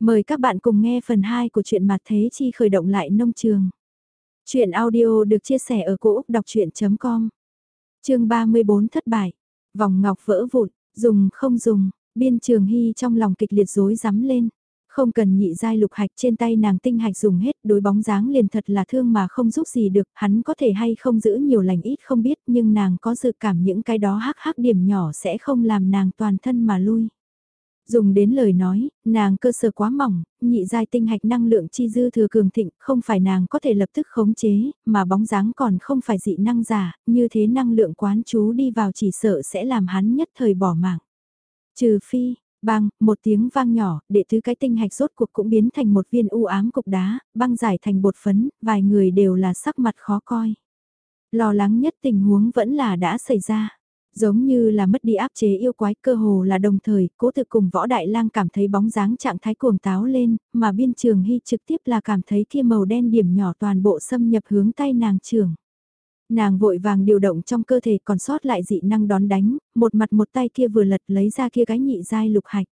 Mời các bạn cùng nghe phần 2 của truyện Mặt Thế Chi khởi động lại nông trường. Chuyện audio được chia sẻ ở cỗ đọc chuyện.com Trường 34 thất bại, vòng ngọc vỡ vụn, dùng không dùng, biên trường hy trong lòng kịch liệt rối rắm lên. Không cần nhị giai lục hạch trên tay nàng tinh hạch dùng hết đối bóng dáng liền thật là thương mà không giúp gì được, hắn có thể hay không giữ nhiều lành ít không biết nhưng nàng có dự cảm những cái đó hắc hắc điểm nhỏ sẽ không làm nàng toàn thân mà lui. Dùng đến lời nói, nàng cơ sở quá mỏng, nhị giai tinh hạch năng lượng chi dư thừa cường thịnh, không phải nàng có thể lập tức khống chế, mà bóng dáng còn không phải dị năng giả, như thế năng lượng quán chú đi vào chỉ sợ sẽ làm hắn nhất thời bỏ mạng. Trừ phi, bang, một tiếng vang nhỏ, đệ thứ cái tinh hạch rốt cuộc cũng biến thành một viên u ám cục đá, băng giải thành bột phấn, vài người đều là sắc mặt khó coi. Lo lắng nhất tình huống vẫn là đã xảy ra. Giống như là mất đi áp chế yêu quái cơ hồ là đồng thời, cố thực cùng võ đại lang cảm thấy bóng dáng trạng thái cuồng táo lên, mà biên trường hy trực tiếp là cảm thấy kia màu đen điểm nhỏ toàn bộ xâm nhập hướng tay nàng trường. Nàng vội vàng điều động trong cơ thể còn sót lại dị năng đón đánh, một mặt một tay kia vừa lật lấy ra kia cái nhị dai lục hạch.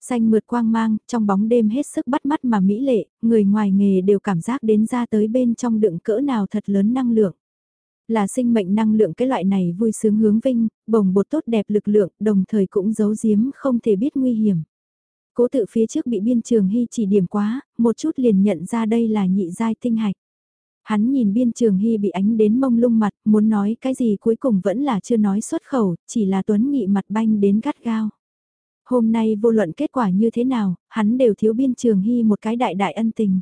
Xanh mượt quang mang, trong bóng đêm hết sức bắt mắt mà mỹ lệ, người ngoài nghề đều cảm giác đến ra tới bên trong đựng cỡ nào thật lớn năng lượng. Là sinh mệnh năng lượng cái loại này vui sướng hướng vinh, bồng bột tốt đẹp lực lượng, đồng thời cũng giấu giếm không thể biết nguy hiểm. Cố tự phía trước bị biên trường hy chỉ điểm quá, một chút liền nhận ra đây là nhị giai tinh hạch. Hắn nhìn biên trường hy bị ánh đến mông lung mặt, muốn nói cái gì cuối cùng vẫn là chưa nói xuất khẩu, chỉ là tuấn nghị mặt banh đến gắt gao. Hôm nay vô luận kết quả như thế nào, hắn đều thiếu biên trường hy một cái đại đại ân tình.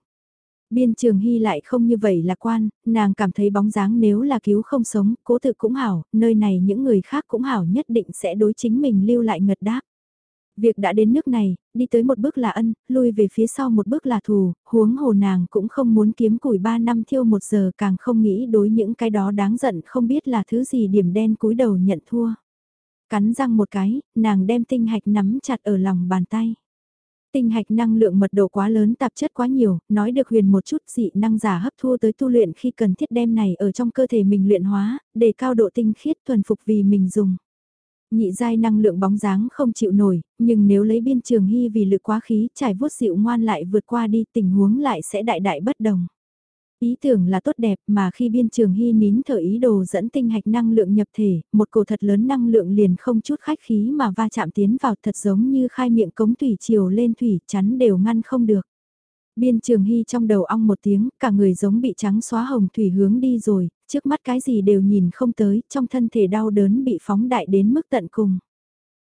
Biên trường hy lại không như vậy lạc quan, nàng cảm thấy bóng dáng nếu là cứu không sống, cố tự cũng hảo, nơi này những người khác cũng hảo nhất định sẽ đối chính mình lưu lại ngật đáp. Việc đã đến nước này, đi tới một bước là ân, lui về phía sau một bước là thù, huống hồ nàng cũng không muốn kiếm củi ba năm thiêu một giờ càng không nghĩ đối những cái đó đáng giận không biết là thứ gì điểm đen cúi đầu nhận thua. Cắn răng một cái, nàng đem tinh hạch nắm chặt ở lòng bàn tay. Tinh hạch năng lượng mật độ quá lớn tạp chất quá nhiều, nói được huyền một chút dị năng giả hấp thu tới tu luyện khi cần thiết đem này ở trong cơ thể mình luyện hóa, để cao độ tinh khiết thuần phục vì mình dùng. Nhị giai năng lượng bóng dáng không chịu nổi, nhưng nếu lấy biên trường hy vì lực quá khí trải vuốt dịu ngoan lại vượt qua đi tình huống lại sẽ đại đại bất đồng. Ý tưởng là tốt đẹp mà khi biên trường hy nín thở ý đồ dẫn tinh hạch năng lượng nhập thể, một cổ thật lớn năng lượng liền không chút khách khí mà va chạm tiến vào thật giống như khai miệng cống thủy chiều lên thủy chắn đều ngăn không được. Biên trường hy trong đầu ong một tiếng, cả người giống bị trắng xóa hồng thủy hướng đi rồi, trước mắt cái gì đều nhìn không tới, trong thân thể đau đớn bị phóng đại đến mức tận cùng.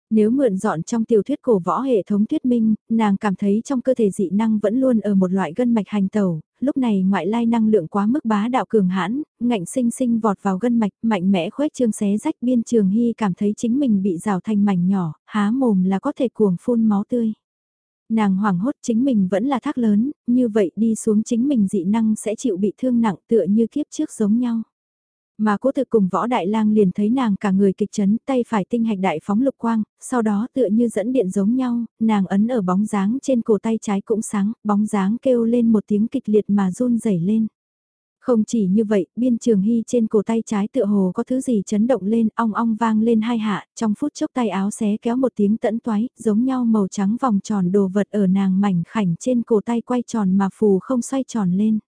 Nếu mượn dọn trong tiểu thuyết cổ võ hệ thống thuyết minh, nàng cảm thấy trong cơ thể dị năng vẫn luôn ở một loại gân mạch hành tẩu, lúc này ngoại lai năng lượng quá mức bá đạo cường hãn, ngạnh sinh sinh vọt vào gân mạch, mạnh mẽ khuếch trương xé rách biên trường hy cảm thấy chính mình bị rào thành mảnh nhỏ, há mồm là có thể cuồng phun máu tươi. Nàng hoảng hốt chính mình vẫn là thác lớn, như vậy đi xuống chính mình dị năng sẽ chịu bị thương nặng tựa như kiếp trước giống nhau. Mà cố tự cùng võ đại lang liền thấy nàng cả người kịch chấn tay phải tinh hạch đại phóng lục quang, sau đó tựa như dẫn điện giống nhau, nàng ấn ở bóng dáng trên cổ tay trái cũng sáng, bóng dáng kêu lên một tiếng kịch liệt mà run rẩy lên. Không chỉ như vậy, biên trường hy trên cổ tay trái tựa hồ có thứ gì chấn động lên, ong ong vang lên hai hạ, trong phút chốc tay áo xé kéo một tiếng tẫn toái, giống nhau màu trắng vòng tròn đồ vật ở nàng mảnh khảnh trên cổ tay quay tròn mà phù không xoay tròn lên.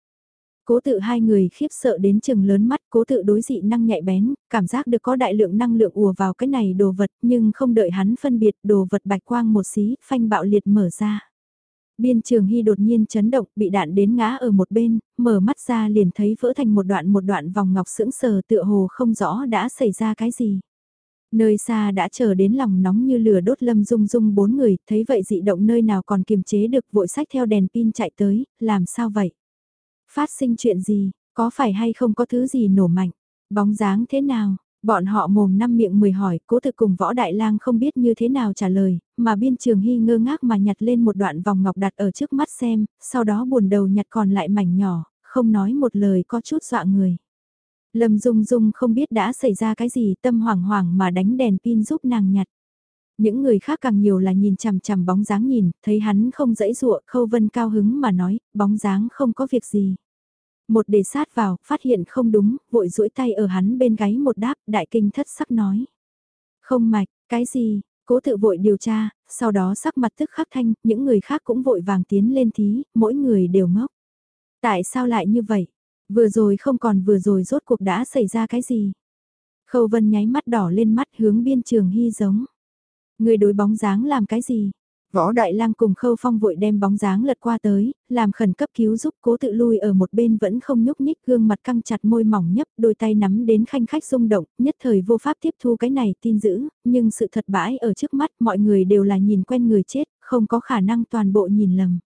Cố tự hai người khiếp sợ đến chừng lớn mắt, cố tự đối dị năng nhạy bén, cảm giác được có đại lượng năng lượng ùa vào cái này đồ vật, nhưng không đợi hắn phân biệt đồ vật bạch quang một xí, phanh bạo liệt mở ra. Biên trường hy đột nhiên chấn động, bị đạn đến ngã ở một bên, mở mắt ra liền thấy vỡ thành một đoạn một đoạn vòng ngọc sững sờ tựa hồ không rõ đã xảy ra cái gì. Nơi xa đã chờ đến lòng nóng như lửa đốt lâm dung dung bốn người, thấy vậy dị động nơi nào còn kiềm chế được vội sách theo đèn pin chạy tới, làm sao vậy? Phát sinh chuyện gì, có phải hay không có thứ gì nổ mạnh, bóng dáng thế nào, bọn họ mồm năm miệng mười hỏi, cố thực cùng võ đại lang không biết như thế nào trả lời, mà biên trường hy ngơ ngác mà nhặt lên một đoạn vòng ngọc đặt ở trước mắt xem, sau đó buồn đầu nhặt còn lại mảnh nhỏ, không nói một lời có chút dọa người. Lâm Dung Dung không biết đã xảy ra cái gì tâm hoảng hoảng mà đánh đèn pin giúp nàng nhặt. Những người khác càng nhiều là nhìn chằm chằm bóng dáng nhìn, thấy hắn không dãy dụa, khâu vân cao hứng mà nói, bóng dáng không có việc gì. Một đề sát vào, phát hiện không đúng, vội duỗi tay ở hắn bên gáy một đáp, đại kinh thất sắc nói. Không mạch, cái gì, Cố tự vội điều tra, sau đó sắc mặt tức khắc thanh, những người khác cũng vội vàng tiến lên thí, mỗi người đều ngốc. Tại sao lại như vậy? Vừa rồi không còn vừa rồi rốt cuộc đã xảy ra cái gì? Khâu Vân nháy mắt đỏ lên mắt hướng biên trường hy giống. Người đối bóng dáng làm cái gì? Võ Đại Lang cùng Khâu Phong vội đem bóng dáng lật qua tới, làm khẩn cấp cứu giúp cố tự lui ở một bên vẫn không nhúc nhích gương mặt căng chặt môi mỏng nhấp đôi tay nắm đến khanh khách rung động, nhất thời vô pháp tiếp thu cái này tin giữ, nhưng sự thật bãi ở trước mắt mọi người đều là nhìn quen người chết, không có khả năng toàn bộ nhìn lầm.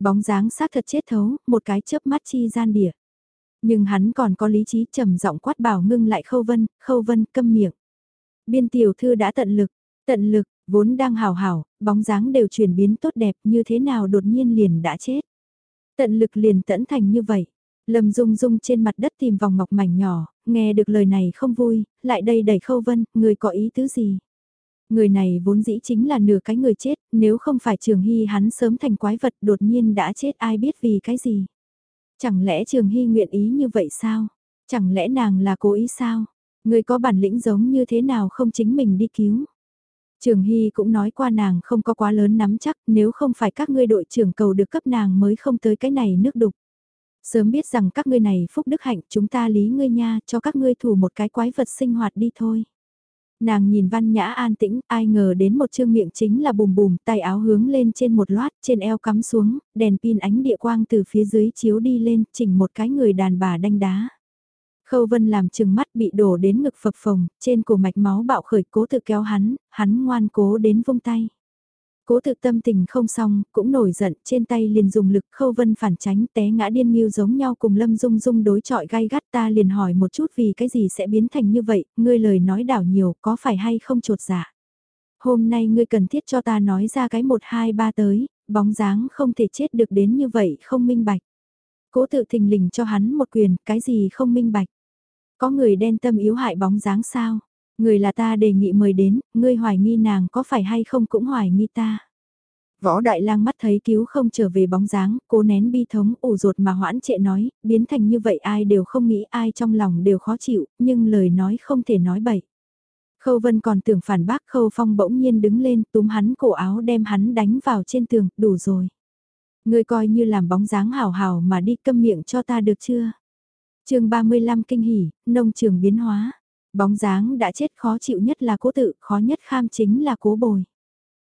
Bóng dáng xác thật chết thấu, một cái chớp mắt chi gian địa. Nhưng hắn còn có lý trí trầm giọng quát bảo ngưng lại khâu vân, khâu vân câm miệng. Biên tiểu thư đã tận lực, tận lực, vốn đang hào hảo, bóng dáng đều chuyển biến tốt đẹp như thế nào đột nhiên liền đã chết. Tận lực liền tẫn thành như vậy. Lâm Dung Dung trên mặt đất tìm vòng ngọc mảnh nhỏ, nghe được lời này không vui, lại đây đẩy khâu vân, người có ý tứ gì? Người này vốn dĩ chính là nửa cái người chết, nếu không phải Trường Hy hắn sớm thành quái vật đột nhiên đã chết ai biết vì cái gì. Chẳng lẽ Trường Hy nguyện ý như vậy sao? Chẳng lẽ nàng là cố ý sao? Người có bản lĩnh giống như thế nào không chính mình đi cứu? Trường Hy cũng nói qua nàng không có quá lớn nắm chắc nếu không phải các ngươi đội trưởng cầu được cấp nàng mới không tới cái này nước đục. Sớm biết rằng các ngươi này phúc đức hạnh chúng ta lý ngươi nha cho các ngươi thủ một cái quái vật sinh hoạt đi thôi. Nàng nhìn văn nhã an tĩnh, ai ngờ đến một chương miệng chính là bùm bùm, tay áo hướng lên trên một loát, trên eo cắm xuống, đèn pin ánh địa quang từ phía dưới chiếu đi lên, chỉnh một cái người đàn bà đanh đá. Khâu Vân làm chừng mắt bị đổ đến ngực phập phồng, trên cổ mạch máu bạo khởi cố tự kéo hắn, hắn ngoan cố đến vung tay. Cố tự tâm tình không xong, cũng nổi giận, trên tay liền dùng lực khâu vân phản tránh té ngã điên nghiêu giống nhau cùng lâm dung dung đối trọi gai gắt ta liền hỏi một chút vì cái gì sẽ biến thành như vậy, ngươi lời nói đảo nhiều có phải hay không trột dạ. Hôm nay ngươi cần thiết cho ta nói ra cái một hai ba tới, bóng dáng không thể chết được đến như vậy không minh bạch. Cố tự thình lình cho hắn một quyền, cái gì không minh bạch. Có người đen tâm yếu hại bóng dáng sao? Người là ta đề nghị mời đến, ngươi hoài nghi nàng có phải hay không cũng hoài nghi ta. Võ Đại Lang mắt thấy cứu không trở về bóng dáng, cố nén bi thống ủ rột mà hoãn trệ nói, biến thành như vậy ai đều không nghĩ ai trong lòng đều khó chịu, nhưng lời nói không thể nói bậy. Khâu Vân còn tưởng phản bác Khâu Phong bỗng nhiên đứng lên túm hắn cổ áo đem hắn đánh vào trên tường, đủ rồi. Ngươi coi như làm bóng dáng hào hào mà đi câm miệng cho ta được chưa? Chương 35 kinh hỉ, nông trường biến hóa. Bóng dáng đã chết khó chịu nhất là cố tự, khó nhất kham chính là cố bồi.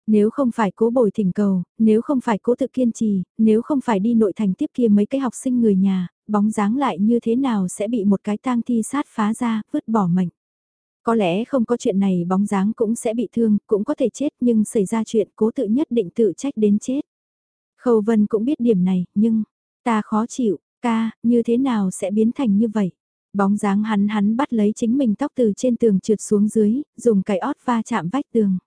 Nếu không phải cố bồi thỉnh cầu, nếu không phải cố tự kiên trì, nếu không phải đi nội thành tiếp kia mấy cái học sinh người nhà, bóng dáng lại như thế nào sẽ bị một cái tang thi sát phá ra, vứt bỏ mệnh. Có lẽ không có chuyện này bóng dáng cũng sẽ bị thương, cũng có thể chết nhưng xảy ra chuyện cố tự nhất định tự trách đến chết. Khâu Vân cũng biết điểm này, nhưng, ta khó chịu, Ca, như thế nào sẽ biến thành như vậy? Bóng dáng hắn hắn bắt lấy chính mình tóc từ trên tường trượt xuống dưới, dùng cái ót va chạm vách tường.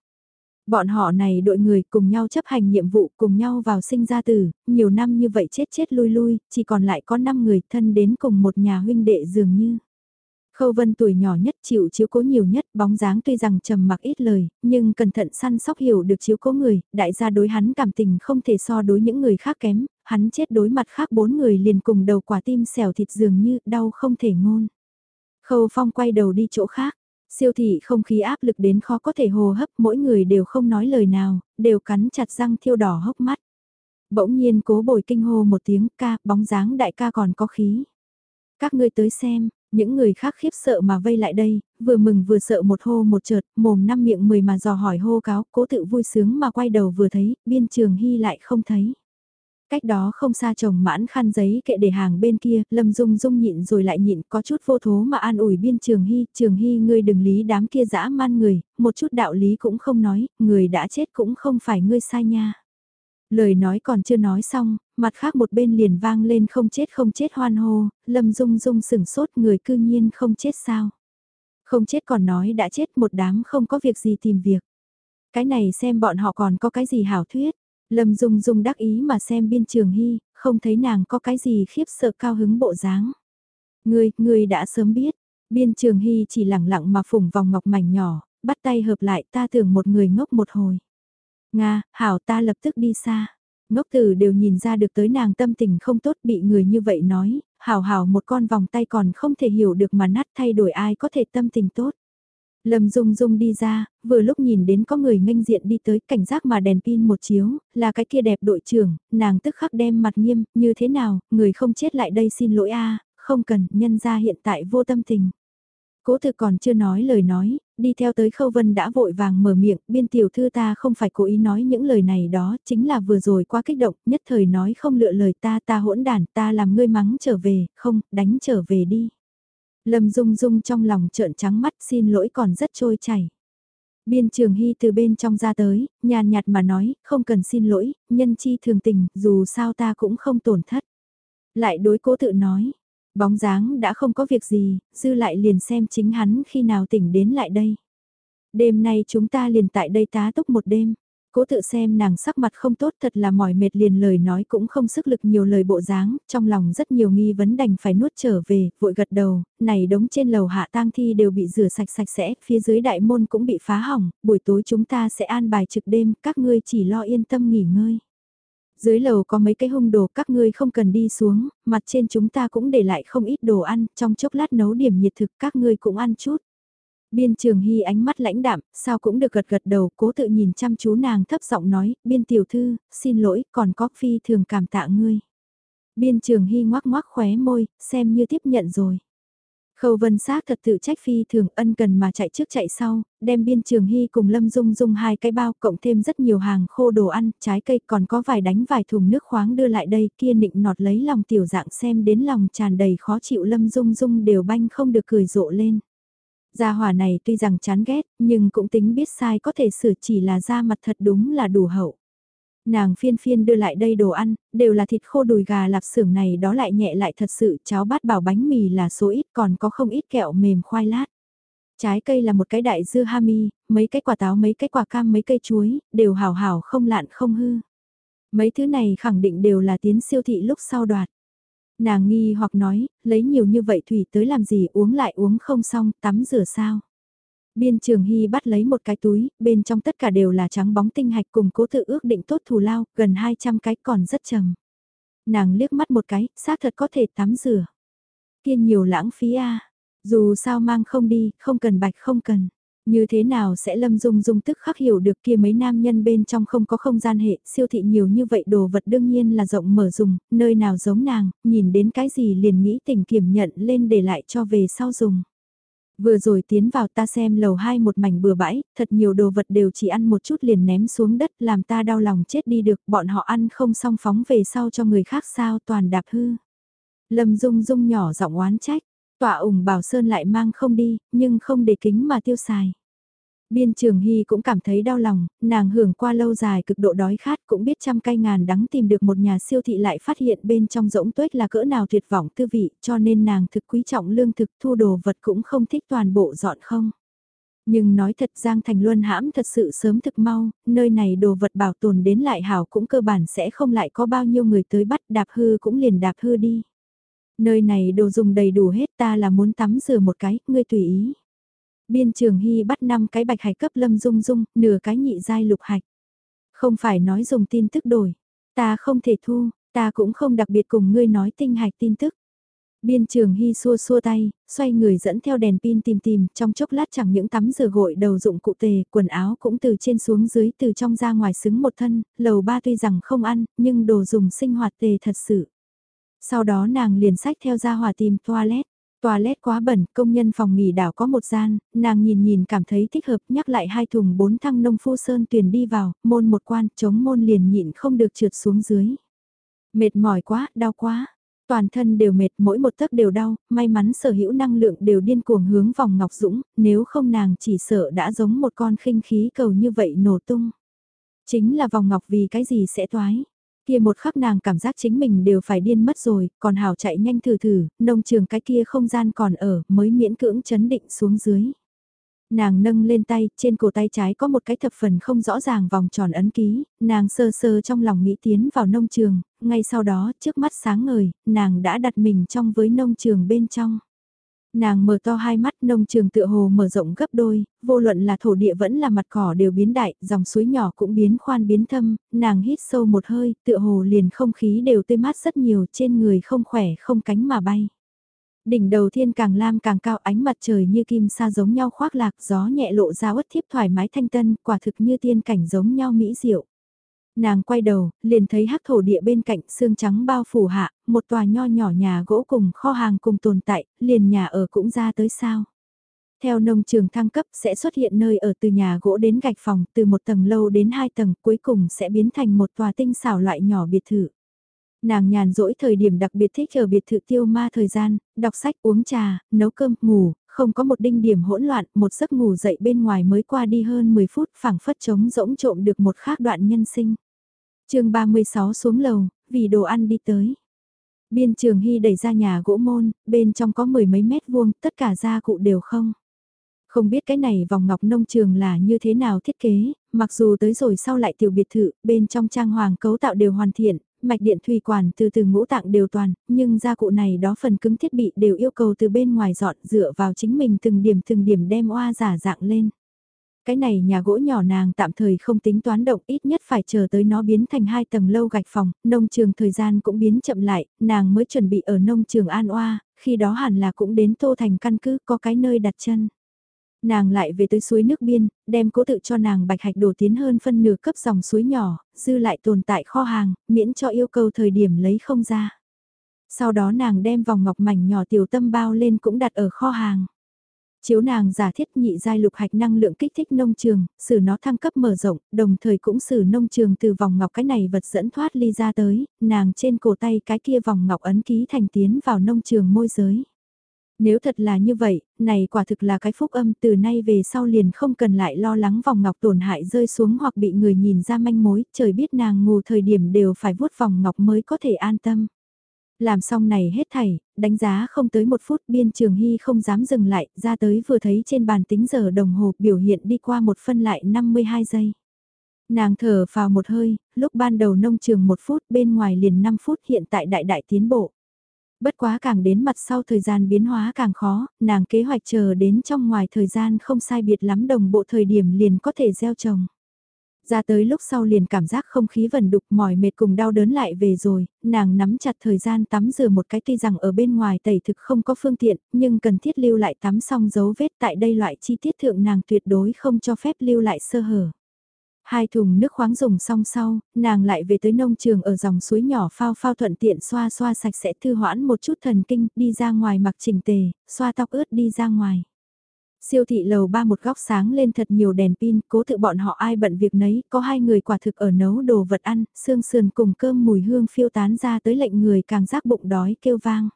Bọn họ này đội người cùng nhau chấp hành nhiệm vụ cùng nhau vào sinh ra tử, nhiều năm như vậy chết chết lui lui, chỉ còn lại có 5 người thân đến cùng một nhà huynh đệ dường như. Khâu Vân tuổi nhỏ nhất chịu chiếu cố nhiều nhất, bóng dáng tuy rằng trầm mặc ít lời, nhưng cẩn thận săn sóc hiểu được chiếu cố người, đại gia đối hắn cảm tình không thể so đối những người khác kém, hắn chết đối mặt khác bốn người liền cùng đầu quả tim xẻo thịt dường như đau không thể ngôn. Khâu Phong quay đầu đi chỗ khác, siêu thị không khí áp lực đến khó có thể hồ hấp mỗi người đều không nói lời nào, đều cắn chặt răng thiêu đỏ hốc mắt. Bỗng nhiên cố bồi kinh hô một tiếng ca, bóng dáng đại ca còn có khí. Các ngươi tới xem, những người khác khiếp sợ mà vây lại đây, vừa mừng vừa sợ một hô một chợt, mồm năm miệng mười mà dò hỏi hô cáo, cố tự vui sướng mà quay đầu vừa thấy, biên trường hy lại không thấy. Cách đó không xa chồng mãn khăn giấy kệ để hàng bên kia, Lâm Dung Dung nhịn rồi lại nhịn, có chút vô thố mà an ủi biên Trường Hy, Trường Hy ngươi đừng lý đám kia dã man người, một chút đạo lý cũng không nói, người đã chết cũng không phải ngươi sai nha. Lời nói còn chưa nói xong, mặt khác một bên liền vang lên không chết không chết hoan hô, Lâm Dung Dung sừng sốt người cư nhiên không chết sao. Không chết còn nói đã chết một đám không có việc gì tìm việc. Cái này xem bọn họ còn có cái gì hảo thuyết. Lâm Dung Dung đắc ý mà xem biên trường hy, không thấy nàng có cái gì khiếp sợ cao hứng bộ dáng. Ngươi, ngươi đã sớm biết, biên trường hy chỉ lẳng lặng mà phủng vòng ngọc mảnh nhỏ, bắt tay hợp lại ta tưởng một người ngốc một hồi. Nga, hảo ta lập tức đi xa. Ngốc tử đều nhìn ra được tới nàng tâm tình không tốt bị người như vậy nói, hảo hảo một con vòng tay còn không thể hiểu được mà nát thay đổi ai có thể tâm tình tốt. Lâm Dung Dung đi ra, vừa lúc nhìn đến có người nghênh diện đi tới cảnh giác mà đèn pin một chiếu, là cái kia đẹp đội trưởng, nàng tức khắc đem mặt nghiêm, như thế nào, người không chết lại đây xin lỗi a không cần, nhân ra hiện tại vô tâm tình. Cố thực còn chưa nói lời nói, đi theo tới khâu vân đã vội vàng mở miệng, biên tiểu thư ta không phải cố ý nói những lời này đó, chính là vừa rồi quá kích động, nhất thời nói không lựa lời ta ta hỗn đản ta làm ngươi mắng trở về, không, đánh trở về đi. Lâm Dung Dung trong lòng trợn trắng mắt xin lỗi còn rất trôi chảy. Biên trường hy từ bên trong ra tới, nhàn nhạt mà nói, không cần xin lỗi, nhân chi thường tình, dù sao ta cũng không tổn thất. Lại đối cố tự nói, bóng dáng đã không có việc gì, dư lại liền xem chính hắn khi nào tỉnh đến lại đây. Đêm nay chúng ta liền tại đây tá túc một đêm. Cố tự xem nàng sắc mặt không tốt thật là mỏi mệt liền lời nói cũng không sức lực nhiều lời bộ dáng, trong lòng rất nhiều nghi vấn đành phải nuốt trở về, vội gật đầu, này đống trên lầu hạ tang thi đều bị rửa sạch sạch sẽ, phía dưới đại môn cũng bị phá hỏng, buổi tối chúng ta sẽ an bài trực đêm, các ngươi chỉ lo yên tâm nghỉ ngơi. Dưới lầu có mấy cái hung đồ các ngươi không cần đi xuống, mặt trên chúng ta cũng để lại không ít đồ ăn, trong chốc lát nấu điểm nhiệt thực các ngươi cũng ăn chút. Biên trường hy ánh mắt lãnh đạm, sao cũng được gật gật đầu, cố tự nhìn chăm chú nàng thấp giọng nói, biên tiểu thư, xin lỗi, còn có phi thường cảm tạ ngươi. Biên trường hy ngoác ngoác khóe môi, xem như tiếp nhận rồi. Khâu vân Sát thật tự trách phi thường ân cần mà chạy trước chạy sau, đem biên trường hy cùng lâm dung dung hai cái bao cộng thêm rất nhiều hàng khô đồ ăn, trái cây còn có vài đánh vài thùng nước khoáng đưa lại đây kia nịnh nọt lấy lòng tiểu dạng xem đến lòng tràn đầy khó chịu lâm dung dung đều banh không được cười rộ lên. Gia hỏa này tuy rằng chán ghét, nhưng cũng tính biết sai có thể sửa chỉ là da mặt thật đúng là đủ hậu. Nàng phiên phiên đưa lại đây đồ ăn, đều là thịt khô đùi gà lạp xưởng này đó lại nhẹ lại thật sự cháo bát bảo bánh mì là số ít còn có không ít kẹo mềm khoai lát. Trái cây là một cái đại dưa hami, mấy cái quả táo mấy cái quả cam mấy cây chuối, đều hảo hảo không lạn không hư. Mấy thứ này khẳng định đều là tiến siêu thị lúc sau đoạt. Nàng nghi hoặc nói, lấy nhiều như vậy thủy tới làm gì uống lại uống không xong, tắm rửa sao. Biên trường hy bắt lấy một cái túi, bên trong tất cả đều là trắng bóng tinh hạch cùng cố tự ước định tốt thù lao, gần 200 cái còn rất trầm. Nàng liếc mắt một cái, xác thật có thể tắm rửa. Kiên nhiều lãng phí a dù sao mang không đi, không cần bạch không cần. Như thế nào sẽ Lâm Dung Dung tức khắc hiểu được kia mấy nam nhân bên trong không có không gian hệ, siêu thị nhiều như vậy đồ vật đương nhiên là rộng mở dùng, nơi nào giống nàng, nhìn đến cái gì liền nghĩ tình kiểm nhận lên để lại cho về sau dùng. Vừa rồi tiến vào ta xem lầu hai một mảnh bừa bãi, thật nhiều đồ vật đều chỉ ăn một chút liền ném xuống đất làm ta đau lòng chết đi được, bọn họ ăn không xong phóng về sau cho người khác sao toàn đạp hư. Lâm Dung Dung nhỏ giọng oán trách, tọa ủng bảo Sơn lại mang không đi, nhưng không để kính mà tiêu xài. Biên Trường Hy cũng cảm thấy đau lòng, nàng hưởng qua lâu dài cực độ đói khát cũng biết trăm cay ngàn đắng tìm được một nhà siêu thị lại phát hiện bên trong rỗng tuếch là cỡ nào tuyệt vọng tư vị cho nên nàng thực quý trọng lương thực thu đồ vật cũng không thích toàn bộ dọn không. Nhưng nói thật Giang Thành Luân hãm thật sự sớm thực mau, nơi này đồ vật bảo tồn đến lại hảo cũng cơ bản sẽ không lại có bao nhiêu người tới bắt đạp hư cũng liền đạp hư đi. Nơi này đồ dùng đầy đủ hết ta là muốn tắm rửa một cái, ngươi tùy ý. Biên trường hy bắt 5 cái bạch hạch cấp lâm dung dung, nửa cái nhị giai lục hạch. Không phải nói dùng tin tức đổi. Ta không thể thu, ta cũng không đặc biệt cùng ngươi nói tinh hạch tin tức. Biên trường hy xua xua tay, xoay người dẫn theo đèn pin tìm tìm, trong chốc lát chẳng những tắm rửa gội đầu dụng cụ tề, quần áo cũng từ trên xuống dưới từ trong ra ngoài xứng một thân, lầu ba tuy rằng không ăn, nhưng đồ dùng sinh hoạt tề thật sự. Sau đó nàng liền sách theo ra hòa tìm toilet. Toilet quá bẩn, công nhân phòng nghỉ đảo có một gian, nàng nhìn nhìn cảm thấy thích hợp nhắc lại hai thùng bốn thăng nông phu sơn tuyển đi vào, môn một quan, chống môn liền nhịn không được trượt xuống dưới. Mệt mỏi quá, đau quá, toàn thân đều mệt, mỗi một tấc đều đau, may mắn sở hữu năng lượng đều điên cuồng hướng vòng Ngọc Dũng, nếu không nàng chỉ sợ đã giống một con khinh khí cầu như vậy nổ tung. Chính là vòng Ngọc vì cái gì sẽ toái. Kia một khắc nàng cảm giác chính mình đều phải điên mất rồi, còn hào chạy nhanh thử thử, nông trường cái kia không gian còn ở, mới miễn cưỡng chấn định xuống dưới. Nàng nâng lên tay, trên cổ tay trái có một cái thập phần không rõ ràng vòng tròn ấn ký, nàng sơ sơ trong lòng nghĩ tiến vào nông trường, ngay sau đó trước mắt sáng ngời, nàng đã đặt mình trong với nông trường bên trong. Nàng mở to hai mắt nông trường tựa hồ mở rộng gấp đôi, vô luận là thổ địa vẫn là mặt cỏ đều biến đại, dòng suối nhỏ cũng biến khoan biến thâm, nàng hít sâu một hơi, tựa hồ liền không khí đều tươi mát rất nhiều trên người không khỏe không cánh mà bay. Đỉnh đầu thiên càng lam càng cao ánh mặt trời như kim sa giống nhau khoác lạc gió nhẹ lộ ra uất thiếp thoải mái thanh tân quả thực như tiên cảnh giống nhau mỹ diệu. Nàng quay đầu, liền thấy hắc thổ địa bên cạnh xương trắng bao phủ hạ, một tòa nho nhỏ nhà gỗ cùng kho hàng cùng tồn tại, liền nhà ở cũng ra tới sao. Theo nông trường thăng cấp sẽ xuất hiện nơi ở từ nhà gỗ đến gạch phòng, từ một tầng lâu đến hai tầng, cuối cùng sẽ biến thành một tòa tinh xảo loại nhỏ biệt thự. Nàng nhàn rỗi thời điểm đặc biệt thích ở biệt thự tiêu ma thời gian, đọc sách uống trà, nấu cơm, ngủ, không có một đinh điểm hỗn loạn, một giấc ngủ dậy bên ngoài mới qua đi hơn 10 phút phảng phất trống rỗng trộm được một khác đoạn nhân sinh. chương 36 xuống lầu, vì đồ ăn đi tới. Biên trường hy đẩy ra nhà gỗ môn, bên trong có mười mấy mét vuông, tất cả gia cụ đều không. Không biết cái này vòng ngọc nông trường là như thế nào thiết kế, mặc dù tới rồi sau lại tiểu biệt thự, bên trong trang hoàng cấu tạo đều hoàn thiện, mạch điện thủy quản từ từ ngũ tạng đều toàn, nhưng gia cụ này đó phần cứng thiết bị đều yêu cầu từ bên ngoài dọn dựa vào chính mình từng điểm từng điểm đem oa giả dạng lên. Cái này nhà gỗ nhỏ nàng tạm thời không tính toán động ít nhất phải chờ tới nó biến thành hai tầng lâu gạch phòng, nông trường thời gian cũng biến chậm lại, nàng mới chuẩn bị ở nông trường an oa, khi đó hẳn là cũng đến tô thành căn cứ có cái nơi đặt chân. Nàng lại về tới suối nước biên, đem cố tự cho nàng bạch hạch đổ tiến hơn phân nửa cấp dòng suối nhỏ, dư lại tồn tại kho hàng, miễn cho yêu cầu thời điểm lấy không ra. Sau đó nàng đem vòng ngọc mảnh nhỏ tiểu tâm bao lên cũng đặt ở kho hàng. Chiếu nàng giả thiết nhị giai lục hạch năng lượng kích thích nông trường, xử nó thăng cấp mở rộng, đồng thời cũng xử nông trường từ vòng ngọc cái này vật dẫn thoát ly ra tới, nàng trên cổ tay cái kia vòng ngọc ấn ký thành tiến vào nông trường môi giới. Nếu thật là như vậy, này quả thực là cái phúc âm từ nay về sau liền không cần lại lo lắng vòng ngọc tổn hại rơi xuống hoặc bị người nhìn ra manh mối, trời biết nàng ngủ thời điểm đều phải vuốt vòng ngọc mới có thể an tâm. Làm xong này hết thảy, đánh giá không tới một phút biên trường hy không dám dừng lại, ra tới vừa thấy trên bàn tính giờ đồng hồ biểu hiện đi qua một phân lại 52 giây. Nàng thở vào một hơi, lúc ban đầu nông trường một phút bên ngoài liền 5 phút hiện tại đại đại tiến bộ. Bất quá càng đến mặt sau thời gian biến hóa càng khó, nàng kế hoạch chờ đến trong ngoài thời gian không sai biệt lắm đồng bộ thời điểm liền có thể gieo trồng. Ra tới lúc sau liền cảm giác không khí vần đục mỏi mệt cùng đau đớn lại về rồi, nàng nắm chặt thời gian tắm rửa một cái tuy rằng ở bên ngoài tẩy thực không có phương tiện, nhưng cần thiết lưu lại tắm xong dấu vết tại đây loại chi tiết thượng nàng tuyệt đối không cho phép lưu lại sơ hở. Hai thùng nước khoáng dùng xong sau, nàng lại về tới nông trường ở dòng suối nhỏ phao phao thuận tiện xoa xoa sạch sẽ thư hoãn một chút thần kinh, đi ra ngoài mặc chỉnh tề, xoa tóc ướt đi ra ngoài. Siêu thị lầu ba một góc sáng lên thật nhiều đèn pin, cố tự bọn họ ai bận việc nấy, có hai người quả thực ở nấu đồ vật ăn, xương sườn cùng cơm mùi hương phiêu tán ra tới lệnh người càng giác bụng đói kêu vang.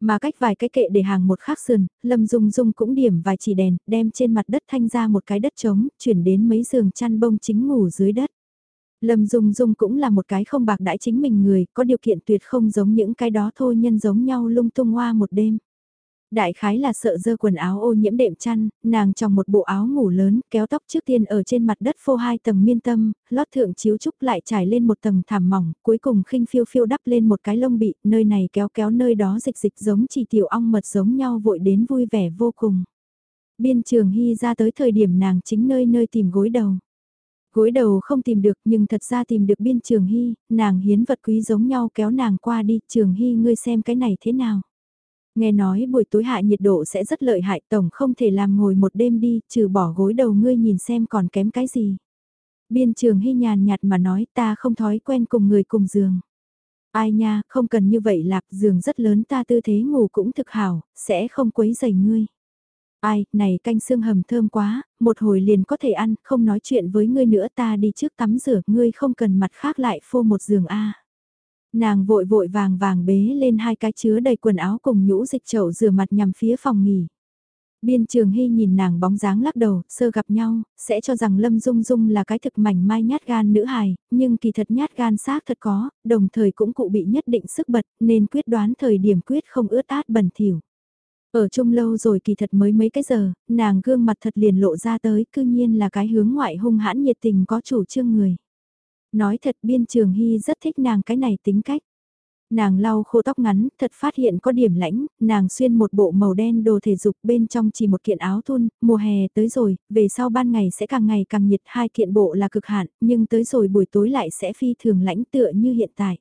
Mà cách vài cái kệ để hàng một khắc sườn, Lâm Dung Dung cũng điểm vài chỉ đèn, đem trên mặt đất thanh ra một cái đất trống, chuyển đến mấy giường chăn bông chính ngủ dưới đất. Lâm Dung Dung cũng là một cái không bạc đãi chính mình người, có điều kiện tuyệt không giống những cái đó thôi nhân giống nhau lung tung hoa một đêm. Đại khái là sợ dơ quần áo ô nhiễm đệm chăn, nàng trong một bộ áo ngủ lớn, kéo tóc trước tiên ở trên mặt đất phô hai tầng miên tâm, lót thượng chiếu trúc lại trải lên một tầng thảm mỏng, cuối cùng khinh phiêu phiêu đắp lên một cái lông bị, nơi này kéo kéo nơi đó dịch dịch giống chỉ tiểu ong mật giống nhau vội đến vui vẻ vô cùng. Biên trường hy ra tới thời điểm nàng chính nơi nơi tìm gối đầu. Gối đầu không tìm được nhưng thật ra tìm được biên trường hy, nàng hiến vật quý giống nhau kéo nàng qua đi, trường hy ngươi xem cái này thế nào. Nghe nói buổi tối hạ nhiệt độ sẽ rất lợi hại tổng không thể làm ngồi một đêm đi, trừ bỏ gối đầu ngươi nhìn xem còn kém cái gì. Biên trường hy nhàn nhạt mà nói ta không thói quen cùng người cùng giường. Ai nha, không cần như vậy lạc giường rất lớn ta tư thế ngủ cũng thực hảo, sẽ không quấy dày ngươi. Ai, này canh xương hầm thơm quá, một hồi liền có thể ăn, không nói chuyện với ngươi nữa ta đi trước tắm rửa, ngươi không cần mặt khác lại phô một giường A. Nàng vội vội vàng vàng bế lên hai cái chứa đầy quần áo cùng nhũ dịch chậu rửa mặt nhằm phía phòng nghỉ. Biên trường hy nhìn nàng bóng dáng lắc đầu, sơ gặp nhau, sẽ cho rằng Lâm Dung Dung là cái thực mảnh mai nhát gan nữ hài, nhưng kỳ thật nhát gan xác thật có, đồng thời cũng cụ bị nhất định sức bật, nên quyết đoán thời điểm quyết không ướt át bẩn thỉu. Ở chung lâu rồi kỳ thật mới mấy cái giờ, nàng gương mặt thật liền lộ ra tới, cư nhiên là cái hướng ngoại hung hãn nhiệt tình có chủ trương người. Nói thật biên trường hy rất thích nàng cái này tính cách. Nàng lau khô tóc ngắn, thật phát hiện có điểm lãnh, nàng xuyên một bộ màu đen đồ thể dục bên trong chỉ một kiện áo thun, mùa hè tới rồi, về sau ban ngày sẽ càng ngày càng nhiệt hai kiện bộ là cực hạn, nhưng tới rồi buổi tối lại sẽ phi thường lãnh tựa như hiện tại.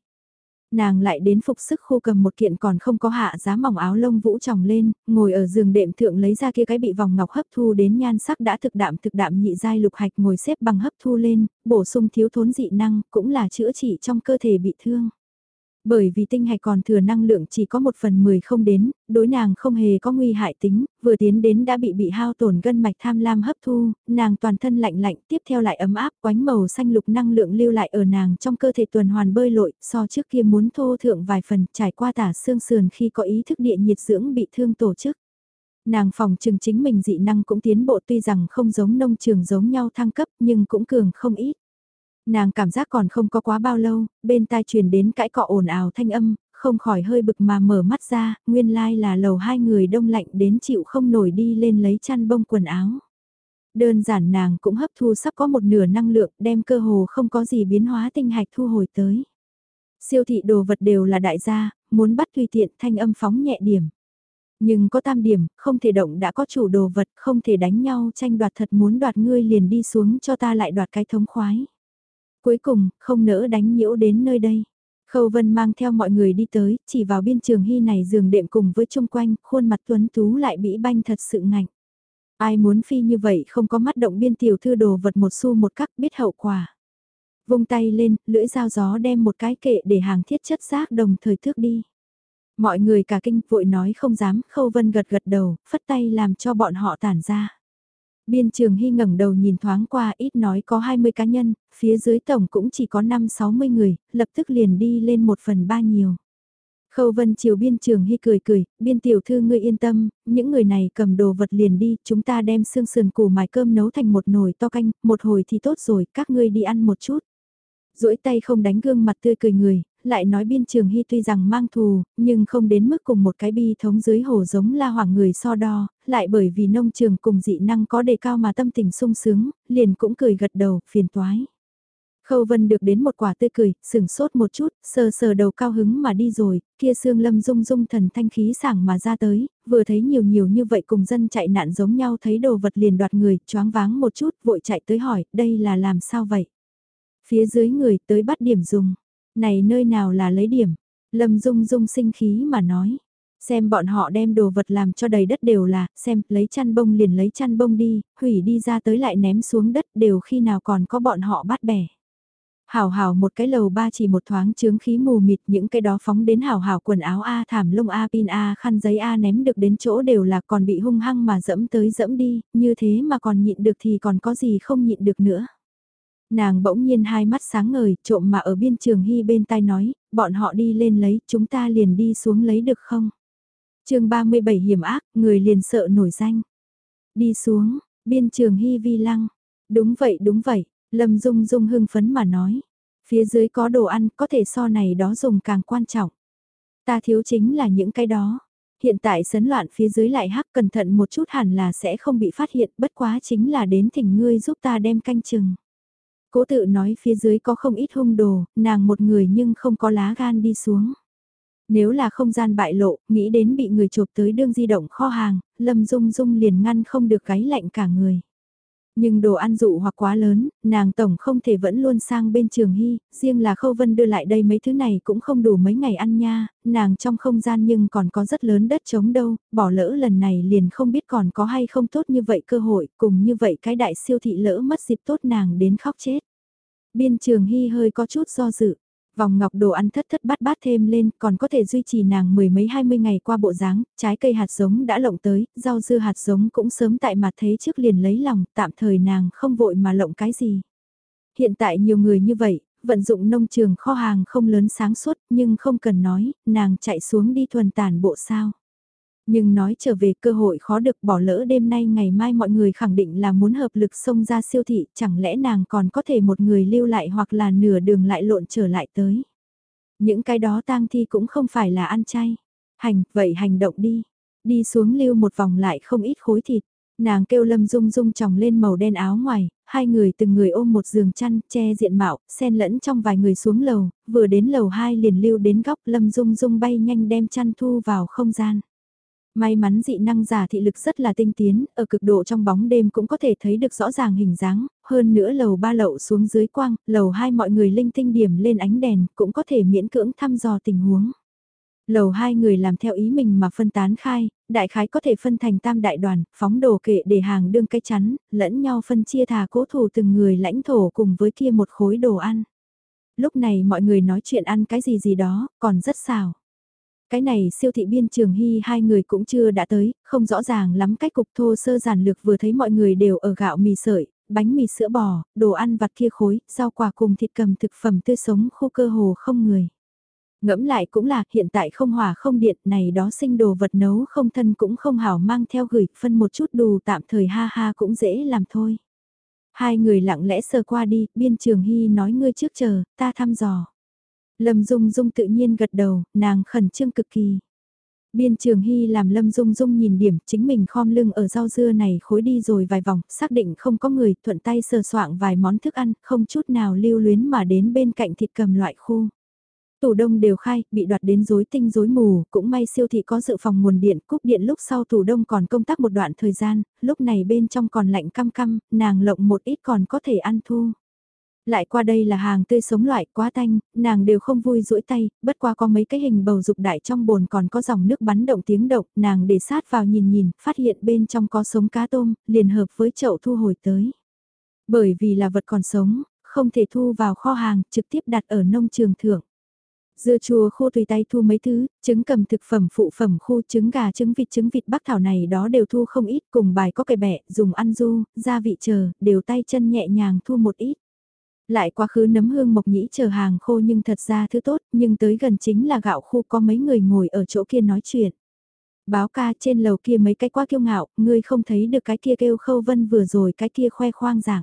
Nàng lại đến phục sức khu cầm một kiện còn không có hạ giá mỏng áo lông vũ tròng lên, ngồi ở giường đệm thượng lấy ra kia cái bị vòng ngọc hấp thu đến nhan sắc đã thực đạm thực đạm nhị giai lục hạch ngồi xếp bằng hấp thu lên, bổ sung thiếu thốn dị năng, cũng là chữa trị trong cơ thể bị thương. Bởi vì tinh hạch còn thừa năng lượng chỉ có một phần mười không đến, đối nàng không hề có nguy hại tính, vừa tiến đến đã bị bị hao tổn gân mạch tham lam hấp thu, nàng toàn thân lạnh lạnh tiếp theo lại ấm áp quánh màu xanh lục năng lượng lưu lại ở nàng trong cơ thể tuần hoàn bơi lội, so trước kia muốn thô thượng vài phần trải qua tả xương sườn khi có ý thức địa nhiệt dưỡng bị thương tổ chức. Nàng phòng trường chính mình dị năng cũng tiến bộ tuy rằng không giống nông trường giống nhau thăng cấp nhưng cũng cường không ít. Nàng cảm giác còn không có quá bao lâu, bên tai truyền đến cãi cọ ồn ào thanh âm, không khỏi hơi bực mà mở mắt ra, nguyên lai là lầu hai người đông lạnh đến chịu không nổi đi lên lấy chăn bông quần áo. Đơn giản nàng cũng hấp thu sắp có một nửa năng lượng đem cơ hồ không có gì biến hóa tinh hạch thu hồi tới. Siêu thị đồ vật đều là đại gia, muốn bắt tùy tiện thanh âm phóng nhẹ điểm. Nhưng có tam điểm, không thể động đã có chủ đồ vật, không thể đánh nhau tranh đoạt thật muốn đoạt ngươi liền đi xuống cho ta lại đoạt cái thống khoái. Cuối cùng, không nỡ đánh nhiễu đến nơi đây. Khâu Vân mang theo mọi người đi tới, chỉ vào biên trường hy này giường đệm cùng với chung quanh, khuôn mặt tuấn tú lại bị banh thật sự ngạnh. Ai muốn phi như vậy không có mắt động biên tiểu thư đồ vật một xu một cắc biết hậu quả. Vung tay lên, lưỡi dao gió đem một cái kệ để hàng thiết chất xác đồng thời thước đi. Mọi người cả kinh vội nói không dám, khâu vân gật gật đầu, phất tay làm cho bọn họ tản ra. Biên trường hy ngẩng đầu nhìn thoáng qua ít nói có 20 cá nhân, phía dưới tổng cũng chỉ có 5-60 người, lập tức liền đi lên một phần ba nhiều. Khâu vân chiều biên trường hy cười cười, biên tiểu thư ngươi yên tâm, những người này cầm đồ vật liền đi, chúng ta đem xương sườn củ mài cơm nấu thành một nồi to canh, một hồi thì tốt rồi, các ngươi đi ăn một chút duỗi tay không đánh gương mặt tươi cười người, lại nói biên trường hy tuy rằng mang thù, nhưng không đến mức cùng một cái bi thống dưới hồ giống la hoàng người so đo, lại bởi vì nông trường cùng dị năng có đề cao mà tâm tình sung sướng, liền cũng cười gật đầu, phiền toái. Khâu Vân được đến một quả tươi cười, sửng sốt một chút, sờ sờ đầu cao hứng mà đi rồi, kia xương lâm rung rung thần thanh khí sảng mà ra tới, vừa thấy nhiều nhiều như vậy cùng dân chạy nạn giống nhau thấy đồ vật liền đoạt người, choáng váng một chút, vội chạy tới hỏi, đây là làm sao vậy? Phía dưới người tới bắt điểm dùng. Này nơi nào là lấy điểm? Lâm Dung Dung sinh khí mà nói. Xem bọn họ đem đồ vật làm cho đầy đất đều là, xem, lấy chăn bông liền lấy chăn bông đi, hủy đi ra tới lại ném xuống đất đều khi nào còn có bọn họ bắt bẻ. Hảo hảo một cái lầu ba chỉ một thoáng chướng khí mù mịt những cái đó phóng đến hảo hảo quần áo A thảm lông A pin A khăn giấy A ném được đến chỗ đều là còn bị hung hăng mà dẫm tới dẫm đi, như thế mà còn nhịn được thì còn có gì không nhịn được nữa. Nàng bỗng nhiên hai mắt sáng ngời, trộm mà ở biên trường hy bên tai nói, bọn họ đi lên lấy, chúng ta liền đi xuống lấy được không? chương 37 hiểm ác, người liền sợ nổi danh. Đi xuống, biên trường hy vi lăng. Đúng vậy, đúng vậy, Lâm Dung Dung hưng phấn mà nói. Phía dưới có đồ ăn, có thể so này đó dùng càng quan trọng. Ta thiếu chính là những cái đó. Hiện tại sấn loạn phía dưới lại hắc cẩn thận một chút hẳn là sẽ không bị phát hiện, bất quá chính là đến thỉnh ngươi giúp ta đem canh chừng. Cố tự nói phía dưới có không ít hung đồ, nàng một người nhưng không có lá gan đi xuống. Nếu là không gian bại lộ, nghĩ đến bị người chụp tới đương di động kho hàng, Lâm Dung Dung liền ngăn không được gáy lạnh cả người. Nhưng đồ ăn dụ hoặc quá lớn, nàng tổng không thể vẫn luôn sang bên trường hy, riêng là khâu vân đưa lại đây mấy thứ này cũng không đủ mấy ngày ăn nha, nàng trong không gian nhưng còn có rất lớn đất trống đâu, bỏ lỡ lần này liền không biết còn có hay không tốt như vậy cơ hội, cùng như vậy cái đại siêu thị lỡ mất dịp tốt nàng đến khóc chết. Biên trường hy hơi có chút do dự. Vòng ngọc đồ ăn thất thất bát bát thêm lên còn có thể duy trì nàng mười mấy hai mươi ngày qua bộ dáng, trái cây hạt giống đã lộng tới, rau dưa hạt giống cũng sớm tại mặt thế trước liền lấy lòng, tạm thời nàng không vội mà lộng cái gì. Hiện tại nhiều người như vậy, vận dụng nông trường kho hàng không lớn sáng suốt nhưng không cần nói, nàng chạy xuống đi thuần tàn bộ sao. Nhưng nói trở về cơ hội khó được bỏ lỡ đêm nay ngày mai mọi người khẳng định là muốn hợp lực xông ra siêu thị, chẳng lẽ nàng còn có thể một người lưu lại hoặc là nửa đường lại lộn trở lại tới. Những cái đó tang thi cũng không phải là ăn chay. Hành, vậy hành động đi. Đi xuống lưu một vòng lại không ít khối thịt. Nàng kêu Lâm Dung Dung tròng lên màu đen áo ngoài, hai người từng người ôm một giường chăn, che diện mạo, xen lẫn trong vài người xuống lầu, vừa đến lầu hai liền lưu đến góc Lâm Dung Dung bay nhanh đem chăn thu vào không gian. May mắn dị năng giả thị lực rất là tinh tiến, ở cực độ trong bóng đêm cũng có thể thấy được rõ ràng hình dáng, hơn nữa lầu ba lậu xuống dưới quang, lầu hai mọi người linh tinh điểm lên ánh đèn, cũng có thể miễn cưỡng thăm dò tình huống. Lầu hai người làm theo ý mình mà phân tán khai, đại khái có thể phân thành tam đại đoàn, phóng đồ kệ để hàng đương cây chắn, lẫn nhau phân chia thà cố thủ từng người lãnh thổ cùng với kia một khối đồ ăn. Lúc này mọi người nói chuyện ăn cái gì gì đó, còn rất xào. Cái này siêu thị biên trường hy hai người cũng chưa đã tới, không rõ ràng lắm cách cục thô sơ giản lược vừa thấy mọi người đều ở gạo mì sợi, bánh mì sữa bò, đồ ăn vặt kia khối, rau quả cùng thịt cầm thực phẩm tươi sống khô cơ hồ không người. Ngẫm lại cũng là hiện tại không hỏa không điện này đó sinh đồ vật nấu không thân cũng không hảo mang theo gửi phân một chút đồ tạm thời ha ha cũng dễ làm thôi. Hai người lặng lẽ sờ qua đi, biên trường hy nói ngươi trước chờ, ta thăm dò. Lâm Dung Dung tự nhiên gật đầu, nàng khẩn trương cực kỳ. Biên trường hy làm Lâm Dung Dung nhìn điểm chính mình khom lưng ở rau dưa này khối đi rồi vài vòng, xác định không có người, thuận tay sờ soạng vài món thức ăn, không chút nào lưu luyến mà đến bên cạnh thịt cầm loại khu. Tủ đông đều khai, bị đoạt đến rối tinh rối mù, cũng may siêu thị có dự phòng nguồn điện, cúp điện lúc sau tủ đông còn công tác một đoạn thời gian, lúc này bên trong còn lạnh căm căm, nàng lộng một ít còn có thể ăn thu. Lại qua đây là hàng tươi sống loại quá tanh, nàng đều không vui rũi tay, bất qua có mấy cái hình bầu dục đại trong bồn còn có dòng nước bắn động tiếng động, nàng để sát vào nhìn nhìn, phát hiện bên trong có sống cá tôm, liền hợp với chậu thu hồi tới. Bởi vì là vật còn sống, không thể thu vào kho hàng, trực tiếp đặt ở nông trường thưởng. Dưa chua khô tùy tay thu mấy thứ, trứng cầm thực phẩm phụ phẩm khô trứng gà trứng vịt trứng vịt bắc thảo này đó đều thu không ít cùng bài có kẻ bẹ, dùng ăn du, gia vị chờ, đều tay chân nhẹ nhàng thu một ít. Lại quá khứ nấm hương mộc nhĩ chờ hàng khô nhưng thật ra thứ tốt, nhưng tới gần chính là gạo khu có mấy người ngồi ở chỗ kia nói chuyện. Báo ca trên lầu kia mấy cái quá kiêu ngạo, ngươi không thấy được cái kia kêu khâu vân vừa rồi cái kia khoe khoang giảng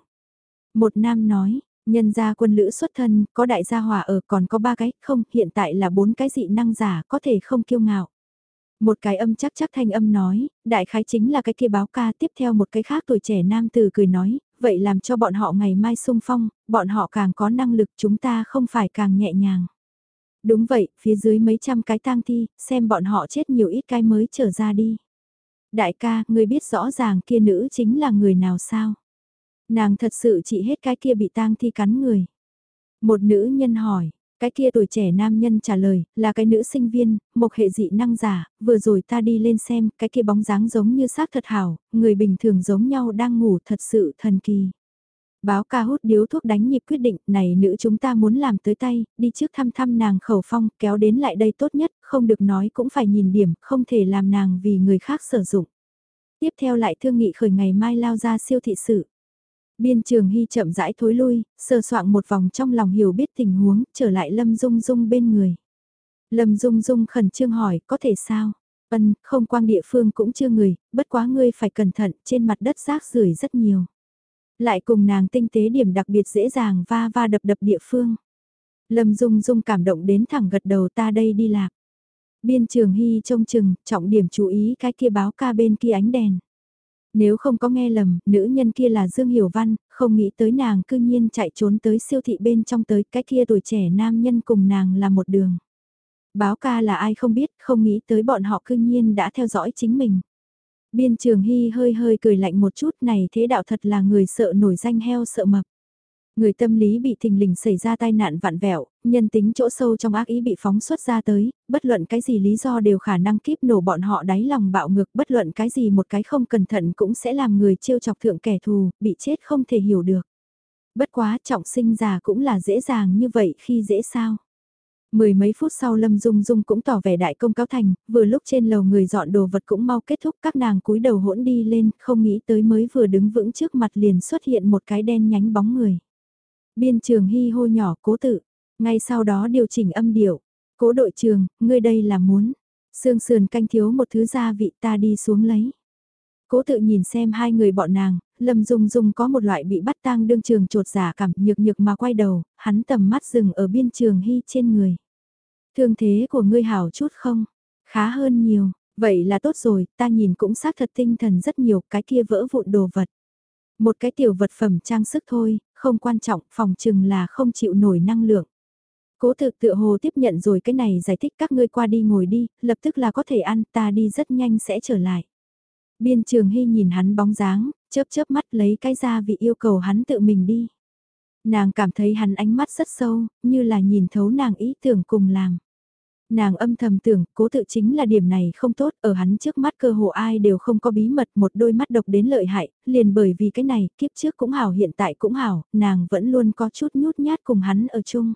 Một nam nói, nhân gia quân lữ xuất thân, có đại gia hỏa ở còn có ba cái, không, hiện tại là bốn cái dị năng giả, có thể không kiêu ngạo. Một cái âm chắc chắc thanh âm nói, đại khái chính là cái kia báo ca tiếp theo một cái khác tuổi trẻ nam từ cười nói, vậy làm cho bọn họ ngày mai sung phong, bọn họ càng có năng lực chúng ta không phải càng nhẹ nhàng. Đúng vậy, phía dưới mấy trăm cái tang thi, xem bọn họ chết nhiều ít cái mới trở ra đi. Đại ca, ngươi biết rõ ràng kia nữ chính là người nào sao? Nàng thật sự chỉ hết cái kia bị tang thi cắn người. Một nữ nhân hỏi, cái kia tuổi trẻ nam nhân trả lời, là cái nữ sinh viên, một hệ dị năng giả, vừa rồi ta đi lên xem, cái kia bóng dáng giống như xác thật hảo, người bình thường giống nhau đang ngủ thật sự thần kỳ. Báo ca hút điếu thuốc đánh nhịp quyết định, này nữ chúng ta muốn làm tới tay, đi trước thăm thăm nàng khẩu phong, kéo đến lại đây tốt nhất, không được nói cũng phải nhìn điểm, không thể làm nàng vì người khác sử dụng. Tiếp theo lại thương nghị khởi ngày mai lao ra siêu thị sự. Biên trường hy chậm rãi thối lui, sơ soạn một vòng trong lòng hiểu biết tình huống, trở lại Lâm Dung Dung bên người. Lâm Dung Dung khẩn trương hỏi, có thể sao? Ân, không quang địa phương cũng chưa người, bất quá ngươi phải cẩn thận, trên mặt đất rác rưởi rất nhiều. Lại cùng nàng tinh tế điểm đặc biệt dễ dàng va va đập đập địa phương. Lâm Dung Dung cảm động đến thẳng gật đầu ta đây đi lạc. Biên trường hy trông chừng, trọng điểm chú ý cái kia báo ca bên kia ánh đèn. Nếu không có nghe lầm, nữ nhân kia là Dương Hiểu Văn, không nghĩ tới nàng cư nhiên chạy trốn tới siêu thị bên trong tới cái kia tuổi trẻ nam nhân cùng nàng là một đường. Báo ca là ai không biết, không nghĩ tới bọn họ cư nhiên đã theo dõi chính mình. Biên trường hy hơi hơi cười lạnh một chút này thế đạo thật là người sợ nổi danh heo sợ mập. Người tâm lý bị thình lình xảy ra tai nạn vạn vẹo, nhân tính chỗ sâu trong ác ý bị phóng xuất ra tới, bất luận cái gì lý do đều khả năng kíp nổ bọn họ đáy lòng bạo ngược, bất luận cái gì một cái không cẩn thận cũng sẽ làm người trêu chọc thượng kẻ thù, bị chết không thể hiểu được. Bất quá trọng sinh già cũng là dễ dàng như vậy khi dễ sao. Mười mấy phút sau Lâm Dung Dung cũng tỏ vẻ đại công cáo thành, vừa lúc trên lầu người dọn đồ vật cũng mau kết thúc các nàng cúi đầu hỗn đi lên, không nghĩ tới mới vừa đứng vững trước mặt liền xuất hiện một cái đen nhánh bóng người. Biên trường hy hô nhỏ cố tự, ngay sau đó điều chỉnh âm điệu. Cố đội trường, ngươi đây là muốn. Sương sườn canh thiếu một thứ gia vị ta đi xuống lấy. Cố tự nhìn xem hai người bọn nàng, Lâm Dung Dung có một loại bị bắt tang đương trường trột giả cảm nhược nhược mà quay đầu, hắn tầm mắt dừng ở biên trường hy trên người. Thương thế của ngươi hảo chút không? Khá hơn nhiều, vậy là tốt rồi, ta nhìn cũng xác thật tinh thần rất nhiều cái kia vỡ vụn đồ vật. Một cái tiểu vật phẩm trang sức thôi, không quan trọng, phòng chừng là không chịu nổi năng lượng. Cố thực tự hồ tiếp nhận rồi cái này giải thích các ngươi qua đi ngồi đi, lập tức là có thể ăn, ta đi rất nhanh sẽ trở lại. Biên trường hy nhìn hắn bóng dáng, chớp chớp mắt lấy cái ra vì yêu cầu hắn tự mình đi. Nàng cảm thấy hắn ánh mắt rất sâu, như là nhìn thấu nàng ý tưởng cùng làm. Nàng âm thầm tưởng, cố tự chính là điểm này không tốt, ở hắn trước mắt cơ hồ ai đều không có bí mật một đôi mắt độc đến lợi hại, liền bởi vì cái này, kiếp trước cũng hảo hiện tại cũng hảo, nàng vẫn luôn có chút nhút nhát cùng hắn ở chung.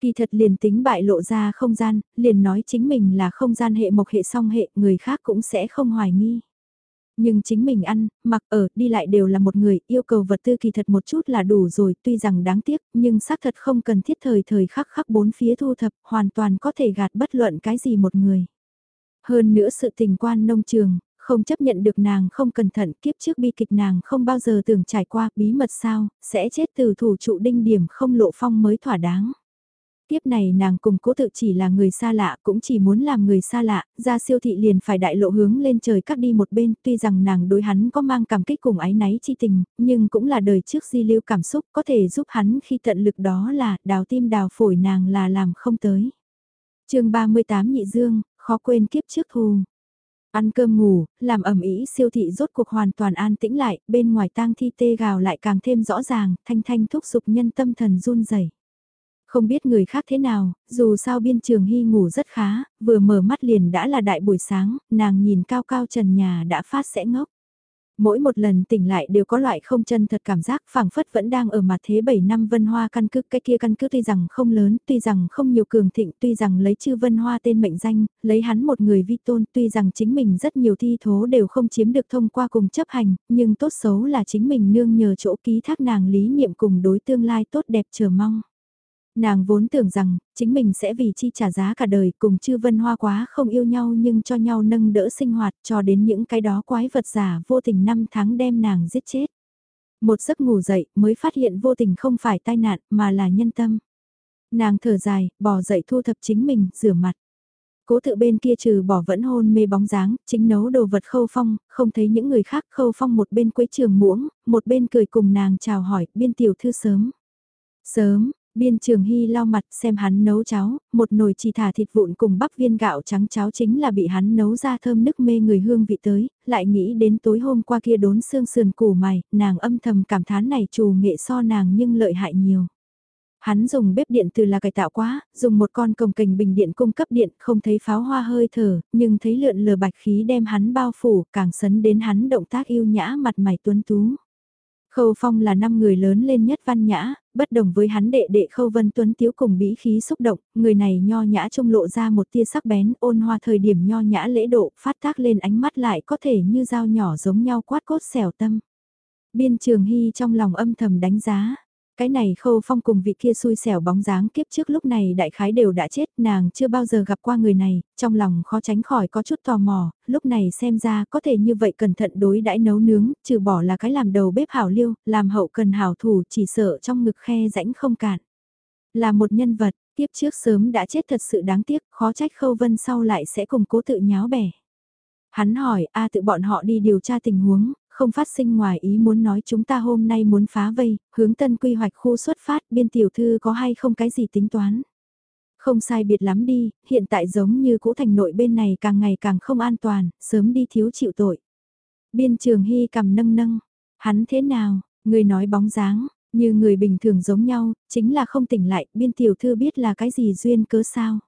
Kỳ thật liền tính bại lộ ra không gian, liền nói chính mình là không gian hệ mộc hệ song hệ, người khác cũng sẽ không hoài nghi. Nhưng chính mình ăn, mặc ở, đi lại đều là một người, yêu cầu vật tư kỳ thật một chút là đủ rồi, tuy rằng đáng tiếc, nhưng xác thật không cần thiết thời thời khắc khắc bốn phía thu thập, hoàn toàn có thể gạt bất luận cái gì một người. Hơn nữa sự tình quan nông trường, không chấp nhận được nàng không cẩn thận kiếp trước bi kịch nàng không bao giờ tưởng trải qua bí mật sao, sẽ chết từ thủ trụ đinh điểm không lộ phong mới thỏa đáng. Tiếp này nàng cùng cố tự chỉ là người xa lạ cũng chỉ muốn làm người xa lạ, ra siêu thị liền phải đại lộ hướng lên trời cắt đi một bên, tuy rằng nàng đối hắn có mang cảm kích cùng ái náy chi tình, nhưng cũng là đời trước di lưu cảm xúc có thể giúp hắn khi tận lực đó là đào tim đào phổi nàng là làm không tới. chương 38 Nhị Dương, khó quên kiếp trước thù. Ăn cơm ngủ, làm ẩm ý siêu thị rốt cuộc hoàn toàn an tĩnh lại, bên ngoài tang thi tê gào lại càng thêm rõ ràng, thanh thanh thúc giục nhân tâm thần run rẩy không biết người khác thế nào, dù sao biên trường hy ngủ rất khá, vừa mở mắt liền đã là đại buổi sáng, nàng nhìn cao cao trần nhà đã phát sẽ ngốc. Mỗi một lần tỉnh lại đều có loại không chân thật cảm giác phảng phất vẫn đang ở mặt thế 7 năm vân hoa căn cứ cái kia căn cứ tuy rằng không lớn, tuy rằng không nhiều cường thịnh, tuy rằng lấy chư vân hoa tên mệnh danh, lấy hắn một người vi tôn, tuy rằng chính mình rất nhiều thi thố đều không chiếm được thông qua cùng chấp hành, nhưng tốt xấu là chính mình nương nhờ chỗ ký thác nàng lý niệm cùng đối tương lai tốt đẹp chờ mong. Nàng vốn tưởng rằng, chính mình sẽ vì chi trả giá cả đời cùng chư vân hoa quá không yêu nhau nhưng cho nhau nâng đỡ sinh hoạt cho đến những cái đó quái vật giả vô tình năm tháng đem nàng giết chết. Một giấc ngủ dậy mới phát hiện vô tình không phải tai nạn mà là nhân tâm. Nàng thở dài, bỏ dậy thu thập chính mình, rửa mặt. Cố tự bên kia trừ bỏ vẫn hôn mê bóng dáng, chính nấu đồ vật khâu phong, không thấy những người khác khâu phong một bên quấy trường muỗng, một bên cười cùng nàng chào hỏi, biên tiểu thư sớm. Sớm, Biên trường hy lau mặt xem hắn nấu cháo, một nồi chỉ thả thịt vụn cùng bắp viên gạo trắng cháo chính là bị hắn nấu ra thơm nức mê người hương vị tới, lại nghĩ đến tối hôm qua kia đốn xương sườn củ mày, nàng âm thầm cảm thán này trù nghệ so nàng nhưng lợi hại nhiều. Hắn dùng bếp điện từ là cải tạo quá, dùng một con cồng kềnh bình điện cung cấp điện, không thấy pháo hoa hơi thở, nhưng thấy lượn lờ bạch khí đem hắn bao phủ, càng sấn đến hắn động tác yêu nhã mặt mày tuấn tú. Khâu Phong là năm người lớn lên nhất văn nhã, bất đồng với hắn đệ đệ Khâu Vân Tuấn Tiếu cùng bĩ khí xúc động, người này nho nhã trông lộ ra một tia sắc bén ôn hoa thời điểm nho nhã lễ độ, phát tác lên ánh mắt lại có thể như dao nhỏ giống nhau quát cốt xẻo tâm. Biên Trường Hy trong lòng âm thầm đánh giá, cái này khâu phong cùng vị kia xui xẻo bóng dáng kiếp trước lúc này đại khái đều đã chết, nàng chưa bao giờ gặp qua người này, trong lòng khó tránh khỏi có chút tò mò, lúc này xem ra có thể như vậy cẩn thận đối đãi nấu nướng, trừ bỏ là cái làm đầu bếp hảo liêu, làm hậu cần hảo thủ chỉ sợ trong ngực khe rãnh không cạn. Là một nhân vật, tiếp trước sớm đã chết thật sự đáng tiếc, khó trách khâu vân sau lại sẽ cùng cố tự nháo bẻ. Hắn hỏi, a tự bọn họ đi điều tra tình huống, không phát sinh ngoài ý muốn nói chúng ta hôm nay muốn phá vây, hướng tân quy hoạch khu xuất phát, biên tiểu thư có hay không cái gì tính toán. Không sai biệt lắm đi, hiện tại giống như cũ thành nội bên này càng ngày càng không an toàn, sớm đi thiếu chịu tội. Biên trường hy cầm nâng nâng, hắn thế nào, người nói bóng dáng, như người bình thường giống nhau, chính là không tỉnh lại, biên tiểu thư biết là cái gì duyên cớ sao.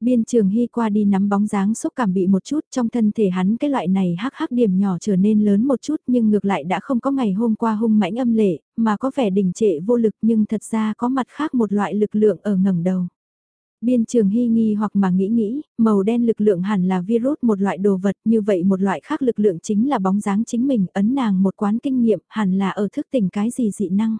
Biên trường hy qua đi nắm bóng dáng xúc cảm bị một chút trong thân thể hắn cái loại này hắc hắc điểm nhỏ trở nên lớn một chút nhưng ngược lại đã không có ngày hôm qua hung mãnh âm lệ, mà có vẻ đình trệ vô lực nhưng thật ra có mặt khác một loại lực lượng ở ngẩng đầu. Biên trường hy nghi hoặc mà nghĩ nghĩ, màu đen lực lượng hẳn là virus một loại đồ vật như vậy một loại khác lực lượng chính là bóng dáng chính mình ấn nàng một quán kinh nghiệm hẳn là ở thức tỉnh cái gì dị năng.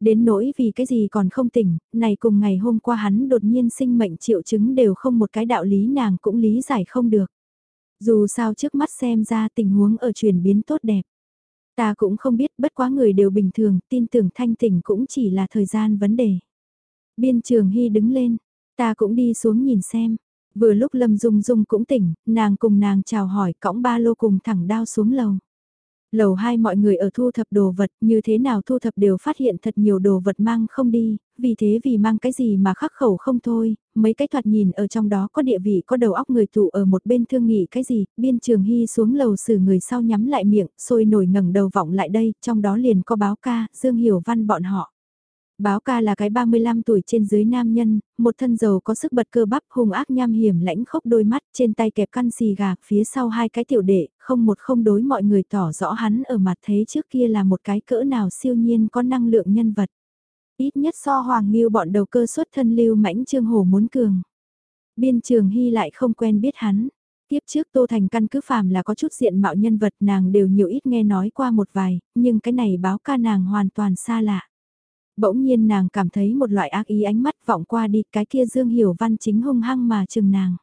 Đến nỗi vì cái gì còn không tỉnh, này cùng ngày hôm qua hắn đột nhiên sinh mệnh triệu chứng đều không một cái đạo lý nàng cũng lý giải không được. Dù sao trước mắt xem ra tình huống ở chuyển biến tốt đẹp. Ta cũng không biết bất quá người đều bình thường, tin tưởng thanh tỉnh cũng chỉ là thời gian vấn đề. Biên trường Hy đứng lên, ta cũng đi xuống nhìn xem. Vừa lúc Lâm Dung Dung cũng tỉnh, nàng cùng nàng chào hỏi cõng ba lô cùng thẳng đao xuống lầu. Lầu hai mọi người ở thu thập đồ vật, như thế nào thu thập đều phát hiện thật nhiều đồ vật mang không đi, vì thế vì mang cái gì mà khắc khẩu không thôi, mấy cái thoạt nhìn ở trong đó có địa vị có đầu óc người tụ ở một bên thương nghị cái gì, biên trường hy xuống lầu xử người sau nhắm lại miệng, sôi nổi ngẩng đầu vọng lại đây, trong đó liền có báo ca, Dương Hiểu Văn bọn họ. Báo ca là cái 35 tuổi trên dưới nam nhân, một thân dầu có sức bật cơ bắp hung ác nham hiểm lãnh khốc đôi mắt trên tay kẹp căn xì gà phía sau hai cái tiểu đệ, không một không đối mọi người tỏ rõ hắn ở mặt thế trước kia là một cái cỡ nào siêu nhiên có năng lượng nhân vật. Ít nhất so hoàng nghiêu bọn đầu cơ xuất thân lưu mãnh trương hồ muốn cường. Biên trường hy lại không quen biết hắn. Tiếp trước Tô Thành căn cứ phàm là có chút diện mạo nhân vật nàng đều nhiều ít nghe nói qua một vài, nhưng cái này báo ca nàng hoàn toàn xa lạ. Bỗng nhiên nàng cảm thấy một loại ác ý ánh mắt vọng qua đi cái kia Dương Hiểu Văn chính hung hăng mà chừng nàng.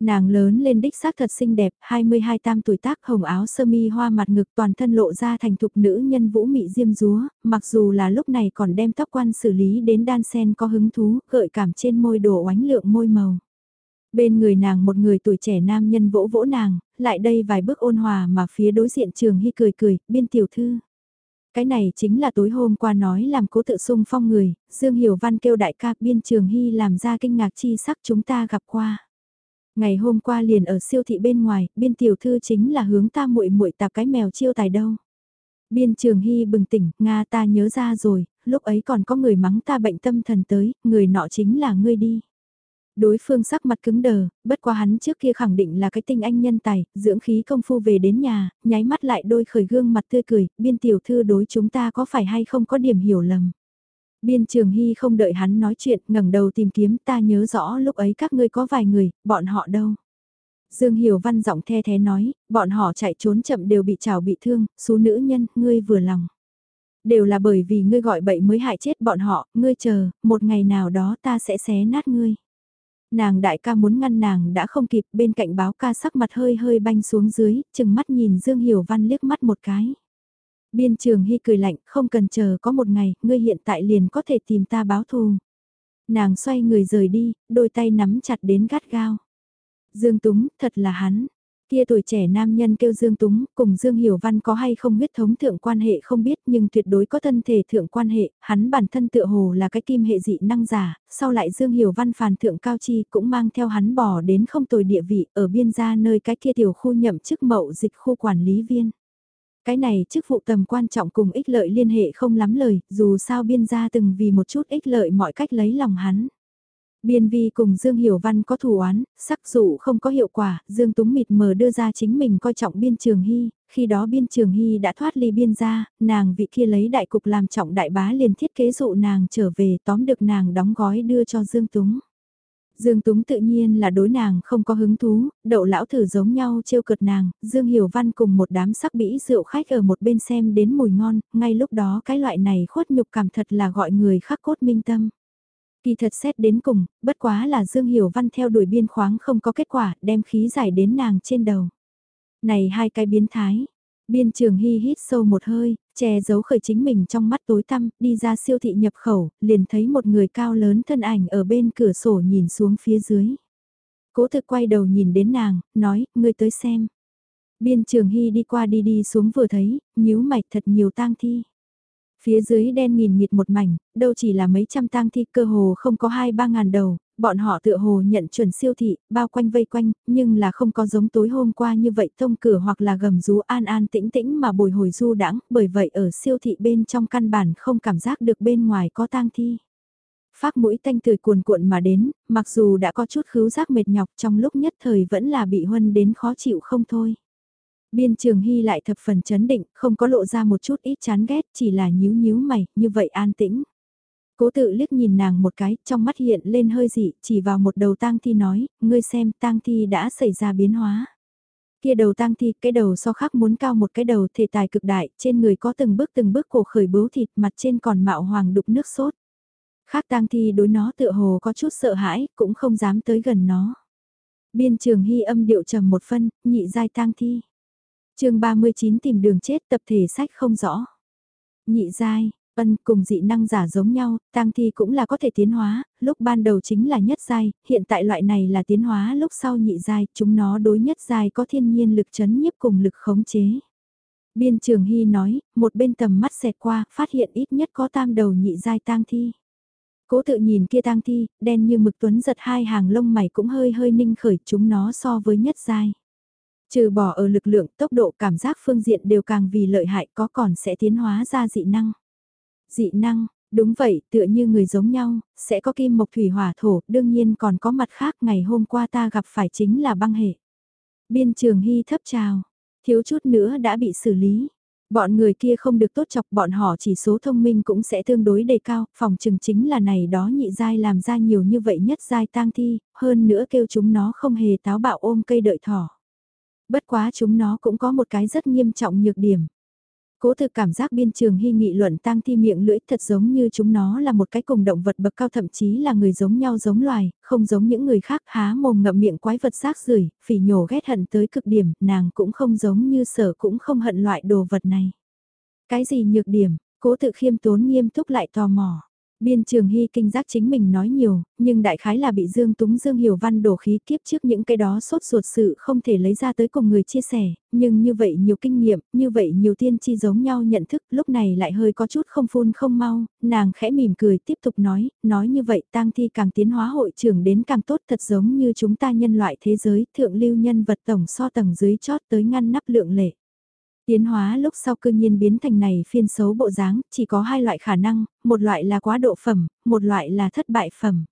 Nàng lớn lên đích xác thật xinh đẹp, 22 tam tuổi tác hồng áo sơ mi hoa mặt ngực toàn thân lộ ra thành thục nữ nhân vũ mị diêm rúa, mặc dù là lúc này còn đem tóc quan xử lý đến đan sen có hứng thú, gợi cảm trên môi đồ oánh lượng môi màu. Bên người nàng một người tuổi trẻ nam nhân vỗ vỗ nàng, lại đây vài bước ôn hòa mà phía đối diện trường hy cười cười, biên tiểu thư. Cái này chính là tối hôm qua nói làm cố tự sung phong người, Dương Hiểu Văn kêu đại ca biên trường hy làm ra kinh ngạc chi sắc chúng ta gặp qua. Ngày hôm qua liền ở siêu thị bên ngoài, biên tiểu thư chính là hướng ta muội muội tạp cái mèo chiêu tài đâu. Biên trường hy bừng tỉnh, Nga ta nhớ ra rồi, lúc ấy còn có người mắng ta bệnh tâm thần tới, người nọ chính là ngươi đi. Đối phương sắc mặt cứng đờ, bất qua hắn trước kia khẳng định là cái tinh anh nhân tài, dưỡng khí công phu về đến nhà, nháy mắt lại đôi khởi gương mặt tươi cười, biên tiểu thư đối chúng ta có phải hay không có điểm hiểu lầm. Biên trường hy không đợi hắn nói chuyện, ngẩng đầu tìm kiếm ta nhớ rõ lúc ấy các ngươi có vài người, bọn họ đâu. Dương Hiểu Văn giọng the thế nói, bọn họ chạy trốn chậm đều bị trào bị thương, số nữ nhân, ngươi vừa lòng. Đều là bởi vì ngươi gọi bậy mới hại chết bọn họ, ngươi chờ, một ngày nào đó ta sẽ xé nát ngươi. Nàng đại ca muốn ngăn nàng đã không kịp bên cạnh báo ca sắc mặt hơi hơi banh xuống dưới, chừng mắt nhìn Dương Hiểu Văn liếc mắt một cái. Biên trường hy cười lạnh, không cần chờ có một ngày, ngươi hiện tại liền có thể tìm ta báo thù. Nàng xoay người rời đi, đôi tay nắm chặt đến gắt gao. Dương Túng, thật là hắn. Kia tuổi trẻ nam nhân kêu Dương Túng, cùng Dương Hiểu Văn có hay không huyết thống thượng quan hệ không biết nhưng tuyệt đối có thân thể thượng quan hệ, hắn bản thân tựa hồ là cái kim hệ dị năng giả, sau lại Dương Hiểu Văn phàn thượng cao chi cũng mang theo hắn bỏ đến không tồi địa vị ở biên gia nơi cái kia tiểu khu nhậm chức mậu dịch khu quản lý viên. Cái này chức vụ tầm quan trọng cùng ích lợi liên hệ không lắm lời, dù sao biên gia từng vì một chút ích lợi mọi cách lấy lòng hắn. Biên vi cùng Dương Hiểu Văn có thủ oán, sắc dụ không có hiệu quả, Dương Túng mịt mờ đưa ra chính mình coi trọng biên trường hy, khi đó biên trường hy đã thoát ly biên gia, nàng vị kia lấy đại cục làm trọng đại bá liền thiết kế dụ nàng trở về tóm được nàng đóng gói đưa cho Dương Túng. Dương Túng tự nhiên là đối nàng không có hứng thú, đậu lão thử giống nhau trêu cợt nàng, Dương Hiểu Văn cùng một đám sắc bĩ rượu khách ở một bên xem đến mùi ngon, ngay lúc đó cái loại này khuất nhục cảm thật là gọi người khắc cốt minh tâm. Kỳ thật xét đến cùng, bất quá là Dương Hiểu Văn theo đuổi biên khoáng không có kết quả, đem khí giải đến nàng trên đầu. Này hai cái biến thái. Biên trường hy hít sâu một hơi, che giấu khởi chính mình trong mắt tối tăm, đi ra siêu thị nhập khẩu, liền thấy một người cao lớn thân ảnh ở bên cửa sổ nhìn xuống phía dưới. Cố thực quay đầu nhìn đến nàng, nói, ngươi tới xem. Biên trường hy đi qua đi đi xuống vừa thấy, nhíu mạch thật nhiều tang thi. Phía dưới đen nghìn nghịt một mảnh, đâu chỉ là mấy trăm tang thi cơ hồ không có hai ba ngàn đầu, bọn họ tựa hồ nhận chuẩn siêu thị, bao quanh vây quanh, nhưng là không có giống tối hôm qua như vậy thông cửa hoặc là gầm rú an an tĩnh tĩnh mà bồi hồi du đãng bởi vậy ở siêu thị bên trong căn bản không cảm giác được bên ngoài có tang thi. Phát mũi tanh tươi cuồn cuộn mà đến, mặc dù đã có chút khứu giác mệt nhọc trong lúc nhất thời vẫn là bị huân đến khó chịu không thôi. Biên trường hy lại thập phần chấn định, không có lộ ra một chút ít chán ghét, chỉ là nhíu nhíu mày, như vậy an tĩnh. Cố tự liếc nhìn nàng một cái, trong mắt hiện lên hơi dị, chỉ vào một đầu tang thi nói, ngươi xem tang thi đã xảy ra biến hóa. Kia đầu tang thi, cái đầu so khác muốn cao một cái đầu thể tài cực đại, trên người có từng bước từng bước cổ khởi bướu thịt, mặt trên còn mạo hoàng đục nước sốt. Khác tang thi đối nó tựa hồ có chút sợ hãi, cũng không dám tới gần nó. Biên trường hy âm điệu trầm một phân, nhị giai tang thi chương 39 tìm đường chết tập thể sách không rõ. Nhị giai, ân cùng dị năng giả giống nhau, tang thi cũng là có thể tiến hóa, lúc ban đầu chính là nhất giai, hiện tại loại này là tiến hóa lúc sau nhị giai, chúng nó đối nhất giai có thiên nhiên lực chấn nhiếp cùng lực khống chế. Biên Trường Hy nói, một bên tầm mắt xẹt qua, phát hiện ít nhất có tam đầu nhị giai tang thi. Cố tự nhìn kia tang thi, đen như mực tuấn giật hai hàng lông mày cũng hơi hơi ninh khởi chúng nó so với nhất giai. Trừ bỏ ở lực lượng, tốc độ, cảm giác phương diện đều càng vì lợi hại có còn sẽ tiến hóa ra dị năng. Dị năng, đúng vậy, tựa như người giống nhau, sẽ có kim mộc thủy hỏa thổ, đương nhiên còn có mặt khác ngày hôm qua ta gặp phải chính là băng hệ. Biên trường hy thấp trào, thiếu chút nữa đã bị xử lý. Bọn người kia không được tốt chọc bọn họ chỉ số thông minh cũng sẽ tương đối đề cao, phòng trừng chính là này đó nhị giai làm ra nhiều như vậy nhất giai tang thi, hơn nữa kêu chúng nó không hề táo bạo ôm cây đợi thỏ. Bất quá chúng nó cũng có một cái rất nghiêm trọng nhược điểm. Cố thực cảm giác biên trường hy nghị luận tang thi miệng lưỡi thật giống như chúng nó là một cái cùng động vật bậc cao thậm chí là người giống nhau giống loài, không giống những người khác há mồm ngậm miệng quái vật rác rưởi phỉ nhổ ghét hận tới cực điểm, nàng cũng không giống như sở cũng không hận loại đồ vật này. Cái gì nhược điểm, cố tự khiêm tốn nghiêm túc lại tò mò. Biên trường hy kinh giác chính mình nói nhiều, nhưng đại khái là bị Dương Túng Dương Hiểu Văn đổ khí kiếp trước những cái đó sốt ruột sự không thể lấy ra tới cùng người chia sẻ, nhưng như vậy nhiều kinh nghiệm, như vậy nhiều tiên chi giống nhau nhận thức, lúc này lại hơi có chút không phun không mau, nàng khẽ mỉm cười tiếp tục nói, nói như vậy tang thi càng tiến hóa hội trưởng đến càng tốt thật giống như chúng ta nhân loại thế giới, thượng lưu nhân vật tổng so tầng dưới chót tới ngăn nắp lượng lệ. Tiến hóa lúc sau cư nhiên biến thành này phiên xấu bộ dáng, chỉ có hai loại khả năng, một loại là quá độ phẩm, một loại là thất bại phẩm.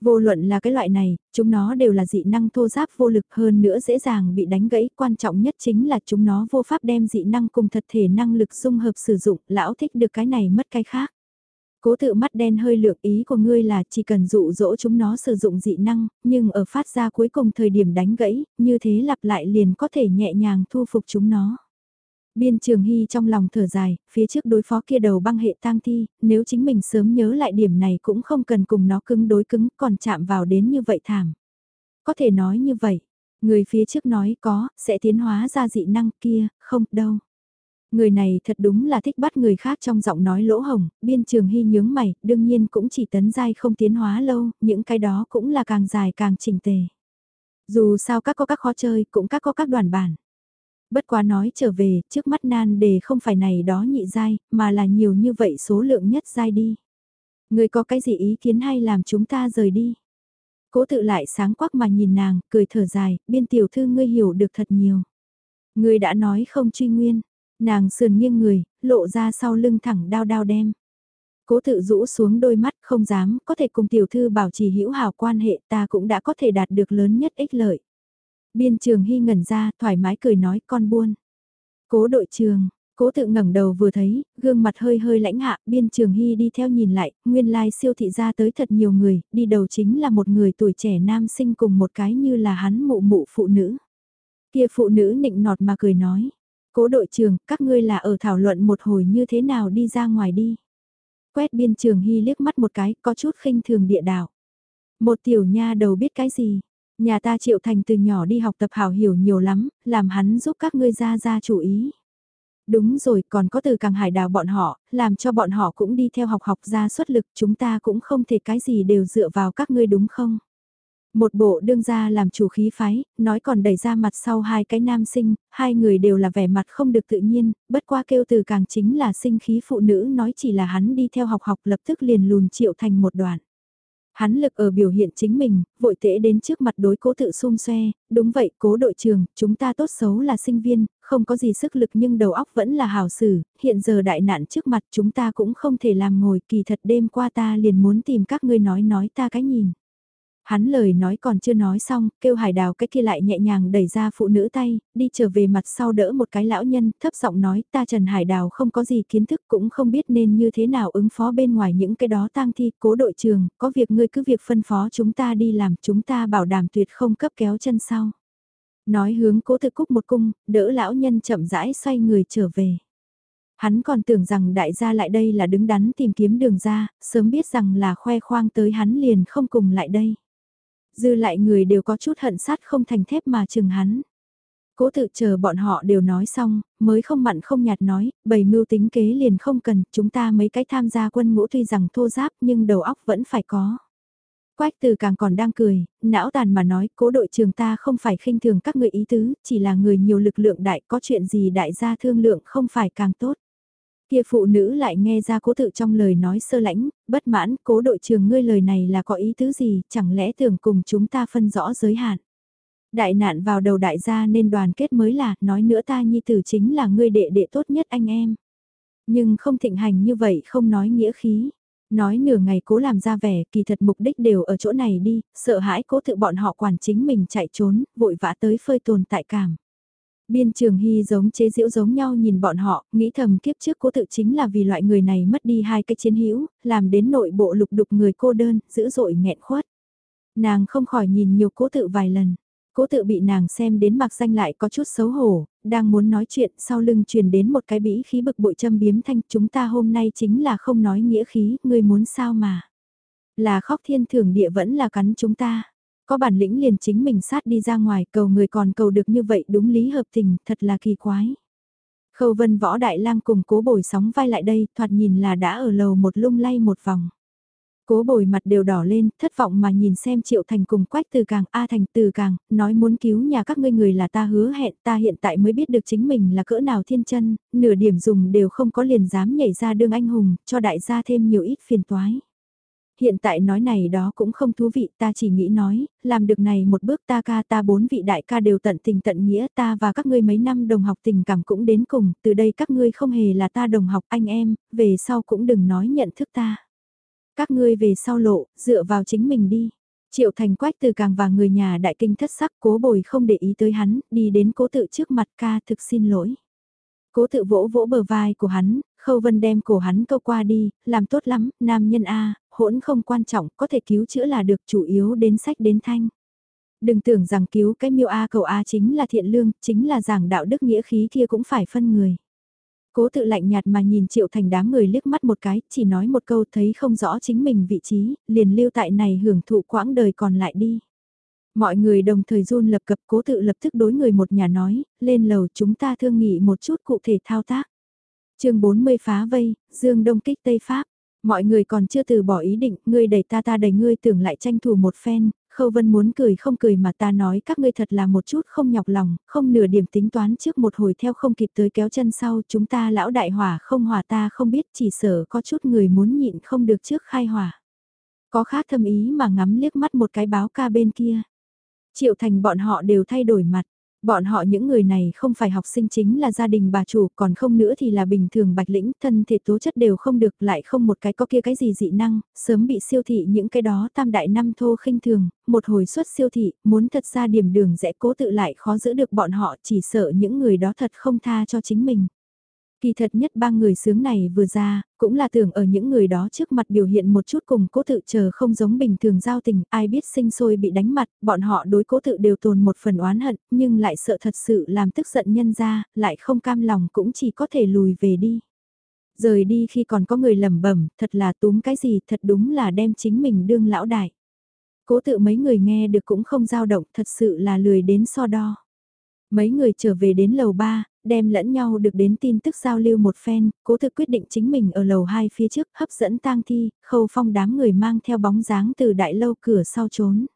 Vô luận là cái loại này, chúng nó đều là dị năng thô giáp vô lực hơn nữa dễ dàng bị đánh gãy, quan trọng nhất chính là chúng nó vô pháp đem dị năng cùng thật thể năng lực dung hợp sử dụng, lão thích được cái này mất cái khác. Cố tự mắt đen hơi lược ý của ngươi là chỉ cần dụ dỗ chúng nó sử dụng dị năng, nhưng ở phát ra cuối cùng thời điểm đánh gãy, như thế lặp lại liền có thể nhẹ nhàng thu phục chúng nó. Biên Trường Hy trong lòng thở dài, phía trước đối phó kia đầu băng hệ tang thi, nếu chính mình sớm nhớ lại điểm này cũng không cần cùng nó cứng đối cứng còn chạm vào đến như vậy thảm. Có thể nói như vậy, người phía trước nói có, sẽ tiến hóa ra dị năng kia, không, đâu. Người này thật đúng là thích bắt người khác trong giọng nói lỗ hồng, biên trường hy nhướng mày, đương nhiên cũng chỉ tấn giai không tiến hóa lâu, những cái đó cũng là càng dài càng chỉnh tề. Dù sao các có các khó chơi, cũng các có các đoàn bản. Bất quá nói trở về, trước mắt nan đề không phải này đó nhị giai, mà là nhiều như vậy số lượng nhất giai đi. Người có cái gì ý kiến hay làm chúng ta rời đi? Cố tự lại sáng quắc mà nhìn nàng, cười thở dài, biên tiểu thư ngươi hiểu được thật nhiều. Ngươi đã nói không truy nguyên, nàng sườn nghiêng người, lộ ra sau lưng thẳng đao đao đem. Cố tự rũ xuống đôi mắt không dám, có thể cùng tiểu thư bảo trì hữu hảo quan hệ ta cũng đã có thể đạt được lớn nhất ích lợi. Biên trường hy ngẩn ra, thoải mái cười nói con buôn. Cố đội trường, cố tự ngẩng đầu vừa thấy, gương mặt hơi hơi lãnh hạ, biên trường hy đi theo nhìn lại, nguyên lai siêu thị ra tới thật nhiều người, đi đầu chính là một người tuổi trẻ nam sinh cùng một cái như là hắn mụ mụ phụ nữ. Kia phụ nữ nịnh nọt mà cười nói, cố đội trường, các ngươi là ở thảo luận một hồi như thế nào đi ra ngoài đi. Quét biên trường hy liếc mắt một cái, có chút khinh thường địa đạo. Một tiểu nha đầu biết cái gì, Nhà ta Triệu Thành từ nhỏ đi học tập hảo hiểu nhiều lắm, làm hắn giúp các ngươi ra ra chủ ý. Đúng rồi, còn có từ càng hải đào bọn họ, làm cho bọn họ cũng đi theo học học ra xuất lực, chúng ta cũng không thể cái gì đều dựa vào các ngươi đúng không? Một bộ đương gia làm chủ khí phái, nói còn đẩy ra mặt sau hai cái nam sinh, hai người đều là vẻ mặt không được tự nhiên, bất qua kêu từ càng chính là sinh khí phụ nữ nói chỉ là hắn đi theo học học lập tức liền lùn triệu thành một đoạn. Hắn lực ở biểu hiện chính mình, vội tễ đến trước mặt đối cố tự xung xoe, đúng vậy cố đội trường, chúng ta tốt xấu là sinh viên, không có gì sức lực nhưng đầu óc vẫn là hào sử, hiện giờ đại nạn trước mặt chúng ta cũng không thể làm ngồi kỳ thật đêm qua ta liền muốn tìm các ngươi nói nói ta cái nhìn. Hắn lời nói còn chưa nói xong, kêu hải đào cái kia lại nhẹ nhàng đẩy ra phụ nữ tay, đi trở về mặt sau đỡ một cái lão nhân, thấp giọng nói ta Trần Hải đào không có gì kiến thức cũng không biết nên như thế nào ứng phó bên ngoài những cái đó tang thi, cố đội trường, có việc ngươi cứ việc phân phó chúng ta đi làm, chúng ta bảo đảm tuyệt không cấp kéo chân sau. Nói hướng cố thực cúc một cung, đỡ lão nhân chậm rãi xoay người trở về. Hắn còn tưởng rằng đại gia lại đây là đứng đắn tìm kiếm đường ra, sớm biết rằng là khoe khoang tới hắn liền không cùng lại đây dư lại người đều có chút hận sát không thành thép mà chừng hắn. Cố tự chờ bọn họ đều nói xong, mới không mặn không nhạt nói, bầy mưu tính kế liền không cần, chúng ta mấy cái tham gia quân ngũ tuy rằng thô giáp nhưng đầu óc vẫn phải có. Quách từ càng còn đang cười, não tàn mà nói cố đội trường ta không phải khinh thường các người ý tứ, chỉ là người nhiều lực lượng đại có chuyện gì đại gia thương lượng không phải càng tốt. Kia phụ nữ lại nghe ra cố tự trong lời nói sơ lãnh, bất mãn, cố đội trường ngươi lời này là có ý tứ gì, chẳng lẽ tưởng cùng chúng ta phân rõ giới hạn. Đại nạn vào đầu đại gia nên đoàn kết mới là, nói nữa ta nhi tử chính là ngươi đệ đệ tốt nhất anh em. Nhưng không thịnh hành như vậy không nói nghĩa khí. Nói nửa ngày cố làm ra vẻ, kỳ thật mục đích đều ở chỗ này đi, sợ hãi cố tự bọn họ quản chính mình chạy trốn, vội vã tới phơi tồn tại cảm. Biên trường hy giống chế diễu giống nhau nhìn bọn họ, nghĩ thầm kiếp trước cố tự chính là vì loại người này mất đi hai cái chiến hữu, làm đến nội bộ lục đục người cô đơn, dữ dội nghẹn khuất. Nàng không khỏi nhìn nhiều cố tự vài lần. Cố tự bị nàng xem đến mặc danh lại có chút xấu hổ, đang muốn nói chuyện sau lưng truyền đến một cái bĩ khí bực bội châm biếm thanh chúng ta hôm nay chính là không nói nghĩa khí, ngươi muốn sao mà. Là khóc thiên thường địa vẫn là cắn chúng ta. Có bản lĩnh liền chính mình sát đi ra ngoài cầu người còn cầu được như vậy đúng lý hợp tình, thật là kỳ quái. Khâu vân võ đại lang cùng cố bồi sóng vai lại đây, thoạt nhìn là đã ở lầu một lung lay một vòng. Cố bồi mặt đều đỏ lên, thất vọng mà nhìn xem Triệu Thành cùng Quách Từ Càng, A Thành Từ Càng, nói muốn cứu nhà các ngươi người là ta hứa hẹn, ta hiện tại mới biết được chính mình là cỡ nào thiên chân, nửa điểm dùng đều không có liền dám nhảy ra đương anh hùng, cho đại gia thêm nhiều ít phiền toái. Hiện tại nói này đó cũng không thú vị, ta chỉ nghĩ nói, làm được này một bước ta ca ta bốn vị đại ca đều tận tình tận nghĩa ta và các ngươi mấy năm đồng học tình cảm cũng đến cùng, từ đây các ngươi không hề là ta đồng học anh em, về sau cũng đừng nói nhận thức ta. Các ngươi về sau lộ, dựa vào chính mình đi. Triệu Thành Quách từ càng và người nhà đại kinh thất sắc cố bồi không để ý tới hắn, đi đến cố tự trước mặt ca thực xin lỗi. Cố tự vỗ vỗ bờ vai của hắn, khâu vân đem cổ hắn câu qua đi, làm tốt lắm, nam nhân A, hỗn không quan trọng, có thể cứu chữa là được chủ yếu đến sách đến thanh. Đừng tưởng rằng cứu cái miêu A cầu A chính là thiện lương, chính là giảng đạo đức nghĩa khí kia cũng phải phân người. Cố tự lạnh nhạt mà nhìn Triệu Thành đám người liếc mắt một cái, chỉ nói một câu thấy không rõ chính mình vị trí, liền lưu tại này hưởng thụ quãng đời còn lại đi. Mọi người đồng thời run lập cập cố tự lập tức đối người một nhà nói, lên lầu chúng ta thương nghị một chút cụ thể thao tác. chương 40 phá vây, Dương Đông kích Tây Pháp. Mọi người còn chưa từ bỏ ý định, ngươi đẩy ta ta đẩy ngươi tưởng lại tranh thủ một phen, Khâu Vân muốn cười không cười mà ta nói các ngươi thật là một chút không nhọc lòng, không nửa điểm tính toán trước một hồi theo không kịp tới kéo chân sau chúng ta lão đại hỏa không hòa ta không biết chỉ sợ có chút người muốn nhịn không được trước khai hỏa. Có khác thâm ý mà ngắm liếc mắt một cái báo ca bên kia. Triệu thành bọn họ đều thay đổi mặt. Bọn họ những người này không phải học sinh chính là gia đình bà chủ, còn không nữa thì là bình thường bạch lĩnh, thân thể tố chất đều không được, lại không một cái có kia cái gì dị năng, sớm bị siêu thị những cái đó tam đại năm thô khinh thường, một hồi xuất siêu thị, muốn thật ra điểm đường rẽ cố tự lại khó giữ được bọn họ, chỉ sợ những người đó thật không tha cho chính mình. Kỳ thật nhất ba người sướng này vừa ra, cũng là tưởng ở những người đó trước mặt biểu hiện một chút cùng cố tự chờ không giống bình thường giao tình, ai biết sinh sôi bị đánh mặt, bọn họ đối cố tự đều tồn một phần oán hận, nhưng lại sợ thật sự làm tức giận nhân ra, lại không cam lòng cũng chỉ có thể lùi về đi. Rời đi khi còn có người lầm bẩm thật là túm cái gì, thật đúng là đem chính mình đương lão đại. Cố tự mấy người nghe được cũng không dao động, thật sự là lười đến so đo. Mấy người trở về đến lầu 3, đem lẫn nhau được đến tin tức giao lưu một phen, cố thực quyết định chính mình ở lầu 2 phía trước hấp dẫn tang thi, khâu phong đám người mang theo bóng dáng từ đại lâu cửa sau trốn.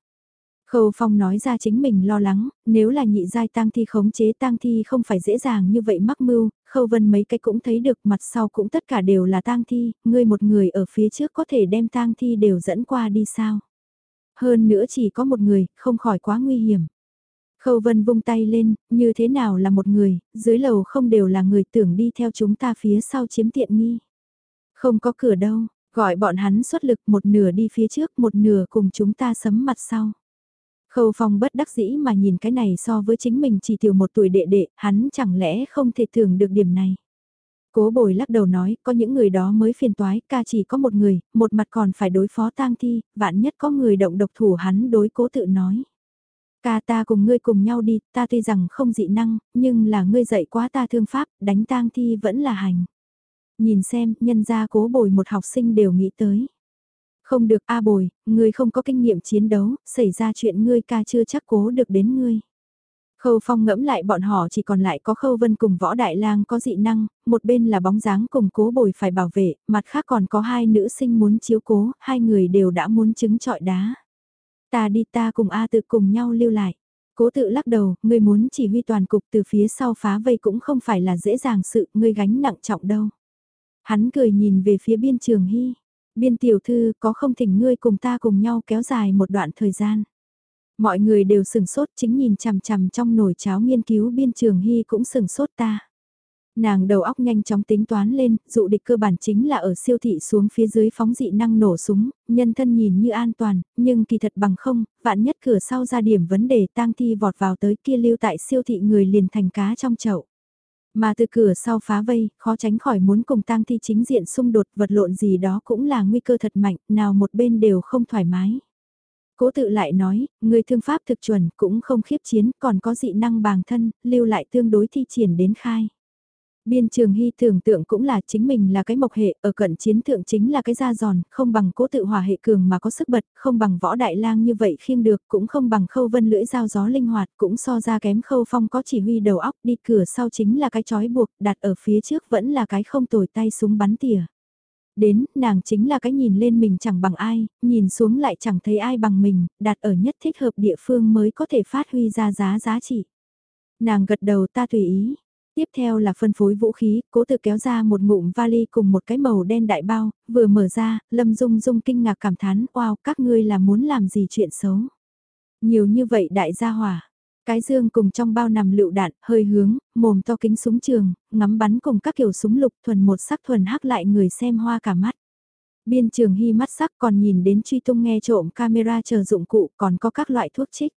Khâu Phong nói ra chính mình lo lắng, nếu là nhị giai tang thi khống chế tang thi không phải dễ dàng như vậy mắc mưu, Khâu Vân mấy cái cũng thấy được mặt sau cũng tất cả đều là tang thi, ngươi một người ở phía trước có thể đem tang thi đều dẫn qua đi sao. Hơn nữa chỉ có một người, không khỏi quá nguy hiểm. Khâu Vân vung tay lên, như thế nào là một người, dưới lầu không đều là người tưởng đi theo chúng ta phía sau chiếm tiện nghi. Không có cửa đâu, gọi bọn hắn xuất lực một nửa đi phía trước một nửa cùng chúng ta sấm mặt sau. Khâu Phong bất đắc dĩ mà nhìn cái này so với chính mình chỉ tiểu một tuổi đệ đệ, hắn chẳng lẽ không thể thưởng được điểm này. Cố bồi lắc đầu nói, có những người đó mới phiền toái, ca chỉ có một người, một mặt còn phải đối phó tang thi, vạn nhất có người động độc thủ hắn đối cố tự nói. Ca ta cùng ngươi cùng nhau đi, ta tuy rằng không dị năng, nhưng là ngươi dạy quá ta thương pháp, đánh tang thi vẫn là hành. Nhìn xem, nhân gia cố bồi một học sinh đều nghĩ tới. Không được A bồi, ngươi không có kinh nghiệm chiến đấu, xảy ra chuyện ngươi ca chưa chắc cố được đến ngươi. Khâu Phong ngẫm lại bọn họ chỉ còn lại có Khâu Vân cùng Võ Đại Lang có dị năng, một bên là bóng dáng cùng cố bồi phải bảo vệ, mặt khác còn có hai nữ sinh muốn chiếu cố, hai người đều đã muốn chứng trọi đá. Ta đi ta cùng A tự cùng nhau lưu lại. Cố tự lắc đầu, ngươi muốn chỉ huy toàn cục từ phía sau phá vây cũng không phải là dễ dàng sự, ngươi gánh nặng trọng đâu. Hắn cười nhìn về phía biên trường hy. Biên tiểu thư có không thỉnh ngươi cùng ta cùng nhau kéo dài một đoạn thời gian. Mọi người đều sừng sốt chính nhìn chằm chằm trong nồi cháo nghiên cứu biên trường hy cũng sừng sốt ta. Nàng đầu óc nhanh chóng tính toán lên, dụ địch cơ bản chính là ở siêu thị xuống phía dưới phóng dị năng nổ súng, nhân thân nhìn như an toàn, nhưng kỳ thật bằng không, vạn nhất cửa sau ra điểm vấn đề tang thi vọt vào tới kia lưu tại siêu thị người liền thành cá trong chậu. Mà từ cửa sau phá vây, khó tránh khỏi muốn cùng tang thi chính diện xung đột vật lộn gì đó cũng là nguy cơ thật mạnh, nào một bên đều không thoải mái. Cố tự lại nói, người thương pháp thực chuẩn cũng không khiếp chiến, còn có dị năng bàng thân, lưu lại tương đối thi triển đến khai. Biên trường hy tưởng tượng cũng là chính mình là cái mộc hệ, ở cận chiến thượng chính là cái da giòn, không bằng cố tự hòa hệ cường mà có sức bật, không bằng võ đại lang như vậy khiêm được, cũng không bằng khâu vân lưỡi dao gió linh hoạt, cũng so ra kém khâu phong có chỉ huy đầu óc đi cửa sau chính là cái chói buộc, đặt ở phía trước vẫn là cái không tồi tay súng bắn tỉa. Đến, nàng chính là cái nhìn lên mình chẳng bằng ai, nhìn xuống lại chẳng thấy ai bằng mình, đặt ở nhất thích hợp địa phương mới có thể phát huy ra giá giá trị. Nàng gật đầu ta tùy ý, Tiếp theo là phân phối vũ khí, cố tự kéo ra một ngụm vali cùng một cái màu đen đại bao, vừa mở ra, Lâm Dung Dung kinh ngạc cảm thán, wow, các ngươi là muốn làm gì chuyện xấu. Nhiều như vậy đại gia hỏa, cái dương cùng trong bao nằm lựu đạn, hơi hướng, mồm to kính súng trường, ngắm bắn cùng các kiểu súng lục thuần một sắc thuần hắc lại người xem hoa cả mắt. Biên trường hy mắt sắc còn nhìn đến truy tung nghe trộm camera chờ dụng cụ còn có các loại thuốc trích.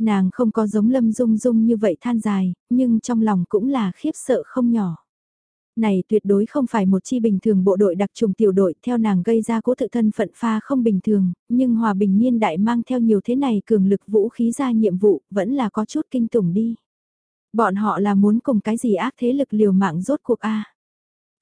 Nàng không có giống Lâm Dung Dung như vậy than dài, nhưng trong lòng cũng là khiếp sợ không nhỏ. Này tuyệt đối không phải một chi bình thường bộ đội đặc trùng tiểu đội theo nàng gây ra cố tự thân phận pha không bình thường, nhưng hòa bình niên đại mang theo nhiều thế này cường lực vũ khí ra nhiệm vụ vẫn là có chút kinh tủng đi. Bọn họ là muốn cùng cái gì ác thế lực liều mạng rốt cuộc a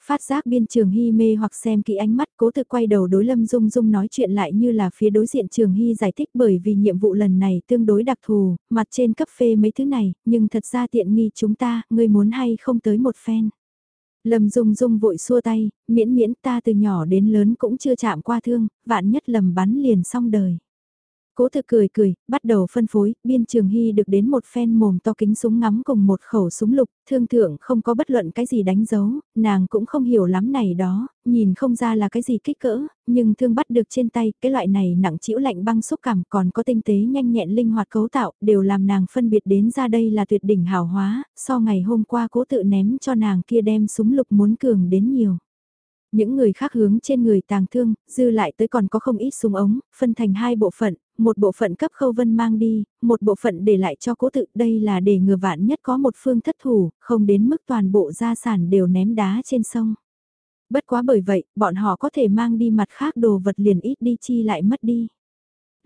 Phát giác biên trường hy mê hoặc xem kỹ ánh mắt cố tự quay đầu đối lâm dung dung nói chuyện lại như là phía đối diện trường hy giải thích bởi vì nhiệm vụ lần này tương đối đặc thù, mặt trên cấp phê mấy thứ này, nhưng thật ra tiện nghi chúng ta, ngươi muốn hay không tới một phen. Lâm dung dung vội xua tay, miễn miễn ta từ nhỏ đến lớn cũng chưa chạm qua thương, vạn nhất lầm bắn liền xong đời. Cố thực cười cười, bắt đầu phân phối, biên trường hy được đến một phen mồm to kính súng ngắm cùng một khẩu súng lục, thương thượng không có bất luận cái gì đánh dấu, nàng cũng không hiểu lắm này đó, nhìn không ra là cái gì kích cỡ, nhưng thương bắt được trên tay, cái loại này nặng chịu lạnh băng xúc cảm còn có tinh tế nhanh nhẹn linh hoạt cấu tạo, đều làm nàng phân biệt đến ra đây là tuyệt đỉnh hào hóa, so ngày hôm qua cố tự ném cho nàng kia đem súng lục muốn cường đến nhiều. Những người khác hướng trên người tàng thương, dư lại tới còn có không ít súng ống, phân thành hai bộ phận, một bộ phận cấp khâu vân mang đi, một bộ phận để lại cho cố tự. Đây là để ngừa vạn nhất có một phương thất thủ, không đến mức toàn bộ gia sản đều ném đá trên sông. Bất quá bởi vậy, bọn họ có thể mang đi mặt khác đồ vật liền ít đi chi lại mất đi.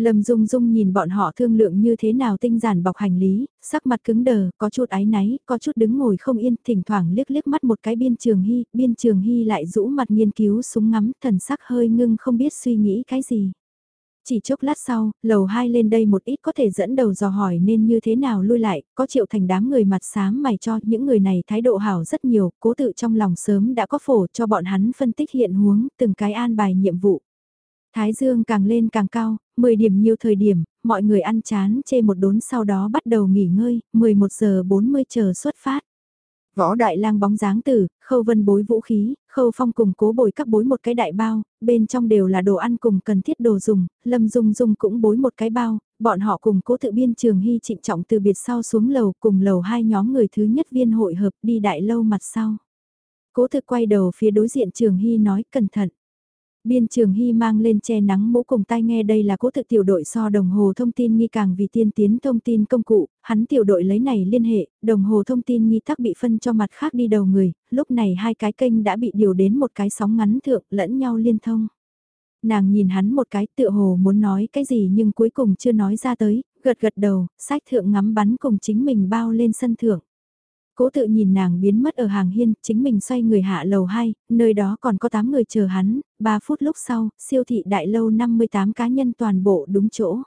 Lâm Dung Dung nhìn bọn họ thương lượng như thế nào tinh giản bọc hành lý, sắc mặt cứng đờ, có chút áy náy, có chút đứng ngồi không yên, thỉnh thoảng liếc liếc mắt một cái biên trường hy, biên trường hy lại rũ mặt nghiên cứu súng ngắm, thần sắc hơi ngưng không biết suy nghĩ cái gì. Chỉ chốc lát sau, lầu hai lên đây một ít có thể dẫn đầu dò hỏi nên như thế nào lui lại, có triệu thành đám người mặt xám mày cho những người này thái độ hảo rất nhiều, cố tự trong lòng sớm đã có phổ cho bọn hắn phân tích hiện huống, từng cái an bài nhiệm vụ. Thái dương càng lên càng cao, 10 điểm nhiều thời điểm, mọi người ăn chán chê một đốn sau đó bắt đầu nghỉ ngơi, 11 giờ 40 chờ xuất phát. Võ đại lang bóng dáng tử, khâu vân bối vũ khí, khâu phong cùng cố bồi các bối một cái đại bao, bên trong đều là đồ ăn cùng cần thiết đồ dùng, lâm dung dung cũng bối một cái bao, bọn họ cùng cố tự biên trường hy trịnh trọng từ biệt sau xuống lầu cùng lầu hai nhóm người thứ nhất viên hội hợp đi đại lâu mặt sau. Cố thực quay đầu phía đối diện trường hy nói cẩn thận. Biên trường hy mang lên che nắng mũ cùng tai nghe đây là cố thực tiểu đội so đồng hồ thông tin nghi càng vì tiên tiến thông tin công cụ, hắn tiểu đội lấy này liên hệ, đồng hồ thông tin nghi tắc bị phân cho mặt khác đi đầu người, lúc này hai cái kênh đã bị điều đến một cái sóng ngắn thượng lẫn nhau liên thông. Nàng nhìn hắn một cái tựa hồ muốn nói cái gì nhưng cuối cùng chưa nói ra tới, gật gật đầu, sách thượng ngắm bắn cùng chính mình bao lên sân thượng. Cố tự nhìn nàng biến mất ở hàng hiên, chính mình xoay người hạ lầu 2, nơi đó còn có 8 người chờ hắn, 3 phút lúc sau, siêu thị đại lâu 58 cá nhân toàn bộ đúng chỗ.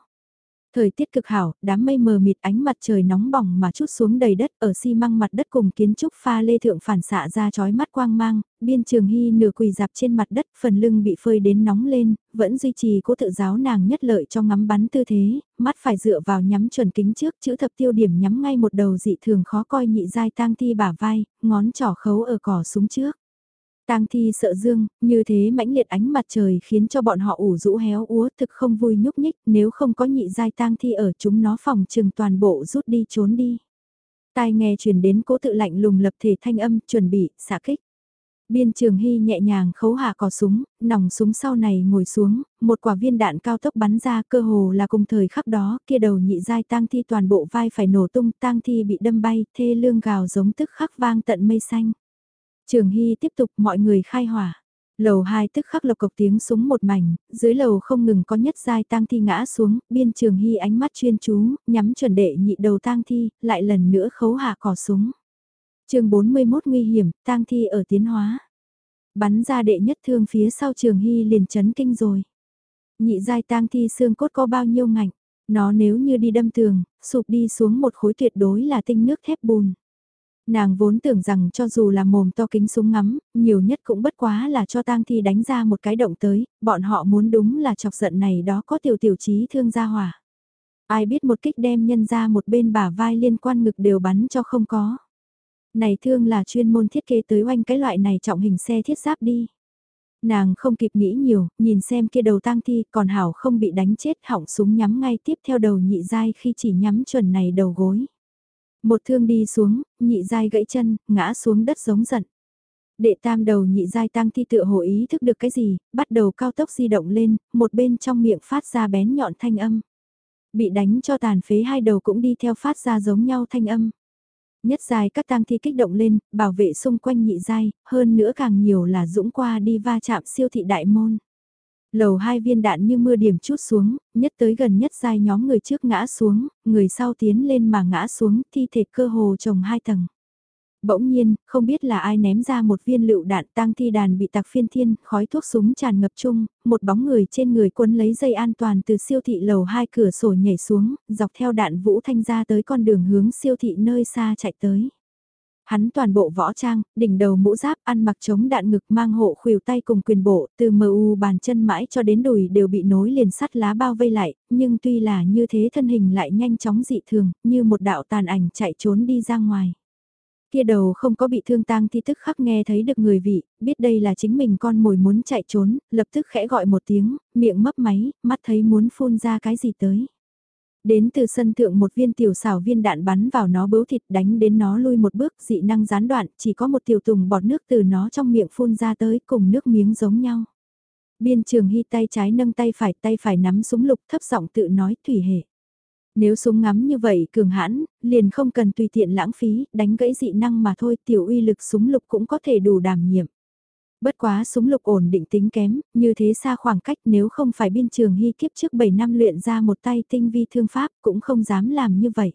Thời tiết cực hảo, đám mây mờ mịt ánh mặt trời nóng bỏng mà chút xuống đầy đất ở xi măng mặt đất cùng kiến trúc pha lê thượng phản xạ ra chói mắt quang mang, biên trường hy nửa quỳ dạp trên mặt đất phần lưng bị phơi đến nóng lên, vẫn duy trì cố tự giáo nàng nhất lợi cho ngắm bắn tư thế, mắt phải dựa vào nhắm chuẩn kính trước chữ thập tiêu điểm nhắm ngay một đầu dị thường khó coi nhị dai tang thi bả vai, ngón trỏ khấu ở cỏ súng trước. Tang thi sợ dương, như thế mãnh liệt ánh mặt trời khiến cho bọn họ ủ rũ héo úa thực không vui nhúc nhích, nếu không có nhị giai tang thi ở chúng nó phòng trừng toàn bộ rút đi trốn đi. Tai nghe truyền đến cố tự lạnh lùng lập thể thanh âm, chuẩn bị, xả kích. Biên trường hy nhẹ nhàng khấu hạ cò súng, nòng súng sau này ngồi xuống, một quả viên đạn cao tốc bắn ra cơ hồ là cùng thời khắc đó, kia đầu nhị giai tang thi toàn bộ vai phải nổ tung, tang thi bị đâm bay, thê lương gào giống tức khắc vang tận mây xanh. Trường Hy tiếp tục mọi người khai hỏa. Lầu 2 tức khắc lộc cộc tiếng súng một mảnh, dưới lầu không ngừng có nhất giai tang thi ngã xuống, biên trường hy ánh mắt chuyên chú, nhắm chuẩn đệ nhị đầu tang thi, lại lần nữa khấu hạ cỏ súng. chương 41 nguy hiểm, tang thi ở tiến hóa. Bắn ra đệ nhất thương phía sau trường hy liền chấn kinh rồi. Nhị giai tang thi xương cốt có bao nhiêu ngạnh, nó nếu như đi đâm tường, sụp đi xuống một khối tuyệt đối là tinh nước thép bùn. Nàng vốn tưởng rằng cho dù là mồm to kính súng ngắm, nhiều nhất cũng bất quá là cho tang thi đánh ra một cái động tới, bọn họ muốn đúng là chọc giận này đó có tiểu tiểu trí thương gia hỏa. Ai biết một kích đem nhân ra một bên bả vai liên quan ngực đều bắn cho không có. Này thương là chuyên môn thiết kế tới oanh cái loại này trọng hình xe thiết giáp đi. Nàng không kịp nghĩ nhiều, nhìn xem kia đầu tang thi còn hảo không bị đánh chết hỏng súng nhắm ngay tiếp theo đầu nhị dai khi chỉ nhắm chuẩn này đầu gối. Một thương đi xuống, nhị dai gãy chân, ngã xuống đất giống giận. Đệ tam đầu nhị dai tăng thi tựa hồ ý thức được cái gì, bắt đầu cao tốc di động lên, một bên trong miệng phát ra bén nhọn thanh âm. Bị đánh cho tàn phế hai đầu cũng đi theo phát ra giống nhau thanh âm. Nhất dài các tang thi kích động lên, bảo vệ xung quanh nhị dai, hơn nữa càng nhiều là dũng qua đi va chạm siêu thị đại môn. Lầu hai viên đạn như mưa điểm chút xuống, nhất tới gần nhất giai nhóm người trước ngã xuống, người sau tiến lên mà ngã xuống, thi thể cơ hồ trồng hai tầng. Bỗng nhiên, không biết là ai ném ra một viên lựu đạn tang thi đàn bị tạc phiên thiên, khói thuốc súng tràn ngập chung, một bóng người trên người quân lấy dây an toàn từ siêu thị lầu hai cửa sổ nhảy xuống, dọc theo đạn vũ thanh ra tới con đường hướng siêu thị nơi xa chạy tới. Hắn toàn bộ võ trang, đỉnh đầu mũ giáp, ăn mặc chống đạn ngực mang hộ khuỷu tay cùng quyền bộ, từ mờ u bàn chân mãi cho đến đùi đều bị nối liền sắt lá bao vây lại, nhưng tuy là như thế thân hình lại nhanh chóng dị thường, như một đạo tàn ảnh chạy trốn đi ra ngoài. Kia đầu không có bị thương tang thi tức khắc nghe thấy được người vị, biết đây là chính mình con mồi muốn chạy trốn, lập tức khẽ gọi một tiếng, miệng mấp máy, mắt thấy muốn phun ra cái gì tới. Đến từ sân thượng một viên tiểu xảo viên đạn bắn vào nó bấu thịt đánh đến nó lui một bước dị năng gián đoạn, chỉ có một tiểu tùng bọt nước từ nó trong miệng phun ra tới cùng nước miếng giống nhau. Biên trường hy tay trái nâng tay phải tay phải nắm súng lục thấp giọng tự nói thủy hệ. Nếu súng ngắm như vậy cường hãn, liền không cần tùy tiện lãng phí, đánh gãy dị năng mà thôi tiểu uy lực súng lục cũng có thể đủ đảm nhiệm. Bất quá súng lục ổn định tính kém, như thế xa khoảng cách nếu không phải biên trường hy kiếp trước 7 năm luyện ra một tay tinh vi thương pháp cũng không dám làm như vậy.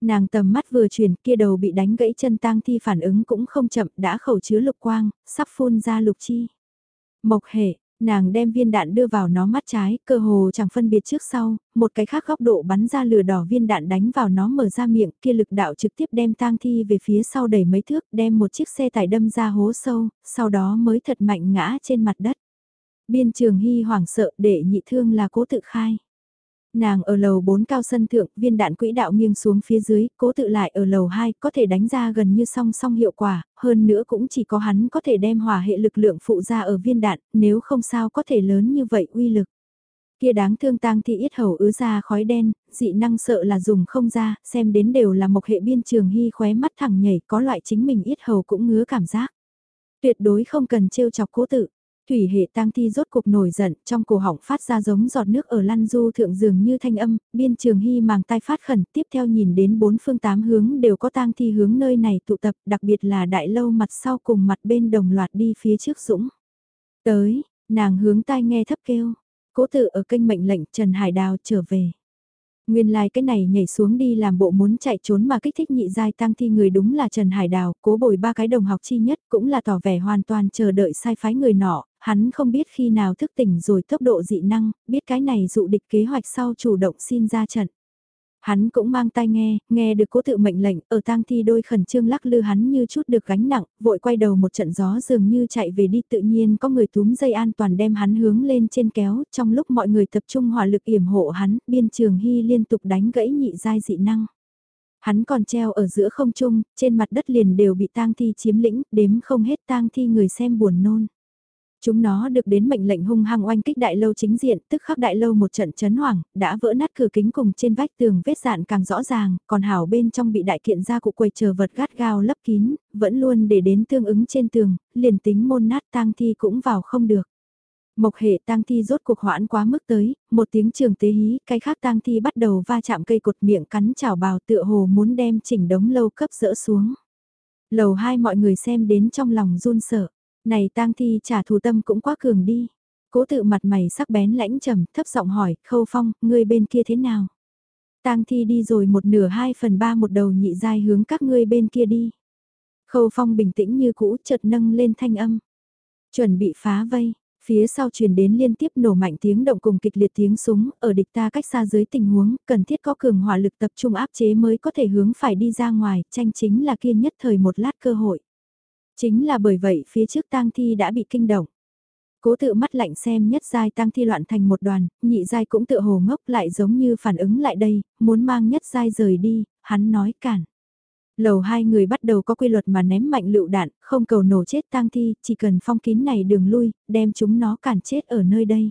Nàng tầm mắt vừa chuyển kia đầu bị đánh gãy chân tang thi phản ứng cũng không chậm đã khẩu chứa lục quang, sắp phun ra lục chi. Mộc hệ, Nàng đem viên đạn đưa vào nó mắt trái, cơ hồ chẳng phân biệt trước sau, một cái khác góc độ bắn ra lửa đỏ viên đạn đánh vào nó mở ra miệng, kia lực đạo trực tiếp đem tang thi về phía sau đẩy mấy thước, đem một chiếc xe tải đâm ra hố sâu, sau đó mới thật mạnh ngã trên mặt đất. Biên trường hy hoảng sợ để nhị thương là cố tự khai. Nàng ở lầu 4 cao sân thượng, viên đạn quỹ đạo nghiêng xuống phía dưới, cố tự lại ở lầu 2, có thể đánh ra gần như song song hiệu quả, hơn nữa cũng chỉ có hắn có thể đem hỏa hệ lực lượng phụ ra ở viên đạn, nếu không sao có thể lớn như vậy uy lực. Kia đáng thương tang thì ít hầu ứa ra khói đen, dị năng sợ là dùng không ra, xem đến đều là một hệ biên trường hy khóe mắt thẳng nhảy, có loại chính mình ít hầu cũng ngứa cảm giác. Tuyệt đối không cần trêu chọc cố tự. Thủy hệ tang thi rốt cục nổi giận, trong cổ họng phát ra giống giọt nước ở lăn du thượng dường như thanh âm, biên trường hy màng tai phát khẩn, tiếp theo nhìn đến bốn phương tám hướng đều có tang thi hướng nơi này tụ tập, đặc biệt là đại lâu mặt sau cùng mặt bên đồng loạt đi phía trước dũng. Tới, nàng hướng tai nghe thấp kêu, cố tự ở kênh mệnh lệnh Trần Hải Đào trở về. Nguyên lai like cái này nhảy xuống đi làm bộ muốn chạy trốn mà kích thích nhị giai tăng thi người đúng là Trần Hải Đào, cố bồi ba cái đồng học chi nhất cũng là tỏ vẻ hoàn toàn chờ đợi sai phái người nọ, hắn không biết khi nào thức tỉnh rồi tốc độ dị năng, biết cái này dụ địch kế hoạch sau chủ động xin ra trận. Hắn cũng mang tai nghe, nghe được cố tự mệnh lệnh, ở tang thi đôi khẩn trương lắc lư hắn như chút được gánh nặng, vội quay đầu một trận gió dường như chạy về đi tự nhiên có người túm dây an toàn đem hắn hướng lên trên kéo, trong lúc mọi người tập trung hỏa lực yểm hộ hắn, biên trường hy liên tục đánh gãy nhị giai dị năng. Hắn còn treo ở giữa không trung, trên mặt đất liền đều bị tang thi chiếm lĩnh, đếm không hết tang thi người xem buồn nôn. Chúng nó được đến mệnh lệnh hung hăng oanh kích đại lâu chính diện, tức khắc đại lâu một trận chấn hoảng, đã vỡ nát cửa kính cùng trên vách tường vết dạn càng rõ ràng, còn hảo bên trong bị đại kiện ra cụ quầy chờ vật gắt gao lấp kín, vẫn luôn để đến tương ứng trên tường, liền tính môn nát tang thi cũng vào không được. Mộc hệ tang thi rốt cuộc hoãn quá mức tới, một tiếng trường tế hí, cái khác tang thi bắt đầu va chạm cây cột miệng cắn chảo bào tựa hồ muốn đem chỉnh đống lâu cấp dỡ xuống. Lầu hai mọi người xem đến trong lòng run sợ. Này tang thi trả thù tâm cũng quá cường đi. Cố tự mặt mày sắc bén lãnh trầm, thấp giọng hỏi, khâu phong, ngươi bên kia thế nào? tang thi đi rồi một nửa hai phần ba một đầu nhị dai hướng các ngươi bên kia đi. Khâu phong bình tĩnh như cũ chợt nâng lên thanh âm. Chuẩn bị phá vây, phía sau truyền đến liên tiếp nổ mạnh tiếng động cùng kịch liệt tiếng súng, ở địch ta cách xa dưới tình huống, cần thiết có cường hỏa lực tập trung áp chế mới có thể hướng phải đi ra ngoài, tranh chính là kiên nhất thời một lát cơ hội. Chính là bởi vậy phía trước tang thi đã bị kinh động. Cố tự mắt lạnh xem nhất giai tang thi loạn thành một đoàn, nhị giai cũng tự hồ ngốc lại giống như phản ứng lại đây, muốn mang nhất giai rời đi, hắn nói cản. Lầu hai người bắt đầu có quy luật mà ném mạnh lựu đạn, không cầu nổ chết tang thi, chỉ cần phong kín này đường lui, đem chúng nó cản chết ở nơi đây.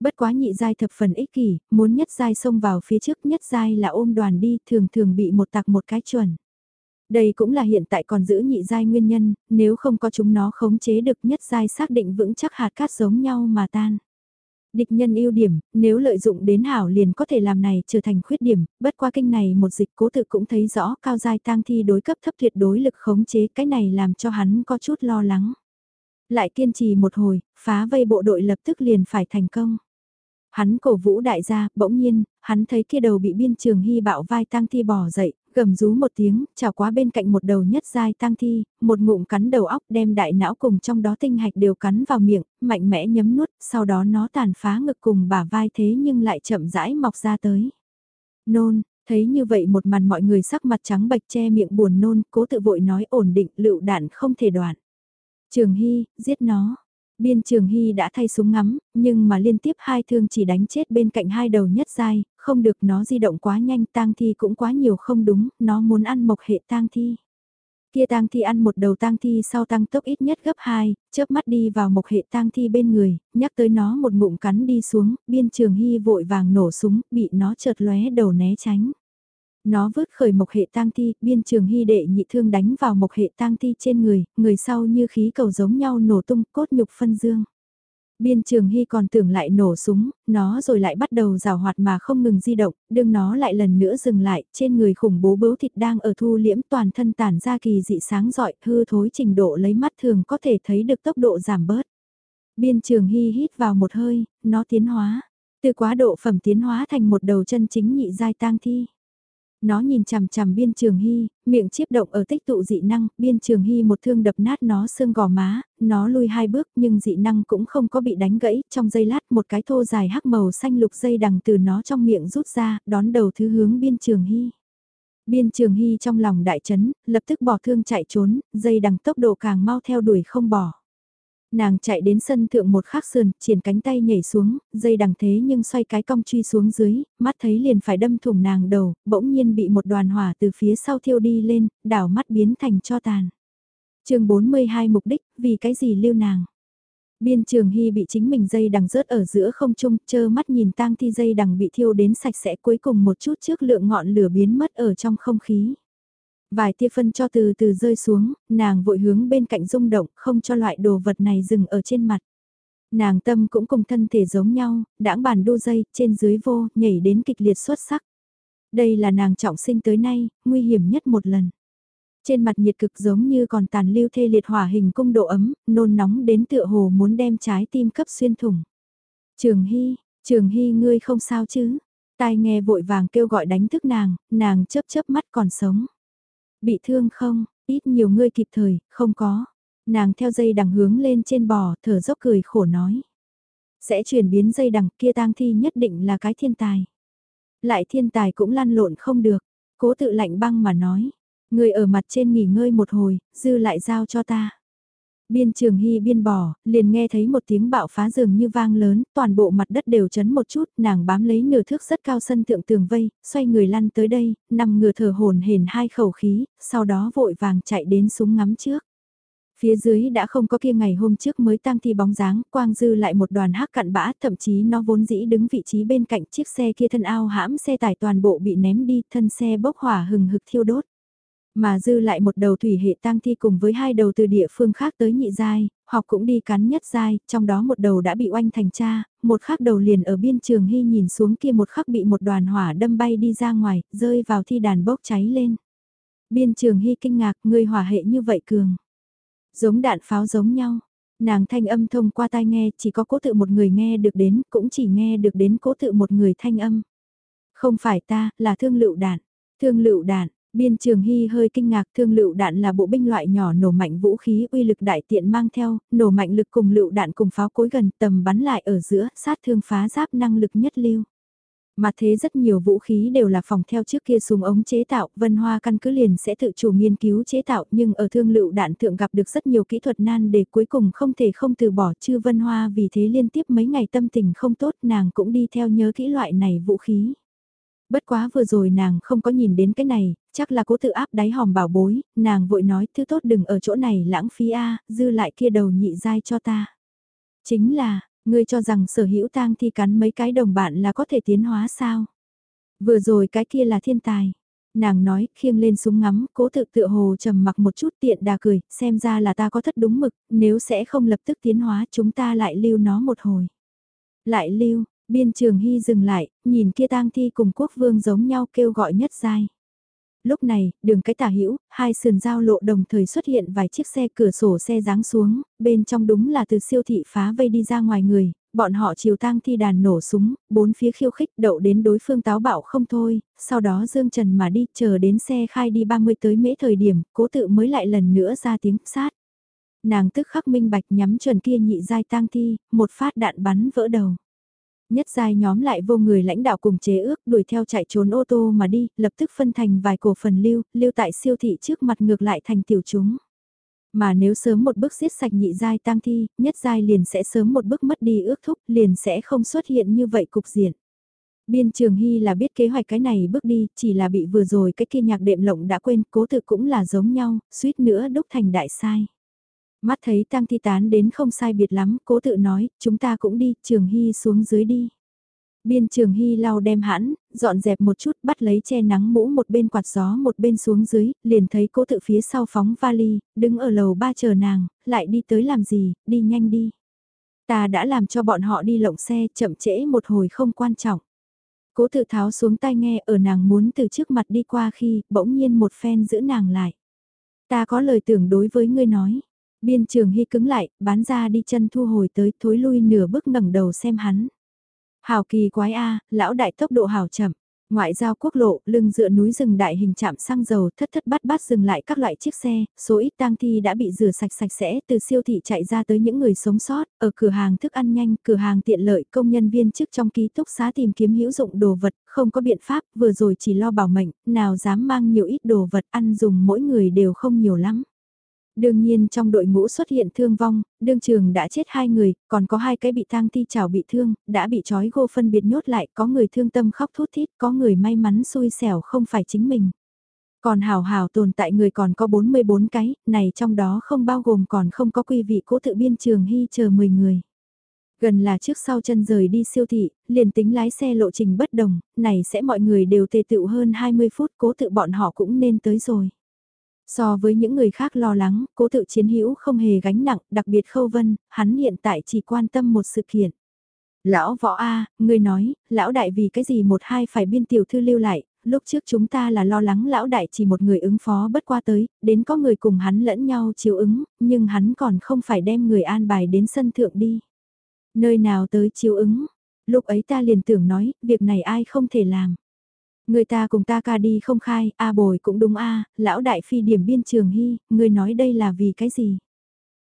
Bất quá nhị giai thập phần ích kỷ, muốn nhất giai xông vào phía trước nhất giai là ôm đoàn đi, thường thường bị một tạc một cái chuẩn. Đây cũng là hiện tại còn giữ nhị giai nguyên nhân, nếu không có chúng nó khống chế được nhất giai xác định vững chắc hạt cát giống nhau mà tan. Địch nhân ưu điểm, nếu lợi dụng đến hảo liền có thể làm này trở thành khuyết điểm, bất qua kinh này một dịch cố tự cũng thấy rõ cao giai tang thi đối cấp thấp tuyệt đối lực khống chế cái này làm cho hắn có chút lo lắng. Lại kiên trì một hồi, phá vây bộ đội lập tức liền phải thành công. Hắn cổ vũ đại gia, bỗng nhiên, hắn thấy kia đầu bị biên trường hy bạo vai tang thi bỏ dậy, gầm rú một tiếng, chảo quá bên cạnh một đầu nhất dai tang thi, một ngụm cắn đầu óc đem đại não cùng trong đó tinh hạch đều cắn vào miệng, mạnh mẽ nhấm nuốt, sau đó nó tàn phá ngực cùng bả vai thế nhưng lại chậm rãi mọc ra tới. Nôn, thấy như vậy một màn mọi người sắc mặt trắng bạch che miệng buồn nôn, cố tự vội nói ổn định lựu đạn không thể đoạn. Trường Hy, giết nó. Biên Trường Hy đã thay súng ngắm, nhưng mà liên tiếp hai thương chỉ đánh chết bên cạnh hai đầu nhất dai, không được nó di động quá nhanh tang thi cũng quá nhiều không đúng, nó muốn ăn mộc hệ tang thi. Kia tang thi ăn một đầu tang thi sau tăng tốc ít nhất gấp 2, chớp mắt đi vào mộc hệ tang thi bên người, nhắc tới nó một ngụm cắn đi xuống, biên trường hy vội vàng nổ súng, bị nó chợt lóe đầu né tránh. Nó vớt khởi mộc hệ tang thi, biên trường hy đệ nhị thương đánh vào mộc hệ tang thi trên người, người sau như khí cầu giống nhau nổ tung cốt nhục phân dương. Biên trường hy còn tưởng lại nổ súng, nó rồi lại bắt đầu rào hoạt mà không ngừng di động, đương nó lại lần nữa dừng lại, trên người khủng bố bướu thịt đang ở thu liễm toàn thân tản ra kỳ dị sáng rọi, hư thối trình độ lấy mắt thường có thể thấy được tốc độ giảm bớt. Biên trường hy hít vào một hơi, nó tiến hóa, từ quá độ phẩm tiến hóa thành một đầu chân chính nhị giai tang thi. Nó nhìn chằm chằm biên trường hy, miệng chiếp động ở tích tụ dị năng, biên trường hy một thương đập nát nó xương gò má, nó lui hai bước nhưng dị năng cũng không có bị đánh gãy, trong giây lát một cái thô dài hắc màu xanh lục dây đằng từ nó trong miệng rút ra, đón đầu thứ hướng biên trường hy. Biên trường hy trong lòng đại chấn, lập tức bỏ thương chạy trốn, dây đằng tốc độ càng mau theo đuổi không bỏ. Nàng chạy đến sân thượng một khắc sườn, triển cánh tay nhảy xuống, dây đằng thế nhưng xoay cái cong truy xuống dưới, mắt thấy liền phải đâm thủng nàng đầu, bỗng nhiên bị một đoàn hỏa từ phía sau thiêu đi lên, đảo mắt biến thành cho tàn. chương 42 mục đích, vì cái gì lưu nàng? Biên trường hy bị chính mình dây đằng rớt ở giữa không trung, chơ mắt nhìn tang thi dây đằng bị thiêu đến sạch sẽ cuối cùng một chút trước lượng ngọn lửa biến mất ở trong không khí. Vài tia phân cho từ từ rơi xuống, nàng vội hướng bên cạnh rung động, không cho loại đồ vật này dừng ở trên mặt. Nàng tâm cũng cùng thân thể giống nhau, đãng bàn đu dây, trên dưới vô, nhảy đến kịch liệt xuất sắc. Đây là nàng trọng sinh tới nay, nguy hiểm nhất một lần. Trên mặt nhiệt cực giống như còn tàn lưu thê liệt hỏa hình cung độ ấm, nôn nóng đến tựa hồ muốn đem trái tim cấp xuyên thủng. Trường Hy, Trường Hy ngươi không sao chứ? Tai nghe vội vàng kêu gọi đánh thức nàng, nàng chớp chớp mắt còn sống. Bị thương không, ít nhiều ngươi kịp thời, không có. Nàng theo dây đằng hướng lên trên bò, thở dốc cười khổ nói. Sẽ chuyển biến dây đằng kia tang thi nhất định là cái thiên tài. Lại thiên tài cũng lan lộn không được, cố tự lạnh băng mà nói. Người ở mặt trên nghỉ ngơi một hồi, dư lại giao cho ta. Biên trường hy biên bò, liền nghe thấy một tiếng bạo phá rừng như vang lớn, toàn bộ mặt đất đều chấn một chút, nàng bám lấy nửa thước rất cao sân thượng tường vây, xoay người lăn tới đây, nằm ngửa thở hồn hển hai khẩu khí, sau đó vội vàng chạy đến súng ngắm trước. Phía dưới đã không có kia ngày hôm trước mới tăng thi bóng dáng, quang dư lại một đoàn hắc cặn bã, thậm chí nó vốn dĩ đứng vị trí bên cạnh chiếc xe kia thân ao hãm xe tải toàn bộ bị ném đi, thân xe bốc hỏa hừng hực thiêu đốt. Mà dư lại một đầu thủy hệ tang thi cùng với hai đầu từ địa phương khác tới nhị giai, học cũng đi cắn nhất giai, trong đó một đầu đã bị oanh thành cha, một khắc đầu liền ở biên trường hy nhìn xuống kia một khắc bị một đoàn hỏa đâm bay đi ra ngoài, rơi vào thi đàn bốc cháy lên. Biên trường hy kinh ngạc, người hỏa hệ như vậy cường. Giống đạn pháo giống nhau. Nàng thanh âm thông qua tai nghe, chỉ có cố tự một người nghe được đến, cũng chỉ nghe được đến cố tự một người thanh âm. Không phải ta, là thương lựu đạn. Thương lựu đạn, Biên trường hy hơi kinh ngạc thương lựu đạn là bộ binh loại nhỏ nổ mạnh vũ khí uy lực đại tiện mang theo, nổ mạnh lực cùng lựu đạn cùng pháo cối gần tầm bắn lại ở giữa, sát thương phá giáp năng lực nhất lưu. Mà thế rất nhiều vũ khí đều là phòng theo trước kia súng ống chế tạo, Vân Hoa căn cứ liền sẽ tự chủ nghiên cứu chế tạo nhưng ở thương lựu đạn thượng gặp được rất nhiều kỹ thuật nan để cuối cùng không thể không từ bỏ chư Vân Hoa vì thế liên tiếp mấy ngày tâm tình không tốt nàng cũng đi theo nhớ kỹ loại này vũ khí. Bất quá vừa rồi nàng không có nhìn đến cái này, chắc là cố tự áp đáy hòm bảo bối, nàng vội nói thứ tốt đừng ở chỗ này lãng phí a dư lại kia đầu nhị dai cho ta. Chính là, ngươi cho rằng sở hữu tang thi cắn mấy cái đồng bạn là có thể tiến hóa sao? Vừa rồi cái kia là thiên tài. Nàng nói, khiêng lên súng ngắm, cố tự tự hồ trầm mặc một chút tiện đà cười, xem ra là ta có thất đúng mực, nếu sẽ không lập tức tiến hóa chúng ta lại lưu nó một hồi. Lại lưu, biên trường hy dừng lại, nhìn kia tang thi cùng quốc vương giống nhau kêu gọi nhất giai. Lúc này, đường cái tả hữu hai sườn giao lộ đồng thời xuất hiện vài chiếc xe cửa sổ xe giáng xuống, bên trong đúng là từ siêu thị phá vây đi ra ngoài người, bọn họ chiều tang thi đàn nổ súng, bốn phía khiêu khích đậu đến đối phương táo bạo không thôi, sau đó dương trần mà đi chờ đến xe khai đi 30 tới mễ thời điểm, cố tự mới lại lần nữa ra tiếng sát. Nàng tức khắc minh bạch nhắm chuẩn kia nhị giai tang thi, một phát đạn bắn vỡ đầu nhất giai nhóm lại vô người lãnh đạo cùng chế ước đuổi theo chạy trốn ô tô mà đi, lập tức phân thành vài cổ phần lưu, lưu tại siêu thị trước mặt ngược lại thành tiểu chúng. Mà nếu sớm một bước giết sạch nhị giai tang thi, nhất giai liền sẽ sớm một bước mất đi ước thúc, liền sẽ không xuất hiện như vậy cục diện. Biên Trường Hy là biết kế hoạch cái này bước đi, chỉ là bị vừa rồi cái kia nhạc đệm lộng đã quên, cố thực cũng là giống nhau, suýt nữa đúc thành đại sai. Mắt thấy tang thi tán đến không sai biệt lắm, cố tự nói, chúng ta cũng đi, Trường Hy xuống dưới đi. Biên Trường Hy lau đem hãn, dọn dẹp một chút, bắt lấy che nắng mũ một bên quạt gió một bên xuống dưới, liền thấy cố tự phía sau phóng vali, đứng ở lầu ba chờ nàng, lại đi tới làm gì, đi nhanh đi. Ta đã làm cho bọn họ đi lộng xe, chậm trễ một hồi không quan trọng. Cố tự tháo xuống tai nghe ở nàng muốn từ trước mặt đi qua khi, bỗng nhiên một phen giữ nàng lại. Ta có lời tưởng đối với ngươi nói. Biên trường hy cứng lại, bán ra đi chân thu hồi tới thối lui nửa bước ngẩng đầu xem hắn. Hào kỳ quái A, lão đại tốc độ hào chậm. Ngoại giao quốc lộ, lưng dựa núi rừng đại hình chạm xăng dầu thất thất bát bát dừng lại các loại chiếc xe, số ít tang thi đã bị rửa sạch sạch sẽ từ siêu thị chạy ra tới những người sống sót, ở cửa hàng thức ăn nhanh, cửa hàng tiện lợi, công nhân viên chức trong ký túc xá tìm kiếm hữu dụng đồ vật, không có biện pháp, vừa rồi chỉ lo bảo mệnh, nào dám mang nhiều ít đồ vật ăn dùng mỗi người đều không nhiều lắm. Đương nhiên trong đội ngũ xuất hiện thương vong, đương trường đã chết hai người, còn có hai cái bị tang thi chảo bị thương, đã bị trói gô phân biệt nhốt lại, có người thương tâm khóc thút thít, có người may mắn xui xẻo không phải chính mình. Còn hào hào tồn tại người còn có 44 cái, này trong đó không bao gồm còn không có quy vị cố tự biên trường hy chờ 10 người. Gần là trước sau chân rời đi siêu thị, liền tính lái xe lộ trình bất đồng, này sẽ mọi người đều tề tựu hơn 20 phút cố tự bọn họ cũng nên tới rồi. So với những người khác lo lắng, cố tự chiến hữu không hề gánh nặng, đặc biệt khâu vân, hắn hiện tại chỉ quan tâm một sự kiện. Lão võ A, người nói, lão đại vì cái gì một hai phải biên tiểu thư lưu lại, lúc trước chúng ta là lo lắng lão đại chỉ một người ứng phó bất qua tới, đến có người cùng hắn lẫn nhau chiếu ứng, nhưng hắn còn không phải đem người an bài đến sân thượng đi. Nơi nào tới chiếu ứng, lúc ấy ta liền tưởng nói, việc này ai không thể làm. Người ta cùng ta ca đi không khai, a bồi cũng đúng a lão đại phi điểm biên trường hy, người nói đây là vì cái gì?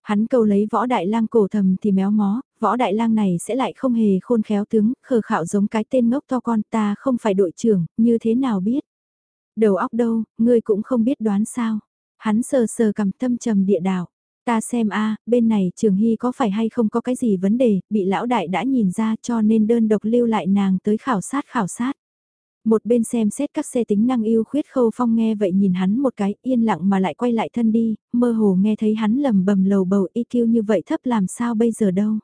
Hắn câu lấy võ đại lang cổ thầm thì méo mó, võ đại lang này sẽ lại không hề khôn khéo tướng, khờ khạo giống cái tên ngốc to con ta không phải đội trưởng, như thế nào biết. Đầu óc đâu, ngươi cũng không biết đoán sao. Hắn sờ sờ cầm thâm trầm địa đạo. Ta xem a bên này trường hy có phải hay không có cái gì vấn đề, bị lão đại đã nhìn ra cho nên đơn độc lưu lại nàng tới khảo sát khảo sát. Một bên xem xét các xe tính năng yêu khuyết khâu phong nghe vậy nhìn hắn một cái yên lặng mà lại quay lại thân đi, mơ hồ nghe thấy hắn lầm bầm lầu bầu EQ như vậy thấp làm sao bây giờ đâu.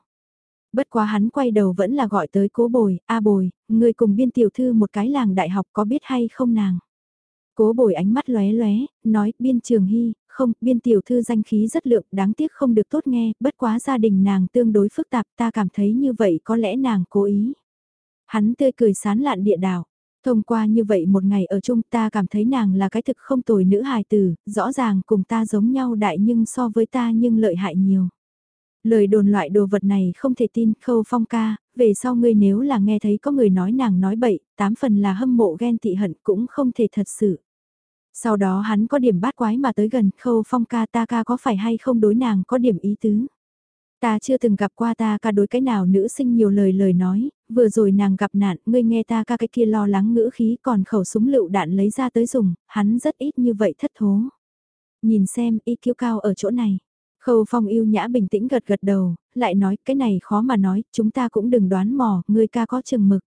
Bất quá hắn quay đầu vẫn là gọi tới cố bồi, a bồi, người cùng biên tiểu thư một cái làng đại học có biết hay không nàng. Cố bồi ánh mắt lóe lóe, nói biên trường hy, không, biên tiểu thư danh khí rất lượng, đáng tiếc không được tốt nghe, bất quá gia đình nàng tương đối phức tạp, ta cảm thấy như vậy có lẽ nàng cố ý. Hắn tươi cười sán lạn địa đảo, thông qua như vậy một ngày ở chung ta cảm thấy nàng là cái thực không tồi nữ hài tử, rõ ràng cùng ta giống nhau đại nhưng so với ta nhưng lợi hại nhiều. Lời đồn loại đồ vật này không thể tin khâu phong ca, về sau ngươi nếu là nghe thấy có người nói nàng nói bậy, tám phần là hâm mộ ghen tị hận cũng không thể thật sự. Sau đó hắn có điểm bát quái mà tới gần khâu phong ca ta ca có phải hay không đối nàng có điểm ý tứ. Ta chưa từng gặp qua ta ca đối cái nào nữ sinh nhiều lời lời nói, vừa rồi nàng gặp nạn, ngươi nghe ta ca cái kia lo lắng ngữ khí còn khẩu súng lựu đạn lấy ra tới dùng, hắn rất ít như vậy thất thố. Nhìn xem, y kiêu cao ở chỗ này. Khâu phong yêu nhã bình tĩnh gật gật đầu, lại nói cái này khó mà nói, chúng ta cũng đừng đoán mò, ngươi ca có chừng mực.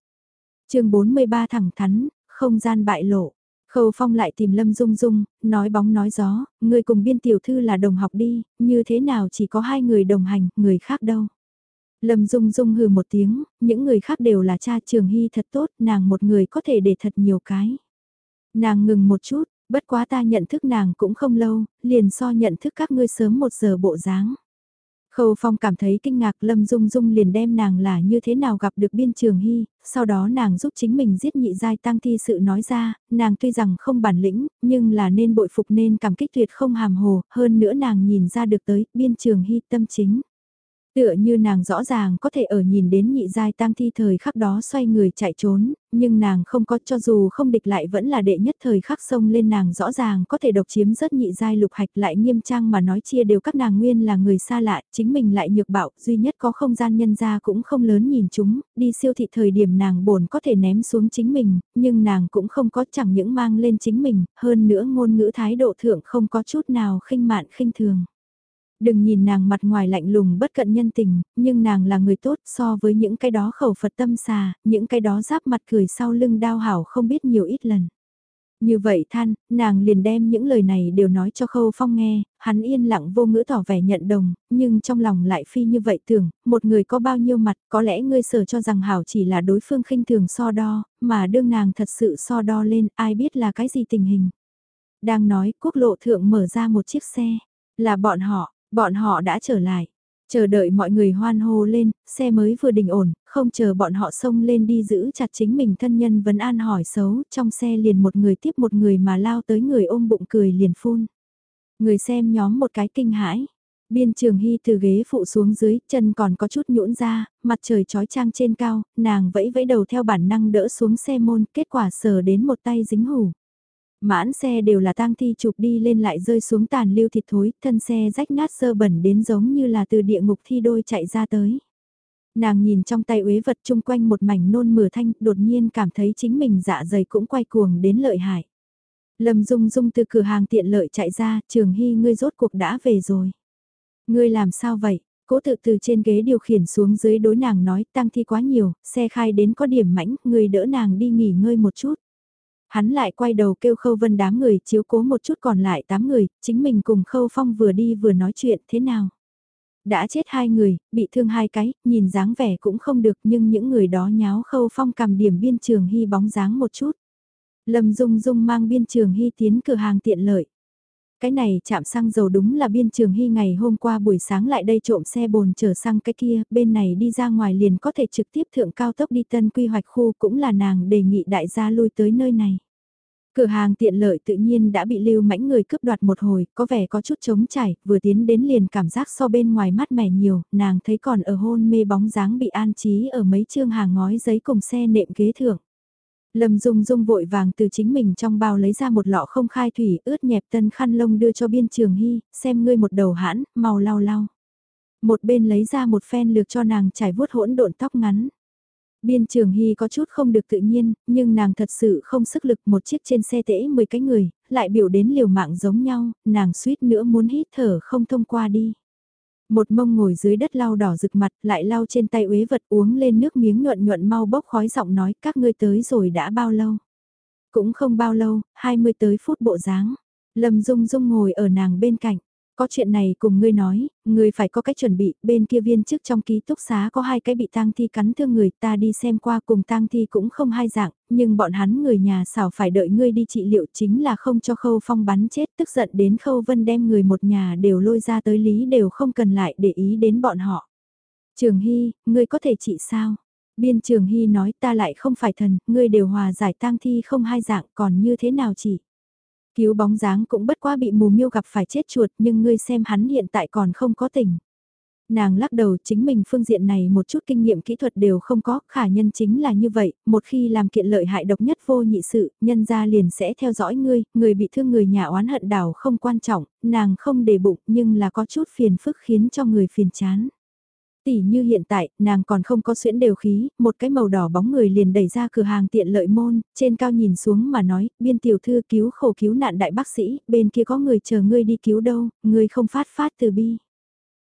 chương 43 thẳng thắn, không gian bại lộ. Khâu Phong lại tìm Lâm Dung Dung, nói bóng nói gió, người cùng biên tiểu thư là đồng học đi, như thế nào chỉ có hai người đồng hành, người khác đâu. Lâm Dung Dung hừ một tiếng, những người khác đều là cha Trường Hy thật tốt, nàng một người có thể để thật nhiều cái. Nàng ngừng một chút, bất quá ta nhận thức nàng cũng không lâu, liền so nhận thức các ngươi sớm một giờ bộ dáng. Khâu Phong cảm thấy kinh ngạc Lâm Dung Dung liền đem nàng là như thế nào gặp được biên trường hy, sau đó nàng giúp chính mình giết nhị giai tăng thi sự nói ra, nàng tuy rằng không bản lĩnh, nhưng là nên bội phục nên cảm kích tuyệt không hàm hồ, hơn nữa nàng nhìn ra được tới biên trường hy tâm chính. Tựa như nàng rõ ràng có thể ở nhìn đến nhị giai tang thi thời khắc đó xoay người chạy trốn, nhưng nàng không có cho dù không địch lại vẫn là đệ nhất thời khắc sông lên nàng rõ ràng có thể độc chiếm rất nhị giai lục hạch lại nghiêm trang mà nói chia đều các nàng nguyên là người xa lạ, chính mình lại nhược bạo, duy nhất có không gian nhân ra cũng không lớn nhìn chúng, đi siêu thị thời điểm nàng bổn có thể ném xuống chính mình, nhưng nàng cũng không có chẳng những mang lên chính mình, hơn nữa ngôn ngữ thái độ thượng không có chút nào khinh mạn khinh thường. Đừng nhìn nàng mặt ngoài lạnh lùng bất cận nhân tình, nhưng nàng là người tốt so với những cái đó khẩu Phật tâm xà, những cái đó giáp mặt cười sau lưng đau hảo không biết nhiều ít lần. Như vậy than, nàng liền đem những lời này đều nói cho Khâu Phong nghe, hắn yên lặng vô ngữ tỏ vẻ nhận đồng, nhưng trong lòng lại phi như vậy tưởng, một người có bao nhiêu mặt, có lẽ ngươi sở cho rằng hảo chỉ là đối phương khinh thường so đo, mà đương nàng thật sự so đo lên, ai biết là cái gì tình hình. Đang nói, quốc lộ thượng mở ra một chiếc xe, là bọn họ, Bọn họ đã trở lại. Chờ đợi mọi người hoan hô lên, xe mới vừa đình ổn, không chờ bọn họ xông lên đi giữ chặt chính mình thân nhân vấn an hỏi xấu, trong xe liền một người tiếp một người mà lao tới người ôm bụng cười liền phun. Người xem nhóm một cái kinh hãi. Biên trường hy từ ghế phụ xuống dưới, chân còn có chút nhũn ra, mặt trời trói trang trên cao, nàng vẫy vẫy đầu theo bản năng đỡ xuống xe môn, kết quả sờ đến một tay dính hủ. Mãn xe đều là tang thi chụp đi lên lại rơi xuống tàn lưu thịt thối, thân xe rách nát sơ bẩn đến giống như là từ địa ngục thi đôi chạy ra tới. Nàng nhìn trong tay uế vật chung quanh một mảnh nôn mửa thanh, đột nhiên cảm thấy chính mình dạ dày cũng quay cuồng đến lợi hại. Lâm Dung Dung từ cửa hàng tiện lợi chạy ra, Trường Hy ngươi rốt cuộc đã về rồi. Ngươi làm sao vậy? Cố tự từ trên ghế điều khiển xuống dưới đối nàng nói tăng thi quá nhiều, xe khai đến có điểm mảnh ngươi đỡ nàng đi nghỉ ngơi một chút. Hắn lại quay đầu kêu khâu vân đám người chiếu cố một chút còn lại 8 người, chính mình cùng khâu phong vừa đi vừa nói chuyện thế nào. Đã chết hai người, bị thương hai cái, nhìn dáng vẻ cũng không được nhưng những người đó nháo khâu phong cầm điểm biên trường hy bóng dáng một chút. Lâm Dung Dung mang biên trường hy tiến cửa hàng tiện lợi. Cái này chạm xăng dầu đúng là biên trường hy ngày hôm qua buổi sáng lại đây trộm xe bồn chở xăng cái kia, bên này đi ra ngoài liền có thể trực tiếp thượng cao tốc đi tân quy hoạch khu cũng là nàng đề nghị đại gia lui tới nơi này. Cửa hàng tiện lợi tự nhiên đã bị lưu mãnh người cướp đoạt một hồi, có vẻ có chút trống chảy, vừa tiến đến liền cảm giác so bên ngoài mát mẻ nhiều, nàng thấy còn ở hôn mê bóng dáng bị an trí ở mấy chương hàng ngói giấy cùng xe nệm ghế thượng. Lâm Dung Dung vội vàng từ chính mình trong bao lấy ra một lọ không khai thủy ướt nhẹp tân khăn lông đưa cho biên trường hy, xem ngươi một đầu hãn, màu lau lau. Một bên lấy ra một phen lược cho nàng trải vuốt hỗn độn tóc ngắn. Biên trường hy có chút không được tự nhiên, nhưng nàng thật sự không sức lực một chiếc trên xe tễ 10 cái người, lại biểu đến liều mạng giống nhau, nàng suýt nữa muốn hít thở không thông qua đi. Một mông ngồi dưới đất lau đỏ rực mặt, lại lau trên tay uế vật uống lên nước miếng nhuận nhuận mau bốc khói giọng nói các ngươi tới rồi đã bao lâu. Cũng không bao lâu, 20 tới phút bộ dáng. Lâm Dung Dung ngồi ở nàng bên cạnh. Có chuyện này cùng ngươi nói, ngươi phải có cách chuẩn bị, bên kia viên chức trong ký túc xá có hai cái bị tang thi cắn thương người ta đi xem qua cùng tang thi cũng không hai dạng, nhưng bọn hắn người nhà xảo phải đợi ngươi đi trị liệu chính là không cho khâu phong bắn chết tức giận đến khâu vân đem người một nhà đều lôi ra tới lý đều không cần lại để ý đến bọn họ. Trường Hy, ngươi có thể trị sao? Biên Trường Hy nói ta lại không phải thần, ngươi đều hòa giải tang thi không hai dạng còn như thế nào chỉ? Cứu bóng dáng cũng bất qua bị mù miêu gặp phải chết chuột nhưng ngươi xem hắn hiện tại còn không có tỉnh. Nàng lắc đầu chính mình phương diện này một chút kinh nghiệm kỹ thuật đều không có, khả nhân chính là như vậy, một khi làm kiện lợi hại độc nhất vô nhị sự, nhân gia liền sẽ theo dõi ngươi, người bị thương người nhà oán hận đảo không quan trọng, nàng không để bụng nhưng là có chút phiền phức khiến cho người phiền chán. Tỷ như hiện tại, nàng còn không có xuyễn đều khí, một cái màu đỏ bóng người liền đẩy ra cửa hàng tiện lợi môn, trên cao nhìn xuống mà nói, biên tiểu thư cứu khổ cứu nạn đại bác sĩ, bên kia có người chờ ngươi đi cứu đâu, ngươi không phát phát từ bi.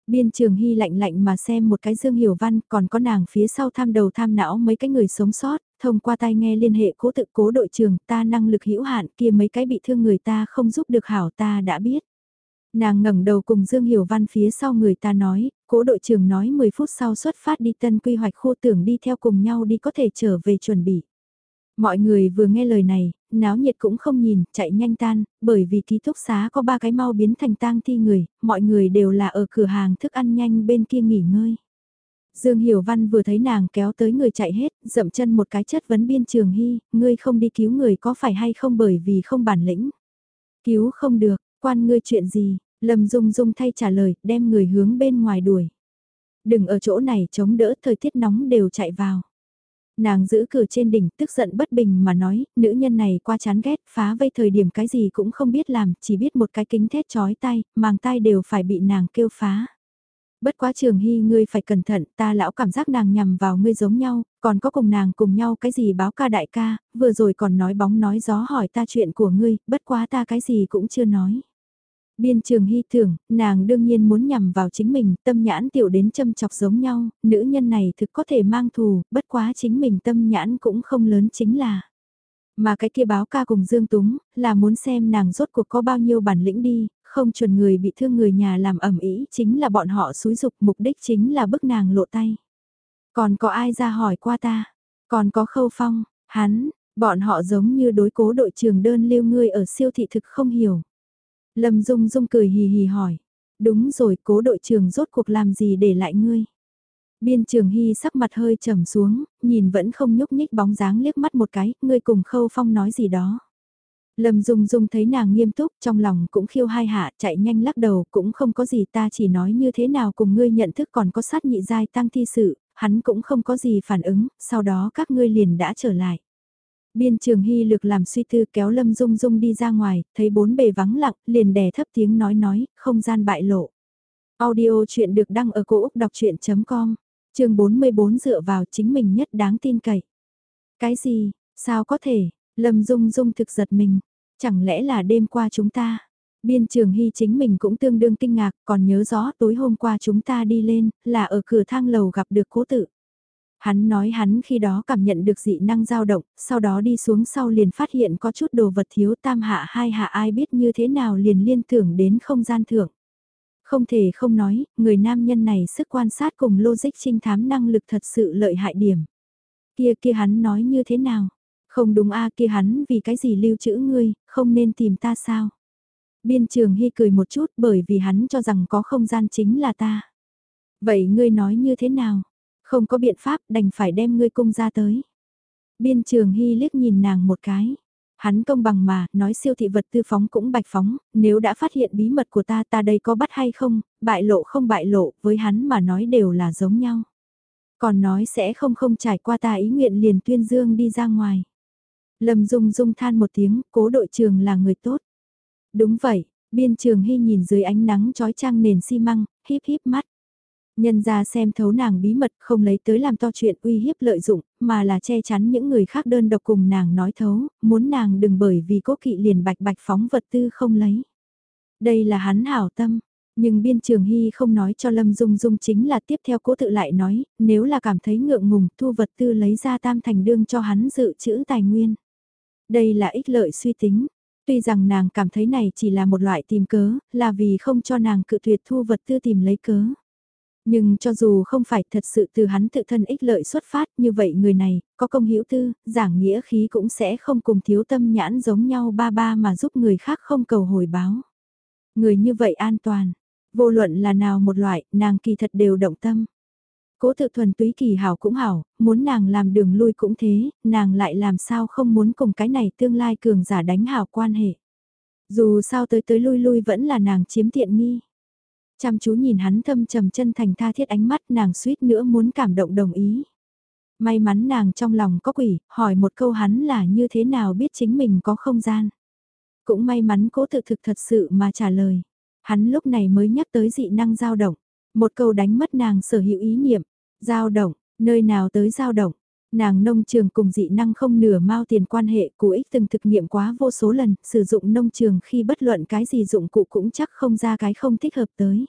Biên trường hy lạnh lạnh mà xem một cái dương hiểu văn, còn có nàng phía sau tham đầu tham não mấy cái người sống sót, thông qua tai nghe liên hệ cố tự cố đội trường, ta năng lực hữu hạn kia mấy cái bị thương người ta không giúp được hảo ta đã biết. Nàng ngẩng đầu cùng Dương Hiểu Văn phía sau người ta nói, cố đội trưởng nói 10 phút sau xuất phát đi tân quy hoạch khu tưởng đi theo cùng nhau đi có thể trở về chuẩn bị. Mọi người vừa nghe lời này, náo nhiệt cũng không nhìn, chạy nhanh tan, bởi vì ký túc xá có ba cái mau biến thành tang thi người, mọi người đều là ở cửa hàng thức ăn nhanh bên kia nghỉ ngơi. Dương Hiểu Văn vừa thấy nàng kéo tới người chạy hết, dậm chân một cái chất vấn biên trường hy, ngươi không đi cứu người có phải hay không bởi vì không bản lĩnh. Cứu không được, quan ngươi chuyện gì, Lâm Dung Dung thay trả lời, đem người hướng bên ngoài đuổi. Đừng ở chỗ này chống đỡ thời tiết nóng đều chạy vào. Nàng giữ cửa trên đỉnh, tức giận bất bình mà nói, nữ nhân này qua chán ghét, phá vây thời điểm cái gì cũng không biết làm, chỉ biết một cái kính thét chói tay, màng tay đều phải bị nàng kêu phá. Bất quá trường hy ngươi phải cẩn thận, ta lão cảm giác nàng nhằm vào ngươi giống nhau, còn có cùng nàng cùng nhau cái gì báo ca đại ca, vừa rồi còn nói bóng nói gió hỏi ta chuyện của ngươi, bất quá ta cái gì cũng chưa nói. Biên trường hy tưởng, nàng đương nhiên muốn nhằm vào chính mình, tâm nhãn tiểu đến châm chọc giống nhau, nữ nhân này thực có thể mang thù, bất quá chính mình tâm nhãn cũng không lớn chính là. Mà cái kia báo ca cùng Dương Túng, là muốn xem nàng rốt cuộc có bao nhiêu bản lĩnh đi, không chuẩn người bị thương người nhà làm ẩm ý chính là bọn họ xúi dục mục đích chính là bức nàng lộ tay. Còn có ai ra hỏi qua ta? Còn có khâu phong, hắn, bọn họ giống như đối cố đội trường đơn lưu ngươi ở siêu thị thực không hiểu. Lâm Dung Dung cười hì hì hỏi. Đúng rồi, cố đội trưởng rốt cuộc làm gì để lại ngươi? Biên trường hy sắc mặt hơi trầm xuống, nhìn vẫn không nhúc nhích bóng dáng liếc mắt một cái, ngươi cùng khâu phong nói gì đó. Lâm Dung Dung thấy nàng nghiêm túc, trong lòng cũng khiêu hai hạ, chạy nhanh lắc đầu, cũng không có gì ta chỉ nói như thế nào cùng ngươi nhận thức còn có sát nhị giai tăng thi sự, hắn cũng không có gì phản ứng, sau đó các ngươi liền đã trở lại. Biên trường hy lực làm suy tư kéo Lâm Dung Dung đi ra ngoài, thấy bốn bề vắng lặng, liền đè thấp tiếng nói nói, không gian bại lộ. Audio chuyện được đăng ở cổ Úc đọc chuyện.com, trường 44 dựa vào chính mình nhất đáng tin cậy. Cái gì, sao có thể, Lâm Dung Dung thực giật mình, chẳng lẽ là đêm qua chúng ta. Biên trường hy chính mình cũng tương đương kinh ngạc, còn nhớ rõ tối hôm qua chúng ta đi lên, là ở cửa thang lầu gặp được cố tự. Hắn nói hắn khi đó cảm nhận được dị năng dao động, sau đó đi xuống sau liền phát hiện có chút đồ vật thiếu tam hạ hai hạ ai biết như thế nào liền liên tưởng đến không gian thưởng. Không thể không nói, người nam nhân này sức quan sát cùng logic trinh thám năng lực thật sự lợi hại điểm. Kia kia hắn nói như thế nào? Không đúng a kia hắn vì cái gì lưu trữ ngươi, không nên tìm ta sao? Biên trường hy cười một chút bởi vì hắn cho rằng có không gian chính là ta. Vậy ngươi nói như thế nào? Không có biện pháp đành phải đem ngươi cung ra tới. Biên trường hy liếc nhìn nàng một cái. Hắn công bằng mà, nói siêu thị vật tư phóng cũng bạch phóng, nếu đã phát hiện bí mật của ta ta đây có bắt hay không, bại lộ không bại lộ, với hắn mà nói đều là giống nhau. Còn nói sẽ không không trải qua ta ý nguyện liền tuyên dương đi ra ngoài. Lâm Dung Dung than một tiếng, cố đội trường là người tốt. Đúng vậy, biên trường hy nhìn dưới ánh nắng trói trang nền xi măng, híp híp mắt. Nhân ra xem thấu nàng bí mật không lấy tới làm to chuyện uy hiếp lợi dụng, mà là che chắn những người khác đơn độc cùng nàng nói thấu, muốn nàng đừng bởi vì cố kỵ liền bạch bạch phóng vật tư không lấy. Đây là hắn hảo tâm, nhưng biên trường hy không nói cho Lâm Dung Dung chính là tiếp theo cố tự lại nói, nếu là cảm thấy ngượng ngùng thu vật tư lấy ra tam thành đương cho hắn dự trữ tài nguyên. Đây là ích lợi suy tính. Tuy rằng nàng cảm thấy này chỉ là một loại tìm cớ, là vì không cho nàng cự tuyệt thu vật tư tìm lấy cớ. Nhưng cho dù không phải thật sự từ hắn tự thân ích lợi xuất phát như vậy người này, có công hữu tư, giảng nghĩa khí cũng sẽ không cùng thiếu tâm nhãn giống nhau ba ba mà giúp người khác không cầu hồi báo. Người như vậy an toàn, vô luận là nào một loại, nàng kỳ thật đều động tâm. Cố tự thuần túy kỳ hảo cũng hảo, muốn nàng làm đường lui cũng thế, nàng lại làm sao không muốn cùng cái này tương lai cường giả đánh hảo quan hệ. Dù sao tới tới lui lui vẫn là nàng chiếm tiện nghi. Chăm chú nhìn hắn thâm trầm chân thành tha thiết ánh mắt nàng suýt nữa muốn cảm động đồng ý. May mắn nàng trong lòng có quỷ, hỏi một câu hắn là như thế nào biết chính mình có không gian. Cũng may mắn cố tự thực thật sự mà trả lời. Hắn lúc này mới nhắc tới dị năng dao động. Một câu đánh mất nàng sở hữu ý niệm. Dao động, nơi nào tới dao động. Nàng nông trường cùng dị năng không nửa mao tiền quan hệ của ích từng thực nghiệm quá vô số lần, sử dụng nông trường khi bất luận cái gì dụng cụ cũng chắc không ra cái không thích hợp tới.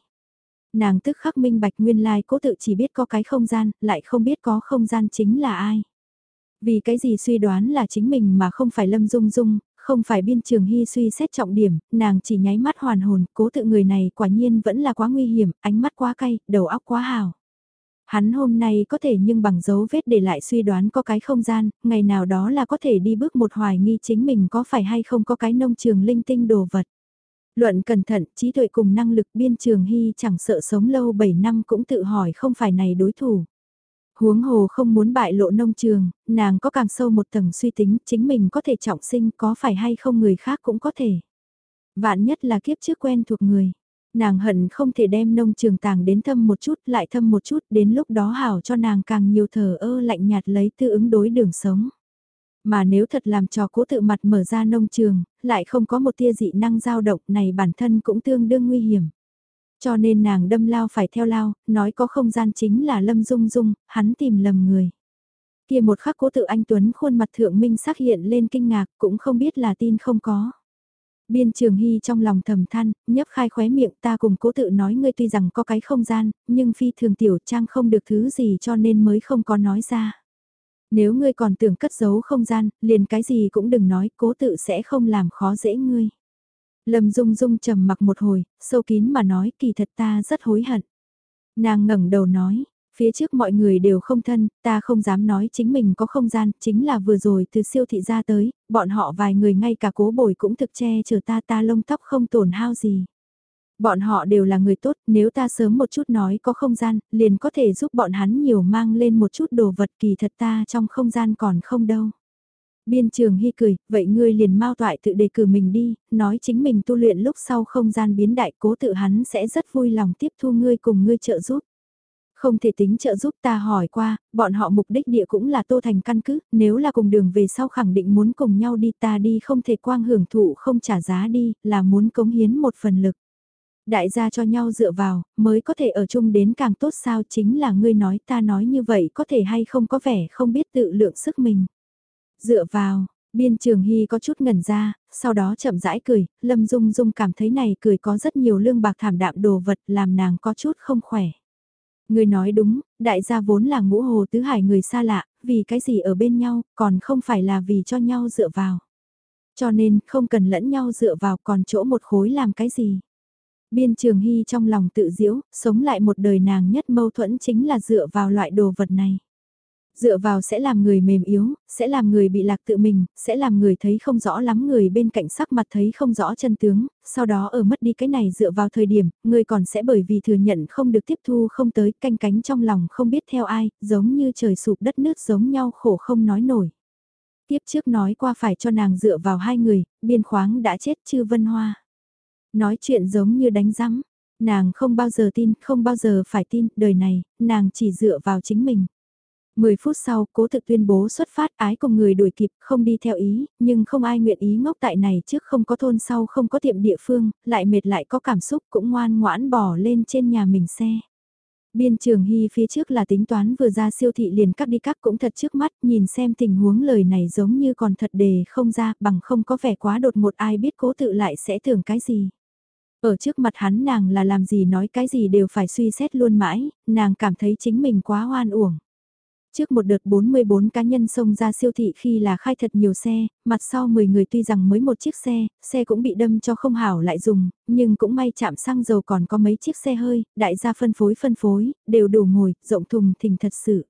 Nàng tức khắc minh bạch nguyên lai cố tự chỉ biết có cái không gian, lại không biết có không gian chính là ai. Vì cái gì suy đoán là chính mình mà không phải Lâm Dung Dung, không phải biên trường hy suy xét trọng điểm, nàng chỉ nháy mắt hoàn hồn, cố tự người này quả nhiên vẫn là quá nguy hiểm, ánh mắt quá cay, đầu óc quá hào. Hắn hôm nay có thể nhưng bằng dấu vết để lại suy đoán có cái không gian, ngày nào đó là có thể đi bước một hoài nghi chính mình có phải hay không có cái nông trường linh tinh đồ vật. Luận cẩn thận, trí tuệ cùng năng lực biên trường hy chẳng sợ sống lâu 7 năm cũng tự hỏi không phải này đối thủ. Huống hồ không muốn bại lộ nông trường, nàng có càng sâu một tầng suy tính chính mình có thể trọng sinh có phải hay không người khác cũng có thể. Vạn nhất là kiếp trước quen thuộc người. Nàng hận không thể đem nông trường tàng đến thâm một chút lại thâm một chút đến lúc đó hảo cho nàng càng nhiều thờ ơ lạnh nhạt lấy tư ứng đối đường sống. Mà nếu thật làm cho cố tự mặt mở ra nông trường, lại không có một tia dị năng dao động này bản thân cũng tương đương nguy hiểm. Cho nên nàng đâm lao phải theo lao, nói có không gian chính là Lâm Dung Dung, hắn tìm lầm người. Kia một khắc cố tự anh Tuấn khuôn mặt thượng minh xác hiện lên kinh ngạc cũng không biết là tin không có. Biên trường hy trong lòng thầm than, nhấp khai khóe miệng ta cùng cố tự nói ngươi tuy rằng có cái không gian, nhưng phi thường tiểu trang không được thứ gì cho nên mới không có nói ra. Nếu ngươi còn tưởng cất giấu không gian, liền cái gì cũng đừng nói, cố tự sẽ không làm khó dễ ngươi. Lâm Dung Dung trầm mặc một hồi, sâu kín mà nói kỳ thật ta rất hối hận. Nàng ngẩng đầu nói, phía trước mọi người đều không thân, ta không dám nói chính mình có không gian, chính là vừa rồi từ siêu thị ra tới, bọn họ vài người ngay cả cố bồi cũng thực che chở ta ta lông tóc không tổn hao gì. Bọn họ đều là người tốt, nếu ta sớm một chút nói có không gian, liền có thể giúp bọn hắn nhiều mang lên một chút đồ vật kỳ thật ta trong không gian còn không đâu. Biên trường hy cười, vậy ngươi liền mau toại tự đề cử mình đi, nói chính mình tu luyện lúc sau không gian biến đại cố tự hắn sẽ rất vui lòng tiếp thu ngươi cùng ngươi trợ giúp. Không thể tính trợ giúp ta hỏi qua, bọn họ mục đích địa cũng là tô thành căn cứ, nếu là cùng đường về sau khẳng định muốn cùng nhau đi ta đi không thể quang hưởng thụ không trả giá đi, là muốn cống hiến một phần lực. Đại gia cho nhau dựa vào, mới có thể ở chung đến càng tốt sao chính là ngươi nói ta nói như vậy có thể hay không có vẻ không biết tự lượng sức mình. Dựa vào, biên trường hy có chút ngẩn ra, sau đó chậm rãi cười, Lâm Dung Dung cảm thấy này cười có rất nhiều lương bạc thảm đạm đồ vật làm nàng có chút không khỏe. Người nói đúng, đại gia vốn là ngũ hồ tứ hải người xa lạ, vì cái gì ở bên nhau, còn không phải là vì cho nhau dựa vào. Cho nên không cần lẫn nhau dựa vào còn chỗ một khối làm cái gì. Biên trường hy trong lòng tự diễu, sống lại một đời nàng nhất mâu thuẫn chính là dựa vào loại đồ vật này. Dựa vào sẽ làm người mềm yếu, sẽ làm người bị lạc tự mình, sẽ làm người thấy không rõ lắm người bên cạnh sắc mặt thấy không rõ chân tướng, sau đó ở mất đi cái này dựa vào thời điểm, người còn sẽ bởi vì thừa nhận không được tiếp thu không tới canh cánh trong lòng không biết theo ai, giống như trời sụp đất nước giống nhau khổ không nói nổi. Tiếp trước nói qua phải cho nàng dựa vào hai người, biên khoáng đã chết chư vân hoa. Nói chuyện giống như đánh rắm, nàng không bao giờ tin, không bao giờ phải tin, đời này, nàng chỉ dựa vào chính mình. 10 phút sau, cố thực tuyên bố xuất phát ái cùng người đuổi kịp, không đi theo ý, nhưng không ai nguyện ý ngốc tại này trước không có thôn sau không có tiệm địa phương, lại mệt lại có cảm xúc cũng ngoan ngoãn bỏ lên trên nhà mình xe. Biên trường hy phía trước là tính toán vừa ra siêu thị liền cắt đi cắt cũng thật trước mắt, nhìn xem tình huống lời này giống như còn thật đề không ra, bằng không có vẻ quá đột một ai biết cố tự lại sẽ tưởng cái gì. Ở trước mặt hắn nàng là làm gì nói cái gì đều phải suy xét luôn mãi, nàng cảm thấy chính mình quá hoan uổng. Trước một đợt 44 cá nhân xông ra siêu thị khi là khai thật nhiều xe, mặt sau 10 người tuy rằng mới một chiếc xe, xe cũng bị đâm cho không hảo lại dùng, nhưng cũng may chạm xăng dầu còn có mấy chiếc xe hơi, đại gia phân phối phân phối, đều đủ ngồi, rộng thùng thình thật sự.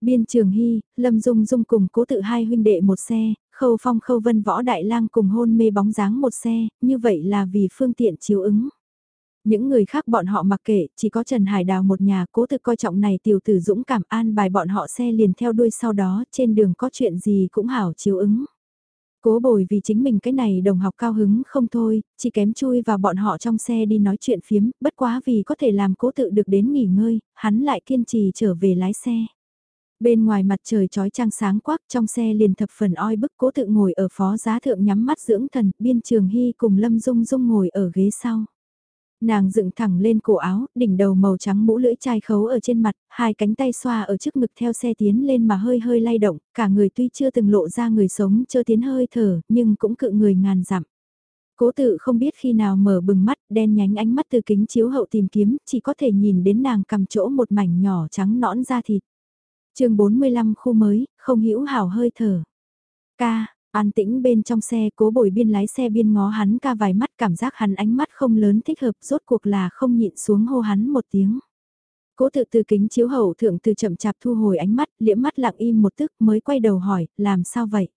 Biên Trường Hy, Lâm Dung Dung cùng cố tự hai huynh đệ một xe, Khâu Phong Khâu Vân Võ Đại lang cùng hôn mê bóng dáng một xe, như vậy là vì phương tiện chiếu ứng. Những người khác bọn họ mặc kệ, chỉ có Trần Hải Đào một nhà cố thực coi trọng này tiểu tử dũng cảm an bài bọn họ xe liền theo đuôi sau đó, trên đường có chuyện gì cũng hảo chiếu ứng. Cố bồi vì chính mình cái này đồng học cao hứng không thôi, chỉ kém chui vào bọn họ trong xe đi nói chuyện phiếm, bất quá vì có thể làm cố tự được đến nghỉ ngơi, hắn lại kiên trì trở về lái xe. Bên ngoài mặt trời trói trang sáng quắc trong xe liền thập phần oi bức cố tự ngồi ở phó giá thượng nhắm mắt dưỡng thần, biên trường hy cùng Lâm Dung Dung ngồi ở ghế sau. Nàng dựng thẳng lên cổ áo, đỉnh đầu màu trắng mũ lưỡi chai khấu ở trên mặt, hai cánh tay xoa ở trước ngực theo xe tiến lên mà hơi hơi lay động, cả người tuy chưa từng lộ ra người sống chưa tiến hơi thở, nhưng cũng cự người ngàn dặm. Cố tự không biết khi nào mở bừng mắt, đen nhánh ánh mắt từ kính chiếu hậu tìm kiếm, chỉ có thể nhìn đến nàng cầm chỗ một mảnh nhỏ trắng nõn da thịt chương 45 khu mới, không hữu hảo hơi thở. Ca, An tĩnh bên trong xe cố bồi biên lái xe biên ngó hắn ca vài mắt cảm giác hắn ánh mắt không lớn thích hợp rốt cuộc là không nhịn xuống hô hắn một tiếng. Cố tự từ kính chiếu hậu thượng từ chậm chạp thu hồi ánh mắt, liễm mắt lặng im một tức mới quay đầu hỏi, làm sao vậy?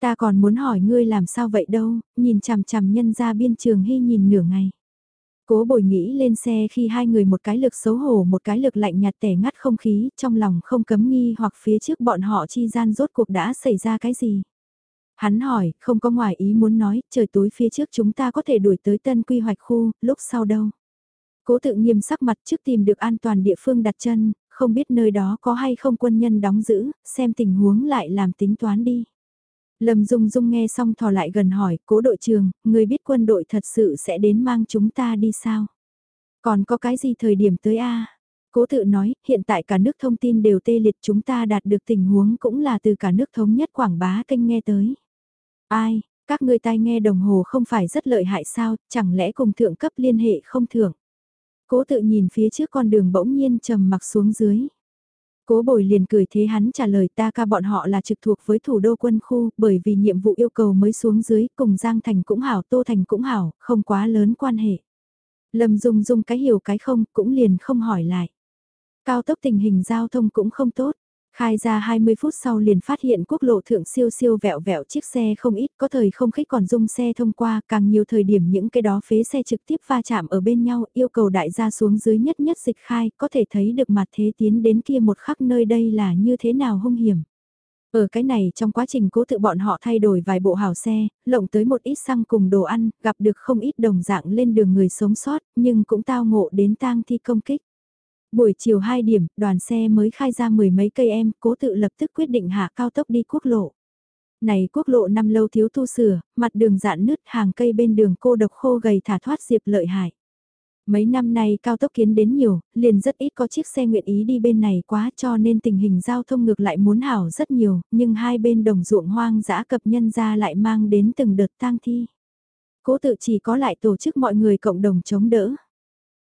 Ta còn muốn hỏi ngươi làm sao vậy đâu, nhìn chằm chằm nhân ra biên trường hy nhìn nửa ngày. Cố bồi nghĩ lên xe khi hai người một cái lực xấu hổ một cái lực lạnh nhạt tẻ ngắt không khí, trong lòng không cấm nghi hoặc phía trước bọn họ chi gian rốt cuộc đã xảy ra cái gì. Hắn hỏi, không có ngoài ý muốn nói, trời tối phía trước chúng ta có thể đuổi tới tân quy hoạch khu, lúc sau đâu. Cố tự nghiêm sắc mặt trước tìm được an toàn địa phương đặt chân, không biết nơi đó có hay không quân nhân đóng giữ, xem tình huống lại làm tính toán đi. Lâm Dung Dung nghe xong thò lại gần hỏi, cố đội trường, người biết quân đội thật sự sẽ đến mang chúng ta đi sao? Còn có cái gì thời điểm tới a Cố tự nói, hiện tại cả nước thông tin đều tê liệt chúng ta đạt được tình huống cũng là từ cả nước thống nhất quảng bá kênh nghe tới. Ai, các ngươi tai nghe đồng hồ không phải rất lợi hại sao, chẳng lẽ cùng thượng cấp liên hệ không thưởng? Cố tự nhìn phía trước con đường bỗng nhiên trầm mặc xuống dưới. Cố bồi liền cười thế hắn trả lời ta ca bọn họ là trực thuộc với thủ đô quân khu bởi vì nhiệm vụ yêu cầu mới xuống dưới cùng Giang Thành cũng hảo Tô Thành cũng hảo, không quá lớn quan hệ. Lâm Dung Dung cái hiểu cái không cũng liền không hỏi lại. Cao tốc tình hình giao thông cũng không tốt. Khai ra 20 phút sau liền phát hiện quốc lộ thượng siêu siêu vẹo vẹo chiếc xe không ít có thời không khích còn dung xe thông qua càng nhiều thời điểm những cái đó phế xe trực tiếp va chạm ở bên nhau yêu cầu đại gia xuống dưới nhất nhất dịch khai có thể thấy được mặt thế tiến đến kia một khắc nơi đây là như thế nào hung hiểm. Ở cái này trong quá trình cố tự bọn họ thay đổi vài bộ hào xe, lộng tới một ít xăng cùng đồ ăn, gặp được không ít đồng dạng lên đường người sống sót, nhưng cũng tao ngộ đến tang thi công kích. Buổi chiều 2 điểm, đoàn xe mới khai ra mười mấy cây em, cố tự lập tức quyết định hạ cao tốc đi quốc lộ. Này quốc lộ năm lâu thiếu tu sửa, mặt đường dạn nứt hàng cây bên đường cô độc khô gầy thả thoát diệp lợi hại. Mấy năm nay cao tốc kiến đến nhiều, liền rất ít có chiếc xe nguyện ý đi bên này quá cho nên tình hình giao thông ngược lại muốn hảo rất nhiều, nhưng hai bên đồng ruộng hoang dã cập nhân ra lại mang đến từng đợt tang thi. Cố tự chỉ có lại tổ chức mọi người cộng đồng chống đỡ.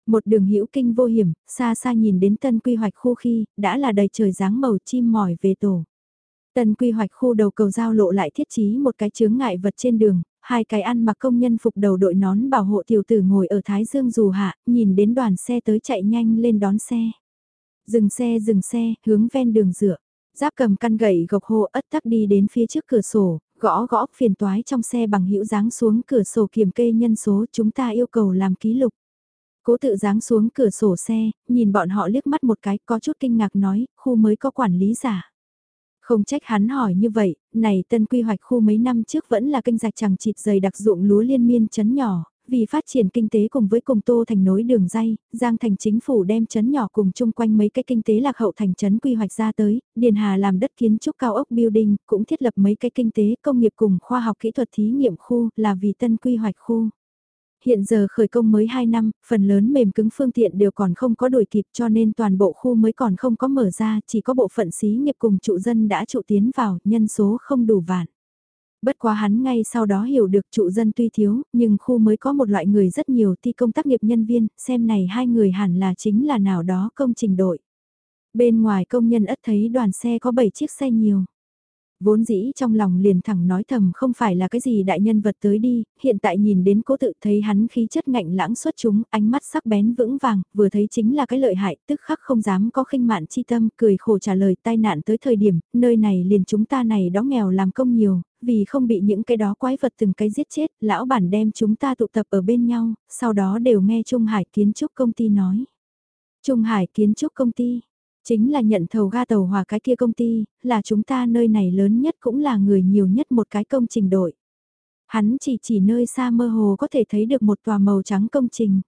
Một đường hữu kinh vô hiểm, xa xa nhìn đến tân quy hoạch khu khi, đã là đầy trời dáng màu chim mỏi về tổ. Tân quy hoạch khu đầu cầu giao lộ lại thiết trí một cái chướng ngại vật trên đường, hai cái ăn mặc công nhân phục đầu đội nón bảo hộ tiểu tử ngồi ở Thái Dương dù hạ, nhìn đến đoàn xe tới chạy nhanh lên đón xe. Dừng xe dừng xe, hướng ven đường dựa. Giáp cầm căn gậy gộc hô ất tắc đi đến phía trước cửa sổ, gõ gõ phiền toái trong xe bằng hữu dáng xuống cửa sổ kiểm kê nhân số chúng ta yêu cầu làm ký lục. Cố tự dáng xuống cửa sổ xe, nhìn bọn họ liếc mắt một cái có chút kinh ngạc nói, khu mới có quản lý giả. Không trách hắn hỏi như vậy, này tân quy hoạch khu mấy năm trước vẫn là kênh rạch chẳng chịt dày đặc dụng lúa liên miên chấn nhỏ, vì phát triển kinh tế cùng với cùng tô thành nối đường dây, Giang thành chính phủ đem chấn nhỏ cùng chung quanh mấy cái kinh tế lạc hậu thành chấn quy hoạch ra tới, Điền Hà làm đất kiến trúc cao ốc building, cũng thiết lập mấy cái kinh tế công nghiệp cùng khoa học kỹ thuật thí nghiệm khu là vì tân quy hoạch khu hiện giờ khởi công mới 2 năm, phần lớn mềm cứng phương tiện đều còn không có đổi kịp cho nên toàn bộ khu mới còn không có mở ra, chỉ có bộ phận xí nghiệp cùng trụ dân đã trụ tiến vào, nhân số không đủ vạn. Bất quá hắn ngay sau đó hiểu được trụ dân tuy thiếu, nhưng khu mới có một loại người rất nhiều thi công tác nghiệp nhân viên, xem này hai người hẳn là chính là nào đó công trình đội. Bên ngoài công nhân ất thấy đoàn xe có 7 chiếc xe nhiều. Vốn dĩ trong lòng liền thẳng nói thầm không phải là cái gì đại nhân vật tới đi, hiện tại nhìn đến cố tự thấy hắn khí chất ngạnh lãng xuất chúng, ánh mắt sắc bén vững vàng, vừa thấy chính là cái lợi hại, tức khắc không dám có khinh mạn chi tâm, cười khổ trả lời tai nạn tới thời điểm, nơi này liền chúng ta này đó nghèo làm công nhiều, vì không bị những cái đó quái vật từng cái giết chết, lão bản đem chúng ta tụ tập ở bên nhau, sau đó đều nghe Trung Hải Kiến Trúc Công ty nói. Trung Hải Kiến Trúc Công ty, chính là nhận thầu ga tàu hòa cái kia công ty, là chúng ta nơi này lớn nhất cũng là người nhiều nhất một cái công trình đội. Hắn chỉ chỉ nơi xa mơ hồ có thể thấy được một tòa màu trắng công trình.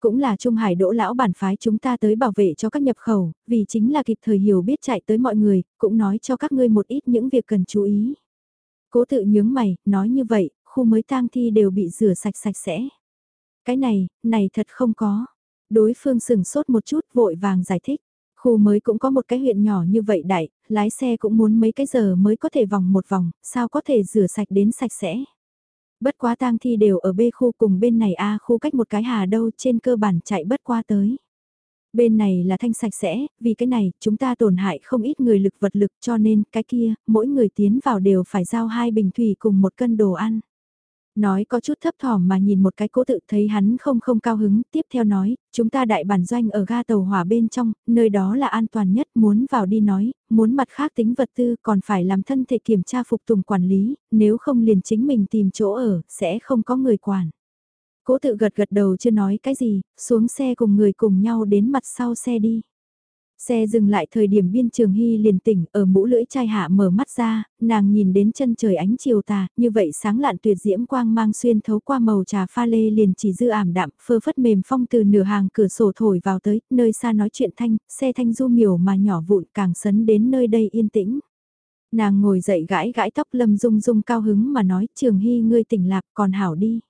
Cũng là Trung Hải đỗ lão bản phái chúng ta tới bảo vệ cho các nhập khẩu, vì chính là kịp thời hiểu biết chạy tới mọi người, cũng nói cho các ngươi một ít những việc cần chú ý. Cố tự nhướng mày, nói như vậy, khu mới tang thi đều bị rửa sạch sạch sẽ. Cái này, này thật không có. Đối phương sừng sốt một chút vội vàng giải thích. Khu mới cũng có một cái huyện nhỏ như vậy đại, lái xe cũng muốn mấy cái giờ mới có thể vòng một vòng, sao có thể rửa sạch đến sạch sẽ. Bất quá tang thi đều ở B khu cùng bên này A khu cách một cái hà đâu trên cơ bản chạy bất qua tới. Bên này là thanh sạch sẽ, vì cái này chúng ta tổn hại không ít người lực vật lực cho nên cái kia, mỗi người tiến vào đều phải giao hai bình thủy cùng một cân đồ ăn. Nói có chút thấp thỏm mà nhìn một cái cố tự thấy hắn không không cao hứng, tiếp theo nói, chúng ta đại bản doanh ở ga tàu hỏa bên trong, nơi đó là an toàn nhất, muốn vào đi nói, muốn mặt khác tính vật tư còn phải làm thân thể kiểm tra phục tùng quản lý, nếu không liền chính mình tìm chỗ ở, sẽ không có người quản. Cố tự gật gật đầu chưa nói cái gì, xuống xe cùng người cùng nhau đến mặt sau xe đi. Xe dừng lại thời điểm biên trường hy liền tỉnh ở mũ lưỡi chai hạ mở mắt ra, nàng nhìn đến chân trời ánh chiều tà, như vậy sáng lạn tuyệt diễm quang mang xuyên thấu qua màu trà pha lê liền chỉ dư ảm đạm, phơ phất mềm phong từ nửa hàng cửa sổ thổi vào tới, nơi xa nói chuyện thanh, xe thanh du miểu mà nhỏ vụn càng sấn đến nơi đây yên tĩnh. Nàng ngồi dậy gãi gãi tóc lâm dung dung cao hứng mà nói trường hy ngươi tỉnh lạc còn hảo đi.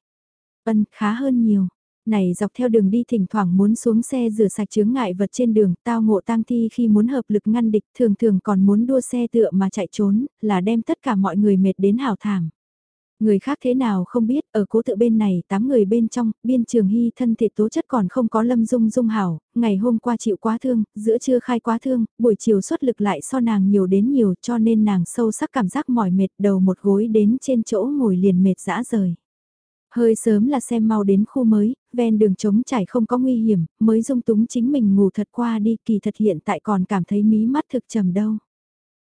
Vân khá hơn nhiều này dọc theo đường đi thỉnh thoảng muốn xuống xe rửa sạch chướng ngại vật trên đường, tao ngộ tang thi khi muốn hợp lực ngăn địch thường thường còn muốn đua xe tựa mà chạy trốn, là đem tất cả mọi người mệt đến hào thảm. Người khác thế nào không biết, ở cố tự bên này, 8 người bên trong, biên trường hy thân thể tố chất còn không có lâm dung dung hảo, ngày hôm qua chịu quá thương, giữa trưa khai quá thương, buổi chiều xuất lực lại so nàng nhiều đến nhiều cho nên nàng sâu sắc cảm giác mỏi mệt đầu một gối đến trên chỗ ngồi liền mệt dã rời. Hơi sớm là xem mau đến khu mới, ven đường trống trải không có nguy hiểm, mới dung túng chính mình ngủ thật qua đi kỳ thật hiện tại còn cảm thấy mí mắt thực trầm đâu.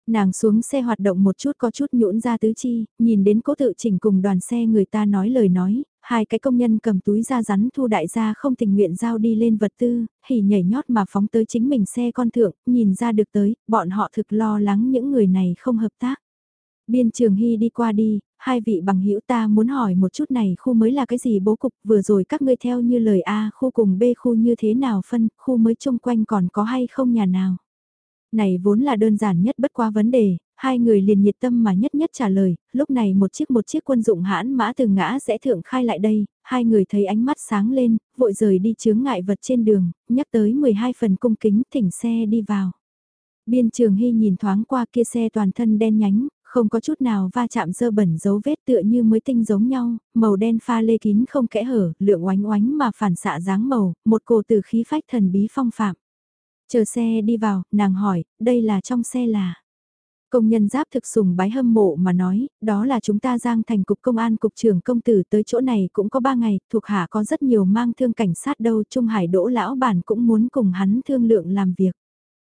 Nàng xuống xe hoạt động một chút có chút nhũn ra tứ chi, nhìn đến cố tự chỉnh cùng đoàn xe người ta nói lời nói, hai cái công nhân cầm túi ra rắn thu đại gia không tình nguyện giao đi lên vật tư, hỉ nhảy nhót mà phóng tới chính mình xe con thượng, nhìn ra được tới, bọn họ thực lo lắng những người này không hợp tác. Biên trường hy đi qua đi, hai vị bằng hữu ta muốn hỏi một chút này khu mới là cái gì bố cục vừa rồi các ngươi theo như lời A khu cùng B khu như thế nào phân, khu mới chung quanh còn có hay không nhà nào. Này vốn là đơn giản nhất bất qua vấn đề, hai người liền nhiệt tâm mà nhất nhất trả lời, lúc này một chiếc một chiếc quân dụng hãn mã từ ngã sẽ thượng khai lại đây, hai người thấy ánh mắt sáng lên, vội rời đi chướng ngại vật trên đường, nhắc tới 12 phần cung kính thỉnh xe đi vào. Biên trường hy nhìn thoáng qua kia xe toàn thân đen nhánh, không có chút nào va chạm dơ bẩn dấu vết tựa như mới tinh giống nhau, màu đen pha lê kín không kẽ hở, lượng oánh oánh mà phản xạ dáng màu, một cổ từ khí phách thần bí phong phạm. Chờ xe đi vào, nàng hỏi, đây là trong xe là... Công nhân giáp thực sùng bái hâm mộ mà nói, đó là chúng ta giang thành cục công an cục trưởng công tử tới chỗ này cũng có ba ngày, thuộc hạ có rất nhiều mang thương cảnh sát đâu, Trung Hải đỗ lão bản cũng muốn cùng hắn thương lượng làm việc.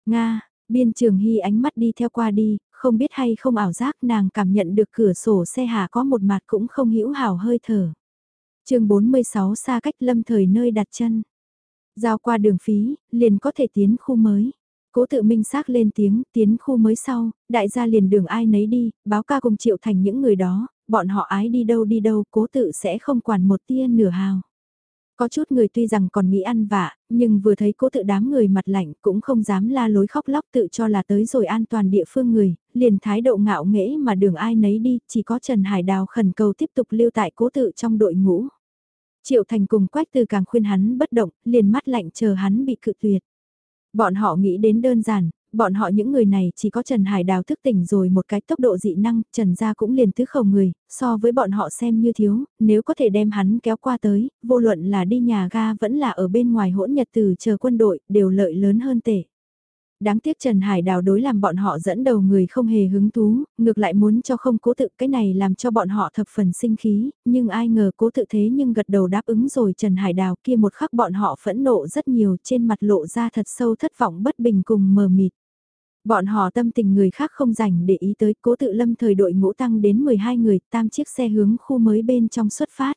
Nga, biên trường hy ánh mắt đi theo qua đi, không biết hay không ảo giác nàng cảm nhận được cửa sổ xe hà có một mặt cũng không hữu hảo hơi thở. chương 46 xa cách lâm thời nơi đặt chân. Giao qua đường phí, liền có thể tiến khu mới. Cố tự minh xác lên tiếng, tiến khu mới sau, đại gia liền đường ai nấy đi, báo ca cùng triệu thành những người đó, bọn họ ái đi đâu đi đâu, cố tự sẽ không quản một tia nửa hào. Có chút người tuy rằng còn nghĩ ăn vạ, nhưng vừa thấy cố tự đám người mặt lạnh cũng không dám la lối khóc lóc tự cho là tới rồi an toàn địa phương người, liền thái độ ngạo nghễ mà đường ai nấy đi, chỉ có Trần Hải Đào khẩn cầu tiếp tục lưu tại cố tự trong đội ngũ. Triệu Thành cùng Quách Từ càng khuyên hắn bất động, liền mắt lạnh chờ hắn bị cự tuyệt. Bọn họ nghĩ đến đơn giản, bọn họ những người này chỉ có Trần Hải Đào thức tỉnh rồi một cái tốc độ dị năng, Trần gia cũng liền tứ khẩu người, so với bọn họ xem như thiếu, nếu có thể đem hắn kéo qua tới, vô luận là đi nhà ga vẫn là ở bên ngoài hỗn nhật từ chờ quân đội, đều lợi lớn hơn tệ. Đáng tiếc Trần Hải Đào đối làm bọn họ dẫn đầu người không hề hứng thú, ngược lại muốn cho không cố tự cái này làm cho bọn họ thập phần sinh khí, nhưng ai ngờ cố tự thế nhưng gật đầu đáp ứng rồi Trần Hải Đào kia một khắc bọn họ phẫn nộ rất nhiều trên mặt lộ ra thật sâu thất vọng bất bình cùng mờ mịt. Bọn họ tâm tình người khác không rảnh để ý tới cố tự lâm thời đội ngũ tăng đến 12 người tam chiếc xe hướng khu mới bên trong xuất phát.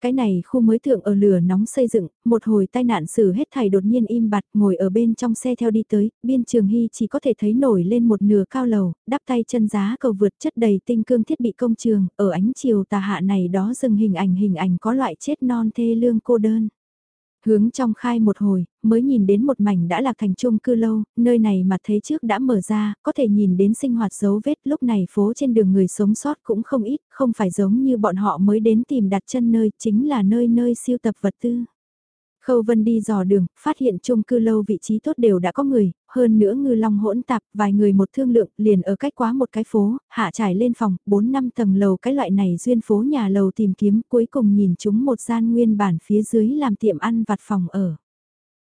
Cái này khu mới thượng ở lửa nóng xây dựng, một hồi tai nạn xử hết thảy đột nhiên im bặt ngồi ở bên trong xe theo đi tới, biên trường hy chỉ có thể thấy nổi lên một nửa cao lầu, đắp tay chân giá cầu vượt chất đầy tinh cương thiết bị công trường, ở ánh chiều tà hạ này đó dừng hình ảnh hình ảnh có loại chết non thê lương cô đơn. Hướng trong khai một hồi, mới nhìn đến một mảnh đã lạc thành chung cư lâu, nơi này mà thấy trước đã mở ra, có thể nhìn đến sinh hoạt dấu vết lúc này phố trên đường người sống sót cũng không ít, không phải giống như bọn họ mới đến tìm đặt chân nơi, chính là nơi nơi siêu tập vật tư. Khâu Vân đi dò đường, phát hiện chung cư lâu vị trí tốt đều đã có người, hơn nữa ngư long hỗn tạp, vài người một thương lượng liền ở cách quá một cái phố, hạ trải lên phòng, 4 năm tầng lầu cái loại này duyên phố nhà lầu tìm kiếm cuối cùng nhìn chúng một gian nguyên bản phía dưới làm tiệm ăn vặt phòng ở.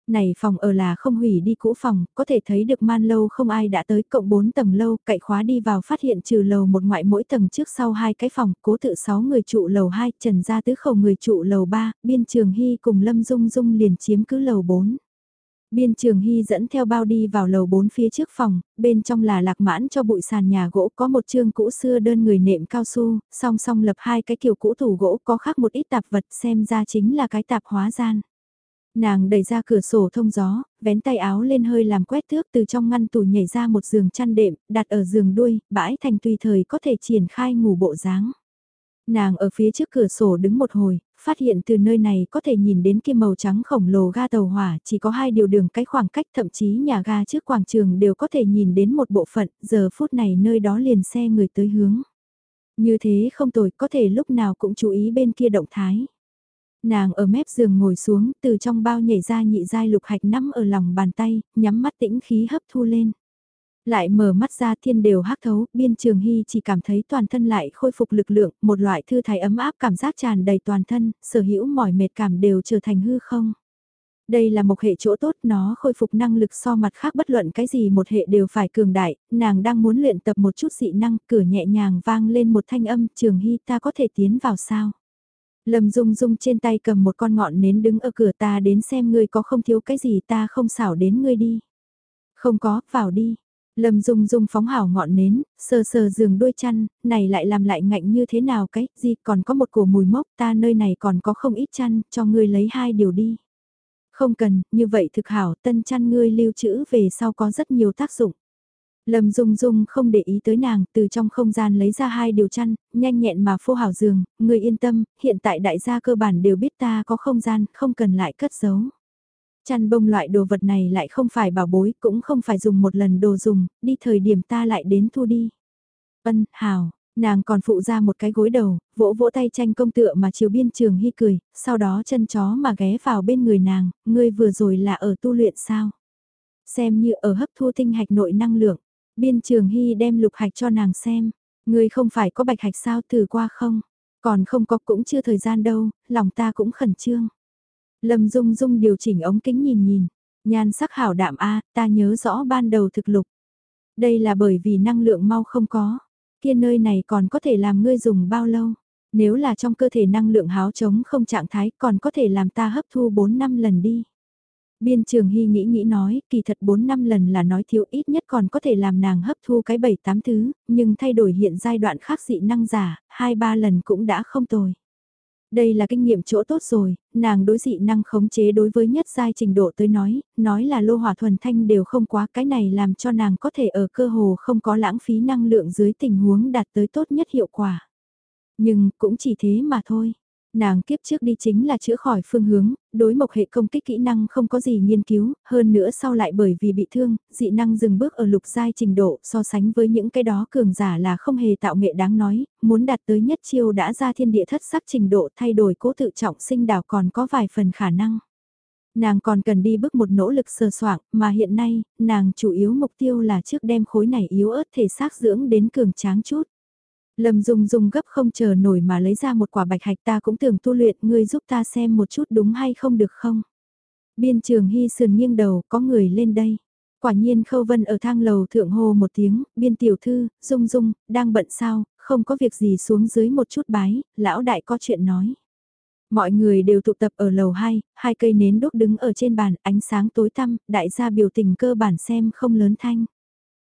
Này phòng ở là không hủy đi cũ phòng, có thể thấy được man lâu không ai đã tới cộng 4 tầng lâu, cậy khóa đi vào phát hiện trừ lầu một ngoại mỗi tầng trước sau hai cái phòng, cố tự 6 người trụ lầu 2, trần gia tứ khẩu người trụ lầu 3, biên trường hy cùng lâm dung dung liền chiếm cứ lầu 4. Biên trường hy dẫn theo bao đi vào lầu 4 phía trước phòng, bên trong là lạc mãn cho bụi sàn nhà gỗ có một chương cũ xưa đơn người nệm cao su, song song lập hai cái kiểu cũ tủ gỗ có khác một ít tạp vật xem ra chính là cái tạp hóa gian. Nàng đẩy ra cửa sổ thông gió, vén tay áo lên hơi làm quét thước từ trong ngăn tủ nhảy ra một giường chăn đệm, đặt ở giường đuôi, bãi thành tùy thời có thể triển khai ngủ bộ dáng. Nàng ở phía trước cửa sổ đứng một hồi, phát hiện từ nơi này có thể nhìn đến kia màu trắng khổng lồ ga tàu hỏa, chỉ có hai điều đường cái khoảng cách thậm chí nhà ga trước quảng trường đều có thể nhìn đến một bộ phận, giờ phút này nơi đó liền xe người tới hướng. Như thế không tồi, có thể lúc nào cũng chú ý bên kia động thái. Nàng ở mép giường ngồi xuống, từ trong bao nhảy ra nhị giai lục hạch nắm ở lòng bàn tay, nhắm mắt tĩnh khí hấp thu lên. Lại mở mắt ra thiên đều hắc thấu, biên trường hy chỉ cảm thấy toàn thân lại khôi phục lực lượng, một loại thư thái ấm áp cảm giác tràn đầy toàn thân, sở hữu mỏi mệt cảm đều trở thành hư không. Đây là một hệ chỗ tốt nó khôi phục năng lực so mặt khác bất luận cái gì một hệ đều phải cường đại, nàng đang muốn luyện tập một chút dị năng, cửa nhẹ nhàng vang lên một thanh âm, trường hy ta có thể tiến vào sao? Lâm Dung Dung trên tay cầm một con ngọn nến đứng ở cửa ta đến xem ngươi có không thiếu cái gì ta không xảo đến ngươi đi. Không có, vào đi. Lâm Dung Dung phóng hảo ngọn nến, sờ sờ giường đuôi chăn, này lại làm lại ngạnh như thế nào cái, gì còn có một cổ mùi mốc ta nơi này còn có không ít chăn, cho ngươi lấy hai điều đi. Không cần, như vậy thực hảo, tân chăn ngươi lưu trữ về sau có rất nhiều tác dụng. Lâm Dung Dung không để ý tới nàng, từ trong không gian lấy ra hai điều chăn, nhanh nhẹn mà phô hảo giường, người yên tâm, hiện tại đại gia cơ bản đều biết ta có không gian, không cần lại cất giấu. Chăn bông loại đồ vật này lại không phải bảo bối, cũng không phải dùng một lần đồ dùng, đi thời điểm ta lại đến thu đi. Ân, hào, nàng còn phụ ra một cái gối đầu, vỗ vỗ tay tranh công tựa mà chiều biên trường hy cười, sau đó chân chó mà ghé vào bên người nàng, ngươi vừa rồi là ở tu luyện sao? Xem như ở hấp thu tinh hạch nội năng lượng. Biên trường hy đem lục hạch cho nàng xem. Người không phải có bạch hạch sao từ qua không? Còn không có cũng chưa thời gian đâu, lòng ta cũng khẩn trương. Lâm Dung Dung điều chỉnh ống kính nhìn nhìn. Nhan sắc hảo đạm A, ta nhớ rõ ban đầu thực lục. Đây là bởi vì năng lượng mau không có. Kia nơi này còn có thể làm ngươi dùng bao lâu? Nếu là trong cơ thể năng lượng háo chống không trạng thái còn có thể làm ta hấp thu 4 năm lần đi. Biên trường hy nghĩ nghĩ nói, kỳ thật 4 năm lần là nói thiếu ít nhất còn có thể làm nàng hấp thu cái 7-8 thứ, nhưng thay đổi hiện giai đoạn khác dị năng giả, 2-3 lần cũng đã không tồi. Đây là kinh nghiệm chỗ tốt rồi, nàng đối dị năng khống chế đối với nhất giai trình độ tới nói, nói là lô hỏa thuần thanh đều không quá cái này làm cho nàng có thể ở cơ hồ không có lãng phí năng lượng dưới tình huống đạt tới tốt nhất hiệu quả. Nhưng cũng chỉ thế mà thôi. Nàng kiếp trước đi chính là chữa khỏi phương hướng, đối mộc hệ công kích kỹ năng không có gì nghiên cứu, hơn nữa sau lại bởi vì bị thương, dị năng dừng bước ở lục giai trình độ so sánh với những cái đó cường giả là không hề tạo nghệ đáng nói, muốn đạt tới nhất chiêu đã ra thiên địa thất sắc trình độ thay đổi cố tự trọng sinh đảo còn có vài phần khả năng. Nàng còn cần đi bước một nỗ lực sờ soạng, mà hiện nay, nàng chủ yếu mục tiêu là trước đem khối này yếu ớt thể xác dưỡng đến cường tráng chút. Lâm Dung Dung gấp không chờ nổi mà lấy ra một quả bạch hạch ta cũng tưởng tu luyện, ngươi giúp ta xem một chút đúng hay không được không? Biên trường hy sườn nghiêng đầu, có người lên đây. Quả nhiên Khâu Vân ở thang lầu thượng hô một tiếng, biên tiểu thư, Dung Dung, đang bận sao, không có việc gì xuống dưới một chút bái, lão đại có chuyện nói. Mọi người đều tụ tập ở lầu 2, hai cây nến đốt đứng ở trên bàn, ánh sáng tối tăm, đại gia biểu tình cơ bản xem không lớn thanh.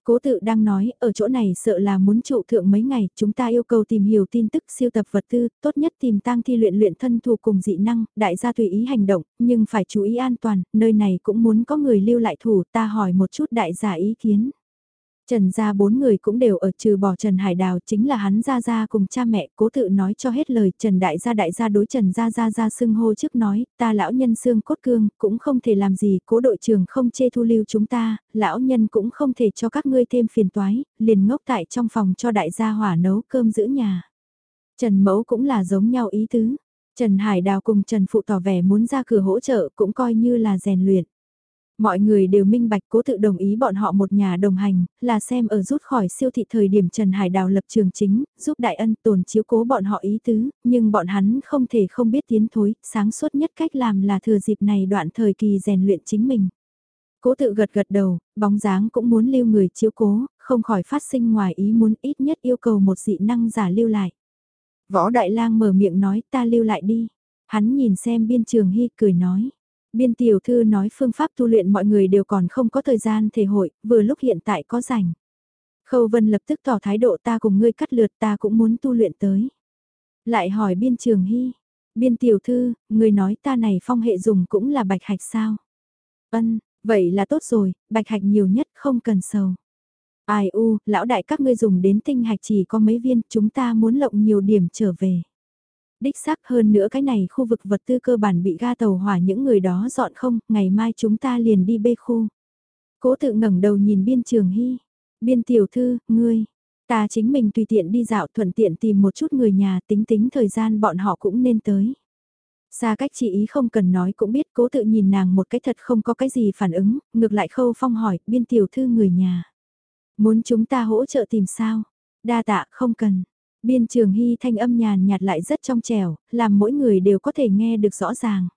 Cố tự đang nói, ở chỗ này sợ là muốn trụ thượng mấy ngày, chúng ta yêu cầu tìm hiểu tin tức siêu tập vật tư, tốt nhất tìm tang thi luyện luyện thân thủ cùng dị năng, đại gia tùy ý hành động, nhưng phải chú ý an toàn, nơi này cũng muốn có người lưu lại thủ, ta hỏi một chút đại gia ý kiến. Trần gia bốn người cũng đều ở trừ bỏ Trần Hải Đào chính là hắn gia gia cùng cha mẹ, cố tự nói cho hết lời, Trần Đại gia đại gia đối Trần gia gia gia xưng hô trước nói, ta lão nhân xương cốt cương cũng không thể làm gì, cố đội trưởng không chê thu lưu chúng ta, lão nhân cũng không thể cho các ngươi thêm phiền toái, liền ngốc tại trong phòng cho đại gia hỏa nấu cơm giữ nhà. Trần Mẫu cũng là giống nhau ý tứ. Trần Hải Đào cùng Trần Phụ tỏ vẻ muốn ra cửa hỗ trợ cũng coi như là rèn luyện. Mọi người đều minh bạch cố tự đồng ý bọn họ một nhà đồng hành, là xem ở rút khỏi siêu thị thời điểm Trần Hải Đào lập trường chính, giúp đại ân tồn chiếu cố bọn họ ý tứ, nhưng bọn hắn không thể không biết tiến thối, sáng suốt nhất cách làm là thừa dịp này đoạn thời kỳ rèn luyện chính mình. Cố tự gật gật đầu, bóng dáng cũng muốn lưu người chiếu cố, không khỏi phát sinh ngoài ý muốn ít nhất yêu cầu một dị năng giả lưu lại. Võ Đại lang mở miệng nói ta lưu lại đi. Hắn nhìn xem biên trường hy cười nói. Biên tiểu thư nói phương pháp tu luyện mọi người đều còn không có thời gian thể hội, vừa lúc hiện tại có rảnh. Khâu Vân lập tức tỏ thái độ ta cùng ngươi cắt lượt ta cũng muốn tu luyện tới. Lại hỏi biên trường hy, biên tiểu thư, người nói ta này phong hệ dùng cũng là bạch hạch sao? Vân, vậy là tốt rồi, bạch hạch nhiều nhất không cần sầu. Ai u, lão đại các ngươi dùng đến tinh hạch chỉ có mấy viên, chúng ta muốn lộng nhiều điểm trở về. Đích xác hơn nữa cái này khu vực vật tư cơ bản bị ga tàu hỏa những người đó dọn không, ngày mai chúng ta liền đi bê khu. Cố tự ngẩng đầu nhìn biên trường hy. Biên tiểu thư, ngươi, ta chính mình tùy tiện đi dạo thuận tiện tìm một chút người nhà tính tính thời gian bọn họ cũng nên tới. Xa cách chị ý không cần nói cũng biết cố tự nhìn nàng một cái thật không có cái gì phản ứng, ngược lại khâu phong hỏi, biên tiểu thư người nhà. Muốn chúng ta hỗ trợ tìm sao? Đa tạ không cần. Biên trường hy thanh âm nhàn nhạt lại rất trong trẻo, làm mỗi người đều có thể nghe được rõ ràng.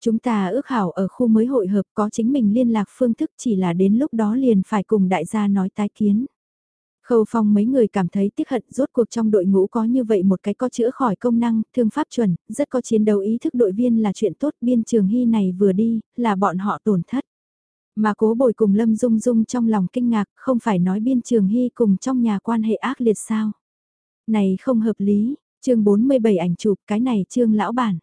Chúng ta ước hảo ở khu mới hội hợp có chính mình liên lạc phương thức chỉ là đến lúc đó liền phải cùng đại gia nói tái kiến. Khâu phong mấy người cảm thấy tiếc hận rốt cuộc trong đội ngũ có như vậy một cái có chữa khỏi công năng, thương pháp chuẩn, rất có chiến đấu ý thức đội viên là chuyện tốt biên trường hy này vừa đi, là bọn họ tổn thất. Mà cố bồi cùng Lâm Dung Dung trong lòng kinh ngạc, không phải nói biên trường hy cùng trong nhà quan hệ ác liệt sao. Này không hợp lý, chương 47 ảnh chụp cái này trương lão bản.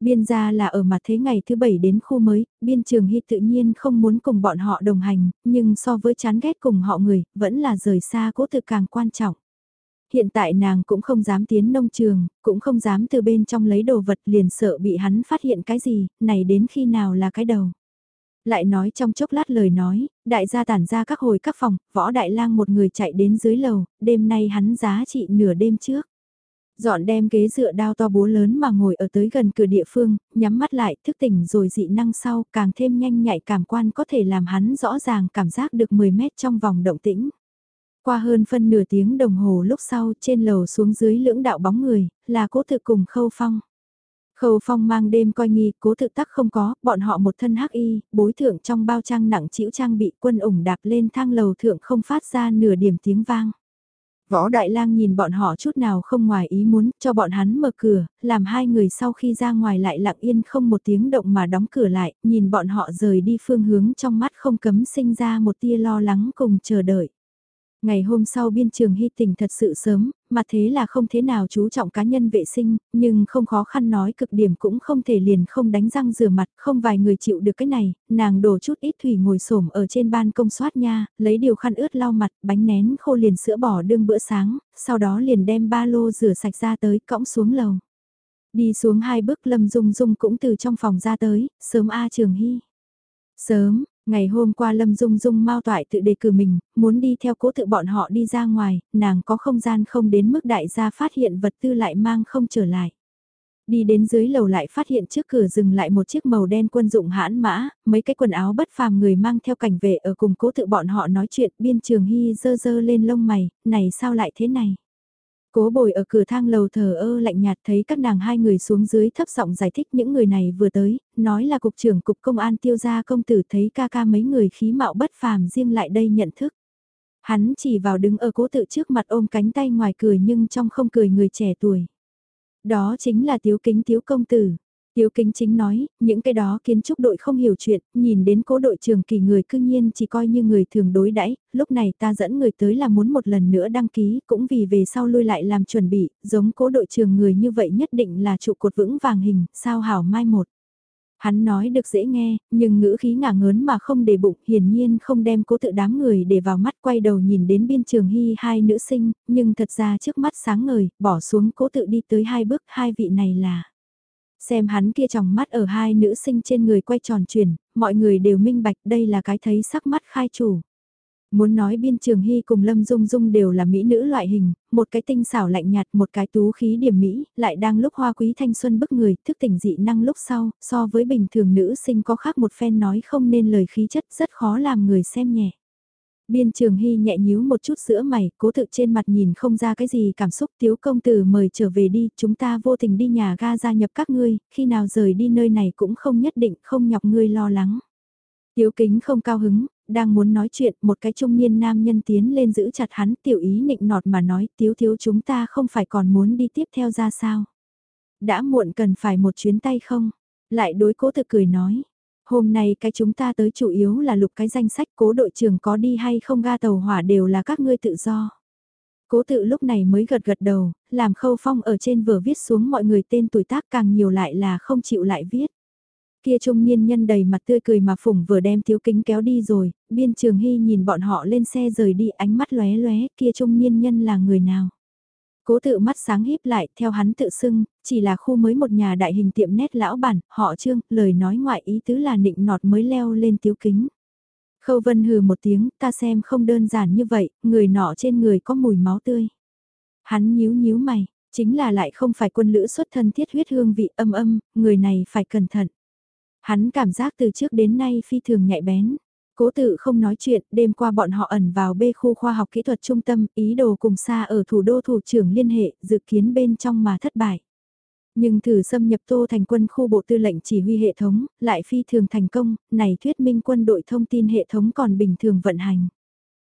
Biên gia là ở mặt thế ngày thứ bảy đến khu mới, biên trường hy tự nhiên không muốn cùng bọn họ đồng hành, nhưng so với chán ghét cùng họ người, vẫn là rời xa cố thực càng quan trọng. Hiện tại nàng cũng không dám tiến nông trường, cũng không dám từ bên trong lấy đồ vật liền sợ bị hắn phát hiện cái gì, này đến khi nào là cái đầu. Lại nói trong chốc lát lời nói, đại gia tản ra các hồi các phòng, võ đại lang một người chạy đến dưới lầu, đêm nay hắn giá trị nửa đêm trước. Dọn đem ghế dựa đao to búa lớn mà ngồi ở tới gần cửa địa phương, nhắm mắt lại, thức tỉnh rồi dị năng sau, càng thêm nhanh nhạy cảm quan có thể làm hắn rõ ràng cảm giác được 10 mét trong vòng động tĩnh. Qua hơn phân nửa tiếng đồng hồ lúc sau trên lầu xuống dưới lưỡng đạo bóng người, là cố thực cùng khâu phong. Khâu phong mang đêm coi nghi, cố thực tắc không có, bọn họ một thân hắc y, bối thượng trong bao trang nặng chịu trang bị quân ủng đạp lên thang lầu thượng không phát ra nửa điểm tiếng vang. Võ Đại Lang nhìn bọn họ chút nào không ngoài ý muốn, cho bọn hắn mở cửa, làm hai người sau khi ra ngoài lại lặng yên không một tiếng động mà đóng cửa lại, nhìn bọn họ rời đi phương hướng trong mắt không cấm sinh ra một tia lo lắng cùng chờ đợi. Ngày hôm sau biên trường hy tình thật sự sớm, mà thế là không thế nào chú trọng cá nhân vệ sinh, nhưng không khó khăn nói cực điểm cũng không thể liền không đánh răng rửa mặt, không vài người chịu được cái này, nàng đổ chút ít thủy ngồi xổm ở trên ban công soát nha, lấy điều khăn ướt lau mặt, bánh nén khô liền sữa bỏ đương bữa sáng, sau đó liền đem ba lô rửa sạch ra tới cõng xuống lầu. Đi xuống hai bước Lâm Dung Dung cũng từ trong phòng ra tới, sớm A Trường Hy. Sớm, ngày hôm qua Lâm Dung Dung mau toại tự đề cử mình, muốn đi theo cố tự bọn họ đi ra ngoài, nàng có không gian không đến mức đại gia phát hiện vật tư lại mang không trở lại. Đi đến dưới lầu lại phát hiện trước cửa dừng lại một chiếc màu đen quân dụng hãn mã, mấy cái quần áo bất phàm người mang theo cảnh vệ ở cùng cố tự bọn họ nói chuyện biên trường hy dơ dơ lên lông mày, này sao lại thế này? Cố bồi ở cửa thang lầu thờ ơ lạnh nhạt thấy các nàng hai người xuống dưới thấp giọng giải thích những người này vừa tới, nói là cục trưởng cục công an tiêu gia công tử thấy ca ca mấy người khí mạo bất phàm riêng lại đây nhận thức. Hắn chỉ vào đứng ở cố tự trước mặt ôm cánh tay ngoài cười nhưng trong không cười người trẻ tuổi. Đó chính là tiếu kính tiếu công tử. Tiếu kính chính nói, những cái đó kiến trúc đội không hiểu chuyện, nhìn đến cố đội trưởng kỳ người cương nhiên chỉ coi như người thường đối đãi lúc này ta dẫn người tới là muốn một lần nữa đăng ký, cũng vì về sau lui lại làm chuẩn bị, giống cố đội trưởng người như vậy nhất định là trụ cột vững vàng hình, sao hảo mai một. Hắn nói được dễ nghe, nhưng ngữ khí ngả ngớn mà không để bụng, hiển nhiên không đem cố tự đám người để vào mắt quay đầu nhìn đến biên trường hy hai nữ sinh, nhưng thật ra trước mắt sáng ngời, bỏ xuống cố tự đi tới hai bước, hai vị này là xem hắn kia tròng mắt ở hai nữ sinh trên người quay tròn chuyển, mọi người đều minh bạch đây là cái thấy sắc mắt khai chủ. Muốn nói biên trường hy cùng Lâm Dung Dung đều là mỹ nữ loại hình, một cái tinh xảo lạnh nhạt, một cái tú khí điểm mỹ, lại đang lúc hoa quý thanh xuân bức người, thức tỉnh dị năng lúc sau, so với bình thường nữ sinh có khác một phen nói không nên lời khí chất rất khó làm người xem nhẹ. Biên trường hy nhẹ nhíu một chút giữa mày, cố thực trên mặt nhìn không ra cái gì cảm xúc tiếu công tử mời trở về đi, chúng ta vô tình đi nhà ga gia nhập các ngươi, khi nào rời đi nơi này cũng không nhất định không nhọc ngươi lo lắng. Tiếu kính không cao hứng, đang muốn nói chuyện, một cái trung niên nam nhân tiến lên giữ chặt hắn tiểu ý nịnh nọt mà nói tiếu thiếu chúng ta không phải còn muốn đi tiếp theo ra sao. Đã muộn cần phải một chuyến tay không? Lại đối cố thực cười nói. Hôm nay cái chúng ta tới chủ yếu là lục cái danh sách cố đội trưởng có đi hay không ga tàu hỏa đều là các ngươi tự do. Cố tự lúc này mới gật gật đầu, làm khâu phong ở trên vừa viết xuống mọi người tên tuổi tác càng nhiều lại là không chịu lại viết. Kia trung niên nhân đầy mặt tươi cười mà phủng vừa đem thiếu kính kéo đi rồi, biên trường hy nhìn bọn họ lên xe rời đi ánh mắt lóe lóe kia trung niên nhân là người nào. Cố tự mắt sáng híp lại, theo hắn tự xưng, chỉ là khu mới một nhà đại hình tiệm nét lão bản, họ trương, lời nói ngoại ý tứ là nịnh nọt mới leo lên tiếu kính. Khâu vân hừ một tiếng, ta xem không đơn giản như vậy, người nọ trên người có mùi máu tươi. Hắn nhíu nhíu mày, chính là lại không phải quân lữ xuất thân thiết huyết hương vị âm âm, người này phải cẩn thận. Hắn cảm giác từ trước đến nay phi thường nhạy bén. Cố tự không nói chuyện, đêm qua bọn họ ẩn vào bê khu khoa học kỹ thuật trung tâm, ý đồ cùng xa ở thủ đô thủ trưởng liên hệ, dự kiến bên trong mà thất bại. Nhưng thử xâm nhập tô thành quân khu bộ tư lệnh chỉ huy hệ thống, lại phi thường thành công, này thuyết minh quân đội thông tin hệ thống còn bình thường vận hành.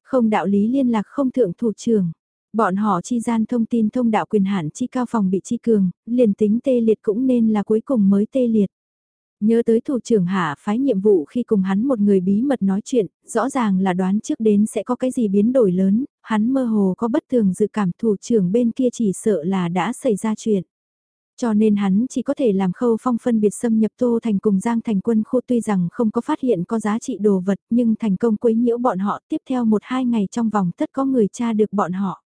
Không đạo lý liên lạc không thượng thủ trưởng. Bọn họ chi gian thông tin thông đạo quyền hạn chi cao phòng bị chi cường, liền tính tê liệt cũng nên là cuối cùng mới tê liệt. Nhớ tới thủ trưởng hạ phái nhiệm vụ khi cùng hắn một người bí mật nói chuyện, rõ ràng là đoán trước đến sẽ có cái gì biến đổi lớn, hắn mơ hồ có bất thường dự cảm thủ trưởng bên kia chỉ sợ là đã xảy ra chuyện. Cho nên hắn chỉ có thể làm khâu phong phân biệt xâm nhập tô thành cùng giang thành quân khu tuy rằng không có phát hiện có giá trị đồ vật nhưng thành công quấy nhiễu bọn họ tiếp theo một hai ngày trong vòng tất có người tra được bọn họ.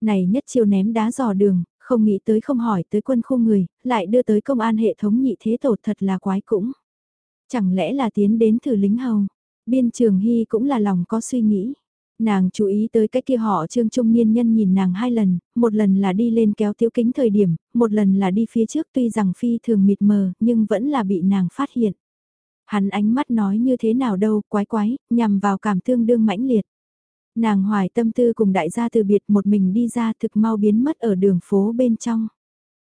Này nhất chiêu ném đá dò đường, không nghĩ tới không hỏi tới quân khu người, lại đưa tới công an hệ thống nhị thế tổ thật là quái cũng. Chẳng lẽ là tiến đến thử lính hầu, biên trường hy cũng là lòng có suy nghĩ. Nàng chú ý tới cái kia họ trương trung niên nhân nhìn nàng hai lần, một lần là đi lên kéo tiếu kính thời điểm, một lần là đi phía trước tuy rằng phi thường mịt mờ nhưng vẫn là bị nàng phát hiện. Hắn ánh mắt nói như thế nào đâu, quái quái, nhằm vào cảm thương đương mãnh liệt. Nàng hoài tâm tư cùng đại gia từ biệt một mình đi ra thực mau biến mất ở đường phố bên trong.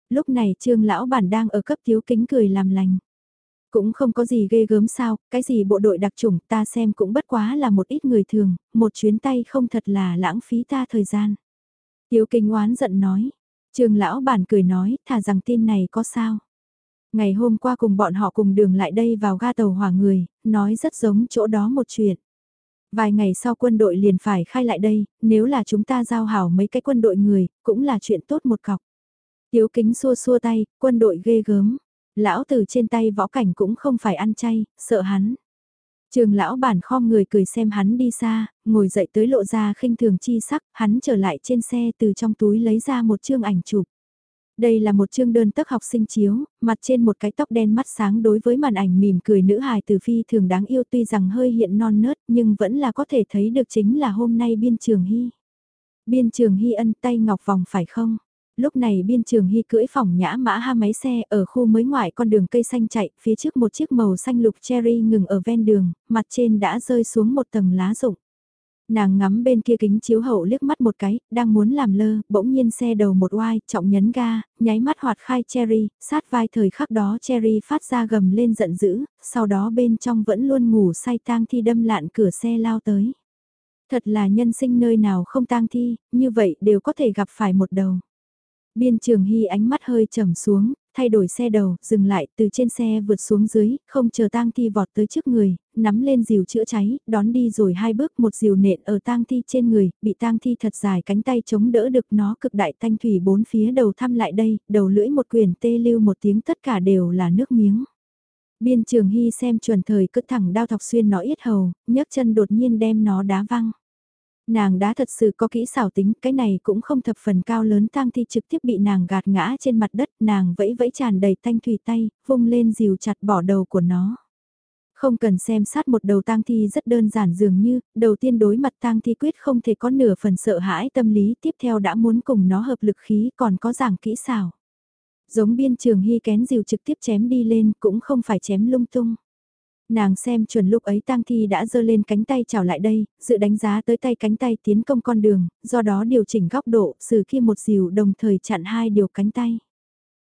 Lúc này trương lão bản đang ở cấp thiếu kính cười làm lành. Cũng không có gì ghê gớm sao, cái gì bộ đội đặc chủng ta xem cũng bất quá là một ít người thường, một chuyến tay không thật là lãng phí ta thời gian. Tiếu kinh oán giận nói, trương lão bản cười nói, thà rằng tin này có sao. Ngày hôm qua cùng bọn họ cùng đường lại đây vào ga tàu hỏa người, nói rất giống chỗ đó một chuyện. Vài ngày sau quân đội liền phải khai lại đây, nếu là chúng ta giao hảo mấy cái quân đội người, cũng là chuyện tốt một cọc. Tiếu kính xua xua tay, quân đội ghê gớm. Lão từ trên tay võ cảnh cũng không phải ăn chay, sợ hắn. Trường lão bản khom người cười xem hắn đi xa, ngồi dậy tới lộ ra khinh thường chi sắc, hắn trở lại trên xe từ trong túi lấy ra một chương ảnh chụp. Đây là một chương đơn tức học sinh chiếu, mặt trên một cái tóc đen mắt sáng đối với màn ảnh mỉm cười nữ hài từ phi thường đáng yêu tuy rằng hơi hiện non nớt nhưng vẫn là có thể thấy được chính là hôm nay biên trường hy. Biên trường hy ân tay ngọc vòng phải không? Lúc này biên trường hy cưỡi phòng nhã mã ha máy xe ở khu mới ngoại con đường cây xanh chạy, phía trước một chiếc màu xanh lục cherry ngừng ở ven đường, mặt trên đã rơi xuống một tầng lá rụng. Nàng ngắm bên kia kính chiếu hậu liếc mắt một cái, đang muốn làm lơ, bỗng nhiên xe đầu một oai, trọng nhấn ga, nháy mắt hoạt khai Cherry, sát vai thời khắc đó Cherry phát ra gầm lên giận dữ, sau đó bên trong vẫn luôn ngủ say tang thi đâm lạn cửa xe lao tới. Thật là nhân sinh nơi nào không tang thi, như vậy đều có thể gặp phải một đầu. Biên trường hy ánh mắt hơi trầm xuống, thay đổi xe đầu, dừng lại, từ trên xe vượt xuống dưới, không chờ tang thi vọt tới trước người, nắm lên dìu chữa cháy, đón đi rồi hai bước một dìu nện ở tang thi trên người, bị tang thi thật dài cánh tay chống đỡ được nó cực đại thanh thủy bốn phía đầu thăm lại đây, đầu lưỡi một quyền tê lưu một tiếng tất cả đều là nước miếng. Biên trường hy xem chuẩn thời cất thẳng đao thọc xuyên nó yết hầu, nhấc chân đột nhiên đem nó đá văng. Nàng đã thật sự có kỹ xảo tính, cái này cũng không thập phần cao lớn tang thi trực tiếp bị nàng gạt ngã trên mặt đất, nàng vẫy vẫy tràn đầy thanh thủy tay, vung lên dìu chặt bỏ đầu của nó. Không cần xem sát một đầu tang thi rất đơn giản dường như, đầu tiên đối mặt tang thi quyết không thể có nửa phần sợ hãi tâm lý tiếp theo đã muốn cùng nó hợp lực khí còn có giảng kỹ xảo. Giống biên trường hy kén dìu trực tiếp chém đi lên cũng không phải chém lung tung. Nàng xem chuẩn lúc ấy tang thi đã giơ lên cánh tay chào lại đây, dự đánh giá tới tay cánh tay tiến công con đường, do đó điều chỉnh góc độ, xử khi một dìu đồng thời chặn hai điều cánh tay.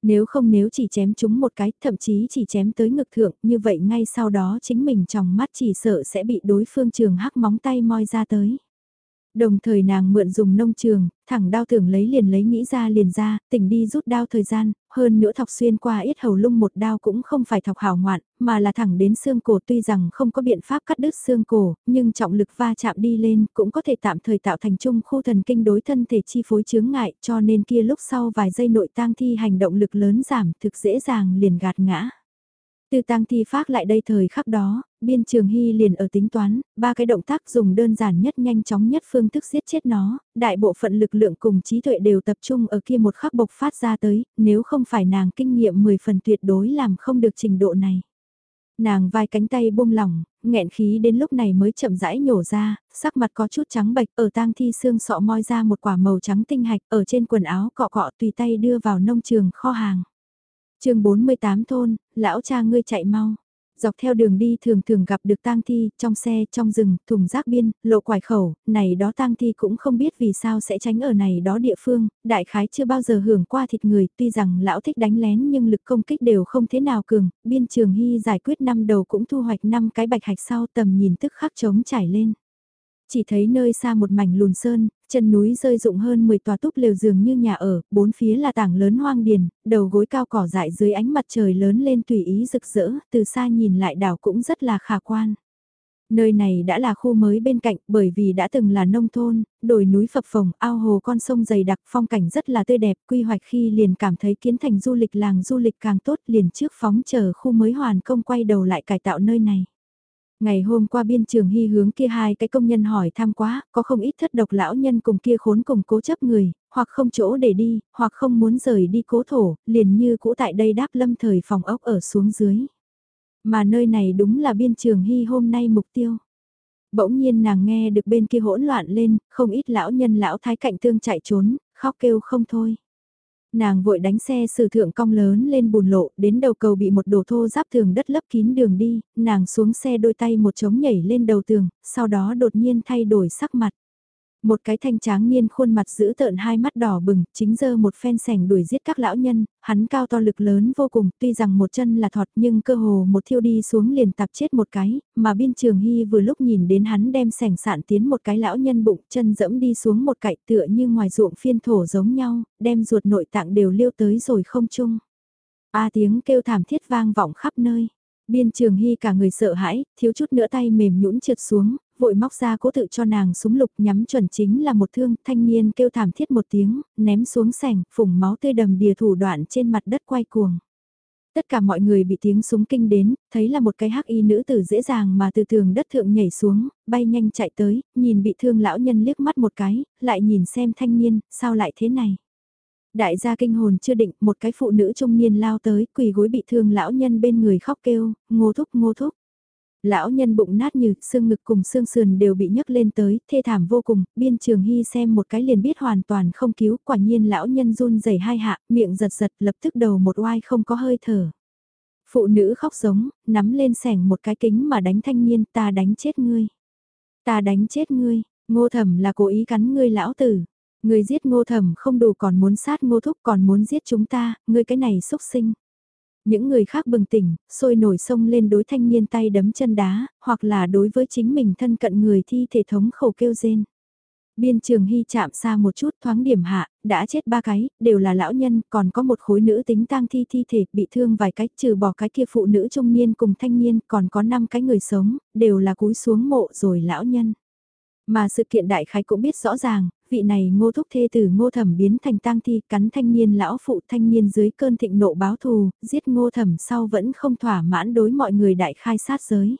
Nếu không nếu chỉ chém chúng một cái, thậm chí chỉ chém tới ngực thượng, như vậy ngay sau đó chính mình trong mắt chỉ sợ sẽ bị đối phương trường hắc móng tay moi ra tới. Đồng thời nàng mượn dùng nông trường, thẳng đao tưởng lấy liền lấy nghĩ ra liền ra, tỉnh đi rút đao thời gian, hơn nữa thọc xuyên qua ít hầu lung một đao cũng không phải thọc hảo ngoạn, mà là thẳng đến xương cổ tuy rằng không có biện pháp cắt đứt xương cổ, nhưng trọng lực va chạm đi lên cũng có thể tạm thời tạo thành chung khu thần kinh đối thân thể chi phối chướng ngại cho nên kia lúc sau vài giây nội tang thi hành động lực lớn giảm thực dễ dàng liền gạt ngã. Từ tang thi phát lại đây thời khắc đó, biên trường hy liền ở tính toán, ba cái động tác dùng đơn giản nhất nhanh chóng nhất phương thức giết chết nó, đại bộ phận lực lượng cùng trí tuệ đều tập trung ở kia một khắc bộc phát ra tới, nếu không phải nàng kinh nghiệm 10 phần tuyệt đối làm không được trình độ này. Nàng vai cánh tay buông lỏng, nghẹn khí đến lúc này mới chậm rãi nhổ ra, sắc mặt có chút trắng bệch ở tang thi xương sọ moi ra một quả màu trắng tinh hạch ở trên quần áo cọ cọ tùy tay đưa vào nông trường kho hàng chương 48 thôn, lão cha ngươi chạy mau. Dọc theo đường đi thường thường gặp được tang thi, trong xe, trong rừng, thùng rác biên, lộ quải khẩu, này đó tang thi cũng không biết vì sao sẽ tránh ở này đó địa phương, đại khái chưa bao giờ hưởng qua thịt người, tuy rằng lão thích đánh lén nhưng lực công kích đều không thế nào cường, biên trường hy giải quyết năm đầu cũng thu hoạch năm cái bạch hạch sau tầm nhìn tức khắc trống trải lên. Chỉ thấy nơi xa một mảnh lùn sơn, chân núi rơi rụng hơn 10 tòa túp lều giường như nhà ở, bốn phía là tảng lớn hoang điền, đầu gối cao cỏ dại dưới ánh mặt trời lớn lên tùy ý rực rỡ, từ xa nhìn lại đảo cũng rất là khả quan. Nơi này đã là khu mới bên cạnh bởi vì đã từng là nông thôn, đồi núi phập phồng, ao hồ con sông dày đặc phong cảnh rất là tươi đẹp, quy hoạch khi liền cảm thấy kiến thành du lịch làng du lịch càng tốt liền trước phóng chờ khu mới hoàn công quay đầu lại cải tạo nơi này. Ngày hôm qua biên trường hy hướng kia hai cái công nhân hỏi thăm quá, có không ít thất độc lão nhân cùng kia khốn cùng cố chấp người, hoặc không chỗ để đi, hoặc không muốn rời đi cố thổ, liền như cũ tại đây đáp lâm thời phòng ốc ở xuống dưới. Mà nơi này đúng là biên trường hy hôm nay mục tiêu. Bỗng nhiên nàng nghe được bên kia hỗn loạn lên, không ít lão nhân lão thái cạnh tương chạy trốn, khóc kêu không thôi. Nàng vội đánh xe sử thượng cong lớn lên bùn lộ, đến đầu cầu bị một đồ thô giáp thường đất lấp kín đường đi, nàng xuống xe đôi tay một trống nhảy lên đầu tường, sau đó đột nhiên thay đổi sắc mặt. Một cái thanh tráng niên khuôn mặt giữ tợn hai mắt đỏ bừng, chính giờ một phen sẻng đuổi giết các lão nhân, hắn cao to lực lớn vô cùng, tuy rằng một chân là thọt nhưng cơ hồ một thiêu đi xuống liền tạp chết một cái, mà biên trường hy vừa lúc nhìn đến hắn đem sẻng sạn tiến một cái lão nhân bụng chân dẫm đi xuống một cạnh tựa như ngoài ruộng phiên thổ giống nhau, đem ruột nội tạng đều liêu tới rồi không chung. A tiếng kêu thảm thiết vang vọng khắp nơi. Biên trường hy cả người sợ hãi, thiếu chút nữa tay mềm nhũn trượt xuống, vội móc ra cố tự cho nàng súng lục nhắm chuẩn chính là một thương, thanh niên kêu thảm thiết một tiếng, ném xuống sảnh, phủng máu tươi đầm đìa thủ đoạn trên mặt đất quay cuồng. Tất cả mọi người bị tiếng súng kinh đến, thấy là một cái hắc y nữ tử dễ dàng mà từ tường đất thượng nhảy xuống, bay nhanh chạy tới, nhìn bị thương lão nhân liếc mắt một cái, lại nhìn xem thanh niên, sao lại thế này. Đại gia kinh hồn chưa định, một cái phụ nữ trung niên lao tới, quỳ gối bị thương lão nhân bên người khóc kêu, ngô thúc ngô thúc. Lão nhân bụng nát như, xương ngực cùng xương sườn đều bị nhấc lên tới, thê thảm vô cùng, biên trường hy xem một cái liền biết hoàn toàn không cứu, quả nhiên lão nhân run rẩy hai hạ, miệng giật giật, lập tức đầu một oai không có hơi thở. Phụ nữ khóc giống, nắm lên sẻng một cái kính mà đánh thanh niên, ta đánh chết ngươi. Ta đánh chết ngươi, ngô thẩm là cố ý cắn ngươi lão tử. Ngươi giết ngô thẩm không đủ còn muốn sát ngô thúc còn muốn giết chúng ta, ngươi cái này xúc sinh. Những người khác bừng tỉnh, sôi nổi sông lên đối thanh niên tay đấm chân đá, hoặc là đối với chính mình thân cận người thi thể thống khẩu kêu rên. Biên trường hy chạm xa một chút thoáng điểm hạ, đã chết ba cái, đều là lão nhân, còn có một khối nữ tính tang thi thi thể, bị thương vài cách, trừ bỏ cái kia phụ nữ trung niên cùng thanh niên, còn có năm cái người sống, đều là cúi xuống mộ rồi lão nhân. Mà sự kiện đại khái cũng biết rõ ràng, vị này ngô thúc thê từ ngô thẩm biến thành tang thi cắn thanh niên lão phụ thanh niên dưới cơn thịnh nộ báo thù, giết ngô thẩm sau vẫn không thỏa mãn đối mọi người đại khai sát giới.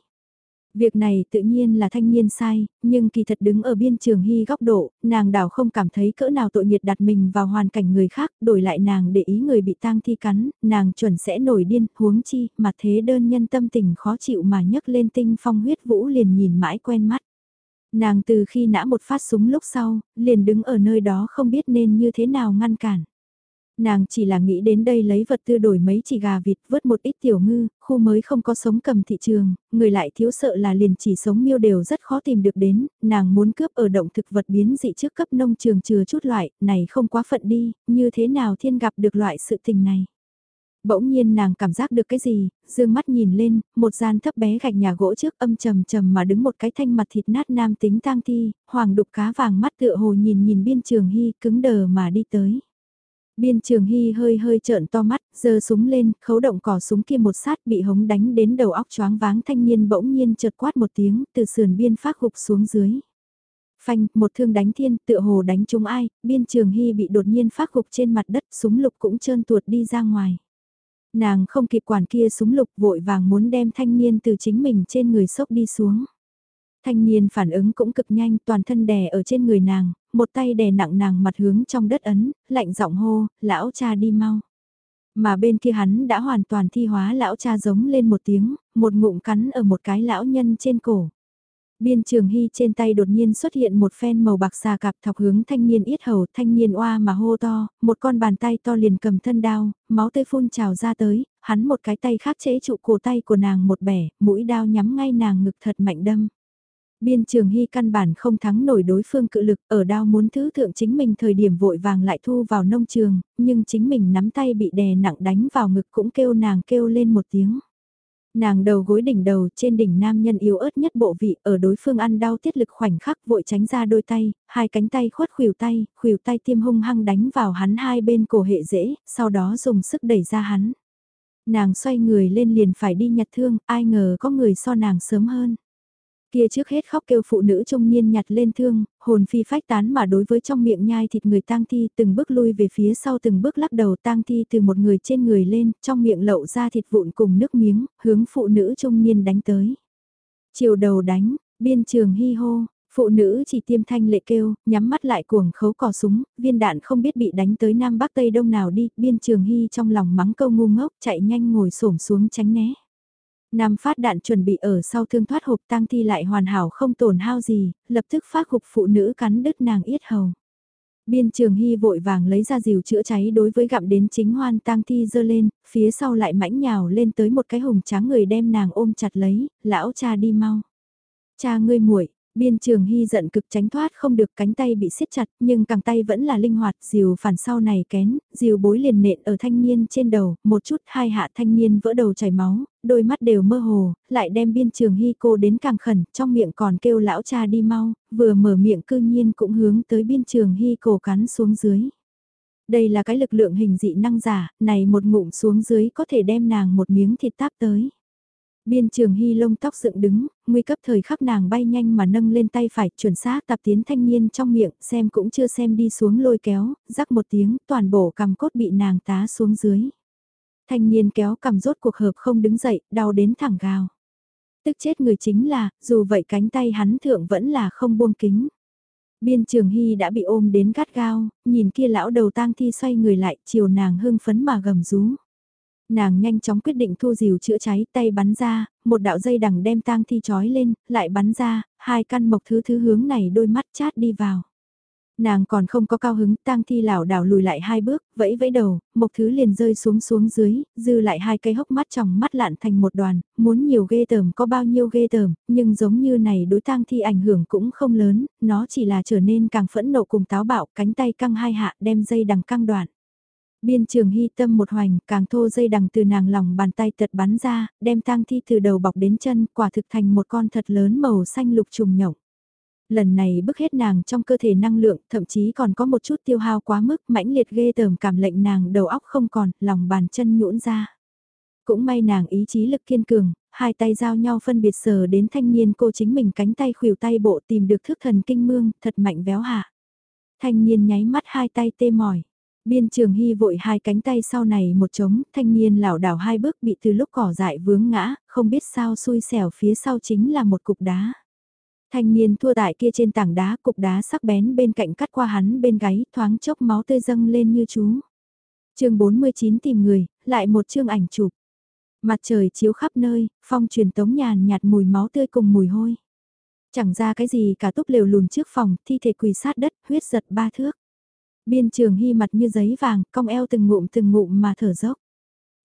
Việc này tự nhiên là thanh niên sai, nhưng kỳ thật đứng ở biên trường hy góc độ, nàng đảo không cảm thấy cỡ nào tội nhiệt đặt mình vào hoàn cảnh người khác, đổi lại nàng để ý người bị tang thi cắn, nàng chuẩn sẽ nổi điên, huống chi, mà thế đơn nhân tâm tình khó chịu mà nhấc lên tinh phong huyết vũ liền nhìn mãi quen mắt. Nàng từ khi nã một phát súng lúc sau, liền đứng ở nơi đó không biết nên như thế nào ngăn cản. Nàng chỉ là nghĩ đến đây lấy vật tư đổi mấy chỉ gà vịt vớt một ít tiểu ngư, khu mới không có sống cầm thị trường, người lại thiếu sợ là liền chỉ sống miêu đều rất khó tìm được đến, nàng muốn cướp ở động thực vật biến dị trước cấp nông trường chừa chút loại, này không quá phận đi, như thế nào thiên gặp được loại sự tình này. Bỗng nhiên nàng cảm giác được cái gì, dương mắt nhìn lên, một gian thấp bé gạch nhà gỗ trước âm trầm trầm mà đứng một cái thanh mặt thịt nát nam tính tang thi, hoàng đục cá vàng mắt tựa hồ nhìn nhìn biên trường hy cứng đờ mà đi tới. Biên trường hy hơi hơi trợn to mắt, giơ súng lên, khấu động cỏ súng kia một sát bị hống đánh đến đầu óc choáng váng thanh niên bỗng nhiên chợt quát một tiếng từ sườn biên phát gục xuống dưới. Phanh, một thương đánh thiên, tựa hồ đánh trúng ai, biên trường hy bị đột nhiên phát gục trên mặt đất, súng lục cũng trơn tuột đi ra ngoài. Nàng không kịp quản kia súng lục vội vàng muốn đem thanh niên từ chính mình trên người sốc đi xuống. Thanh niên phản ứng cũng cực nhanh toàn thân đè ở trên người nàng, một tay đè nặng nàng mặt hướng trong đất ấn, lạnh giọng hô, lão cha đi mau. Mà bên kia hắn đã hoàn toàn thi hóa lão cha giống lên một tiếng, một ngụm cắn ở một cái lão nhân trên cổ. Biên trường hy trên tay đột nhiên xuất hiện một phen màu bạc xà cạp thọc hướng thanh niên yết hầu, thanh niên oa mà hô to, một con bàn tay to liền cầm thân đao, máu tươi phun trào ra tới, hắn một cái tay khác chế trụ cổ tay của nàng một bẻ, mũi đao nhắm ngay nàng ngực thật mạnh đâm. Biên trường hy căn bản không thắng nổi đối phương cự lực, ở đao muốn thứ thượng chính mình thời điểm vội vàng lại thu vào nông trường, nhưng chính mình nắm tay bị đè nặng đánh vào ngực cũng kêu nàng kêu lên một tiếng. Nàng đầu gối đỉnh đầu trên đỉnh nam nhân yếu ớt nhất bộ vị ở đối phương ăn đau tiết lực khoảnh khắc vội tránh ra đôi tay, hai cánh tay khuất khuỷu tay, khuỷu tay tiêm hung hăng đánh vào hắn hai bên cổ hệ dễ, sau đó dùng sức đẩy ra hắn. Nàng xoay người lên liền phải đi nhặt thương, ai ngờ có người so nàng sớm hơn. Kia trước hết khóc kêu phụ nữ trung niên nhặt lên thương, hồn phi phách tán mà đối với trong miệng nhai thịt người tang thi từng bước lui về phía sau từng bước lắc đầu tang thi từ một người trên người lên, trong miệng lậu ra thịt vụn cùng nước miếng, hướng phụ nữ trung niên đánh tới. Chiều đầu đánh, biên trường hy hô, Phụ nữ chỉ tiêm thanh lệ kêu, nhắm mắt lại cuồng khấu cò súng, viên đạn không biết bị đánh tới Nam Bắc Tây Đông nào đi, biên trường hy trong lòng mắng câu ngu ngốc chạy nhanh ngồi xổm xuống tránh né. Nam phát đạn chuẩn bị ở sau thương thoát hộp tang thi lại hoàn hảo không tổn hao gì, lập tức phát hục phụ nữ cắn đứt nàng yết hầu. Biên trường hy vội vàng lấy ra rìu chữa cháy đối với gặm đến chính hoan tang thi dơ lên, phía sau lại mãnh nhào lên tới một cái hùng tráng người đem nàng ôm chặt lấy, lão cha đi mau. Cha ngươi muội Biên trường hy giận cực tránh thoát không được cánh tay bị siết chặt nhưng càng tay vẫn là linh hoạt diều phản sau này kén, diều bối liền nện ở thanh niên trên đầu, một chút hai hạ thanh niên vỡ đầu chảy máu, đôi mắt đều mơ hồ, lại đem biên trường hy cô đến càng khẩn, trong miệng còn kêu lão cha đi mau, vừa mở miệng cư nhiên cũng hướng tới biên trường hy cổ cắn xuống dưới. Đây là cái lực lượng hình dị năng giả, này một ngụm xuống dưới có thể đem nàng một miếng thịt táp tới. Biên trường hy lông tóc dựng đứng, nguy cấp thời khắc nàng bay nhanh mà nâng lên tay phải chuẩn xác tập tiến thanh niên trong miệng xem cũng chưa xem đi xuống lôi kéo, rắc một tiếng toàn bộ cằm cốt bị nàng tá xuống dưới. Thanh niên kéo cầm rốt cuộc hợp không đứng dậy, đau đến thẳng gào. Tức chết người chính là, dù vậy cánh tay hắn thượng vẫn là không buông kính. Biên trường hy đã bị ôm đến gắt gao, nhìn kia lão đầu tang thi xoay người lại, chiều nàng hưng phấn mà gầm rú. Nàng nhanh chóng quyết định thu dìu chữa cháy tay bắn ra, một đạo dây đằng đem tang thi trói lên, lại bắn ra, hai căn mộc thứ thứ hướng này đôi mắt chát đi vào. Nàng còn không có cao hứng, tang thi lảo đảo lùi lại hai bước, vẫy vẫy đầu, mộc thứ liền rơi xuống xuống dưới, dư lại hai cây hốc mắt trong mắt lạn thành một đoàn, muốn nhiều ghê tởm có bao nhiêu ghê tởm, nhưng giống như này đối tang thi ảnh hưởng cũng không lớn, nó chỉ là trở nên càng phẫn nộ cùng táo bạo, cánh tay căng hai hạ đem dây đằng căng đoạn. Biên trường hy tâm một hoành, càng thô dây đằng từ nàng lòng bàn tay tật bắn ra, đem tang thi từ đầu bọc đến chân, quả thực thành một con thật lớn màu xanh lục trùng nhộng. Lần này bức hết nàng trong cơ thể năng lượng, thậm chí còn có một chút tiêu hao quá mức, mãnh liệt ghê tởm cảm lệnh nàng đầu óc không còn, lòng bàn chân nhũn ra. Cũng may nàng ý chí lực kiên cường, hai tay giao nhau phân biệt sờ đến thanh niên cô chính mình cánh tay khuỷu tay bộ tìm được thước thần kinh mương, thật mạnh véo hạ. Thanh niên nháy mắt hai tay tê mỏi. Biên trường hy vội hai cánh tay sau này một trống, thanh niên lảo đảo hai bước bị từ lúc cỏ dại vướng ngã, không biết sao xui xẻo phía sau chính là một cục đá. Thanh niên thua tại kia trên tảng đá, cục đá sắc bén bên cạnh cắt qua hắn bên gáy, thoáng chốc máu tươi dâng lên như chú. chương 49 tìm người, lại một chương ảnh chụp. Mặt trời chiếu khắp nơi, phong truyền tống nhàn nhạt mùi máu tươi cùng mùi hôi. Chẳng ra cái gì cả túp lều lùn trước phòng, thi thể quỳ sát đất, huyết giật ba thước. Biên trường hy mặt như giấy vàng, cong eo từng ngụm từng ngụm mà thở dốc.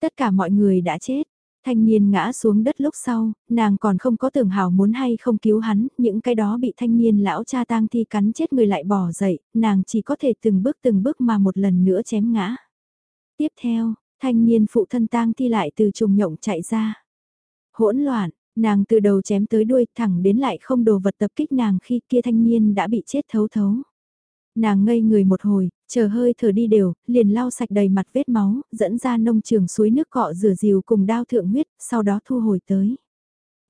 Tất cả mọi người đã chết. Thanh niên ngã xuống đất lúc sau, nàng còn không có tưởng hào muốn hay không cứu hắn, những cái đó bị thanh niên lão cha tang thi cắn chết người lại bỏ dậy, nàng chỉ có thể từng bước từng bước mà một lần nữa chém ngã. Tiếp theo, thanh niên phụ thân tang thi lại từ trùng nhộng chạy ra. Hỗn loạn, nàng từ đầu chém tới đuôi thẳng đến lại không đồ vật tập kích nàng khi kia thanh niên đã bị chết thấu thấu. Nàng ngây người một hồi, chờ hơi thở đi đều, liền lau sạch đầy mặt vết máu, dẫn ra nông trường suối nước cọ rửa rìu cùng đao thượng huyết, sau đó thu hồi tới.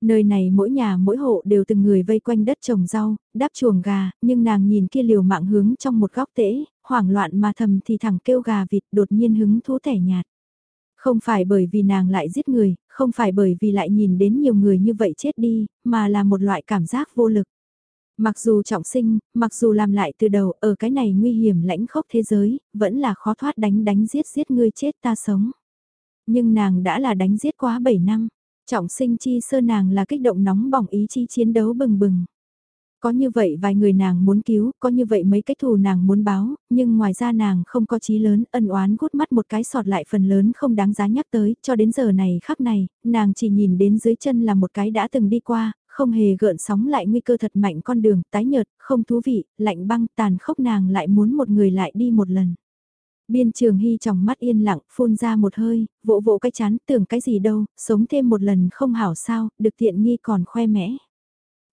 Nơi này mỗi nhà mỗi hộ đều từng người vây quanh đất trồng rau, đắp chuồng gà, nhưng nàng nhìn kia liều mạng hướng trong một góc tễ, hoảng loạn mà thầm thì thẳng kêu gà vịt đột nhiên hứng thú tẻ nhạt. Không phải bởi vì nàng lại giết người, không phải bởi vì lại nhìn đến nhiều người như vậy chết đi, mà là một loại cảm giác vô lực. Mặc dù trọng sinh, mặc dù làm lại từ đầu ở cái này nguy hiểm lãnh khốc thế giới, vẫn là khó thoát đánh đánh giết giết ngươi chết ta sống. Nhưng nàng đã là đánh giết quá 7 năm, trọng sinh chi sơ nàng là kích động nóng bỏng ý chí chiến đấu bừng bừng. Có như vậy vài người nàng muốn cứu, có như vậy mấy cái thù nàng muốn báo, nhưng ngoài ra nàng không có chí lớn, ân oán gút mắt một cái sọt lại phần lớn không đáng giá nhắc tới, cho đến giờ này khắc này, nàng chỉ nhìn đến dưới chân là một cái đã từng đi qua, không hề gợn sóng lại nguy cơ thật mạnh con đường, tái nhợt, không thú vị, lạnh băng tàn khốc nàng lại muốn một người lại đi một lần. Biên trường hy trong mắt yên lặng, phun ra một hơi, vỗ vỗ cái chán, tưởng cái gì đâu, sống thêm một lần không hảo sao, được tiện nghi còn khoe mẽ.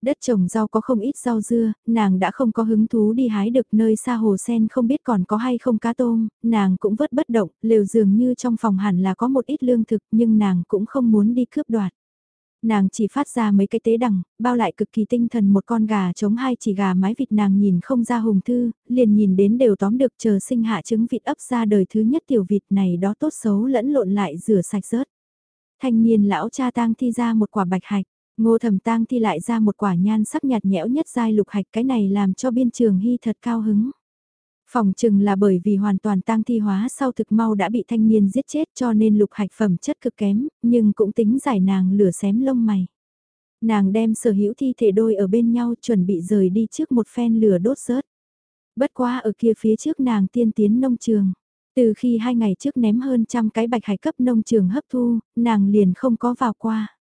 Đất trồng rau có không ít rau dưa, nàng đã không có hứng thú đi hái được nơi xa hồ sen không biết còn có hay không cá tôm, nàng cũng vớt bất động, lều dường như trong phòng hẳn là có một ít lương thực nhưng nàng cũng không muốn đi cướp đoạt. Nàng chỉ phát ra mấy cái tế đằng, bao lại cực kỳ tinh thần một con gà chống hai chỉ gà mái vịt nàng nhìn không ra hùng thư, liền nhìn đến đều tóm được chờ sinh hạ trứng vịt ấp ra đời thứ nhất tiểu vịt này đó tốt xấu lẫn lộn lại rửa sạch rớt. Thanh niên lão cha tang thi ra một quả bạch hạch, ngô thầm tang thi lại ra một quả nhan sắc nhạt nhẽo nhất dai lục hạch cái này làm cho biên trường hy thật cao hứng. Phòng chừng là bởi vì hoàn toàn tang thi hóa sau thực mau đã bị thanh niên giết chết cho nên lục hạch phẩm chất cực kém, nhưng cũng tính giải nàng lửa xém lông mày. Nàng đem sở hữu thi thể đôi ở bên nhau chuẩn bị rời đi trước một phen lửa đốt rớt. Bất quá ở kia phía trước nàng tiên tiến nông trường. Từ khi hai ngày trước ném hơn trăm cái bạch hải cấp nông trường hấp thu, nàng liền không có vào qua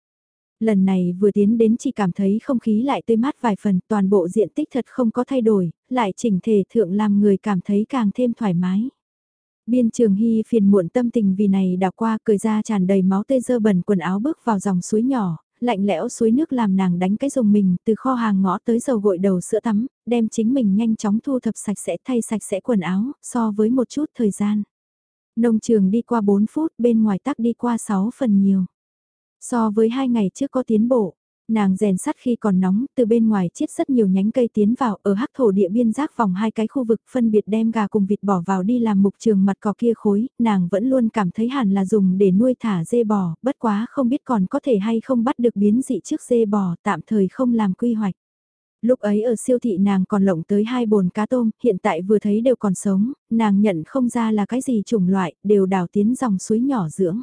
lần này vừa tiến đến chỉ cảm thấy không khí lại tươi mát vài phần, toàn bộ diện tích thật không có thay đổi, lại chỉnh thể thượng làm người cảm thấy càng thêm thoải mái. Biên trường hy phiền muộn tâm tình vì này đào qua cười ra tràn đầy máu tê dơ bẩn quần áo bước vào dòng suối nhỏ, lạnh lẽo suối nước làm nàng đánh cái dùng mình từ kho hàng ngõ tới dầu gội đầu sữa tắm, đem chính mình nhanh chóng thu thập sạch sẽ thay sạch sẽ quần áo, so với một chút thời gian. Nông trường đi qua 4 phút, bên ngoài tắc đi qua 6 phần nhiều. So với hai ngày trước có tiến bộ, nàng rèn sắt khi còn nóng, từ bên ngoài chiết rất nhiều nhánh cây tiến vào, ở hắc thổ địa biên giác vòng hai cái khu vực phân biệt đem gà cùng vịt bỏ vào đi làm mục trường mặt cỏ kia khối, nàng vẫn luôn cảm thấy hẳn là dùng để nuôi thả dê bò, bất quá không biết còn có thể hay không bắt được biến dị trước dê bò, tạm thời không làm quy hoạch. Lúc ấy ở siêu thị nàng còn lộng tới hai bồn cá tôm, hiện tại vừa thấy đều còn sống, nàng nhận không ra là cái gì chủng loại, đều đào tiến dòng suối nhỏ dưỡng.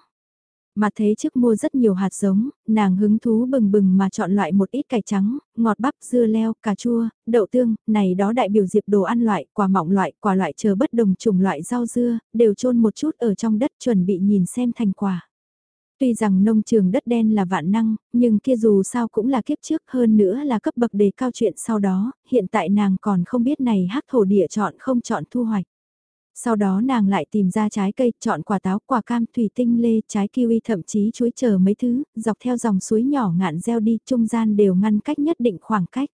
Mà thế trước mua rất nhiều hạt giống, nàng hứng thú bừng bừng mà chọn loại một ít cải trắng, ngọt bắp, dưa leo, cà chua, đậu tương, này đó đại biểu diệp đồ ăn loại, quả mọng loại, quả loại chờ bất đồng chủng loại rau dưa, đều trôn một chút ở trong đất chuẩn bị nhìn xem thành quả. Tuy rằng nông trường đất đen là vạn năng, nhưng kia dù sao cũng là kiếp trước hơn nữa là cấp bậc đề cao chuyện sau đó, hiện tại nàng còn không biết này hắc thổ địa chọn không chọn thu hoạch. Sau đó nàng lại tìm ra trái cây, chọn quả táo, quả cam, thủy tinh lê, trái kiwi thậm chí chuối chờ mấy thứ, dọc theo dòng suối nhỏ ngạn gieo đi, trung gian đều ngăn cách nhất định khoảng cách.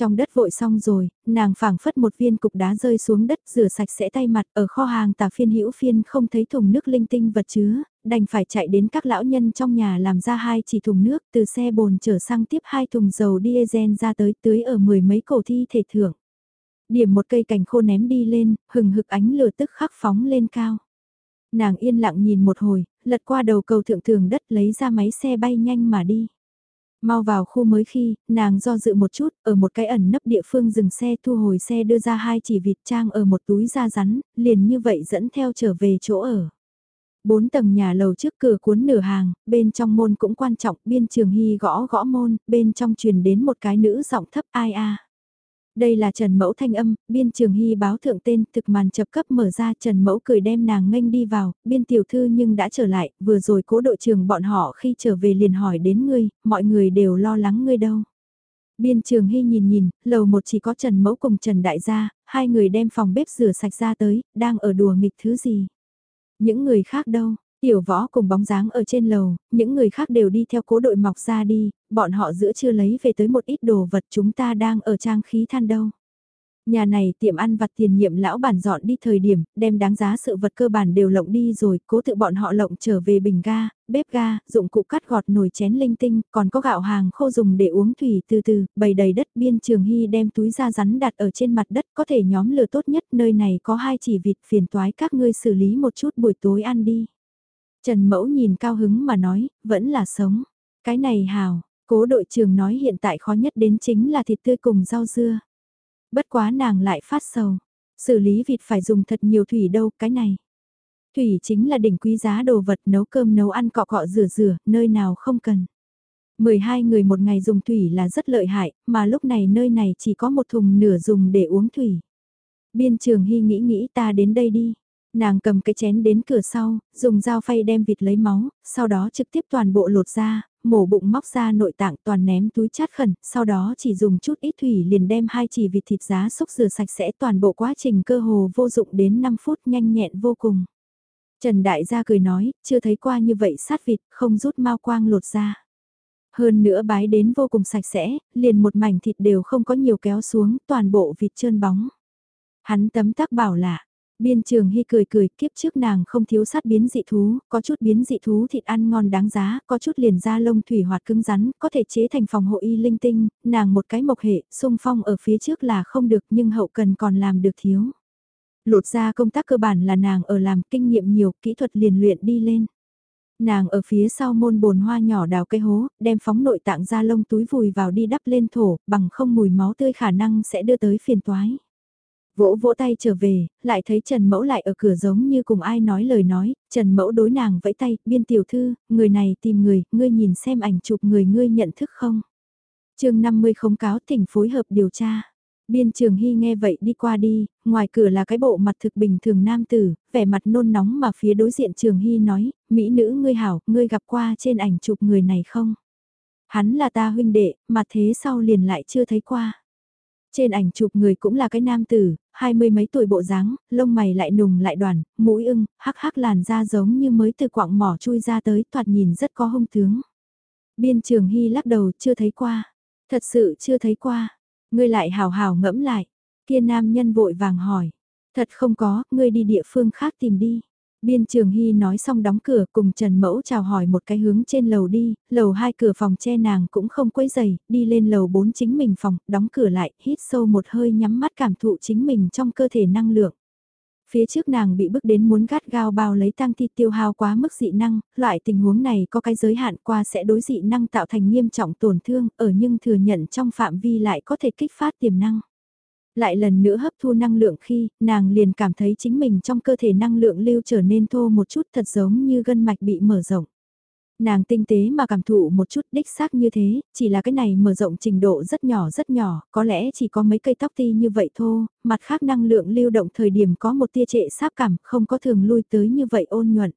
Trong đất vội xong rồi, nàng phảng phất một viên cục đá rơi xuống đất rửa sạch sẽ tay mặt ở kho hàng tà phiên hữu phiên không thấy thùng nước linh tinh vật chứa, đành phải chạy đến các lão nhân trong nhà làm ra hai chỉ thùng nước từ xe bồn chở sang tiếp hai thùng dầu diesel ra tới tưới ở mười mấy cổ thi thể thưởng. Điểm một cây cành khô ném đi lên, hừng hực ánh lửa tức khắc phóng lên cao. Nàng yên lặng nhìn một hồi, lật qua đầu cầu thượng thường đất lấy ra máy xe bay nhanh mà đi. Mau vào khu mới khi, nàng do dự một chút, ở một cái ẩn nấp địa phương dừng xe thu hồi xe đưa ra hai chỉ vịt trang ở một túi da rắn, liền như vậy dẫn theo trở về chỗ ở. Bốn tầng nhà lầu trước cửa cuốn nửa hàng, bên trong môn cũng quan trọng, biên trường hy gõ gõ môn, bên trong truyền đến một cái nữ giọng thấp ai a. Đây là Trần Mẫu thanh âm, biên trường hy báo thượng tên, thực màn chập cấp mở ra Trần Mẫu cười đem nàng nghênh đi vào, biên tiểu thư nhưng đã trở lại, vừa rồi cố đội trường bọn họ khi trở về liền hỏi đến ngươi, mọi người đều lo lắng ngươi đâu. Biên trường hy nhìn nhìn, lầu một chỉ có Trần Mẫu cùng Trần Đại gia, hai người đem phòng bếp rửa sạch ra tới, đang ở đùa nghịch thứ gì. Những người khác đâu, Tiểu võ cùng bóng dáng ở trên lầu, những người khác đều đi theo cố đội mọc ra đi, bọn họ giữa chưa lấy về tới một ít đồ vật chúng ta đang ở trang khí than đâu. Nhà này tiệm ăn vặt tiền nhiệm lão bản dọn đi thời điểm, đem đáng giá sự vật cơ bản đều lộng đi rồi, cố tự bọn họ lộng trở về bình ga, bếp ga, dụng cụ cắt gọt nồi chén linh tinh, còn có gạo hàng khô dùng để uống thủy từ từ, bày đầy đất biên trường hy đem túi da rắn đặt ở trên mặt đất có thể nhóm lửa tốt nhất, nơi này có hai chỉ vịt phiền toái các ngươi xử lý một chút buổi tối ăn đi. Trần Mẫu nhìn cao hứng mà nói, vẫn là sống. Cái này hào, cố đội trưởng nói hiện tại khó nhất đến chính là thịt tươi cùng rau dưa. Bất quá nàng lại phát sầu. Xử lý vịt phải dùng thật nhiều thủy đâu, cái này. Thủy chính là đỉnh quý giá đồ vật nấu cơm nấu ăn cọ cọ rửa rửa, nơi nào không cần. 12 người một ngày dùng thủy là rất lợi hại, mà lúc này nơi này chỉ có một thùng nửa dùng để uống thủy. Biên trường hy nghĩ nghĩ ta đến đây đi. Nàng cầm cái chén đến cửa sau, dùng dao phay đem vịt lấy máu, sau đó trực tiếp toàn bộ lột ra, mổ bụng móc ra nội tạng toàn ném túi chát khẩn, sau đó chỉ dùng chút ít thủy liền đem hai chỉ vịt thịt giá xúc rửa sạch sẽ toàn bộ quá trình cơ hồ vô dụng đến 5 phút nhanh nhẹn vô cùng. Trần Đại gia cười nói, chưa thấy qua như vậy sát vịt, không rút mau quang lột ra. Hơn nữa bái đến vô cùng sạch sẽ, liền một mảnh thịt đều không có nhiều kéo xuống, toàn bộ vịt trơn bóng. Hắn tấm tắc bảo là, Biên trường hy cười cười kiếp trước nàng không thiếu sát biến dị thú, có chút biến dị thú thịt ăn ngon đáng giá, có chút liền da lông thủy hoạt cứng rắn, có thể chế thành phòng hộ y linh tinh, nàng một cái mộc hệ, sung phong ở phía trước là không được nhưng hậu cần còn làm được thiếu. Lột ra công tác cơ bản là nàng ở làm kinh nghiệm nhiều, kỹ thuật liền luyện đi lên. Nàng ở phía sau môn bồn hoa nhỏ đào cây hố, đem phóng nội tạng ra lông túi vùi vào đi đắp lên thổ, bằng không mùi máu tươi khả năng sẽ đưa tới phiền toái. Vỗ vỗ tay trở về, lại thấy Trần Mẫu lại ở cửa giống như cùng ai nói lời nói, Trần Mẫu đối nàng vẫy tay, biên tiểu thư, người này tìm người, ngươi nhìn xem ảnh chụp người ngươi nhận thức không? chương 50 khống cáo tỉnh phối hợp điều tra. Biên trường hy nghe vậy đi qua đi, ngoài cửa là cái bộ mặt thực bình thường nam tử, vẻ mặt nôn nóng mà phía đối diện trường hy nói, Mỹ nữ ngươi hảo, ngươi gặp qua trên ảnh chụp người này không? Hắn là ta huynh đệ, mà thế sau liền lại chưa thấy qua. Trên ảnh chụp người cũng là cái nam tử, hai mươi mấy tuổi bộ dáng, lông mày lại nùng lại đoàn, mũi ưng, hắc hắc làn da giống như mới từ quạng mỏ chui ra tới, thoạt nhìn rất có hung tướng. Biên trường hy lắc đầu chưa thấy qua, thật sự chưa thấy qua, ngươi lại hào hào ngẫm lại, kia nam nhân vội vàng hỏi, thật không có, ngươi đi địa phương khác tìm đi. Biên Trường Hy nói xong đóng cửa cùng Trần Mẫu chào hỏi một cái hướng trên lầu đi, lầu hai cửa phòng che nàng cũng không quấy giày, đi lên lầu bốn chính mình phòng, đóng cửa lại, hít sâu một hơi nhắm mắt cảm thụ chính mình trong cơ thể năng lượng. Phía trước nàng bị bức đến muốn gắt gao bao lấy tăng thi tiêu hao quá mức dị năng, loại tình huống này có cái giới hạn qua sẽ đối dị năng tạo thành nghiêm trọng tổn thương, ở nhưng thừa nhận trong phạm vi lại có thể kích phát tiềm năng. Lại lần nữa hấp thu năng lượng khi, nàng liền cảm thấy chính mình trong cơ thể năng lượng lưu trở nên thô một chút thật giống như gân mạch bị mở rộng. Nàng tinh tế mà cảm thụ một chút đích xác như thế, chỉ là cái này mở rộng trình độ rất nhỏ rất nhỏ, có lẽ chỉ có mấy cây tóc ti như vậy thôi, mặt khác năng lượng lưu động thời điểm có một tia trệ sáp cảm, không có thường lui tới như vậy ôn nhuận.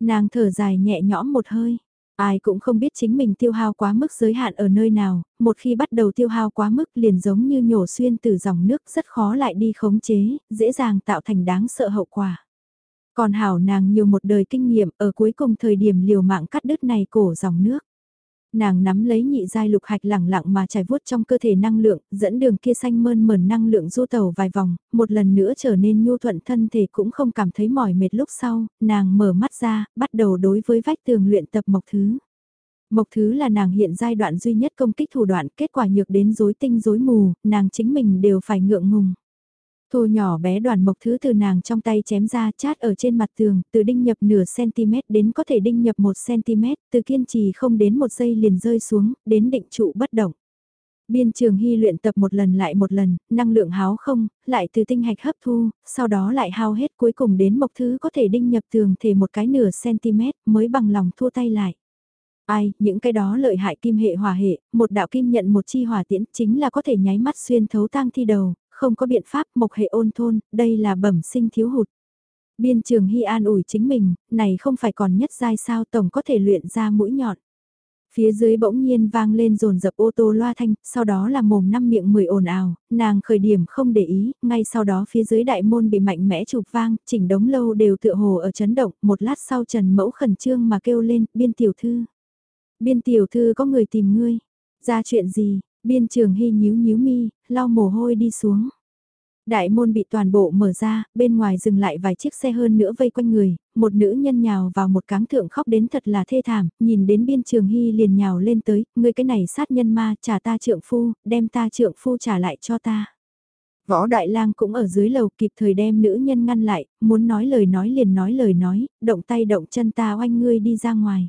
Nàng thở dài nhẹ nhõm một hơi, ai cũng không biết chính mình tiêu hao quá mức giới hạn ở nơi nào, một khi bắt đầu tiêu hao quá mức liền giống như nhổ xuyên từ dòng nước rất khó lại đi khống chế, dễ dàng tạo thành đáng sợ hậu quả. Còn hảo nàng nhiều một đời kinh nghiệm ở cuối cùng thời điểm liều mạng cắt đứt này cổ dòng nước. Nàng nắm lấy nhị giai lục hạch lẳng lặng mà trải vuốt trong cơ thể năng lượng, dẫn đường kia xanh mơn mờn năng lượng du tàu vài vòng, một lần nữa trở nên nhu thuận thân thể cũng không cảm thấy mỏi mệt lúc sau, nàng mở mắt ra, bắt đầu đối với vách tường luyện tập mộc thứ. Mộc thứ là nàng hiện giai đoạn duy nhất công kích thủ đoạn, kết quả nhược đến rối tinh rối mù, nàng chính mình đều phải ngượng ngùng. Thô nhỏ bé đoàn mộc thứ từ nàng trong tay chém ra chát ở trên mặt tường, từ đinh nhập nửa cm đến có thể đinh nhập 1 cm, từ kiên trì không đến một giây liền rơi xuống, đến định trụ bất động. Biên trường hy luyện tập một lần lại một lần, năng lượng háo không, lại từ tinh hạch hấp thu, sau đó lại hao hết cuối cùng đến mộc thứ có thể đinh nhập tường thể một cái nửa cm mới bằng lòng thua tay lại. Ai, những cái đó lợi hại kim hệ hỏa hệ, một đạo kim nhận một chi hỏa tiễn chính là có thể nháy mắt xuyên thấu tang thi đầu, không có biện pháp mộc hệ ôn thôn, đây là bẩm sinh thiếu hụt. Biên trường Hy an ủi chính mình, này không phải còn nhất giai sao tổng có thể luyện ra mũi nhọn. Phía dưới bỗng nhiên vang lên rồn dập ô tô loa thanh, sau đó là mồm năm miệng mười ồn ào, nàng khởi điểm không để ý, ngay sau đó phía dưới đại môn bị mạnh mẽ chụp vang, chỉnh đống lâu đều tựa hồ ở chấn động, một lát sau Trần Mẫu khẩn trương mà kêu lên, biên tiểu thư. Biên tiểu thư có người tìm ngươi, ra chuyện gì, Biên trường hy nhíu nhíu mi, lau mồ hôi đi xuống. Đại môn bị toàn bộ mở ra, bên ngoài dừng lại vài chiếc xe hơn nữa vây quanh người, một nữ nhân nhào vào một cáng thượng khóc đến thật là thê thảm, nhìn đến biên trường hy liền nhào lên tới, ngươi cái này sát nhân ma, trả ta trượng phu, đem ta trượng phu trả lại cho ta. Võ Đại Lang cũng ở dưới lầu kịp thời đem nữ nhân ngăn lại, muốn nói lời nói liền nói lời nói, động tay động chân ta oanh ngươi đi ra ngoài.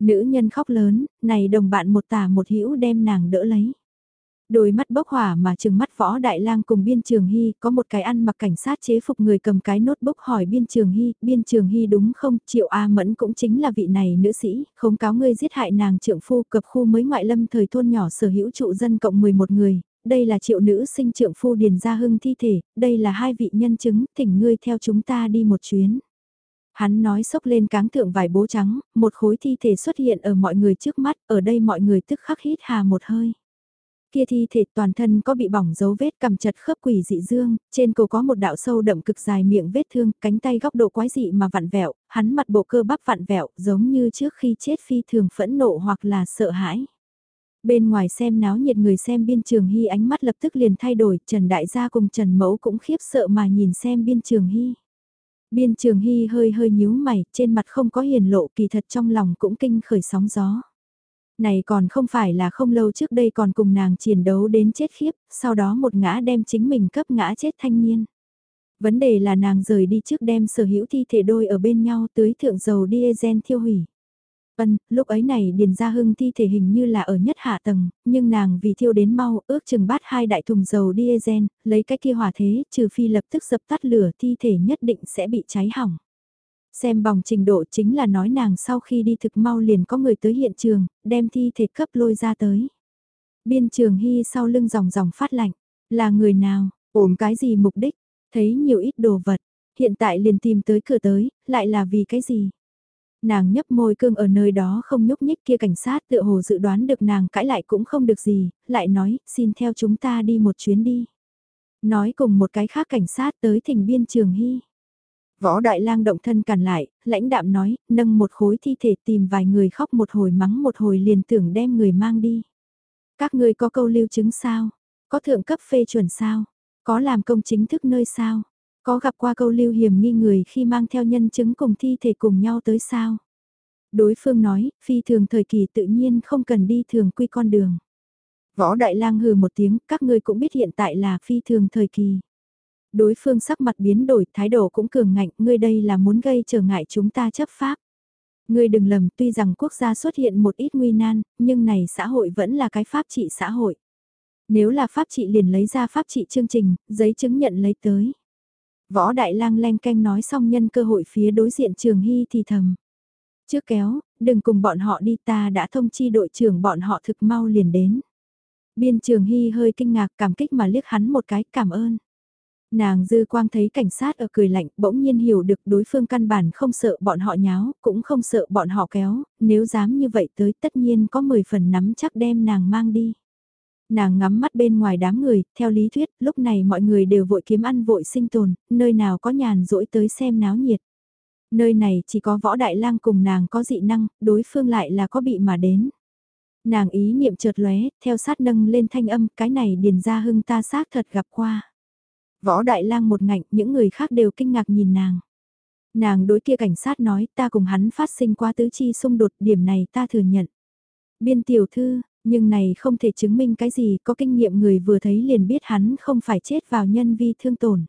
Nữ nhân khóc lớn, này đồng bạn một tà một hữu đem nàng đỡ lấy. Đôi mắt bốc hỏa mà trừng mắt võ đại lang cùng biên trường hy có một cái ăn mặc cảnh sát chế phục người cầm cái nốt bốc hỏi biên trường hy, biên trường hy đúng không, triệu A mẫn cũng chính là vị này nữ sĩ, không cáo ngươi giết hại nàng trượng phu cập khu mới ngoại lâm thời thôn nhỏ sở hữu trụ dân cộng 11 người, đây là triệu nữ sinh trượng phu điền gia hưng thi thể, đây là hai vị nhân chứng, thỉnh ngươi theo chúng ta đi một chuyến. Hắn nói sốc lên cáng thượng vải bố trắng, một khối thi thể xuất hiện ở mọi người trước mắt, ở đây mọi người tức khắc hít hà một hơi. Kia thi thể toàn thân có bị bỏng dấu vết cầm chật khớp quỷ dị dương, trên cổ có một đạo sâu đậm cực dài miệng vết thương, cánh tay góc độ quái dị mà vặn vẹo, hắn mặt bộ cơ bắp vặn vẹo, giống như trước khi chết phi thường phẫn nộ hoặc là sợ hãi. Bên ngoài xem náo nhiệt người xem biên trường hy ánh mắt lập tức liền thay đổi, Trần Đại gia cùng Trần Mẫu cũng khiếp sợ mà nhìn xem biên trường hy. Biên trường hy hơi hơi nhíu mày, trên mặt không có hiền lộ kỳ thật trong lòng cũng kinh khởi sóng gió. Này còn không phải là không lâu trước đây còn cùng nàng chiến đấu đến chết khiếp, sau đó một ngã đem chính mình cấp ngã chết thanh niên. Vấn đề là nàng rời đi trước đem sở hữu thi thể đôi ở bên nhau tưới thượng dầu diesel thiêu hủy. Ân, lúc ấy này Điền Gia Hưng thi thể hình như là ở nhất hạ tầng, nhưng nàng vì thiêu đến mau ước chừng bát hai đại thùng dầu diesel, lấy cái kia hỏa thế, trừ phi lập tức dập tắt lửa thi thể nhất định sẽ bị cháy hỏng. Xem bằng trình độ chính là nói nàng sau khi đi thực mau liền có người tới hiện trường, đem thi thể cấp lôi ra tới. Biên trường hy sau lưng dòng dòng phát lạnh, là người nào, ổn cái gì mục đích, thấy nhiều ít đồ vật, hiện tại liền tìm tới cửa tới, lại là vì cái gì? Nàng nhấp môi cương ở nơi đó không nhúc nhích kia cảnh sát tựa hồ dự đoán được nàng cãi lại cũng không được gì, lại nói, xin theo chúng ta đi một chuyến đi. Nói cùng một cái khác cảnh sát tới thỉnh biên trường hy. Võ Đại Lang động thân cản lại, lãnh đạm nói, nâng một khối thi thể tìm vài người khóc một hồi mắng một hồi liền tưởng đem người mang đi. Các người có câu lưu chứng sao? Có thượng cấp phê chuẩn sao? Có làm công chính thức nơi sao? Có gặp qua câu lưu hiểm nghi người khi mang theo nhân chứng cùng thi thể cùng nhau tới sao? Đối phương nói, phi thường thời kỳ tự nhiên không cần đi thường quy con đường. Võ Đại Lang hừ một tiếng, các ngươi cũng biết hiện tại là phi thường thời kỳ. Đối phương sắc mặt biến đổi, thái độ cũng cường ngạnh, ngươi đây là muốn gây trở ngại chúng ta chấp pháp. Ngươi đừng lầm, tuy rằng quốc gia xuất hiện một ít nguy nan, nhưng này xã hội vẫn là cái pháp trị xã hội. Nếu là pháp trị liền lấy ra pháp trị chương trình, giấy chứng nhận lấy tới. Võ Đại Lang len canh nói xong nhân cơ hội phía đối diện Trường Hy thì thầm. Trước kéo, đừng cùng bọn họ đi ta đã thông chi đội trưởng bọn họ thực mau liền đến. Biên Trường Hy hơi kinh ngạc cảm kích mà liếc hắn một cái cảm ơn. Nàng dư quang thấy cảnh sát ở cười lạnh, bỗng nhiên hiểu được đối phương căn bản không sợ bọn họ nháo, cũng không sợ bọn họ kéo, nếu dám như vậy tới tất nhiên có 10 phần nắm chắc đem nàng mang đi. Nàng ngắm mắt bên ngoài đám người, theo lý thuyết, lúc này mọi người đều vội kiếm ăn vội sinh tồn, nơi nào có nhàn rỗi tới xem náo nhiệt. Nơi này chỉ có võ đại lang cùng nàng có dị năng, đối phương lại là có bị mà đến. Nàng ý niệm chợt lóe, theo sát nâng lên thanh âm, cái này điền ra hưng ta xác thật gặp qua. Võ Đại Lang một ngạnh, những người khác đều kinh ngạc nhìn nàng. Nàng đối kia cảnh sát nói, ta cùng hắn phát sinh qua tứ chi xung đột, điểm này ta thừa nhận. Biên tiểu thư, nhưng này không thể chứng minh cái gì, có kinh nghiệm người vừa thấy liền biết hắn không phải chết vào nhân vi thương tổn.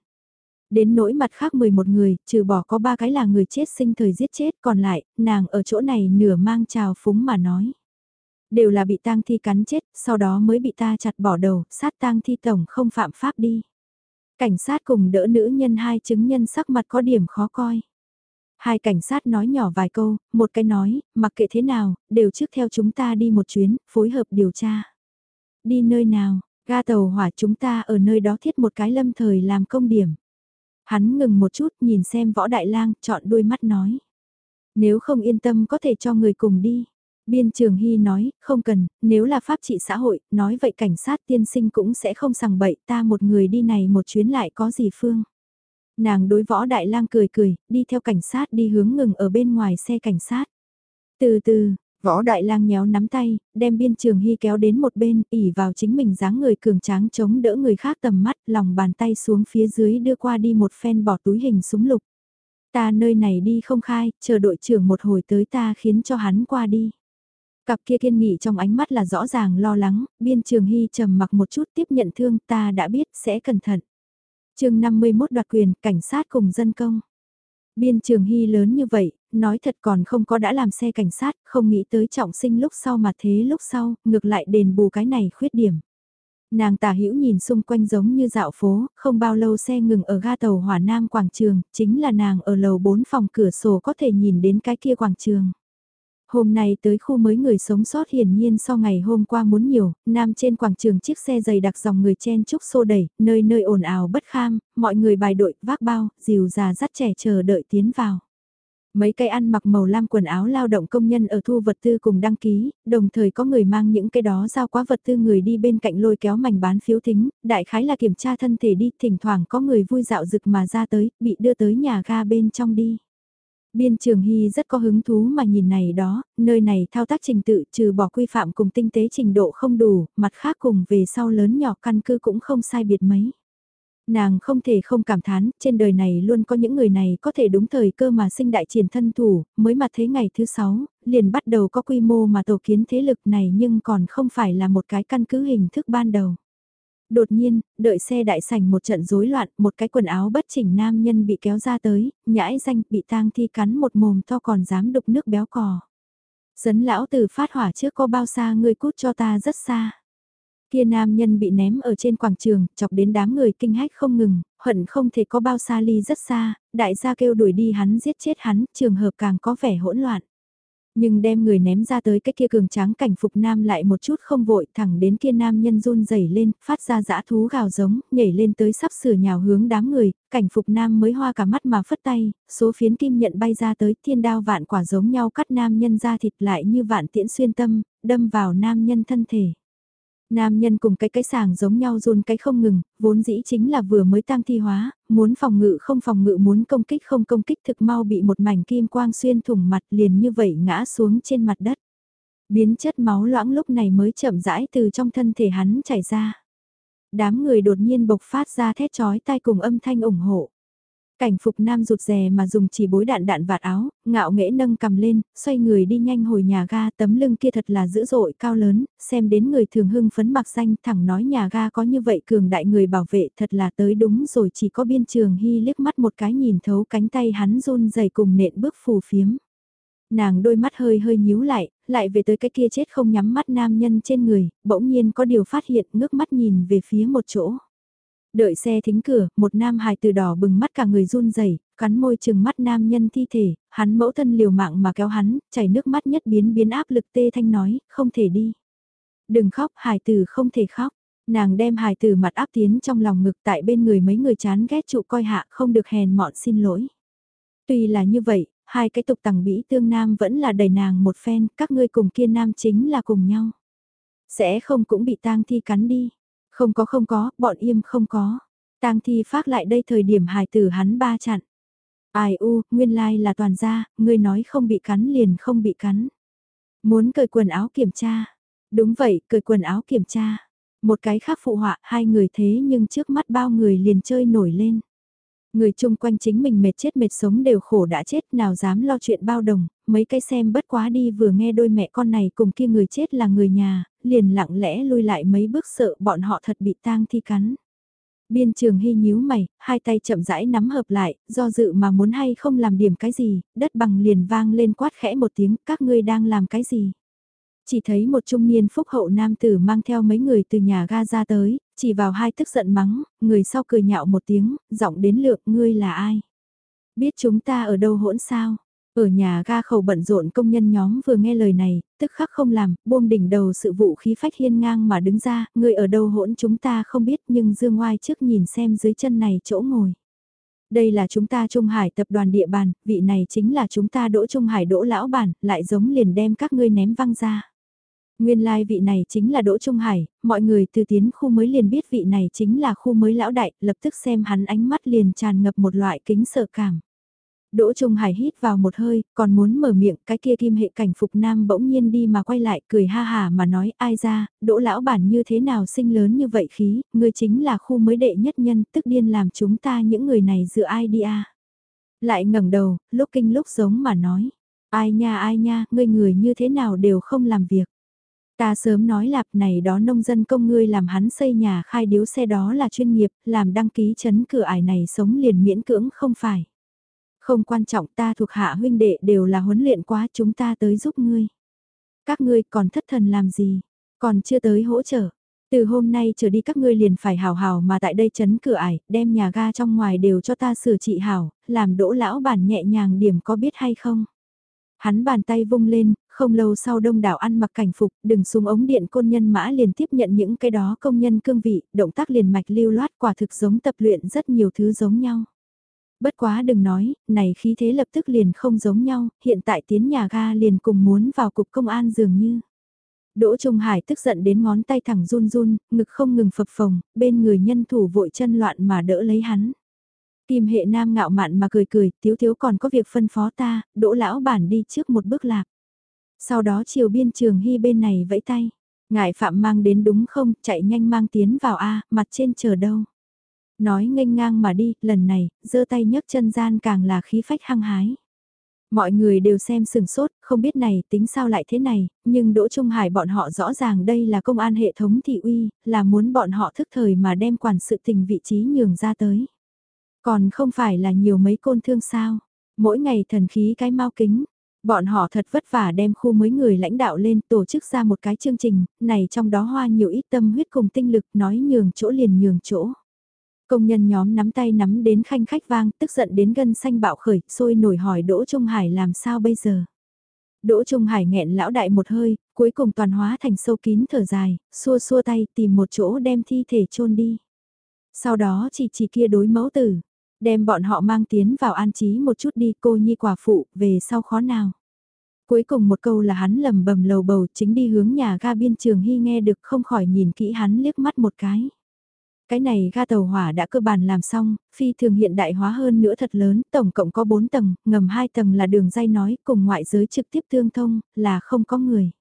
Đến nỗi mặt khác 11 người, trừ bỏ có ba cái là người chết sinh thời giết chết, còn lại, nàng ở chỗ này nửa mang trào phúng mà nói. Đều là bị tang thi cắn chết, sau đó mới bị ta chặt bỏ đầu, sát tang thi tổng không phạm pháp đi. Cảnh sát cùng đỡ nữ nhân hai chứng nhân sắc mặt có điểm khó coi. Hai cảnh sát nói nhỏ vài câu, một cái nói, mặc kệ thế nào, đều trước theo chúng ta đi một chuyến, phối hợp điều tra. Đi nơi nào, ga tàu hỏa chúng ta ở nơi đó thiết một cái lâm thời làm công điểm. Hắn ngừng một chút nhìn xem võ đại lang, chọn đôi mắt nói. Nếu không yên tâm có thể cho người cùng đi. Biên Trường Hy nói, không cần, nếu là pháp trị xã hội, nói vậy cảnh sát tiên sinh cũng sẽ không sằng bậy ta một người đi này một chuyến lại có gì phương. Nàng đối võ đại lang cười cười, đi theo cảnh sát đi hướng ngừng ở bên ngoài xe cảnh sát. Từ từ, võ đại lang nhéo nắm tay, đem biên trường hy kéo đến một bên, ỉ vào chính mình dáng người cường tráng chống đỡ người khác tầm mắt, lòng bàn tay xuống phía dưới đưa qua đi một phen bỏ túi hình súng lục. Ta nơi này đi không khai, chờ đội trưởng một hồi tới ta khiến cho hắn qua đi. Cặp kia kiên nghị trong ánh mắt là rõ ràng lo lắng, biên trường hy trầm mặc một chút tiếp nhận thương ta đã biết sẽ cẩn thận chương 51 đoạt quyền, cảnh sát cùng dân công. Biên trường hy lớn như vậy, nói thật còn không có đã làm xe cảnh sát, không nghĩ tới trọng sinh lúc sau mà thế lúc sau, ngược lại đền bù cái này khuyết điểm. Nàng tả hữu nhìn xung quanh giống như dạo phố, không bao lâu xe ngừng ở ga tàu hỏa nam quảng trường, chính là nàng ở lầu 4 phòng cửa sổ có thể nhìn đến cái kia quảng trường. Hôm nay tới khu mới người sống sót hiển nhiên so ngày hôm qua muốn nhiều, nam trên quảng trường chiếc xe dày đặc dòng người chen chúc xô đẩy, nơi nơi ồn ào bất kham, mọi người bài đội, vác bao, dìu già dắt trẻ chờ đợi tiến vào. Mấy cây ăn mặc màu lam quần áo lao động công nhân ở thu vật tư cùng đăng ký, đồng thời có người mang những cái đó giao quá vật tư người đi bên cạnh lôi kéo mảnh bán phiếu thính, đại khái là kiểm tra thân thể đi, thỉnh thoảng có người vui dạo rực mà ra tới, bị đưa tới nhà ga bên trong đi. Biên Trường Hy rất có hứng thú mà nhìn này đó, nơi này thao tác trình tự trừ bỏ quy phạm cùng tinh tế trình độ không đủ, mặt khác cùng về sau lớn nhỏ căn cứ cũng không sai biệt mấy. Nàng không thể không cảm thán, trên đời này luôn có những người này có thể đúng thời cơ mà sinh đại triển thân thủ, mới mà thế ngày thứ sáu, liền bắt đầu có quy mô mà tổ kiến thế lực này nhưng còn không phải là một cái căn cứ hình thức ban đầu. Đột nhiên, đợi xe đại sảnh một trận rối loạn, một cái quần áo bất chỉnh nam nhân bị kéo ra tới, nhãi danh bị tang thi cắn một mồm to còn dám đục nước béo cò. Sấn lão từ phát hỏa trước có bao xa ngươi cút cho ta rất xa. Kia nam nhân bị ném ở trên quảng trường, chọc đến đám người kinh hách không ngừng, hận không thể có bao xa ly rất xa, đại gia kêu đuổi đi hắn giết chết hắn, trường hợp càng có vẻ hỗn loạn. Nhưng đem người ném ra tới cái kia cường tráng cảnh phục nam lại một chút không vội thẳng đến kia nam nhân run rẩy lên, phát ra dã thú gào giống, nhảy lên tới sắp sửa nhào hướng đám người, cảnh phục nam mới hoa cả mắt mà phất tay, số phiến kim nhận bay ra tới thiên đao vạn quả giống nhau cắt nam nhân ra thịt lại như vạn tiễn xuyên tâm, đâm vào nam nhân thân thể. Nam nhân cùng cái cái sàng giống nhau run cái không ngừng, vốn dĩ chính là vừa mới tăng thi hóa, muốn phòng ngự không phòng ngự muốn công kích không công kích thực mau bị một mảnh kim quang xuyên thủng mặt liền như vậy ngã xuống trên mặt đất. Biến chất máu loãng lúc này mới chậm rãi từ trong thân thể hắn chảy ra. Đám người đột nhiên bộc phát ra thét chói tai cùng âm thanh ủng hộ. Cảnh phục nam rụt rè mà dùng chỉ bối đạn đạn vạt áo, ngạo nghễ nâng cầm lên, xoay người đi nhanh hồi nhà ga tấm lưng kia thật là dữ dội cao lớn, xem đến người thường hưng phấn mặc xanh thẳng nói nhà ga có như vậy cường đại người bảo vệ thật là tới đúng rồi chỉ có biên trường hy liếc mắt một cái nhìn thấu cánh tay hắn run dày cùng nện bước phù phiếm. Nàng đôi mắt hơi hơi nhíu lại, lại về tới cái kia chết không nhắm mắt nam nhân trên người, bỗng nhiên có điều phát hiện ngước mắt nhìn về phía một chỗ. Đợi xe thính cửa, một nam hài từ đỏ bừng mắt cả người run rẩy, cắn môi chừng mắt nam nhân thi thể, hắn mẫu thân liều mạng mà kéo hắn, chảy nước mắt nhất biến biến áp lực tê thanh nói, không thể đi. Đừng khóc, hài tử không thể khóc. Nàng đem hài tử mặt áp tiến trong lòng ngực tại bên người mấy người chán ghét trụ coi hạ không được hèn mọn xin lỗi. Tuy là như vậy, hai cái tục tằng bĩ tương nam vẫn là đầy nàng một phen, các ngươi cùng kia nam chính là cùng nhau. Sẽ không cũng bị tang thi cắn đi. Không có không có, bọn im không có. tang thi phát lại đây thời điểm hài tử hắn ba chặn. Ai u, nguyên lai là toàn gia, ngươi nói không bị cắn liền không bị cắn. Muốn cởi quần áo kiểm tra. Đúng vậy, cởi quần áo kiểm tra. Một cái khác phụ họa, hai người thế nhưng trước mắt bao người liền chơi nổi lên. Người chung quanh chính mình mệt chết mệt sống đều khổ đã chết nào dám lo chuyện bao đồng, mấy cái xem bất quá đi vừa nghe đôi mẹ con này cùng kia người chết là người nhà, liền lặng lẽ lui lại mấy bước sợ bọn họ thật bị tang thi cắn. Biên trường hy nhíu mày, hai tay chậm rãi nắm hợp lại, do dự mà muốn hay không làm điểm cái gì, đất bằng liền vang lên quát khẽ một tiếng, các ngươi đang làm cái gì. Chỉ thấy một trung niên phúc hậu nam tử mang theo mấy người từ nhà ga ra tới, chỉ vào hai tức giận mắng, người sau cười nhạo một tiếng, giọng đến lượng ngươi là ai. Biết chúng ta ở đâu hỗn sao, ở nhà ga khẩu bận rộn công nhân nhóm vừa nghe lời này, tức khắc không làm, buông đỉnh đầu sự vụ khí phách hiên ngang mà đứng ra, người ở đâu hỗn chúng ta không biết nhưng dương oai trước nhìn xem dưới chân này chỗ ngồi. Đây là chúng ta Trung Hải tập đoàn địa bàn, vị này chính là chúng ta đỗ Trung Hải đỗ lão bản, lại giống liền đem các ngươi ném văng ra. Nguyên lai like vị này chính là Đỗ Trung Hải, mọi người từ tiến khu mới liền biết vị này chính là khu mới lão đại, lập tức xem hắn ánh mắt liền tràn ngập một loại kính sợ cảm. Đỗ Trung Hải hít vào một hơi, còn muốn mở miệng, cái kia kim hệ cảnh phục nam bỗng nhiên đi mà quay lại, cười ha hà mà nói, ai ra, Đỗ lão bản như thế nào sinh lớn như vậy khí, người chính là khu mới đệ nhất nhân, tức điên làm chúng ta những người này dựa ai đi à. Lại ngẩng đầu, lúc kinh lúc giống mà nói, ai nha ai nha, người người như thế nào đều không làm việc. Ta sớm nói lạp này đó nông dân công ngươi làm hắn xây nhà khai điếu xe đó là chuyên nghiệp, làm đăng ký chấn cửa ải này sống liền miễn cưỡng không phải. Không quan trọng ta thuộc hạ huynh đệ đều là huấn luyện quá chúng ta tới giúp ngươi. Các ngươi còn thất thần làm gì, còn chưa tới hỗ trợ. Từ hôm nay trở đi các ngươi liền phải hào hào mà tại đây chấn cửa ải, đem nhà ga trong ngoài đều cho ta sửa trị hảo, làm đỗ lão bản nhẹ nhàng điểm có biết hay không. Hắn bàn tay vung lên, không lâu sau đông đảo ăn mặc cảnh phục, đừng xuống ống điện côn nhân mã liền tiếp nhận những cái đó công nhân cương vị, động tác liền mạch lưu loát quả thực giống tập luyện rất nhiều thứ giống nhau. Bất quá đừng nói, này khí thế lập tức liền không giống nhau, hiện tại tiến nhà ga liền cùng muốn vào cục công an dường như. Đỗ Trung Hải tức giận đến ngón tay thẳng run run, ngực không ngừng phập phồng, bên người nhân thủ vội chân loạn mà đỡ lấy hắn. Kim hệ nam ngạo mạn mà cười cười, thiếu thiếu còn có việc phân phó ta, đỗ lão bản đi trước một bước lạc. Sau đó chiều biên trường hy bên này vẫy tay. Ngài phạm mang đến đúng không, chạy nhanh mang tiến vào A, mặt trên chờ đâu. Nói nghênh ngang mà đi, lần này, giơ tay nhấc chân gian càng là khí phách hăng hái. Mọi người đều xem sừng sốt, không biết này tính sao lại thế này, nhưng Đỗ Trung Hải bọn họ rõ ràng đây là công an hệ thống thị uy, là muốn bọn họ thức thời mà đem quản sự tình vị trí nhường ra tới. Còn không phải là nhiều mấy côn thương sao, mỗi ngày thần khí cái mau kính, Bọn họ thật vất vả đem khu mới người lãnh đạo lên tổ chức ra một cái chương trình, này trong đó hoa nhiều ít tâm huyết cùng tinh lực nói nhường chỗ liền nhường chỗ. Công nhân nhóm nắm tay nắm đến khanh khách vang, tức giận đến gân xanh bạo khởi, sôi nổi hỏi Đỗ Trung Hải làm sao bây giờ. Đỗ Trung Hải nghẹn lão đại một hơi, cuối cùng toàn hóa thành sâu kín thở dài, xua xua tay tìm một chỗ đem thi thể chôn đi. Sau đó chỉ chỉ kia đối mẫu tử, đem bọn họ mang tiến vào an trí một chút đi cô nhi quả phụ, về sau khó nào. Cuối cùng một câu là hắn lầm bầm lầu bầu chính đi hướng nhà ga biên trường hy nghe được không khỏi nhìn kỹ hắn liếc mắt một cái. Cái này ga tàu hỏa đã cơ bản làm xong, phi thường hiện đại hóa hơn nữa thật lớn, tổng cộng có 4 tầng, ngầm 2 tầng là đường dây nói cùng ngoại giới trực tiếp tương thông, là không có người.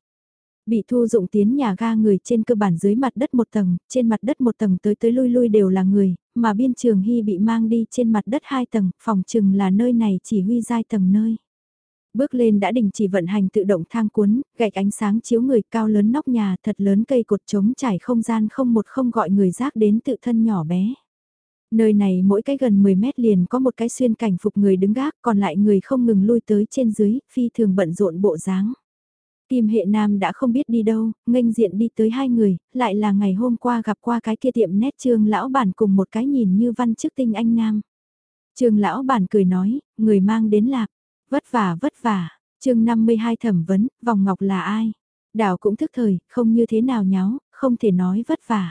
Bị thu dụng tiến nhà ga người trên cơ bản dưới mặt đất một tầng, trên mặt đất một tầng tới tới lui lui đều là người, mà biên trường hy bị mang đi trên mặt đất hai tầng, phòng chừng là nơi này chỉ huy giai tầng nơi. Bước lên đã đình chỉ vận hành tự động thang cuốn, gạch ánh sáng chiếu người cao lớn nóc nhà thật lớn cây cột trống trải không gian không một không gọi người rác đến tự thân nhỏ bé. Nơi này mỗi cái gần 10 mét liền có một cái xuyên cảnh phục người đứng gác còn lại người không ngừng lui tới trên dưới, phi thường bận rộn bộ dáng. Kim hệ nam đã không biết đi đâu, nghênh diện đi tới hai người, lại là ngày hôm qua gặp qua cái kia tiệm nét trương lão bản cùng một cái nhìn như văn chức tinh anh nam. Trương lão bản cười nói, người mang đến lạc, vất vả vất vả, chương 52 thẩm vấn, vòng ngọc là ai? Đảo cũng thức thời, không như thế nào nháo, không thể nói vất vả.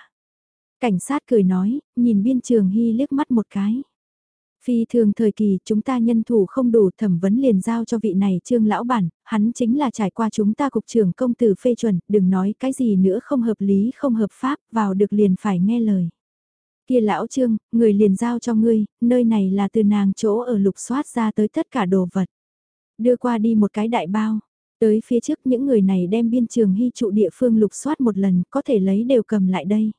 Cảnh sát cười nói, nhìn biên trường hy liếc mắt một cái. Phi thường thời kỳ chúng ta nhân thủ không đủ thẩm vấn liền giao cho vị này trương lão bản, hắn chính là trải qua chúng ta cục trưởng công tử phê chuẩn, đừng nói cái gì nữa không hợp lý không hợp pháp, vào được liền phải nghe lời. Kia lão trương, người liền giao cho ngươi, nơi này là từ nàng chỗ ở lục soát ra tới tất cả đồ vật. Đưa qua đi một cái đại bao, tới phía trước những người này đem biên trường hy trụ địa phương lục soát một lần, có thể lấy đều cầm lại đây.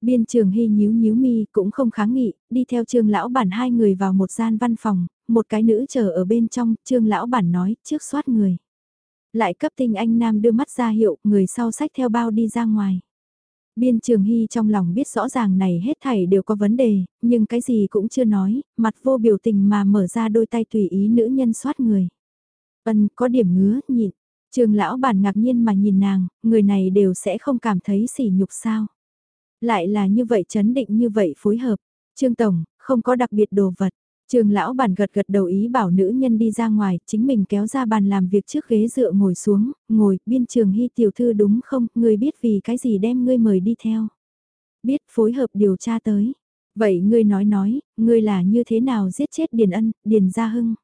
Biên trường hy nhíu nhíu mi cũng không kháng nghị, đi theo trương lão bản hai người vào một gian văn phòng, một cái nữ chờ ở bên trong, trương lão bản nói, trước soát người. Lại cấp tinh anh nam đưa mắt ra hiệu, người sau sách theo bao đi ra ngoài. Biên trường hy trong lòng biết rõ ràng này hết thảy đều có vấn đề, nhưng cái gì cũng chưa nói, mặt vô biểu tình mà mở ra đôi tay tùy ý nữ nhân soát người. Ân có điểm ngứa, nhịn. Trường lão bản ngạc nhiên mà nhìn nàng, người này đều sẽ không cảm thấy sỉ nhục sao. Lại là như vậy chấn định như vậy phối hợp. Trương Tổng, không có đặc biệt đồ vật. Trường lão bản gật gật đầu ý bảo nữ nhân đi ra ngoài, chính mình kéo ra bàn làm việc trước ghế dựa ngồi xuống, ngồi, biên trường hy tiểu thư đúng không, ngươi biết vì cái gì đem ngươi mời đi theo. Biết phối hợp điều tra tới. Vậy ngươi nói nói, ngươi là như thế nào giết chết Điền Ân, Điền Gia Hưng.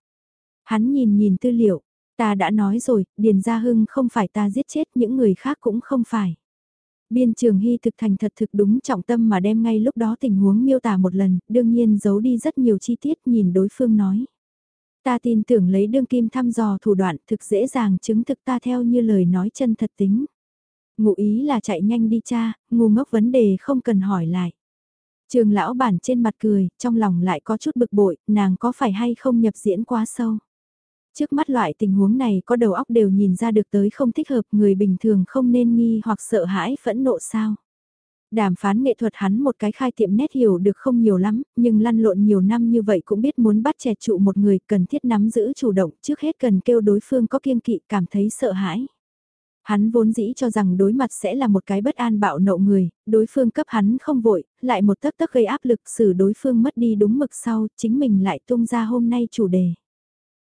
Hắn nhìn nhìn tư liệu, ta đã nói rồi, Điền Gia Hưng không phải ta giết chết, những người khác cũng không phải. Biên trường hy thực thành thật thực đúng trọng tâm mà đem ngay lúc đó tình huống miêu tả một lần, đương nhiên giấu đi rất nhiều chi tiết nhìn đối phương nói. Ta tin tưởng lấy đương kim thăm dò thủ đoạn thực dễ dàng chứng thực ta theo như lời nói chân thật tính. Ngụ ý là chạy nhanh đi cha, ngu ngốc vấn đề không cần hỏi lại. Trường lão bản trên mặt cười, trong lòng lại có chút bực bội, nàng có phải hay không nhập diễn quá sâu. Trước mắt loại tình huống này có đầu óc đều nhìn ra được tới không thích hợp người bình thường không nên nghi hoặc sợ hãi phẫn nộ sao. Đàm phán nghệ thuật hắn một cái khai tiệm nét hiểu được không nhiều lắm, nhưng lăn lộn nhiều năm như vậy cũng biết muốn bắt trẻ trụ một người cần thiết nắm giữ chủ động trước hết cần kêu đối phương có kiêng kỵ cảm thấy sợ hãi. Hắn vốn dĩ cho rằng đối mặt sẽ là một cái bất an bạo nộ người, đối phương cấp hắn không vội, lại một tấc tấc gây áp lực xử đối phương mất đi đúng mực sau, chính mình lại tung ra hôm nay chủ đề.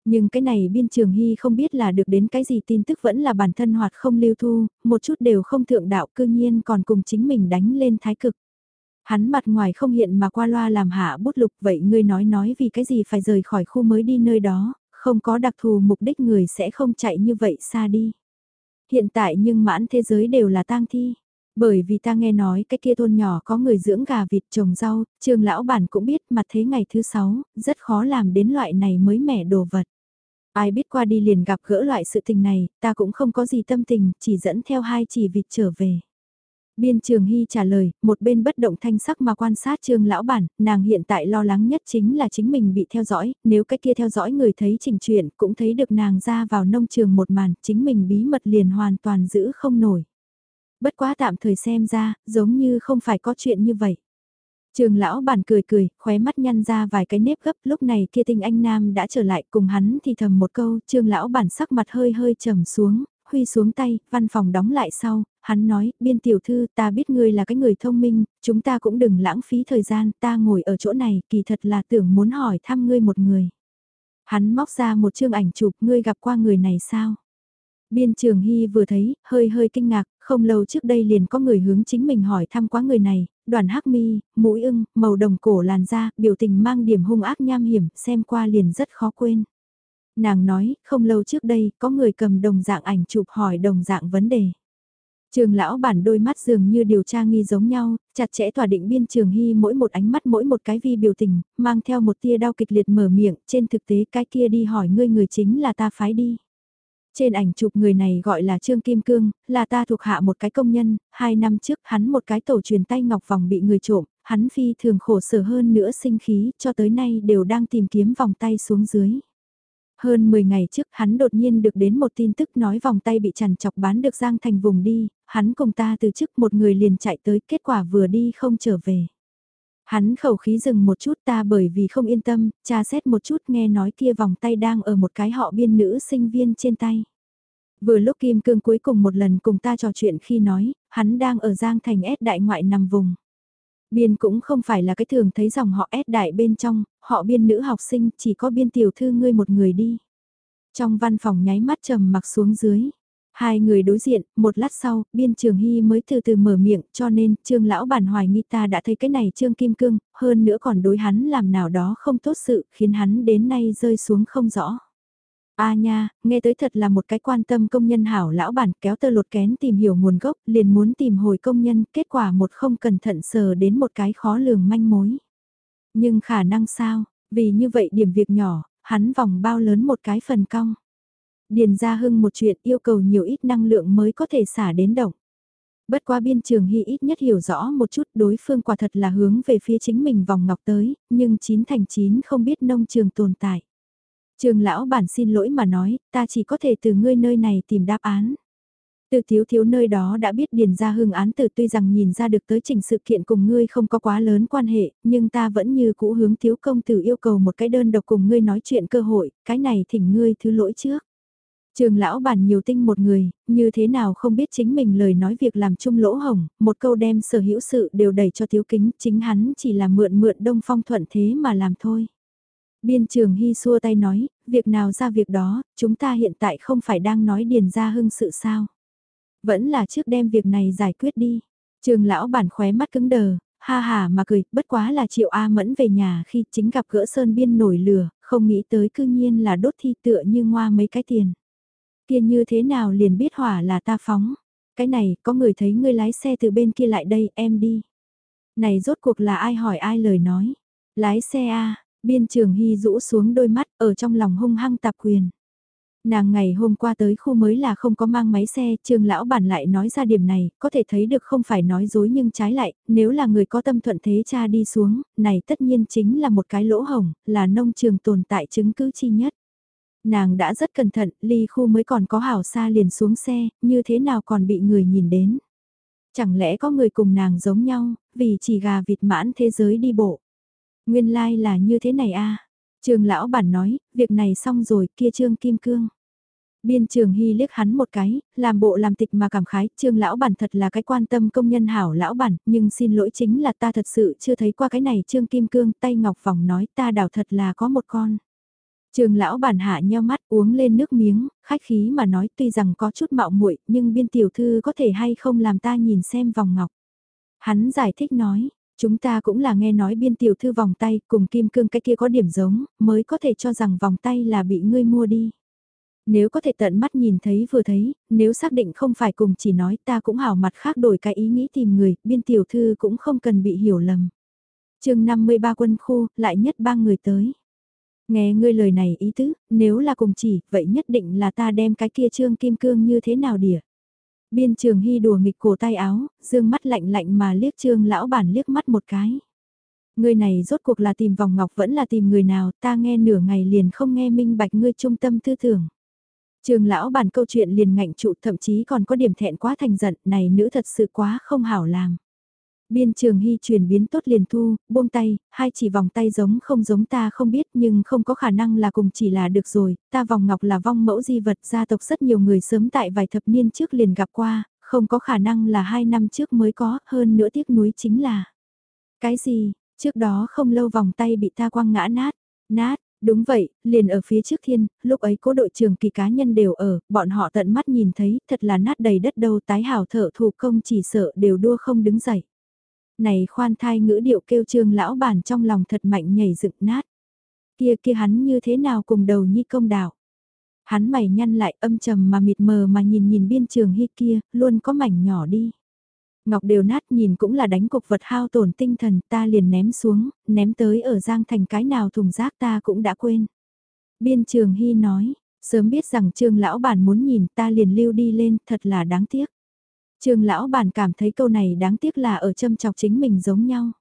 Nhưng cái này biên trường hy không biết là được đến cái gì tin tức vẫn là bản thân hoạt không lưu thu, một chút đều không thượng đạo cư nhiên còn cùng chính mình đánh lên thái cực. Hắn mặt ngoài không hiện mà qua loa làm hạ bút lục vậy ngươi nói nói vì cái gì phải rời khỏi khu mới đi nơi đó, không có đặc thù mục đích người sẽ không chạy như vậy xa đi. Hiện tại nhưng mãn thế giới đều là tang thi. Bởi vì ta nghe nói cái kia thôn nhỏ có người dưỡng gà vịt trồng rau, trường lão bản cũng biết mặt thế ngày thứ sáu, rất khó làm đến loại này mới mẻ đồ vật. Ai biết qua đi liền gặp gỡ loại sự tình này, ta cũng không có gì tâm tình, chỉ dẫn theo hai chỉ vịt trở về. Biên Trường Hy trả lời, một bên bất động thanh sắc mà quan sát Trương lão bản, nàng hiện tại lo lắng nhất chính là chính mình bị theo dõi, nếu cái kia theo dõi người thấy trình chuyện cũng thấy được nàng ra vào nông trường một màn, chính mình bí mật liền hoàn toàn giữ không nổi. Bất quá tạm thời xem ra, giống như không phải có chuyện như vậy. Trường lão bản cười cười, khóe mắt nhăn ra vài cái nếp gấp, lúc này kia tinh anh nam đã trở lại cùng hắn thì thầm một câu, trường lão bản sắc mặt hơi hơi trầm xuống, huy xuống tay, văn phòng đóng lại sau, hắn nói, biên tiểu thư ta biết ngươi là cái người thông minh, chúng ta cũng đừng lãng phí thời gian, ta ngồi ở chỗ này, kỳ thật là tưởng muốn hỏi thăm ngươi một người. Hắn móc ra một chương ảnh chụp, ngươi gặp qua người này sao? Biên trường Hy vừa thấy, hơi hơi kinh ngạc, không lâu trước đây liền có người hướng chính mình hỏi thăm quá người này, đoàn hắc mi, mũi ưng, màu đồng cổ làn da, biểu tình mang điểm hung ác nham hiểm, xem qua liền rất khó quên. Nàng nói, không lâu trước đây, có người cầm đồng dạng ảnh chụp hỏi đồng dạng vấn đề. Trường lão bản đôi mắt dường như điều tra nghi giống nhau, chặt chẽ tỏa định biên trường hy mỗi một ánh mắt mỗi một cái vi biểu tình, mang theo một tia đau kịch liệt mở miệng, trên thực tế cái kia đi hỏi ngươi người chính là ta phái đi. Trên ảnh chụp người này gọi là Trương Kim Cương, là ta thuộc hạ một cái công nhân, hai năm trước hắn một cái tổ truyền tay ngọc vòng bị người trộm, hắn phi thường khổ sở hơn nữa sinh khí, cho tới nay đều đang tìm kiếm vòng tay xuống dưới. Hơn 10 ngày trước hắn đột nhiên được đến một tin tức nói vòng tay bị chằn chọc bán được Giang Thành vùng đi, hắn cùng ta từ chức một người liền chạy tới kết quả vừa đi không trở về. Hắn khẩu khí dừng một chút ta bởi vì không yên tâm, tra xét một chút nghe nói kia vòng tay đang ở một cái họ biên nữ sinh viên trên tay. Vừa lúc Kim Cương cuối cùng một lần cùng ta trò chuyện khi nói, hắn đang ở Giang Thành S đại ngoại nằm vùng. Biên cũng không phải là cái thường thấy dòng họ S đại bên trong, họ biên nữ học sinh chỉ có biên tiểu thư ngươi một người đi. Trong văn phòng nháy mắt trầm mặc xuống dưới. Hai người đối diện, một lát sau, biên trường hy mới từ từ mở miệng cho nên trương lão bản hoài nghi ta đã thấy cái này trương kim cương, hơn nữa còn đối hắn làm nào đó không tốt sự khiến hắn đến nay rơi xuống không rõ. A nha, nghe tới thật là một cái quan tâm công nhân hảo lão bản kéo tơ lột kén tìm hiểu nguồn gốc, liền muốn tìm hồi công nhân, kết quả một không cẩn thận sờ đến một cái khó lường manh mối. Nhưng khả năng sao, vì như vậy điểm việc nhỏ, hắn vòng bao lớn một cái phần cong. Điền ra hưng một chuyện yêu cầu nhiều ít năng lượng mới có thể xả đến động. Bất qua biên trường hy ít nhất hiểu rõ một chút đối phương quả thật là hướng về phía chính mình vòng ngọc tới, nhưng chín thành chín không biết nông trường tồn tại. Trường lão bản xin lỗi mà nói, ta chỉ có thể từ ngươi nơi này tìm đáp án. Từ thiếu thiếu nơi đó đã biết điền ra hưng án từ tuy rằng nhìn ra được tới trình sự kiện cùng ngươi không có quá lớn quan hệ, nhưng ta vẫn như cũ hướng thiếu công tử yêu cầu một cái đơn độc cùng ngươi nói chuyện cơ hội, cái này thỉnh ngươi thứ lỗi trước. Trường lão bản nhiều tinh một người, như thế nào không biết chính mình lời nói việc làm chung lỗ hồng, một câu đem sở hữu sự đều đẩy cho thiếu kính, chính hắn chỉ là mượn mượn đông phong thuận thế mà làm thôi. Biên trường hy xua tay nói, việc nào ra việc đó, chúng ta hiện tại không phải đang nói điền ra hưng sự sao. Vẫn là trước đem việc này giải quyết đi. Trường lão bản khóe mắt cứng đờ, ha ha mà cười, bất quá là triệu A mẫn về nhà khi chính gặp gỡ sơn biên nổi lửa, không nghĩ tới cư nhiên là đốt thi tựa như ngoa mấy cái tiền. Kia như thế nào liền biết hỏa là ta phóng. Cái này, có người thấy ngươi lái xe từ bên kia lại đây, em đi. Này rốt cuộc là ai hỏi ai lời nói. Lái xe a biên trường hy rũ xuống đôi mắt, ở trong lòng hung hăng tạp quyền. Nàng ngày hôm qua tới khu mới là không có mang máy xe, trường lão bản lại nói ra điểm này, có thể thấy được không phải nói dối nhưng trái lại, nếu là người có tâm thuận thế cha đi xuống, này tất nhiên chính là một cái lỗ hổng, là nông trường tồn tại chứng cứ chi nhất. Nàng đã rất cẩn thận, ly khu mới còn có hảo xa liền xuống xe, như thế nào còn bị người nhìn đến. Chẳng lẽ có người cùng nàng giống nhau, vì chỉ gà vịt mãn thế giới đi bộ. Nguyên lai like là như thế này a à? Trường lão bản nói, việc này xong rồi, kia trương kim cương. Biên trường hy liếc hắn một cái, làm bộ làm tịch mà cảm khái, trương lão bản thật là cái quan tâm công nhân hảo lão bản, nhưng xin lỗi chính là ta thật sự chưa thấy qua cái này trương kim cương, tay ngọc vòng nói ta đảo thật là có một con. Trường lão bản hạ nheo mắt uống lên nước miếng, khách khí mà nói tuy rằng có chút mạo muội nhưng biên tiểu thư có thể hay không làm ta nhìn xem vòng ngọc. Hắn giải thích nói, chúng ta cũng là nghe nói biên tiểu thư vòng tay cùng kim cương cái kia có điểm giống, mới có thể cho rằng vòng tay là bị ngươi mua đi. Nếu có thể tận mắt nhìn thấy vừa thấy, nếu xác định không phải cùng chỉ nói ta cũng hảo mặt khác đổi cái ý nghĩ tìm người, biên tiểu thư cũng không cần bị hiểu lầm. chương 53 quân khu, lại nhất ba người tới. Nghe ngươi lời này ý tứ, nếu là cùng chỉ, vậy nhất định là ta đem cái kia trương kim cương như thế nào đỉa. Biên trường hy đùa nghịch cổ tay áo, dương mắt lạnh lạnh mà liếc trương lão bản liếc mắt một cái. Ngươi này rốt cuộc là tìm vòng ngọc vẫn là tìm người nào, ta nghe nửa ngày liền không nghe minh bạch ngươi trung tâm tư tưởng. Trường lão bản câu chuyện liền ngạnh trụ thậm chí còn có điểm thẹn quá thành giận, này nữ thật sự quá không hảo làm. Biên trường hy chuyển biến tốt liền thu, buông tay, hai chỉ vòng tay giống không giống ta không biết nhưng không có khả năng là cùng chỉ là được rồi, ta vòng ngọc là vong mẫu di vật gia tộc rất nhiều người sớm tại vài thập niên trước liền gặp qua, không có khả năng là hai năm trước mới có, hơn nữa tiếc núi chính là. Cái gì, trước đó không lâu vòng tay bị ta quăng ngã nát, nát, Đúng vậy, liền ở phía trước thiên, lúc ấy cố đội trưởng kỳ cá nhân đều ở, bọn họ tận mắt nhìn thấy, thật là nát đầy đất đâu tái hào thở thủ công chỉ sợ đều đua không đứng dậy. Này khoan thai ngữ điệu kêu trương lão bản trong lòng thật mạnh nhảy dựng nát. Kia kia hắn như thế nào cùng đầu nhi công đạo. Hắn mày nhăn lại âm trầm mà mịt mờ mà nhìn nhìn biên trường hy kia, luôn có mảnh nhỏ đi. Ngọc đều nát nhìn cũng là đánh cục vật hao tổn tinh thần ta liền ném xuống, ném tới ở giang thành cái nào thùng rác ta cũng đã quên. Biên trường hy nói, sớm biết rằng trương lão bản muốn nhìn ta liền lưu đi lên, thật là đáng tiếc. Trương lão bản cảm thấy câu này đáng tiếc là ở châm chọc chính mình giống nhau.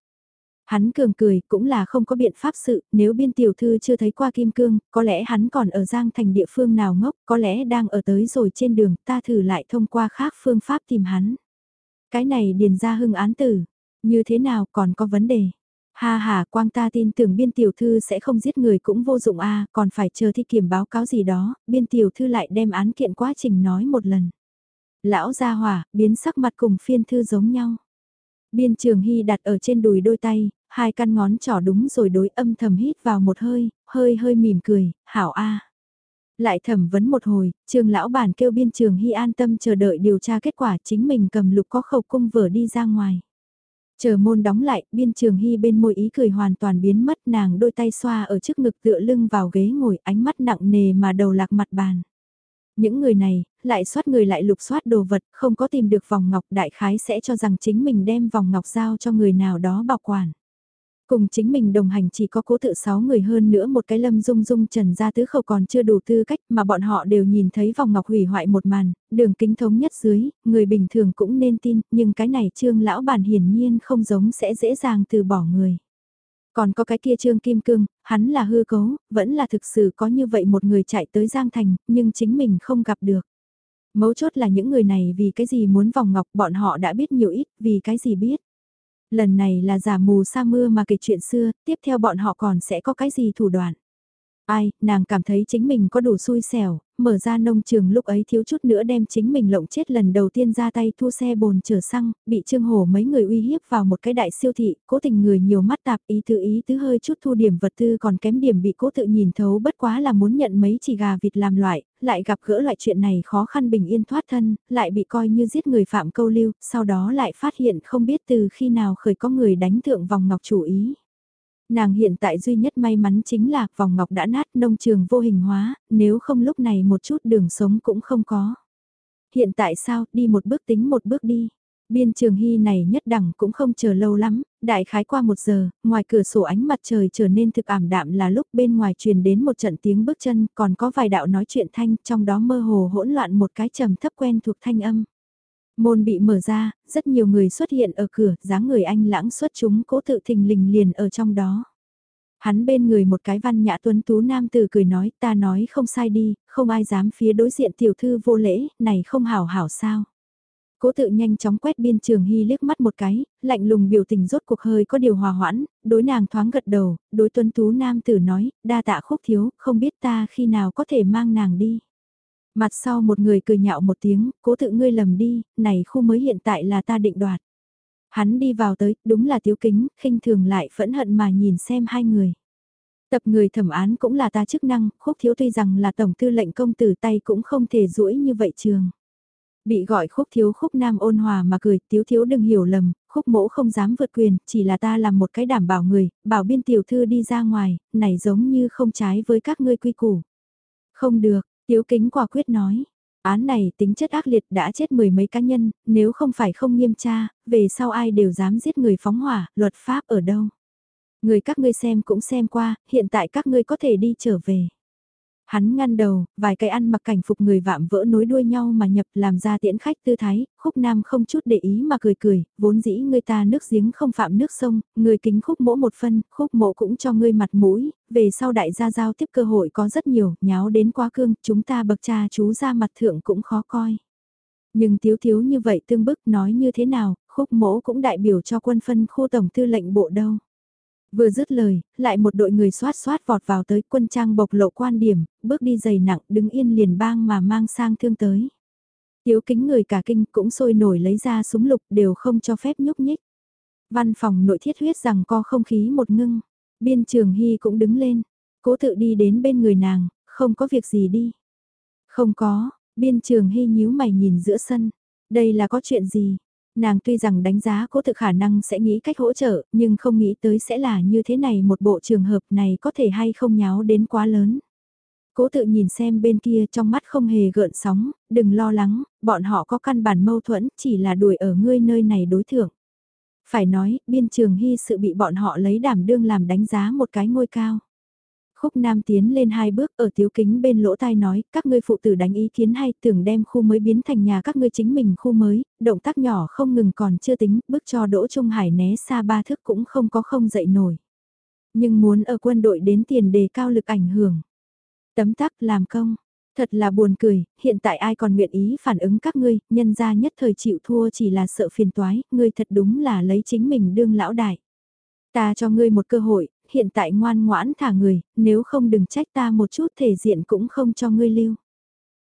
Hắn cường cười cũng là không có biện pháp sự, nếu biên tiểu thư chưa thấy qua kim cương, có lẽ hắn còn ở Giang thành địa phương nào ngốc, có lẽ đang ở tới rồi trên đường, ta thử lại thông qua khác phương pháp tìm hắn. Cái này điền ra hưng án tử, như thế nào còn có vấn đề. Ha ha, quang ta tin tưởng biên tiểu thư sẽ không giết người cũng vô dụng a còn phải chờ thi kiểm báo cáo gì đó, biên tiểu thư lại đem án kiện quá trình nói một lần. Lão gia hỏa, biến sắc mặt cùng phiên thư giống nhau. Biên trường hy đặt ở trên đùi đôi tay, hai căn ngón trỏ đúng rồi đối âm thầm hít vào một hơi, hơi hơi mỉm cười, hảo a. Lại thẩm vấn một hồi, trường lão bản kêu biên trường hy an tâm chờ đợi điều tra kết quả chính mình cầm lục có khẩu cung vở đi ra ngoài. Chờ môn đóng lại, biên trường hy bên môi ý cười hoàn toàn biến mất nàng đôi tay xoa ở trước ngực tựa lưng vào ghế ngồi ánh mắt nặng nề mà đầu lạc mặt bàn. Những người này, lại soát người lại lục soát đồ vật, không có tìm được vòng ngọc đại khái sẽ cho rằng chính mình đem vòng ngọc giao cho người nào đó bảo quản. Cùng chính mình đồng hành chỉ có cố tự 6 người hơn nữa một cái lâm dung dung trần gia tứ khẩu còn chưa đủ tư cách mà bọn họ đều nhìn thấy vòng ngọc hủy hoại một màn, đường kính thống nhất dưới, người bình thường cũng nên tin, nhưng cái này trương lão bản hiển nhiên không giống sẽ dễ dàng từ bỏ người. Còn có cái kia trương kim cương, hắn là hư cấu, vẫn là thực sự có như vậy một người chạy tới Giang Thành, nhưng chính mình không gặp được. Mấu chốt là những người này vì cái gì muốn vòng ngọc bọn họ đã biết nhiều ít, vì cái gì biết. Lần này là giả mù sa mưa mà kể chuyện xưa, tiếp theo bọn họ còn sẽ có cái gì thủ đoạn. Ai, nàng cảm thấy chính mình có đủ xui xẻo, mở ra nông trường lúc ấy thiếu chút nữa đem chính mình lộng chết lần đầu tiên ra tay thu xe bồn chở xăng, bị Trương Hổ mấy người uy hiếp vào một cái đại siêu thị, cố tình người nhiều mắt tạp ý tự ý tứ hơi chút thu điểm vật tư còn kém điểm bị cố tự nhìn thấu bất quá là muốn nhận mấy chỉ gà vịt làm loại, lại gặp gỡ loại chuyện này khó khăn bình yên thoát thân, lại bị coi như giết người phạm câu lưu, sau đó lại phát hiện không biết từ khi nào khởi có người đánh thượng vòng ngọc chủ ý. Nàng hiện tại duy nhất may mắn chính là vòng ngọc đã nát nông trường vô hình hóa, nếu không lúc này một chút đường sống cũng không có. Hiện tại sao, đi một bước tính một bước đi. Biên trường hy này nhất đẳng cũng không chờ lâu lắm, đại khái qua một giờ, ngoài cửa sổ ánh mặt trời trở nên thực ảm đạm là lúc bên ngoài truyền đến một trận tiếng bước chân, còn có vài đạo nói chuyện thanh, trong đó mơ hồ hỗn loạn một cái trầm thấp quen thuộc thanh âm. Môn bị mở ra, rất nhiều người xuất hiện ở cửa, dáng người anh lãng xuất chúng cố tự thình lình liền ở trong đó. Hắn bên người một cái văn nhã tuấn tú nam tử cười nói ta nói không sai đi, không ai dám phía đối diện tiểu thư vô lễ, này không hảo hảo sao. Cố tự nhanh chóng quét biên trường hy liếc mắt một cái, lạnh lùng biểu tình rốt cuộc hơi có điều hòa hoãn, đối nàng thoáng gật đầu, đối tuấn tú nam tử nói, đa tạ khúc thiếu, không biết ta khi nào có thể mang nàng đi. Mặt sau một người cười nhạo một tiếng, cố tự ngươi lầm đi, này khu mới hiện tại là ta định đoạt. Hắn đi vào tới, đúng là tiếu kính, khinh thường lại phẫn hận mà nhìn xem hai người. Tập người thẩm án cũng là ta chức năng, khúc thiếu tuy rằng là tổng tư lệnh công tử tay cũng không thể duỗi như vậy trường. Bị gọi khúc thiếu khúc nam ôn hòa mà cười, thiếu thiếu đừng hiểu lầm, khúc mỗ không dám vượt quyền, chỉ là ta làm một cái đảm bảo người, bảo biên tiểu thư đi ra ngoài, này giống như không trái với các ngươi quy củ. Không được, Tiếu kính quả quyết nói, án này tính chất ác liệt đã chết mười mấy cá nhân, nếu không phải không nghiêm tra, về sau ai đều dám giết người phóng hỏa, luật pháp ở đâu. Người các ngươi xem cũng xem qua, hiện tại các ngươi có thể đi trở về. Hắn ngăn đầu, vài cái ăn mặc cảnh phục người vạm vỡ nối đuôi nhau mà nhập làm ra tiễn khách tư thái, khúc nam không chút để ý mà cười cười, vốn dĩ người ta nước giếng không phạm nước sông, người kính khúc mỗ một phân, khúc mộ cũng cho ngươi mặt mũi, về sau đại gia giao tiếp cơ hội có rất nhiều, nháo đến quá cương, chúng ta bậc cha chú ra mặt thượng cũng khó coi. Nhưng thiếu thiếu như vậy tương bức nói như thế nào, khúc mỗ cũng đại biểu cho quân phân khu tổng tư lệnh bộ đâu. Vừa dứt lời, lại một đội người xoát xoát vọt vào tới quân trang bộc lộ quan điểm, bước đi dày nặng đứng yên liền bang mà mang sang thương tới. Tiếu kính người cả kinh cũng sôi nổi lấy ra súng lục đều không cho phép nhúc nhích. Văn phòng nội thiết huyết rằng co không khí một ngưng, biên trường hy cũng đứng lên, cố tự đi đến bên người nàng, không có việc gì đi. Không có, biên trường hy nhíu mày nhìn giữa sân, đây là có chuyện gì, Nàng tuy rằng đánh giá cố thực khả năng sẽ nghĩ cách hỗ trợ, nhưng không nghĩ tới sẽ là như thế này một bộ trường hợp này có thể hay không nháo đến quá lớn. Cố tự nhìn xem bên kia trong mắt không hề gợn sóng, đừng lo lắng, bọn họ có căn bản mâu thuẫn, chỉ là đuổi ở ngươi nơi này đối thượng. Phải nói, biên trường hy sự bị bọn họ lấy đảm đương làm đánh giá một cái ngôi cao. Khúc Nam tiến lên hai bước ở thiếu kính bên lỗ tai nói, các ngươi phụ tử đánh ý kiến hay tưởng đem khu mới biến thành nhà các ngươi chính mình khu mới, động tác nhỏ không ngừng còn chưa tính, bước cho Đỗ Trung Hải né xa ba thước cũng không có không dậy nổi. Nhưng muốn ở quân đội đến tiền đề cao lực ảnh hưởng. Tấm tắc làm công, thật là buồn cười, hiện tại ai còn nguyện ý phản ứng các ngươi, nhân ra nhất thời chịu thua chỉ là sợ phiền toái, ngươi thật đúng là lấy chính mình đương lão đại. Ta cho ngươi một cơ hội, hiện tại ngoan ngoãn thả người, nếu không đừng trách ta một chút thể diện cũng không cho ngươi lưu.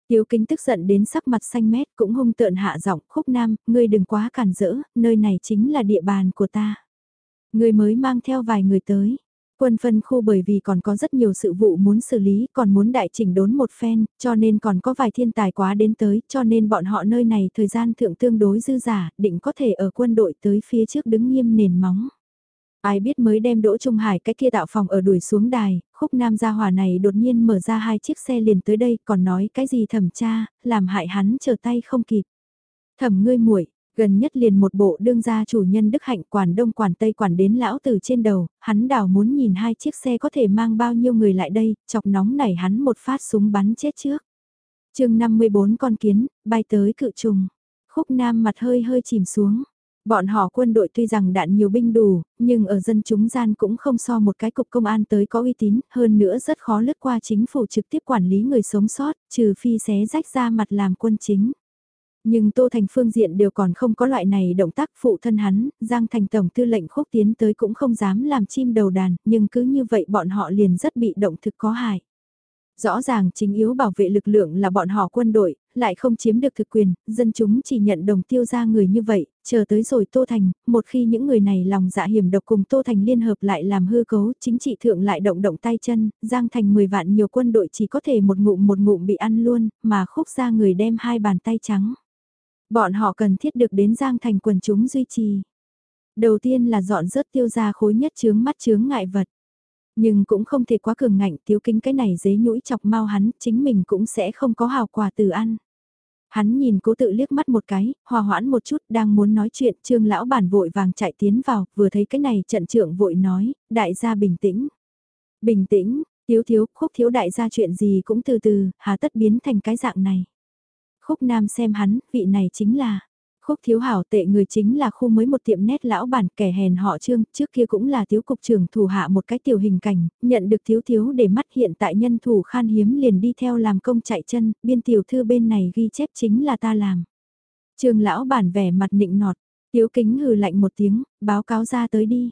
Tiếu kính tức giận đến sắc mặt xanh mét cũng hung tợn hạ giọng khúc nam, ngươi đừng quá cản rỡ, nơi này chính là địa bàn của ta. Ngươi mới mang theo vài người tới. Quân phân khu bởi vì còn có rất nhiều sự vụ muốn xử lý, còn muốn đại chỉnh đốn một phen, cho nên còn có vài thiên tài quá đến tới, cho nên bọn họ nơi này thời gian thượng tương đối dư giả, định có thể ở quân đội tới phía trước đứng nghiêm nền móng. Ai biết mới đem Đỗ Trung Hải cái kia tạo phòng ở đuổi xuống đài, khúc nam gia hòa này đột nhiên mở ra hai chiếc xe liền tới đây còn nói cái gì thẩm tra, làm hại hắn chờ tay không kịp. Thẩm ngươi muội gần nhất liền một bộ đương gia chủ nhân đức hạnh quản đông quản tây quản đến lão tử trên đầu, hắn đảo muốn nhìn hai chiếc xe có thể mang bao nhiêu người lại đây, chọc nóng nảy hắn một phát súng bắn chết trước. chương 54 con kiến, bay tới cự trùng. Khúc nam mặt hơi hơi chìm xuống. Bọn họ quân đội tuy rằng đạn nhiều binh đủ, nhưng ở dân chúng gian cũng không so một cái cục công an tới có uy tín, hơn nữa rất khó lướt qua chính phủ trực tiếp quản lý người sống sót, trừ phi xé rách ra mặt làm quân chính. Nhưng Tô Thành phương diện đều còn không có loại này động tác phụ thân hắn, Giang Thành Tổng tư lệnh khúc tiến tới cũng không dám làm chim đầu đàn, nhưng cứ như vậy bọn họ liền rất bị động thực có hại. Rõ ràng chính yếu bảo vệ lực lượng là bọn họ quân đội, lại không chiếm được thực quyền, dân chúng chỉ nhận đồng tiêu ra người như vậy, chờ tới rồi Tô Thành, một khi những người này lòng dạ hiểm độc cùng Tô Thành liên hợp lại làm hư cấu, chính trị thượng lại động động tay chân, Giang Thành 10 vạn nhiều quân đội chỉ có thể một ngụm một ngụm bị ăn luôn, mà khúc ra người đem hai bàn tay trắng. Bọn họ cần thiết được đến Giang Thành quần chúng duy trì. Đầu tiên là dọn rớt tiêu ra khối nhất chướng mắt chướng ngại vật. Nhưng cũng không thể quá cường ngạnh thiếu kính cái này dế nhũi chọc mau hắn, chính mình cũng sẽ không có hào quà từ ăn. Hắn nhìn cố tự liếc mắt một cái, hòa hoãn một chút đang muốn nói chuyện, trương lão bản vội vàng chạy tiến vào, vừa thấy cái này trận trưởng vội nói, đại gia bình tĩnh. Bình tĩnh, thiếu thiếu, khúc thiếu đại gia chuyện gì cũng từ từ, hà tất biến thành cái dạng này. Khúc nam xem hắn, vị này chính là, Khúc thiếu hảo tệ người chính là khu mới một tiệm nét lão bản kẻ hèn họ trương, trước kia cũng là thiếu cục trưởng thủ hạ một cái tiểu hình cảnh, nhận được thiếu thiếu để mắt hiện tại nhân thủ khan hiếm liền đi theo làm công chạy chân, biên tiểu thư bên này ghi chép chính là ta làm. Trương lão bản vẻ mặt nịnh nọt, thiếu kính hừ lạnh một tiếng, báo cáo ra tới đi.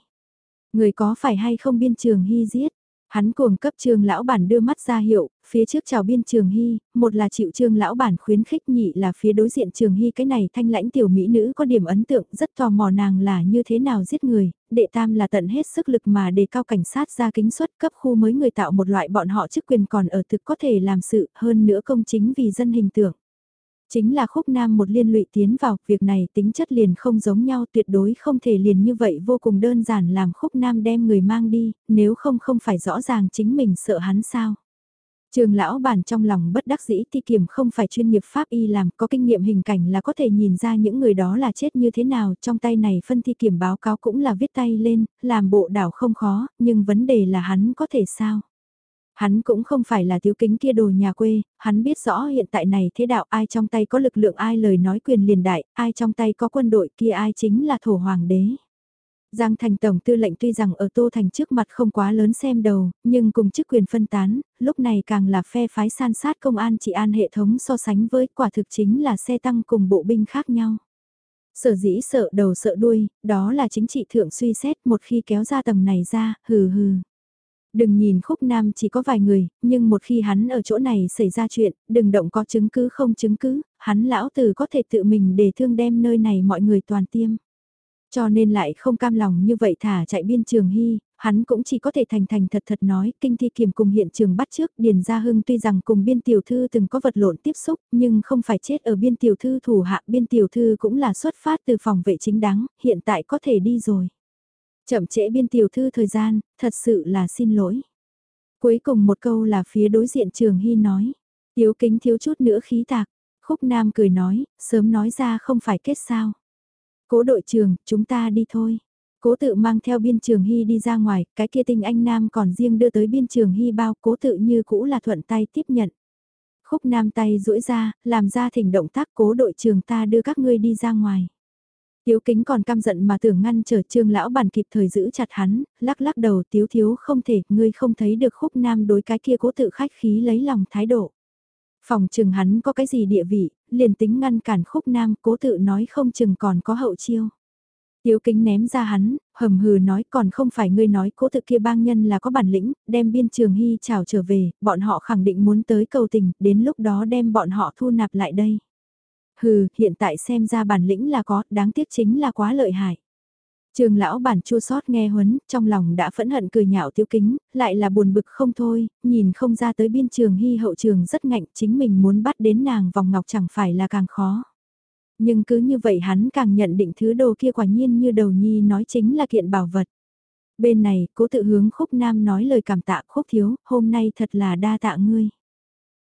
Người có phải hay không biên trường hy giết? Hắn cuồng cấp trương lão bản đưa mắt ra hiệu, phía trước chào biên trường hy, một là chịu trương lão bản khuyến khích nhị là phía đối diện trường hy cái này thanh lãnh tiểu mỹ nữ có điểm ấn tượng rất tò mò nàng là như thế nào giết người, đệ tam là tận hết sức lực mà đề cao cảnh sát ra kính suất cấp khu mới người tạo một loại bọn họ chức quyền còn ở thực có thể làm sự hơn nữa công chính vì dân hình tượng. Chính là khúc nam một liên lụy tiến vào, việc này tính chất liền không giống nhau tuyệt đối không thể liền như vậy vô cùng đơn giản làm khúc nam đem người mang đi, nếu không không phải rõ ràng chính mình sợ hắn sao. Trường lão bản trong lòng bất đắc dĩ thi kiểm không phải chuyên nghiệp pháp y làm có kinh nghiệm hình cảnh là có thể nhìn ra những người đó là chết như thế nào trong tay này phân thi kiểm báo cáo cũng là viết tay lên, làm bộ đảo không khó, nhưng vấn đề là hắn có thể sao. Hắn cũng không phải là thiếu kính kia đồ nhà quê, hắn biết rõ hiện tại này thế đạo ai trong tay có lực lượng ai lời nói quyền liền đại, ai trong tay có quân đội kia ai chính là thổ hoàng đế. Giang Thành Tổng tư lệnh tuy rằng ở Tô Thành trước mặt không quá lớn xem đầu, nhưng cùng chức quyền phân tán, lúc này càng là phe phái san sát công an trị an hệ thống so sánh với quả thực chính là xe tăng cùng bộ binh khác nhau. Sở dĩ sợ đầu sợ đuôi, đó là chính trị thượng suy xét một khi kéo ra tầng này ra, hừ hừ. Đừng nhìn khúc nam chỉ có vài người, nhưng một khi hắn ở chỗ này xảy ra chuyện, đừng động có chứng cứ không chứng cứ, hắn lão tử có thể tự mình để thương đem nơi này mọi người toàn tiêm. Cho nên lại không cam lòng như vậy thả chạy biên trường hy, hắn cũng chỉ có thể thành thành thật thật nói, kinh thi kiểm cùng hiện trường bắt trước, Điền Gia Hưng tuy rằng cùng biên tiểu thư từng có vật lộn tiếp xúc, nhưng không phải chết ở biên tiểu thư thủ hạ, biên tiểu thư cũng là xuất phát từ phòng vệ chính đáng, hiện tại có thể đi rồi. Chậm trễ biên tiểu thư thời gian, thật sự là xin lỗi. Cuối cùng một câu là phía đối diện trường hy nói, thiếu kính thiếu chút nữa khí tạc, khúc nam cười nói, sớm nói ra không phải kết sao. Cố đội trường, chúng ta đi thôi. Cố tự mang theo biên trường hy đi ra ngoài, cái kia tinh anh nam còn riêng đưa tới biên trường hy bao cố tự như cũ là thuận tay tiếp nhận. Khúc nam tay duỗi ra, làm ra thỉnh động tác cố đội trường ta đưa các ngươi đi ra ngoài. Tiếu kính còn căm giận mà tưởng ngăn trở trương lão bản kịp thời giữ chặt hắn, lắc lắc đầu tiếu thiếu không thể, ngươi không thấy được khúc nam đối cái kia cố tự khách khí lấy lòng thái độ. Phòng chừng hắn có cái gì địa vị, liền tính ngăn cản khúc nam cố tự nói không chừng còn có hậu chiêu. Tiếu kính ném ra hắn, hầm hừ nói còn không phải ngươi nói cố tự kia bang nhân là có bản lĩnh, đem biên trường hy chào trở về, bọn họ khẳng định muốn tới cầu tình, đến lúc đó đem bọn họ thu nạp lại đây. Hừ, hiện tại xem ra bản lĩnh là có, đáng tiếc chính là quá lợi hại. Trường lão bản chua sót nghe huấn, trong lòng đã phẫn hận cười nhạo tiêu kính, lại là buồn bực không thôi, nhìn không ra tới biên trường hy hậu trường rất ngạnh, chính mình muốn bắt đến nàng vòng ngọc chẳng phải là càng khó. Nhưng cứ như vậy hắn càng nhận định thứ đồ kia quả nhiên như đầu nhi nói chính là kiện bảo vật. Bên này, cố tự hướng khúc nam nói lời cảm tạ khúc thiếu, hôm nay thật là đa tạ ngươi.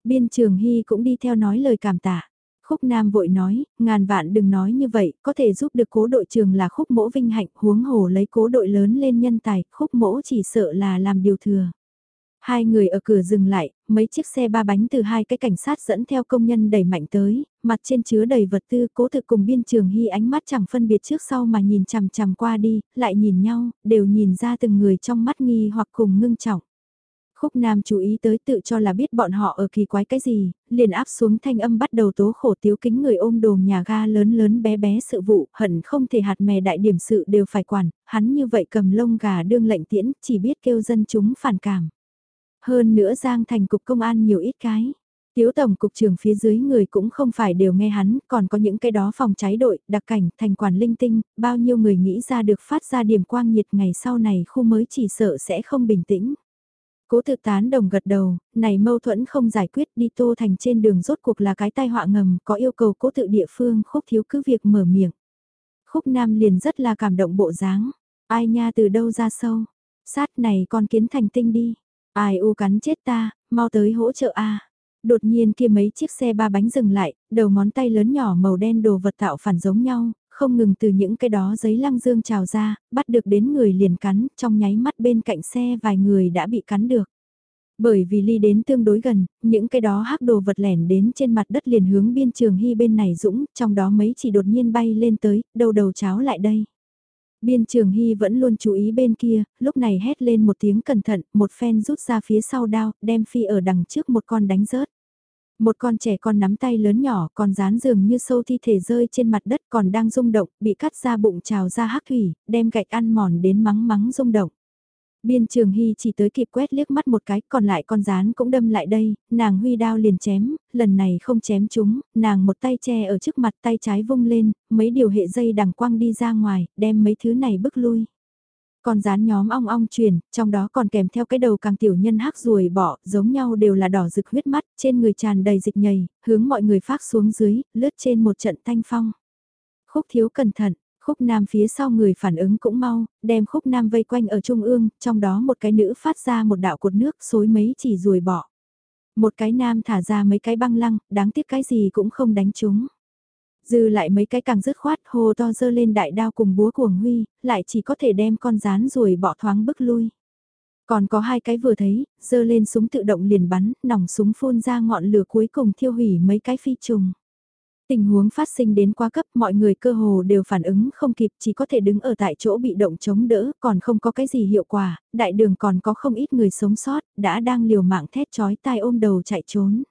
Biên trường hy cũng đi theo nói lời cảm tạ. Khúc Nam vội nói, ngàn vạn đừng nói như vậy, có thể giúp được cố đội trường là khúc mỗ vinh hạnh, huống hồ lấy cố đội lớn lên nhân tài, khúc mỗ chỉ sợ là làm điều thừa. Hai người ở cửa dừng lại, mấy chiếc xe ba bánh từ hai cái cảnh sát dẫn theo công nhân đẩy mạnh tới, mặt trên chứa đầy vật tư cố thực cùng biên trường hy ánh mắt chẳng phân biệt trước sau mà nhìn chằm chằm qua đi, lại nhìn nhau, đều nhìn ra từng người trong mắt nghi hoặc cùng ngưng trọng. Khúc Nam chú ý tới tự cho là biết bọn họ ở kỳ quái cái gì, liền áp xuống thanh âm bắt đầu tố khổ tiếu kính người ôm đồm nhà ga lớn lớn bé bé sự vụ, hận không thể hạt mè đại điểm sự đều phải quản, hắn như vậy cầm lông gà đương lệnh tiễn, chỉ biết kêu dân chúng phản cảm. Hơn nữa Giang thành cục công an nhiều ít cái. Tiếu tổng cục trưởng phía dưới người cũng không phải đều nghe hắn, còn có những cái đó phòng cháy đội, đặc cảnh, thành quản linh tinh, bao nhiêu người nghĩ ra được phát ra điểm quang nhiệt ngày sau này khu mới chỉ sợ sẽ không bình tĩnh. Cố tự tán đồng gật đầu, này mâu thuẫn không giải quyết đi tô thành trên đường rốt cuộc là cái tai họa ngầm, có yêu cầu cố tự địa phương khúc thiếu cứ việc mở miệng. Khúc nam liền rất là cảm động bộ dáng, ai nha từ đâu ra sâu, sát này con kiến thành tinh đi, ai u cắn chết ta, mau tới hỗ trợ a. Đột nhiên kia mấy chiếc xe ba bánh dừng lại, đầu ngón tay lớn nhỏ màu đen đồ vật tạo phản giống nhau, không ngừng từ những cái đó giấy lăng dương trào ra, bắt được đến người liền cắn, trong nháy mắt bên cạnh xe vài người đã bị cắn được. Bởi vì ly đến tương đối gần, những cái đó hắc đồ vật lẻn đến trên mặt đất liền hướng biên trường hy bên này dũng, trong đó mấy chỉ đột nhiên bay lên tới, đầu đầu cháo lại đây. Biên trường hy vẫn luôn chú ý bên kia, lúc này hét lên một tiếng cẩn thận, một phen rút ra phía sau đao, đem phi ở đằng trước một con đánh rớt. Một con trẻ con nắm tay lớn nhỏ còn dán dường như sâu thi thể rơi trên mặt đất còn đang rung động, bị cắt ra bụng trào ra hắc thủy, đem gạch ăn mòn đến mắng mắng rung động. Biên trường hy chỉ tới kịp quét liếc mắt một cái, còn lại con rán cũng đâm lại đây, nàng huy đao liền chém, lần này không chém chúng, nàng một tay che ở trước mặt tay trái vung lên, mấy điều hệ dây đằng quăng đi ra ngoài, đem mấy thứ này bức lui. Con rán nhóm ong ong truyền, trong đó còn kèm theo cái đầu càng tiểu nhân hắc ruồi bỏ, giống nhau đều là đỏ rực huyết mắt, trên người tràn đầy dịch nhầy, hướng mọi người phát xuống dưới, lướt trên một trận thanh phong. Khúc thiếu cẩn thận, khúc nam phía sau người phản ứng cũng mau, đem khúc nam vây quanh ở trung ương, trong đó một cái nữ phát ra một đạo cột nước xối mấy chỉ ruồi bỏ. Một cái nam thả ra mấy cái băng lăng, đáng tiếc cái gì cũng không đánh chúng. Dư lại mấy cái càng dứt khoát hồ to dơ lên đại đao cùng búa cuồng huy, lại chỉ có thể đem con rán rồi bỏ thoáng bức lui. Còn có hai cái vừa thấy, dơ lên súng tự động liền bắn, nòng súng phun ra ngọn lửa cuối cùng thiêu hủy mấy cái phi trùng. Tình huống phát sinh đến quá cấp mọi người cơ hồ đều phản ứng không kịp chỉ có thể đứng ở tại chỗ bị động chống đỡ còn không có cái gì hiệu quả, đại đường còn có không ít người sống sót, đã đang liều mạng thét chói tai ôm đầu chạy trốn.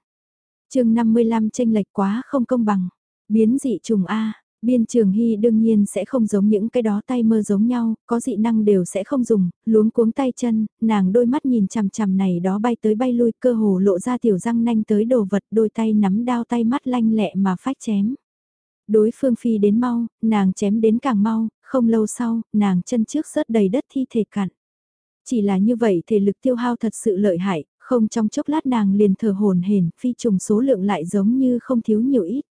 chương 55 tranh lệch quá không công bằng. Biến dị trùng A, biên trường hy đương nhiên sẽ không giống những cái đó tay mơ giống nhau, có dị năng đều sẽ không dùng, luống cuống tay chân, nàng đôi mắt nhìn chằm chằm này đó bay tới bay lui cơ hồ lộ ra tiểu răng nanh tới đồ vật đôi tay nắm đao tay mắt lanh lẹ mà phách chém. Đối phương phi đến mau, nàng chém đến càng mau, không lâu sau, nàng chân trước rớt đầy đất thi thể cặn. Chỉ là như vậy thể lực tiêu hao thật sự lợi hại, không trong chốc lát nàng liền thở hồn hển phi trùng số lượng lại giống như không thiếu nhiều ít.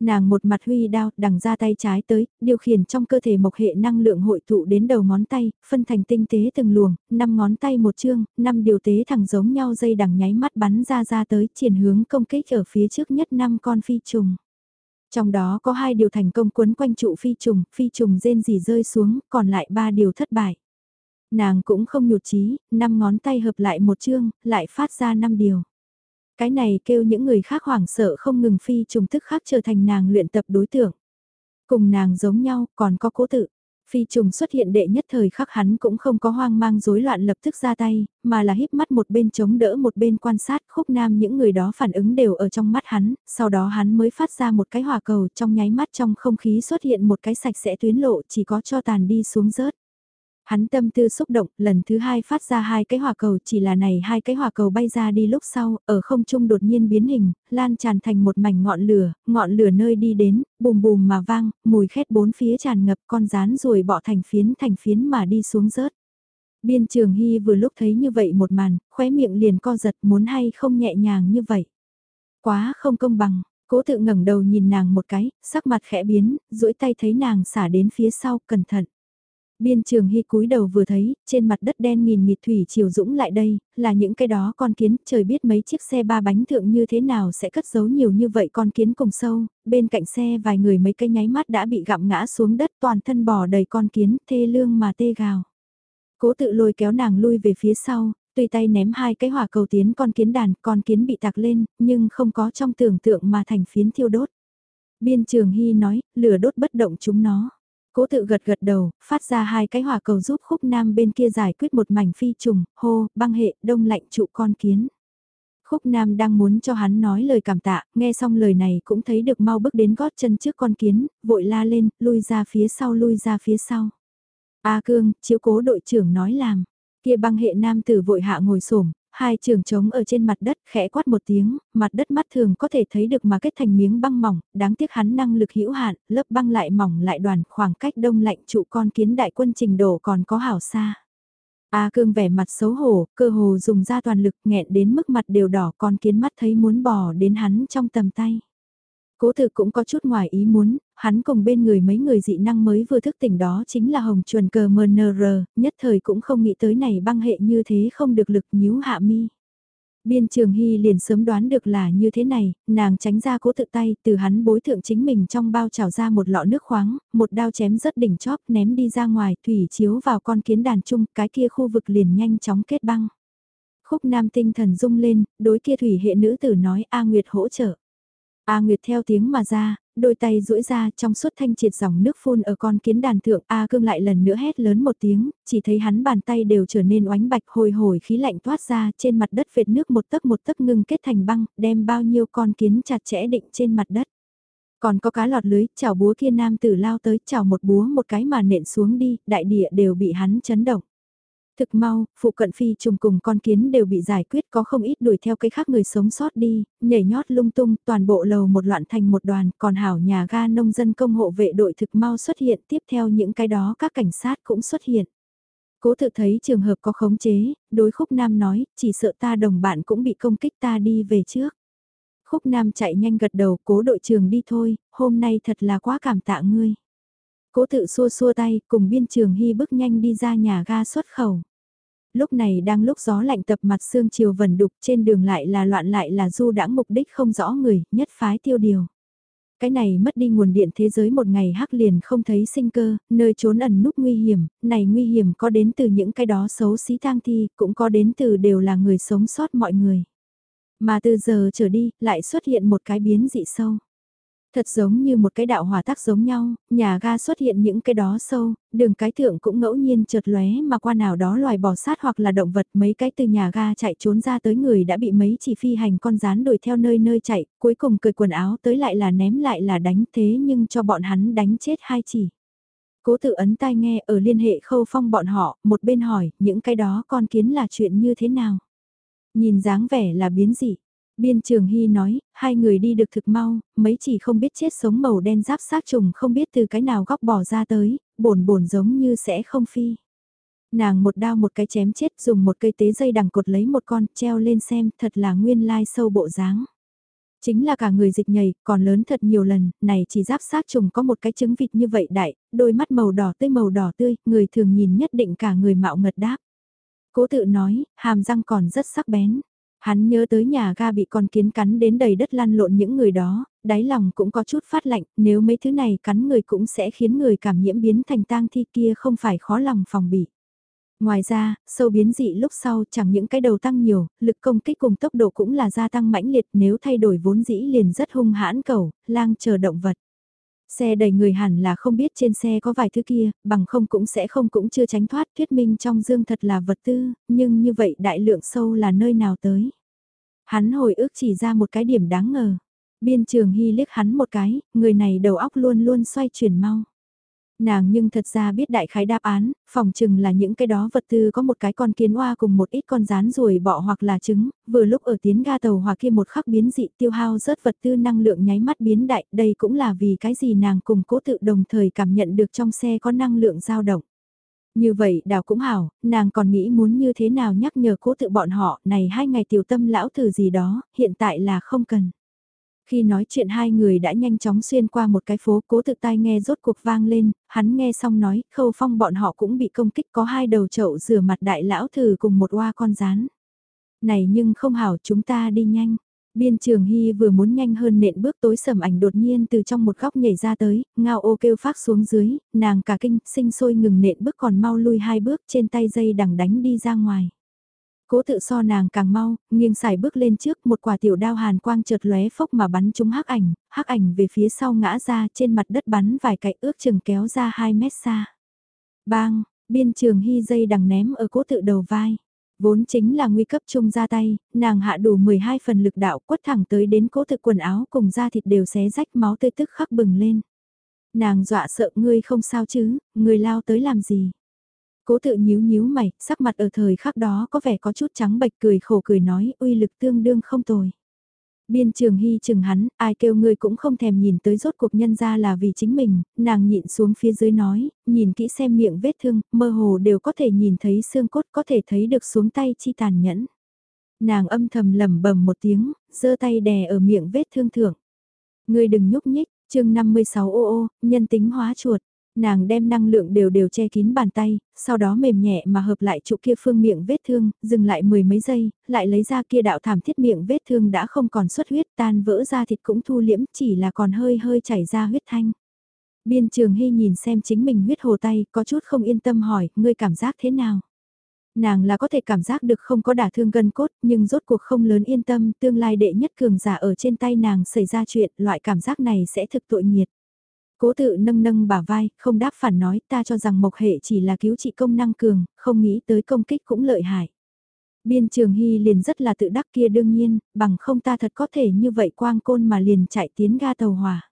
Nàng một mặt huy đao, đằng ra tay trái tới, điều khiển trong cơ thể mộc hệ năng lượng hội tụ đến đầu ngón tay, phân thành tinh tế từng luồng, năm ngón tay một chương, năm điều tế thẳng giống nhau dây đằng nháy mắt bắn ra ra tới, triển hướng công kích ở phía trước nhất năm con phi trùng. Trong đó có hai điều thành công quấn quanh trụ phi trùng, phi trùng rên rỉ rơi xuống, còn lại ba điều thất bại. Nàng cũng không nhụt chí, năm ngón tay hợp lại một chương, lại phát ra năm điều. Cái này kêu những người khác hoảng sợ không ngừng phi trùng thức khác trở thành nàng luyện tập đối tượng. Cùng nàng giống nhau, còn có cố tự. Phi trùng xuất hiện đệ nhất thời khắc hắn cũng không có hoang mang rối loạn lập tức ra tay, mà là híp mắt một bên chống đỡ một bên quan sát khúc nam những người đó phản ứng đều ở trong mắt hắn, sau đó hắn mới phát ra một cái hỏa cầu trong nháy mắt trong không khí xuất hiện một cái sạch sẽ tuyến lộ chỉ có cho tàn đi xuống rớt. Hắn tâm tư xúc động, lần thứ hai phát ra hai cái hỏa cầu, chỉ là này hai cái hỏa cầu bay ra đi lúc sau, ở không trung đột nhiên biến hình, lan tràn thành một mảnh ngọn lửa, ngọn lửa nơi đi đến, bùm bùm mà vang, mùi khét bốn phía tràn ngập con rán rồi bọ thành phiến thành phiến mà đi xuống rớt. Biên trường hy vừa lúc thấy như vậy một màn, khóe miệng liền co giật muốn hay không nhẹ nhàng như vậy. Quá không công bằng, cố tự ngẩng đầu nhìn nàng một cái, sắc mặt khẽ biến, duỗi tay thấy nàng xả đến phía sau, cẩn thận. Biên trường hy cúi đầu vừa thấy, trên mặt đất đen nghìn nghịt thủy chiều dũng lại đây, là những cái đó con kiến, trời biết mấy chiếc xe ba bánh thượng như thế nào sẽ cất giấu nhiều như vậy con kiến cùng sâu, bên cạnh xe vài người mấy cây nháy mắt đã bị gặm ngã xuống đất toàn thân bò đầy con kiến, thê lương mà tê gào. Cố tự lôi kéo nàng lui về phía sau, tùy tay ném hai cái hỏa cầu tiến con kiến đàn, con kiến bị tạc lên, nhưng không có trong tưởng tượng mà thành phiến thiêu đốt. Biên trường hy nói, lửa đốt bất động chúng nó. Cố tự gật gật đầu, phát ra hai cái hỏa cầu giúp khúc nam bên kia giải quyết một mảnh phi trùng, hô, băng hệ, đông lạnh trụ con kiến. Khúc Nam đang muốn cho hắn nói lời cảm tạ, nghe xong lời này cũng thấy được mau bước đến gót chân trước con kiến, vội la lên, lui ra phía sau lui ra phía sau. A Cương, chiếu cố đội trưởng nói làm. Kia băng hệ nam tử vội hạ ngồi xổm hai trường trống ở trên mặt đất khẽ quát một tiếng, mặt đất mắt thường có thể thấy được mà kết thành miếng băng mỏng, đáng tiếc hắn năng lực hữu hạn, lớp băng lại mỏng lại đoàn khoảng cách đông lạnh trụ con kiến đại quân trình đổ còn có hảo xa. A cương vẻ mặt xấu hổ, cơ hồ dùng ra toàn lực nghẹn đến mức mặt đều đỏ con kiến mắt thấy muốn bò đến hắn trong tầm tay. Cố thực cũng có chút ngoài ý muốn, hắn cùng bên người mấy người dị năng mới vừa thức tỉnh đó chính là hồng chuồn cờ MNR, nhất thời cũng không nghĩ tới này băng hệ như thế không được lực nhíu hạ mi. Biên trường hy liền sớm đoán được là như thế này, nàng tránh ra cố tự tay, từ hắn bối thượng chính mình trong bao trào ra một lọ nước khoáng, một đao chém rất đỉnh chóp ném đi ra ngoài, thủy chiếu vào con kiến đàn chung, cái kia khu vực liền nhanh chóng kết băng. Khúc nam tinh thần rung lên, đối kia thủy hệ nữ tử nói A Nguyệt hỗ trợ. A Nguyệt theo tiếng mà ra, đôi tay duỗi ra trong suốt thanh triệt dòng nước phun ở con kiến đàn thượng A Cương lại lần nữa hét lớn một tiếng, chỉ thấy hắn bàn tay đều trở nên oánh bạch hồi hồi khí lạnh thoát ra trên mặt đất vệt nước một tấc một tấc ngưng kết thành băng, đem bao nhiêu con kiến chặt chẽ định trên mặt đất. Còn có cá lọt lưới, chảo búa kia nam tử lao tới, chảo một búa một cái mà nện xuống đi, đại địa đều bị hắn chấn động. Thực mau, phụ cận phi trùng cùng con kiến đều bị giải quyết có không ít đuổi theo cái khác người sống sót đi, nhảy nhót lung tung, toàn bộ lầu một loạn thành một đoàn, còn hảo nhà ga nông dân công hộ vệ đội thực mau xuất hiện, tiếp theo những cái đó các cảnh sát cũng xuất hiện. Cố tự thấy trường hợp có khống chế, đối khúc nam nói, chỉ sợ ta đồng bạn cũng bị công kích ta đi về trước. Khúc nam chạy nhanh gật đầu, cố đội trường đi thôi, hôm nay thật là quá cảm tạ ngươi. Cố tự xua xua tay, cùng biên trường hy bước nhanh đi ra nhà ga xuất khẩu. Lúc này đang lúc gió lạnh tập mặt sương chiều vần đục trên đường lại là loạn lại là du đãng mục đích không rõ người, nhất phái tiêu điều. Cái này mất đi nguồn điện thế giới một ngày hắc liền không thấy sinh cơ, nơi trốn ẩn núp nguy hiểm, này nguy hiểm có đến từ những cái đó xấu xí tang thi, cũng có đến từ đều là người sống sót mọi người. Mà từ giờ trở đi, lại xuất hiện một cái biến dị sâu. Thật giống như một cái đạo hòa tác giống nhau, nhà ga xuất hiện những cái đó sâu, đường cái thượng cũng ngẫu nhiên chợt lóe mà qua nào đó loài bò sát hoặc là động vật mấy cái từ nhà ga chạy trốn ra tới người đã bị mấy chỉ phi hành con rán đuổi theo nơi nơi chạy, cuối cùng cười quần áo tới lại là ném lại là đánh thế nhưng cho bọn hắn đánh chết hai chỉ. Cố tự ấn tai nghe ở liên hệ khâu phong bọn họ, một bên hỏi, những cái đó con kiến là chuyện như thế nào? Nhìn dáng vẻ là biến dị, Biên Trường Hy nói, hai người đi được thực mau, mấy chỉ không biết chết sống màu đen giáp sát trùng không biết từ cái nào góc bỏ ra tới, bổn bổn giống như sẽ không phi. Nàng một đao một cái chém chết dùng một cây tế dây đằng cột lấy một con treo lên xem thật là nguyên lai sâu bộ dáng. Chính là cả người dịch nhảy, còn lớn thật nhiều lần, này chỉ giáp sát trùng có một cái trứng vịt như vậy đại, đôi mắt màu đỏ tươi màu đỏ tươi, người thường nhìn nhất định cả người mạo ngật đáp. Cố tự nói, hàm răng còn rất sắc bén, Hắn nhớ tới nhà ga bị con kiến cắn đến đầy đất lăn lộn những người đó, đáy lòng cũng có chút phát lạnh, nếu mấy thứ này cắn người cũng sẽ khiến người cảm nhiễm biến thành tang thi kia không phải khó lòng phòng bị. Ngoài ra, sâu biến dị lúc sau chẳng những cái đầu tăng nhiều, lực công kích cùng tốc độ cũng là gia tăng mãnh liệt nếu thay đổi vốn dĩ liền rất hung hãn cầu, lang chờ động vật. Xe đầy người hẳn là không biết trên xe có vài thứ kia, bằng không cũng sẽ không cũng chưa tránh thoát thuyết minh trong dương thật là vật tư, nhưng như vậy đại lượng sâu là nơi nào tới. Hắn hồi ức chỉ ra một cái điểm đáng ngờ. Biên trường hy liếc hắn một cái, người này đầu óc luôn luôn xoay chuyển mau. Nàng nhưng thật ra biết đại khái đáp án, phòng chừng là những cái đó vật tư có một cái con kiến oa cùng một ít con rán ruồi bọ hoặc là trứng, vừa lúc ở tiến ga tàu hòa kia một khắc biến dị tiêu hao rớt vật tư năng lượng nháy mắt biến đại, đây cũng là vì cái gì nàng cùng cố tự đồng thời cảm nhận được trong xe có năng lượng dao động. Như vậy đào cũng hảo, nàng còn nghĩ muốn như thế nào nhắc nhở cố tự bọn họ, này hai ngày tiểu tâm lão thử gì đó, hiện tại là không cần. Khi nói chuyện hai người đã nhanh chóng xuyên qua một cái phố cố tự tai nghe rốt cuộc vang lên, hắn nghe xong nói, khâu phong bọn họ cũng bị công kích có hai đầu chậu rửa mặt đại lão thử cùng một oa con rán. Này nhưng không hảo chúng ta đi nhanh. Biên trường hy vừa muốn nhanh hơn nện bước tối sầm ảnh đột nhiên từ trong một góc nhảy ra tới, ngao ô kêu phát xuống dưới, nàng cả kinh, sinh sôi ngừng nện bước còn mau lui hai bước trên tay dây đằng đánh đi ra ngoài. Cố tự so nàng càng mau, nghiêng xài bước lên trước một quả tiểu đao hàn quang chợt lóe phốc mà bắn trúng hắc ảnh, hắc ảnh về phía sau ngã ra trên mặt đất bắn vài cái ước chừng kéo ra 2 mét xa. Bang, biên trường hy dây đằng ném ở cố tự đầu vai. Vốn chính là nguy cấp chung ra tay, nàng hạ đủ 12 phần lực đạo quất thẳng tới đến cố tự quần áo cùng da thịt đều xé rách máu tươi tức khắc bừng lên. Nàng dọa sợ ngươi không sao chứ, ngươi lao tới làm gì. Cố tự nhíu nhíu mày, sắc mặt ở thời khắc đó có vẻ có chút trắng bệch cười khổ cười nói uy lực tương đương không tồi. Biên trường hy chừng hắn, ai kêu ngươi cũng không thèm nhìn tới rốt cuộc nhân ra là vì chính mình, nàng nhịn xuống phía dưới nói, nhìn kỹ xem miệng vết thương, mơ hồ đều có thể nhìn thấy xương cốt có thể thấy được xuống tay chi tàn nhẫn. Nàng âm thầm lẩm bẩm một tiếng, giơ tay đè ở miệng vết thương thượng. Ngươi đừng nhúc nhích, chương 56 ô ô, nhân tính hóa chuột. Nàng đem năng lượng đều đều che kín bàn tay, sau đó mềm nhẹ mà hợp lại trụ kia phương miệng vết thương, dừng lại mười mấy giây, lại lấy ra kia đạo thảm thiết miệng vết thương đã không còn xuất huyết tan vỡ ra thịt cũng thu liễm chỉ là còn hơi hơi chảy ra huyết thanh. Biên trường hy nhìn xem chính mình huyết hồ tay, có chút không yên tâm hỏi, ngươi cảm giác thế nào? Nàng là có thể cảm giác được không có đả thương gân cốt, nhưng rốt cuộc không lớn yên tâm, tương lai đệ nhất cường giả ở trên tay nàng xảy ra chuyện, loại cảm giác này sẽ thực tội nghiệt. Cố tự nâng nâng bả vai, không đáp phản nói ta cho rằng mộc hệ chỉ là cứu trị công năng cường, không nghĩ tới công kích cũng lợi hại. Biên trường hy liền rất là tự đắc kia đương nhiên, bằng không ta thật có thể như vậy quang côn mà liền chạy tiến ga tàu hỏa.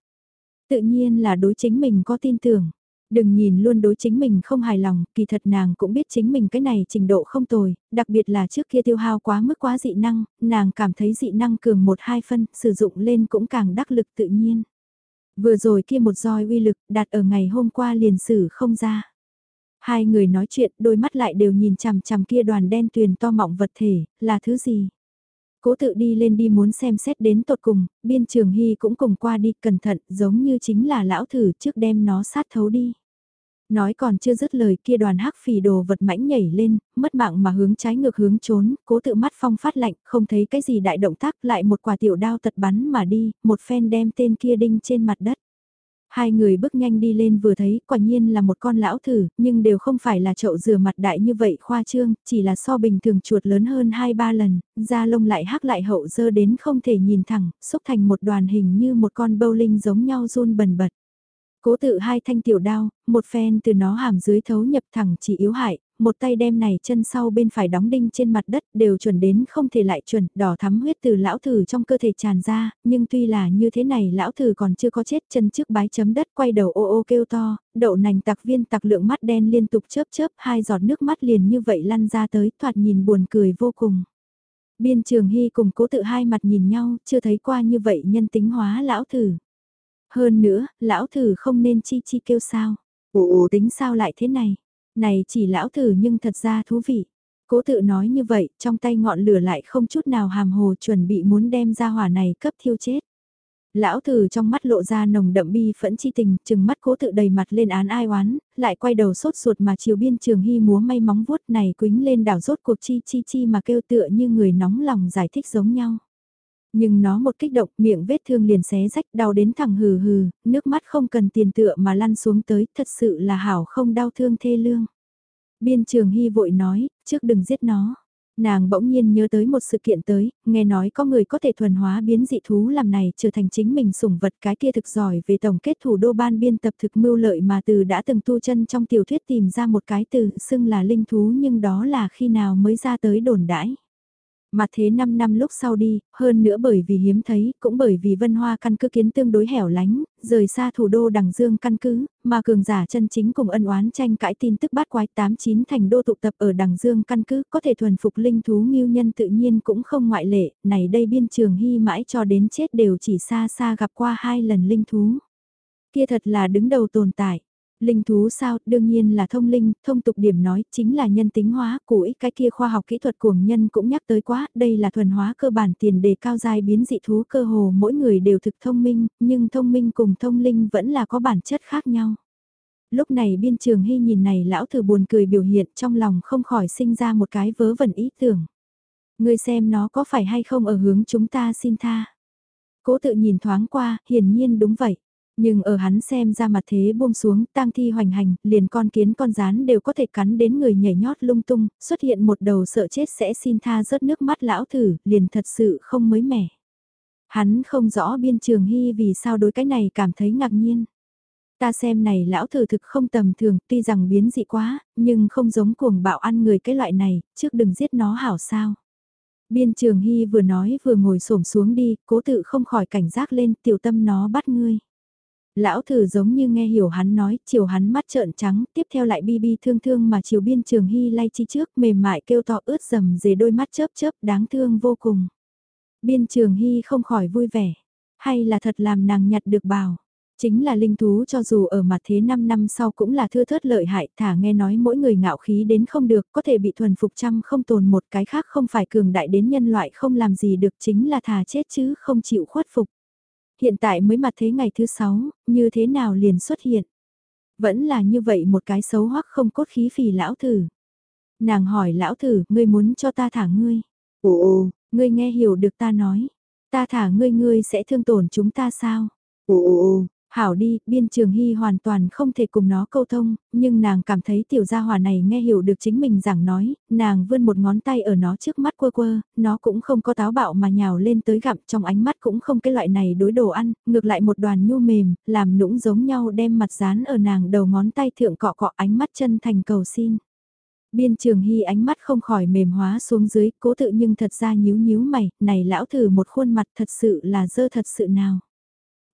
Tự nhiên là đối chính mình có tin tưởng. Đừng nhìn luôn đối chính mình không hài lòng, kỳ thật nàng cũng biết chính mình cái này trình độ không tồi, đặc biệt là trước kia tiêu hao quá mức quá dị năng, nàng cảm thấy dị năng cường một hai phân, sử dụng lên cũng càng đắc lực tự nhiên. Vừa rồi kia một roi uy lực đặt ở ngày hôm qua liền xử không ra. Hai người nói chuyện đôi mắt lại đều nhìn chằm chằm kia đoàn đen tuyền to mọng vật thể, là thứ gì? Cố tự đi lên đi muốn xem xét đến tột cùng, biên trường hy cũng cùng qua đi cẩn thận giống như chính là lão thử trước đem nó sát thấu đi. Nói còn chưa dứt lời kia đoàn hắc phì đồ vật mãnh nhảy lên, mất mạng mà hướng trái ngược hướng trốn, cố tự mắt phong phát lạnh, không thấy cái gì đại động tác lại một quả tiểu đao tật bắn mà đi, một phen đem tên kia đinh trên mặt đất. Hai người bước nhanh đi lên vừa thấy, quả nhiên là một con lão thử, nhưng đều không phải là chậu rửa mặt đại như vậy khoa trương, chỉ là so bình thường chuột lớn hơn 2-3 lần, da lông lại hắc lại hậu dơ đến không thể nhìn thẳng, xúc thành một đoàn hình như một con bowling giống nhau run bần bật. Cố tự hai thanh tiểu đao, một phen từ nó hàm dưới thấu nhập thẳng chỉ yếu hại, một tay đem này chân sau bên phải đóng đinh trên mặt đất đều chuẩn đến không thể lại chuẩn, đỏ thắm huyết từ lão thử trong cơ thể tràn ra, nhưng tuy là như thế này lão thử còn chưa có chết chân trước bái chấm đất quay đầu ô ô kêu to, đậu nành tặc viên tặc lượng mắt đen liên tục chớp chớp hai giọt nước mắt liền như vậy lăn ra tới thoạt nhìn buồn cười vô cùng. Biên trường hy cùng cố tự hai mặt nhìn nhau, chưa thấy qua như vậy nhân tính hóa lão thử. Hơn nữa, lão thử không nên chi chi kêu sao. Ồ tính sao lại thế này? Này chỉ lão thử nhưng thật ra thú vị. Cố tự nói như vậy, trong tay ngọn lửa lại không chút nào hàm hồ chuẩn bị muốn đem ra hỏa này cấp thiêu chết. Lão thử trong mắt lộ ra nồng đậm bi phẫn chi tình, chừng mắt cố tự đầy mặt lên án ai oán, lại quay đầu sốt ruột mà chiều biên trường hy múa may móng vuốt này quính lên đảo rốt cuộc chi chi chi mà kêu tựa như người nóng lòng giải thích giống nhau. Nhưng nó một kích động miệng vết thương liền xé rách đau đến thẳng hừ hừ, nước mắt không cần tiền tựa mà lăn xuống tới, thật sự là hảo không đau thương thê lương. Biên trường hy vội nói, trước đừng giết nó. Nàng bỗng nhiên nhớ tới một sự kiện tới, nghe nói có người có thể thuần hóa biến dị thú làm này trở thành chính mình sủng vật cái kia thực giỏi về tổng kết thủ đô ban biên tập thực mưu lợi mà từ đã từng tu chân trong tiểu thuyết tìm ra một cái từ xưng là linh thú nhưng đó là khi nào mới ra tới đồn đãi. Mà thế 5 năm lúc sau đi, hơn nữa bởi vì hiếm thấy, cũng bởi vì vân hoa căn cứ kiến tương đối hẻo lánh, rời xa thủ đô đằng dương căn cứ, mà cường giả chân chính cùng ân oán tranh cãi tin tức bát quái 89 thành đô tụ tập ở đằng dương căn cứ, có thể thuần phục linh thú nghiêu nhân tự nhiên cũng không ngoại lệ, này đây biên trường hy mãi cho đến chết đều chỉ xa xa gặp qua hai lần linh thú. Kia thật là đứng đầu tồn tại. Linh thú sao, đương nhiên là thông linh, thông tục điểm nói, chính là nhân tính hóa, củi cái kia khoa học kỹ thuật cuồng nhân cũng nhắc tới quá, đây là thuần hóa cơ bản tiền đề cao dài biến dị thú cơ hồ mỗi người đều thực thông minh, nhưng thông minh cùng thông linh vẫn là có bản chất khác nhau. Lúc này biên trường hy nhìn này lão thử buồn cười biểu hiện trong lòng không khỏi sinh ra một cái vớ vẩn ý tưởng. Người xem nó có phải hay không ở hướng chúng ta xin tha. Cố tự nhìn thoáng qua, hiển nhiên đúng vậy. Nhưng ở hắn xem ra mặt thế buông xuống, tang thi hoành hành, liền con kiến con rán đều có thể cắn đến người nhảy nhót lung tung, xuất hiện một đầu sợ chết sẽ xin tha rớt nước mắt lão thử, liền thật sự không mới mẻ. Hắn không rõ biên trường hy vì sao đối cái này cảm thấy ngạc nhiên. Ta xem này lão thử thực không tầm thường, tuy rằng biến dị quá, nhưng không giống cuồng bạo ăn người cái loại này, trước đừng giết nó hảo sao. Biên trường hy vừa nói vừa ngồi xổm xuống đi, cố tự không khỏi cảnh giác lên tiểu tâm nó bắt ngươi. Lão thử giống như nghe hiểu hắn nói, chiều hắn mắt trợn trắng, tiếp theo lại bi bi thương thương mà chiều biên trường hy lay chi trước mềm mại kêu to ướt dầm dề đôi mắt chớp chớp đáng thương vô cùng. Biên trường hy không khỏi vui vẻ, hay là thật làm nàng nhặt được bào. Chính là linh thú cho dù ở mặt thế 5 năm sau cũng là thưa thớt lợi hại, thả nghe nói mỗi người ngạo khí đến không được, có thể bị thuần phục trăm không tồn một cái khác không phải cường đại đến nhân loại không làm gì được chính là thà chết chứ không chịu khuất phục. Hiện tại mới mặt thế ngày thứ sáu, như thế nào liền xuất hiện. Vẫn là như vậy một cái xấu hoắc không cốt khí phì lão thử. Nàng hỏi lão thử, ngươi muốn cho ta thả ngươi. Ồ, ngươi nghe hiểu được ta nói. Ta thả ngươi ngươi sẽ thương tổn chúng ta sao? Ồ, Hảo đi, biên trường hy hoàn toàn không thể cùng nó câu thông, nhưng nàng cảm thấy tiểu gia hòa này nghe hiểu được chính mình giảng nói, nàng vươn một ngón tay ở nó trước mắt quơ quơ, nó cũng không có táo bạo mà nhào lên tới gặm trong ánh mắt cũng không cái loại này đối đồ ăn, ngược lại một đoàn nhu mềm, làm nũng giống nhau đem mặt dán ở nàng đầu ngón tay thượng cọ cọ ánh mắt chân thành cầu xin. Biên trường hy ánh mắt không khỏi mềm hóa xuống dưới, cố tự nhưng thật ra nhíu nhíu mày, này lão thử một khuôn mặt thật sự là dơ thật sự nào.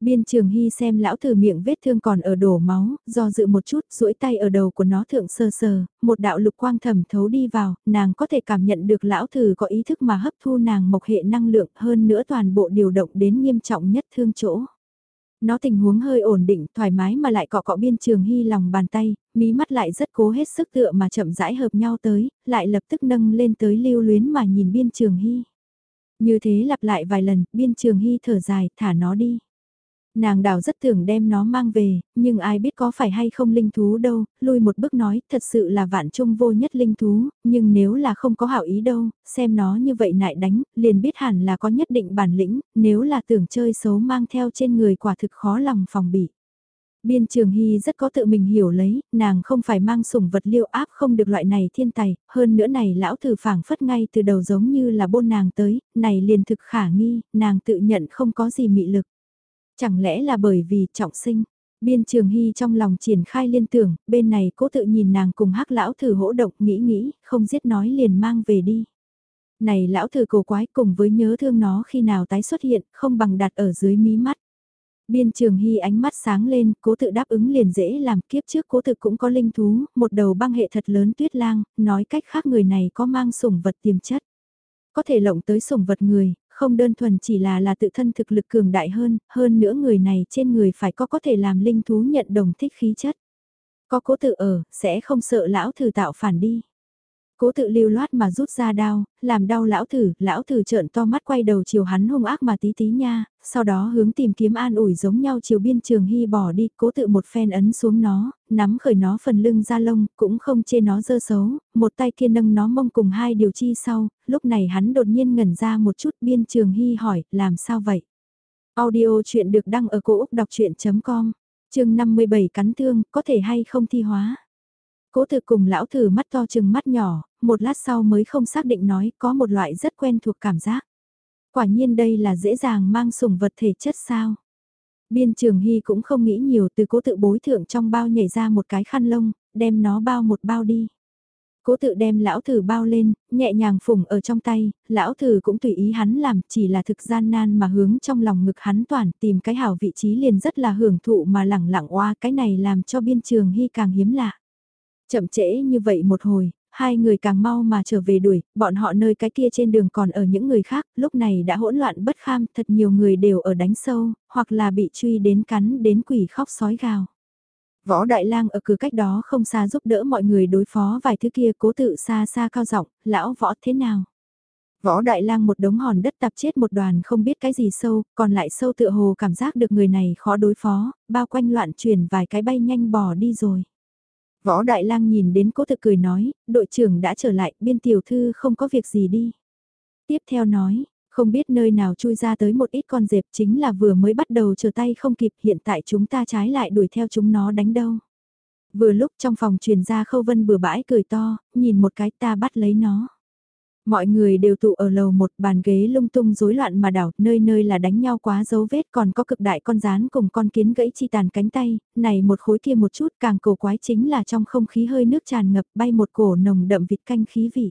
Biên trường hy xem lão thử miệng vết thương còn ở đổ máu, do dự một chút, duỗi tay ở đầu của nó thượng sơ sờ, một đạo lục quang thẩm thấu đi vào, nàng có thể cảm nhận được lão thử có ý thức mà hấp thu nàng mộc hệ năng lượng hơn nữa toàn bộ điều động đến nghiêm trọng nhất thương chỗ. Nó tình huống hơi ổn định, thoải mái mà lại cọ cọ biên trường hy lòng bàn tay, mí mắt lại rất cố hết sức tựa mà chậm rãi hợp nhau tới, lại lập tức nâng lên tới lưu luyến mà nhìn biên trường hy. Như thế lặp lại vài lần, biên trường hy thở dài, thả nó đi. Nàng đào rất tưởng đem nó mang về, nhưng ai biết có phải hay không linh thú đâu, lui một bước nói, thật sự là vạn trung vô nhất linh thú, nhưng nếu là không có hảo ý đâu, xem nó như vậy nại đánh, liền biết hẳn là có nhất định bản lĩnh, nếu là tưởng chơi xấu mang theo trên người quả thực khó lòng phòng bị. Biên Trường Hy rất có tự mình hiểu lấy, nàng không phải mang sủng vật liêu áp không được loại này thiên tài, hơn nữa này lão thử phảng phất ngay từ đầu giống như là bôn nàng tới, này liền thực khả nghi, nàng tự nhận không có gì mị lực. Chẳng lẽ là bởi vì trọng sinh? Biên Trường Hy trong lòng triển khai liên tưởng, bên này cố tự nhìn nàng cùng hắc lão thử hỗ động nghĩ nghĩ, không giết nói liền mang về đi. Này lão thử cổ quái cùng với nhớ thương nó khi nào tái xuất hiện, không bằng đặt ở dưới mí mắt. Biên Trường Hy ánh mắt sáng lên, cố tự đáp ứng liền dễ làm kiếp trước cố tự cũng có linh thú, một đầu băng hệ thật lớn tuyết lang, nói cách khác người này có mang sủng vật tiềm chất. Có thể lộng tới sủng vật người, không đơn thuần chỉ là là tự thân thực lực cường đại hơn, hơn nữa người này trên người phải có có thể làm linh thú nhận đồng thích khí chất. Có cố tự ở, sẽ không sợ lão thử tạo phản đi. Cố tự lưu loát mà rút ra đao, làm đau lão thử, lão thử trợn to mắt quay đầu chiều hắn hung ác mà tí tí nha, sau đó hướng tìm kiếm an ủi giống nhau chiều biên trường hy bỏ đi, cố tự một phen ấn xuống nó, nắm khởi nó phần lưng ra lông, cũng không chê nó dơ xấu, một tay kia nâng nó mông cùng hai điều chi sau, lúc này hắn đột nhiên ngẩn ra một chút biên trường hy hỏi, làm sao vậy? Audio chuyện được đăng ở cổ Úc đọc chuyện.com, chương 57 cắn thương, có thể hay không thi hóa? Cố tự cùng lão thử mắt to chừng mắt nhỏ, một lát sau mới không xác định nói có một loại rất quen thuộc cảm giác. Quả nhiên đây là dễ dàng mang sủng vật thể chất sao. Biên trường hy cũng không nghĩ nhiều từ cố tự bối thượng trong bao nhảy ra một cái khăn lông, đem nó bao một bao đi. Cố tự đem lão thử bao lên, nhẹ nhàng phủng ở trong tay, lão thử cũng tùy ý hắn làm, chỉ là thực gian nan mà hướng trong lòng ngực hắn toàn tìm cái hảo vị trí liền rất là hưởng thụ mà lẳng lặng oa cái này làm cho biên trường hy càng hiếm lạ. Chậm trễ như vậy một hồi, hai người càng mau mà trở về đuổi, bọn họ nơi cái kia trên đường còn ở những người khác, lúc này đã hỗn loạn bất kham, thật nhiều người đều ở đánh sâu, hoặc là bị truy đến cắn đến quỷ khóc sói gào. Võ Đại Lang ở cửa cách đó không xa giúp đỡ mọi người đối phó vài thứ kia cố tự xa xa cao giọng lão võ thế nào? Võ Đại Lang một đống hòn đất tập chết một đoàn không biết cái gì sâu, còn lại sâu tựa hồ cảm giác được người này khó đối phó, bao quanh loạn chuyển vài cái bay nhanh bỏ đi rồi. Võ Đại Lang nhìn đến cố thực cười nói, đội trưởng đã trở lại, biên tiểu thư không có việc gì đi. Tiếp theo nói, không biết nơi nào chui ra tới một ít con dẹp chính là vừa mới bắt đầu chờ tay không kịp hiện tại chúng ta trái lại đuổi theo chúng nó đánh đâu. Vừa lúc trong phòng truyền ra khâu vân bừa bãi cười to, nhìn một cái ta bắt lấy nó. Mọi người đều tụ ở lầu một bàn ghế lung tung rối loạn mà đảo, nơi nơi là đánh nhau quá dấu vết còn có cực đại con rán cùng con kiến gãy chi tàn cánh tay, này một khối kia một chút càng cổ quái chính là trong không khí hơi nước tràn ngập bay một cổ nồng đậm vịt canh khí vị.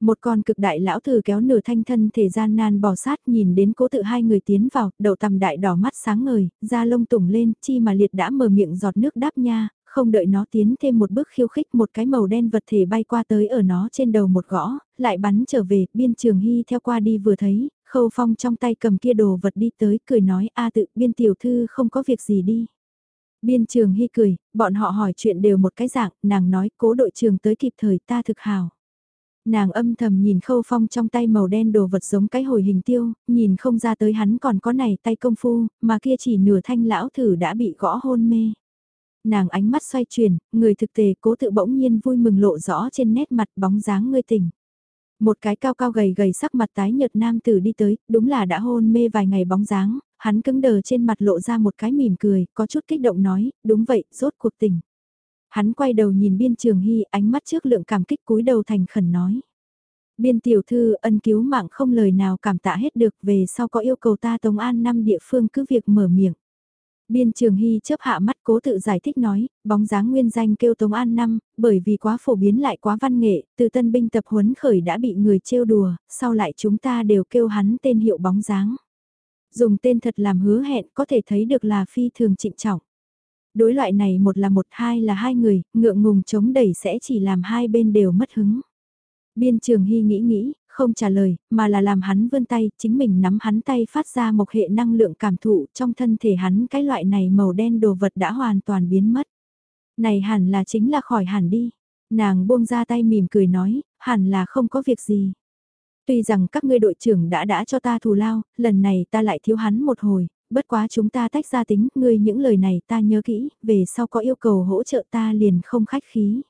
Một con cực đại lão thử kéo nửa thanh thân thể gian nan bò sát nhìn đến cố tự hai người tiến vào, đầu tầm đại đỏ mắt sáng ngời, da lông tủng lên, chi mà liệt đã mở miệng giọt nước đáp nha, không đợi nó tiến thêm một bước khiêu khích một cái màu đen vật thể bay qua tới ở nó trên đầu một gõ, lại bắn trở về, biên trường hy theo qua đi vừa thấy, khâu phong trong tay cầm kia đồ vật đi tới, cười nói a tự biên tiểu thư không có việc gì đi. Biên trường hy cười, bọn họ hỏi chuyện đều một cái dạng, nàng nói cố đội trường tới kịp thời ta thực hào. Nàng âm thầm nhìn khâu phong trong tay màu đen đồ vật giống cái hồi hình tiêu, nhìn không ra tới hắn còn có này tay công phu, mà kia chỉ nửa thanh lão thử đã bị gõ hôn mê. Nàng ánh mắt xoay chuyển, người thực tề cố tự bỗng nhiên vui mừng lộ rõ trên nét mặt bóng dáng ngươi tình Một cái cao cao gầy gầy sắc mặt tái nhợt nam tử đi tới, đúng là đã hôn mê vài ngày bóng dáng, hắn cứng đờ trên mặt lộ ra một cái mỉm cười, có chút kích động nói, đúng vậy, rốt cuộc tỉnh. Hắn quay đầu nhìn biên trường hy, ánh mắt trước lượng cảm kích cúi đầu thành khẩn nói. Biên tiểu thư ân cứu mạng không lời nào cảm tạ hết được về sau có yêu cầu ta Tống An năm địa phương cứ việc mở miệng. Biên Trường Hy chớp hạ mắt cố tự giải thích nói, bóng dáng nguyên danh kêu Tống An năm, bởi vì quá phổ biến lại quá văn nghệ, từ tân binh tập huấn khởi đã bị người trêu đùa, sau lại chúng ta đều kêu hắn tên hiệu bóng dáng. Dùng tên thật làm hứa hẹn có thể thấy được là phi thường trịnh trọng. Đối loại này một là một hai là hai người, ngượng ngùng chống đẩy sẽ chỉ làm hai bên đều mất hứng. Biên Trường Hy nghĩ nghĩ, không trả lời, mà là làm hắn vươn tay, chính mình nắm hắn tay phát ra một hệ năng lượng cảm thụ trong thân thể hắn cái loại này màu đen đồ vật đã hoàn toàn biến mất. Này hẳn là chính là khỏi hẳn đi. Nàng buông ra tay mỉm cười nói, hẳn là không có việc gì. Tuy rằng các ngươi đội trưởng đã đã cho ta thù lao, lần này ta lại thiếu hắn một hồi, bất quá chúng ta tách ra tính, ngươi những lời này ta nhớ kỹ, về sau có yêu cầu hỗ trợ ta liền không khách khí.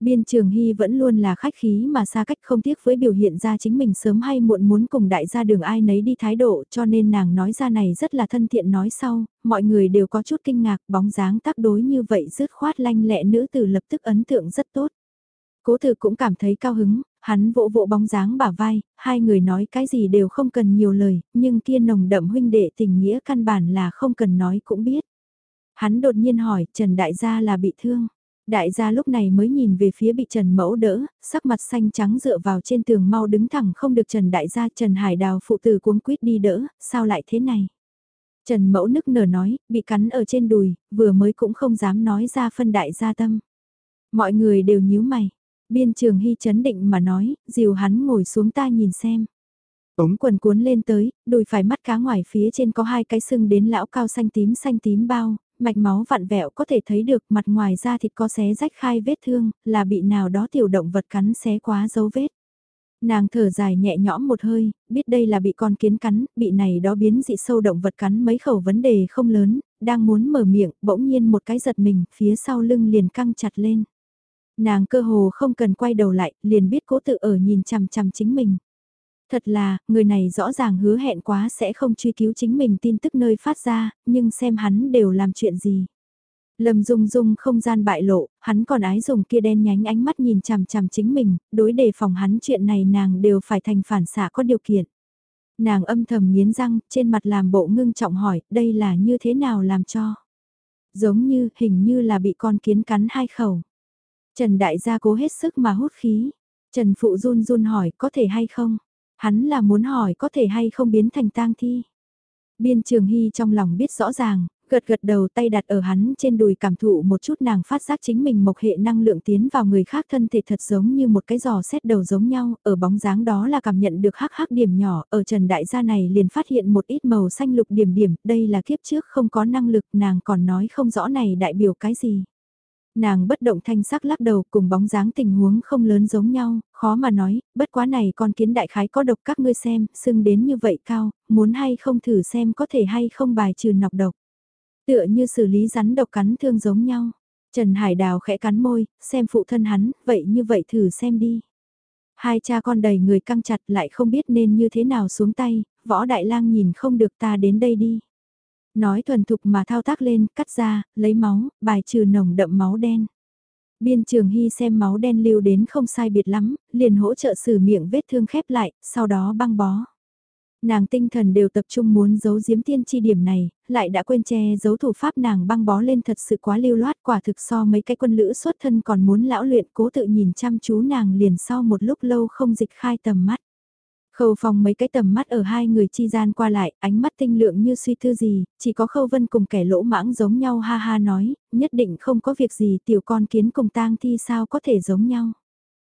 Biên Trường Hy vẫn luôn là khách khí mà xa cách không tiếc với biểu hiện ra chính mình sớm hay muộn muốn cùng đại gia đường ai nấy đi thái độ cho nên nàng nói ra này rất là thân thiện nói sau, mọi người đều có chút kinh ngạc bóng dáng tác đối như vậy dứt khoát lanh lẹ nữ từ lập tức ấn tượng rất tốt. Cố từ cũng cảm thấy cao hứng, hắn vỗ vỗ bóng dáng bả vai, hai người nói cái gì đều không cần nhiều lời, nhưng kia nồng đậm huynh đệ tình nghĩa căn bản là không cần nói cũng biết. Hắn đột nhiên hỏi Trần Đại gia là bị thương. Đại gia lúc này mới nhìn về phía bị Trần Mẫu đỡ, sắc mặt xanh trắng dựa vào trên tường mau đứng thẳng không được Trần Đại gia Trần Hải Đào phụ tử cuống quýt đi đỡ, sao lại thế này? Trần Mẫu nức nở nói, bị cắn ở trên đùi, vừa mới cũng không dám nói ra phân đại gia tâm. Mọi người đều nhíu mày. Biên trường hy chấn định mà nói, dìu hắn ngồi xuống ta nhìn xem. Ống quần cuốn lên tới, đùi phải mắt cá ngoài phía trên có hai cái sưng đến lão cao xanh tím xanh tím bao, mạch máu vặn vẹo có thể thấy được mặt ngoài da thịt có xé rách khai vết thương, là bị nào đó tiểu động vật cắn xé quá dấu vết. Nàng thở dài nhẹ nhõm một hơi, biết đây là bị con kiến cắn, bị này đó biến dị sâu động vật cắn mấy khẩu vấn đề không lớn, đang muốn mở miệng, bỗng nhiên một cái giật mình, phía sau lưng liền căng chặt lên. Nàng cơ hồ không cần quay đầu lại, liền biết cố tự ở nhìn chằm chằm chính mình. Thật là, người này rõ ràng hứa hẹn quá sẽ không truy cứu chính mình tin tức nơi phát ra, nhưng xem hắn đều làm chuyện gì. Lâm Dung Dung không gian bại lộ, hắn còn ái dùng kia đen nhánh ánh mắt nhìn chằm chằm chính mình, đối đề phòng hắn chuyện này nàng đều phải thành phản xạ có điều kiện. Nàng âm thầm nghiến răng, trên mặt làm bộ ngưng trọng hỏi, đây là như thế nào làm cho? Giống như, hình như là bị con kiến cắn hai khẩu. Trần Đại gia cố hết sức mà hút khí. Trần Phụ run run hỏi, có thể hay không? Hắn là muốn hỏi có thể hay không biến thành tang thi. Biên Trường Hy trong lòng biết rõ ràng, gật gật đầu tay đặt ở hắn trên đùi cảm thụ một chút nàng phát giác chính mình mộc hệ năng lượng tiến vào người khác thân thể thật giống như một cái giò xét đầu giống nhau, ở bóng dáng đó là cảm nhận được hắc hắc điểm nhỏ, ở trần đại gia này liền phát hiện một ít màu xanh lục điểm điểm, đây là kiếp trước không có năng lực nàng còn nói không rõ này đại biểu cái gì. Nàng bất động thanh sắc lắc đầu cùng bóng dáng tình huống không lớn giống nhau, khó mà nói, bất quá này con kiến đại khái có độc các ngươi xem, sưng đến như vậy cao, muốn hay không thử xem có thể hay không bài trừ nọc độc. Tựa như xử lý rắn độc cắn thương giống nhau. Trần Hải Đào khẽ cắn môi, xem phụ thân hắn, vậy như vậy thử xem đi. Hai cha con đầy người căng chặt lại không biết nên như thế nào xuống tay, võ đại lang nhìn không được ta đến đây đi. Nói thuần thục mà thao tác lên, cắt ra, lấy máu, bài trừ nồng đậm máu đen. Biên trường hy xem máu đen lưu đến không sai biệt lắm, liền hỗ trợ xử miệng vết thương khép lại, sau đó băng bó. Nàng tinh thần đều tập trung muốn giấu giếm tiên chi điểm này, lại đã quên che giấu thủ pháp nàng băng bó lên thật sự quá lưu loát quả thực so mấy cái quân lữ xuất thân còn muốn lão luyện cố tự nhìn chăm chú nàng liền sau một lúc lâu không dịch khai tầm mắt. Khâu phong mấy cái tầm mắt ở hai người chi gian qua lại, ánh mắt tinh lượng như suy thư gì, chỉ có khâu vân cùng kẻ lỗ mãng giống nhau ha ha nói, nhất định không có việc gì tiểu con kiến cùng tang thi sao có thể giống nhau.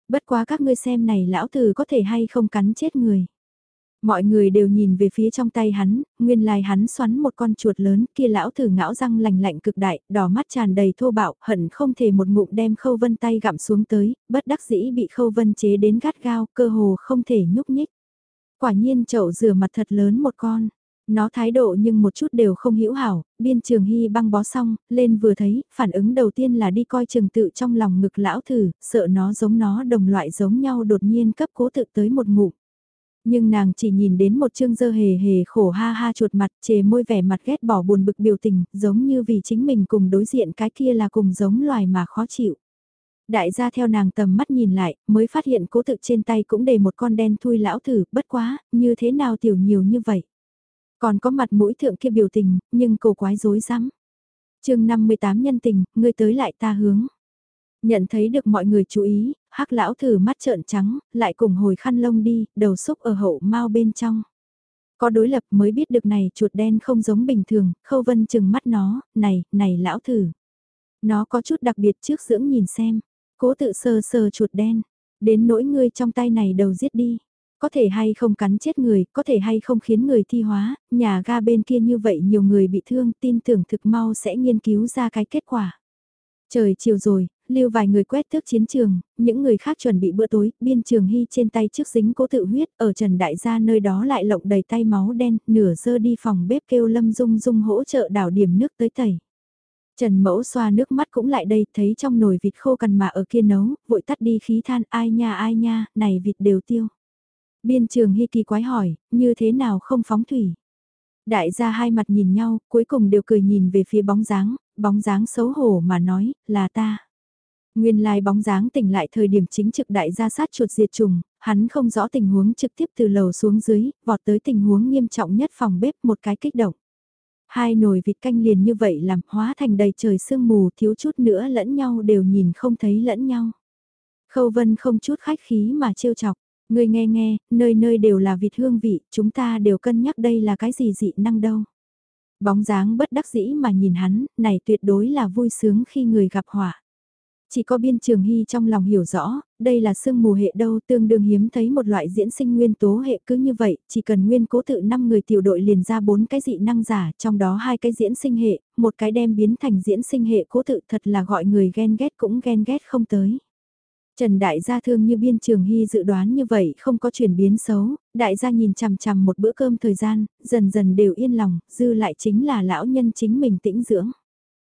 Bất quá các ngươi xem này lão tử có thể hay không cắn chết người. Mọi người đều nhìn về phía trong tay hắn, nguyên lai hắn xoắn một con chuột lớn kia lão thử ngão răng lành lạnh cực đại, đỏ mắt tràn đầy thô bạo, hận không thể một ngụm đem khâu vân tay gặm xuống tới, bất đắc dĩ bị khâu vân chế đến gắt gao, cơ hồ không thể nhúc nhích. Quả nhiên chậu rửa mặt thật lớn một con. Nó thái độ nhưng một chút đều không hữu hảo, biên trường hy băng bó xong, lên vừa thấy, phản ứng đầu tiên là đi coi trường tự trong lòng ngực lão thử, sợ nó giống nó đồng loại giống nhau đột nhiên cấp cố tự tới một ngụ, Nhưng nàng chỉ nhìn đến một chương dơ hề hề khổ ha ha chuột mặt chề môi vẻ mặt ghét bỏ buồn bực biểu tình, giống như vì chính mình cùng đối diện cái kia là cùng giống loài mà khó chịu. Đại gia theo nàng tầm mắt nhìn lại, mới phát hiện cố thực trên tay cũng để một con đen thui lão thử, bất quá, như thế nào tiểu nhiều như vậy. Còn có mặt mũi thượng kia biểu tình, nhưng cổ quái rối rắm. chương 58 nhân tình, ngươi tới lại ta hướng. Nhận thấy được mọi người chú ý, hắc lão thử mắt trợn trắng, lại cùng hồi khăn lông đi, đầu xúc ở hậu mau bên trong. Có đối lập mới biết được này chuột đen không giống bình thường, khâu vân chừng mắt nó, này, này lão thử. Nó có chút đặc biệt trước dưỡng nhìn xem, cố tự sờ sờ chuột đen, đến nỗi ngươi trong tay này đầu giết đi. Có thể hay không cắn chết người, có thể hay không khiến người thi hóa, nhà ga bên kia như vậy nhiều người bị thương, tin tưởng thực mau sẽ nghiên cứu ra cái kết quả. Trời chiều rồi, lưu vài người quét tước chiến trường, những người khác chuẩn bị bữa tối, biên trường hy trên tay trước dính cố tự huyết, ở trần đại gia nơi đó lại lộng đầy tay máu đen, nửa dơ đi phòng bếp kêu lâm dung dung hỗ trợ đảo điểm nước tới tẩy. Trần mẫu xoa nước mắt cũng lại đây, thấy trong nồi vịt khô cằn mà ở kia nấu, vội tắt đi khí than, ai nha ai nha, này vịt đều tiêu. Biên trường hy kỳ quái hỏi, như thế nào không phóng thủy? Đại gia hai mặt nhìn nhau, cuối cùng đều cười nhìn về phía bóng dáng, bóng dáng xấu hổ mà nói, là ta. Nguyên lai bóng dáng tỉnh lại thời điểm chính trực đại gia sát chuột diệt trùng, hắn không rõ tình huống trực tiếp từ lầu xuống dưới, vọt tới tình huống nghiêm trọng nhất phòng bếp một cái kích động. Hai nồi vịt canh liền như vậy làm hóa thành đầy trời sương mù thiếu chút nữa lẫn nhau đều nhìn không thấy lẫn nhau. Khâu vân không chút khách khí mà trêu chọc, người nghe nghe, nơi nơi đều là vịt hương vị, chúng ta đều cân nhắc đây là cái gì dị năng đâu. Bóng dáng bất đắc dĩ mà nhìn hắn, này tuyệt đối là vui sướng khi người gặp họa. Chỉ có biên trường hy trong lòng hiểu rõ, đây là sương mù hệ đâu tương đương hiếm thấy một loại diễn sinh nguyên tố hệ cứ như vậy, chỉ cần nguyên cố tự 5 người tiểu đội liền ra 4 cái dị năng giả, trong đó hai cái diễn sinh hệ, một cái đem biến thành diễn sinh hệ cố tự thật là gọi người ghen ghét cũng ghen ghét không tới. Trần Đại gia thương như biên trường hy dự đoán như vậy không có chuyển biến xấu, đại gia nhìn chằm chằm một bữa cơm thời gian, dần dần đều yên lòng, dư lại chính là lão nhân chính mình tĩnh dưỡng.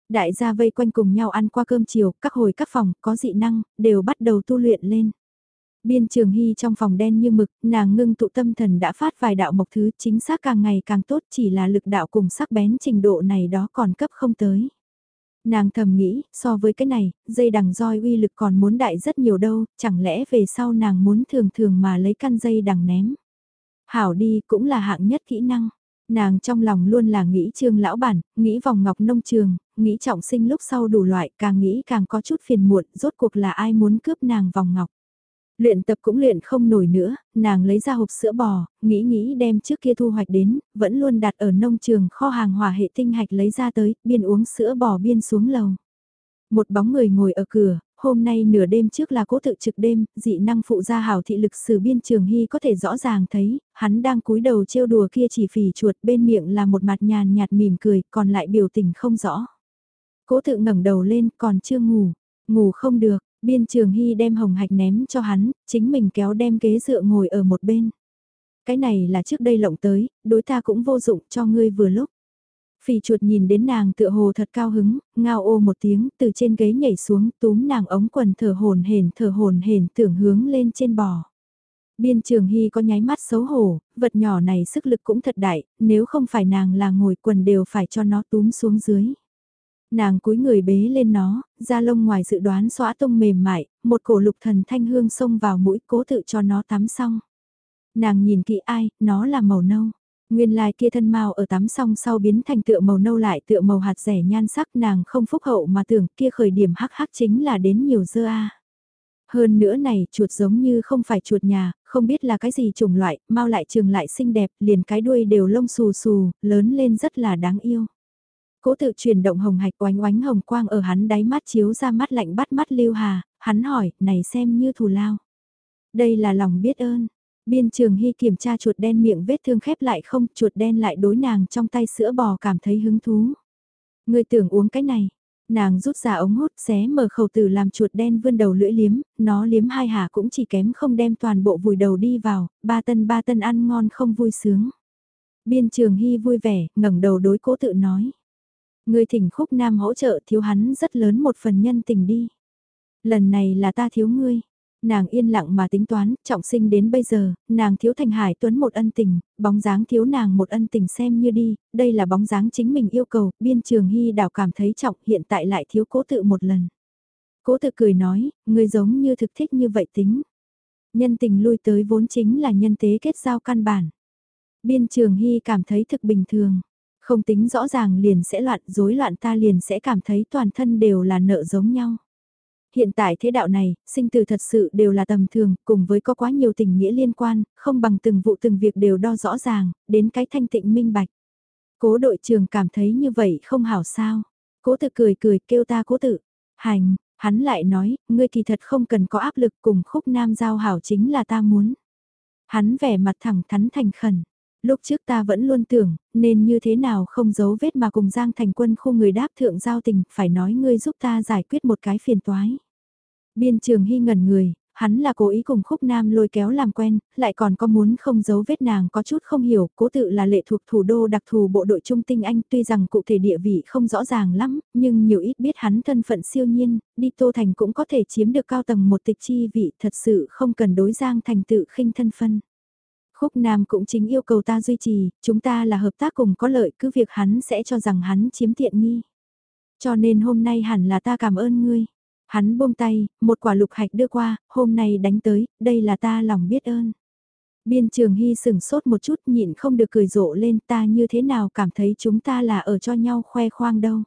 Đại gia vây quanh cùng nhau ăn qua cơm chiều, các hồi các phòng, có dị năng, đều bắt đầu tu luyện lên. Biên trường hy trong phòng đen như mực, nàng ngưng tụ tâm thần đã phát vài đạo mộc thứ chính xác càng ngày càng tốt chỉ là lực đạo cùng sắc bén trình độ này đó còn cấp không tới. Nàng thầm nghĩ, so với cái này, dây đằng roi uy lực còn muốn đại rất nhiều đâu, chẳng lẽ về sau nàng muốn thường thường mà lấy căn dây đằng ném. Hảo đi cũng là hạng nhất kỹ năng. Nàng trong lòng luôn là nghĩ trương lão bản, nghĩ vòng ngọc nông trường, nghĩ trọng sinh lúc sau đủ loại, càng nghĩ càng có chút phiền muộn, rốt cuộc là ai muốn cướp nàng vòng ngọc. Luyện tập cũng luyện không nổi nữa, nàng lấy ra hộp sữa bò, nghĩ nghĩ đem trước kia thu hoạch đến, vẫn luôn đặt ở nông trường kho hàng hỏa hệ tinh hạch lấy ra tới, biên uống sữa bò biên xuống lầu. Một bóng người ngồi ở cửa, hôm nay nửa đêm trước là cố tự trực đêm, dị năng phụ gia hảo thị lực sử biên trường hy có thể rõ ràng thấy, hắn đang cúi đầu trêu đùa kia chỉ phì chuột bên miệng là một mặt nhàn nhạt mỉm cười, còn lại biểu tình không rõ. Cố tự ngẩng đầu lên còn chưa ngủ, ngủ không được, biên trường hy đem hồng hạch ném cho hắn, chính mình kéo đem ghế dựa ngồi ở một bên. Cái này là trước đây lộng tới, đối ta cũng vô dụng cho ngươi vừa lúc. Phỉ chuột nhìn đến nàng tựa hồ thật cao hứng, ngao ô một tiếng, từ trên ghế nhảy xuống, túm nàng ống quần thở hồn hển thở hồn hển tưởng hướng lên trên bò. Biên trường hy có nháy mắt xấu hổ, vật nhỏ này sức lực cũng thật đại, nếu không phải nàng là ngồi quần đều phải cho nó túm xuống dưới. Nàng cúi người bế lên nó, da lông ngoài dự đoán xóa tông mềm mại, một cổ lục thần thanh hương xông vào mũi cố tự cho nó tắm xong. Nàng nhìn kỹ ai, nó là màu nâu. Nguyên lai kia thân mau ở tắm xong sau biến thành tựa màu nâu lại tựa màu hạt rẻ nhan sắc nàng không phúc hậu mà tưởng kia khởi điểm hắc hắc chính là đến nhiều dơ a. Hơn nữa này chuột giống như không phải chuột nhà, không biết là cái gì chủng loại, mau lại trường lại xinh đẹp, liền cái đuôi đều lông xù xù, lớn lên rất là đáng yêu. Cố tự chuyển động hồng hạch oánh oánh hồng quang ở hắn đáy mắt chiếu ra mắt lạnh bắt mắt lưu hà, hắn hỏi, này xem như thù lao. Đây là lòng biết ơn. Biên trường hy kiểm tra chuột đen miệng vết thương khép lại không, chuột đen lại đối nàng trong tay sữa bò cảm thấy hứng thú. Người tưởng uống cái này, nàng rút ra ống hút xé mở khẩu từ làm chuột đen vươn đầu lưỡi liếm, nó liếm hai hà cũng chỉ kém không đem toàn bộ vùi đầu đi vào, ba tân ba tân ăn ngon không vui sướng. Biên trường hy vui vẻ, ngẩng đầu đối cố tự nói. Người thỉnh khúc nam hỗ trợ thiếu hắn rất lớn một phần nhân tình đi. Lần này là ta thiếu ngươi. Nàng yên lặng mà tính toán, trọng sinh đến bây giờ, nàng thiếu thành hải tuấn một ân tình, bóng dáng thiếu nàng một ân tình xem như đi, đây là bóng dáng chính mình yêu cầu, biên trường hy đảo cảm thấy trọng hiện tại lại thiếu cố tự một lần. Cố tự cười nói, người giống như thực thích như vậy tính. Nhân tình lui tới vốn chính là nhân tế kết giao căn bản. Biên trường hy cảm thấy thực bình thường. Không tính rõ ràng liền sẽ loạn, rối loạn ta liền sẽ cảm thấy toàn thân đều là nợ giống nhau. Hiện tại thế đạo này, sinh từ thật sự đều là tầm thường, cùng với có quá nhiều tình nghĩa liên quan, không bằng từng vụ từng việc đều đo rõ ràng, đến cái thanh tịnh minh bạch. Cố đội trưởng cảm thấy như vậy không hảo sao. Cố tự cười cười kêu ta cố tự. Hành, hắn lại nói, ngươi thì thật không cần có áp lực cùng khúc nam giao hảo chính là ta muốn. Hắn vẻ mặt thẳng thắn thành khẩn. Lúc trước ta vẫn luôn tưởng, nên như thế nào không giấu vết mà cùng Giang Thành Quân khu người đáp thượng giao tình, phải nói ngươi giúp ta giải quyết một cái phiền toái. Biên trường hy ngẩn người, hắn là cố ý cùng khúc nam lôi kéo làm quen, lại còn có muốn không giấu vết nàng có chút không hiểu, cố tự là lệ thuộc thủ đô đặc thù bộ đội trung tinh Anh tuy rằng cụ thể địa vị không rõ ràng lắm, nhưng nhiều ít biết hắn thân phận siêu nhiên, đi Tô Thành cũng có thể chiếm được cao tầng một tịch chi vị thật sự không cần đối giang thành tự khinh thân phân. Khúc Nam cũng chính yêu cầu ta duy trì, chúng ta là hợp tác cùng có lợi cứ việc hắn sẽ cho rằng hắn chiếm tiện nghi. Cho nên hôm nay hẳn là ta cảm ơn ngươi. Hắn buông tay, một quả lục hạch đưa qua, hôm nay đánh tới, đây là ta lòng biết ơn. Biên trường hy sừng sốt một chút nhịn không được cười rộ lên ta như thế nào cảm thấy chúng ta là ở cho nhau khoe khoang đâu.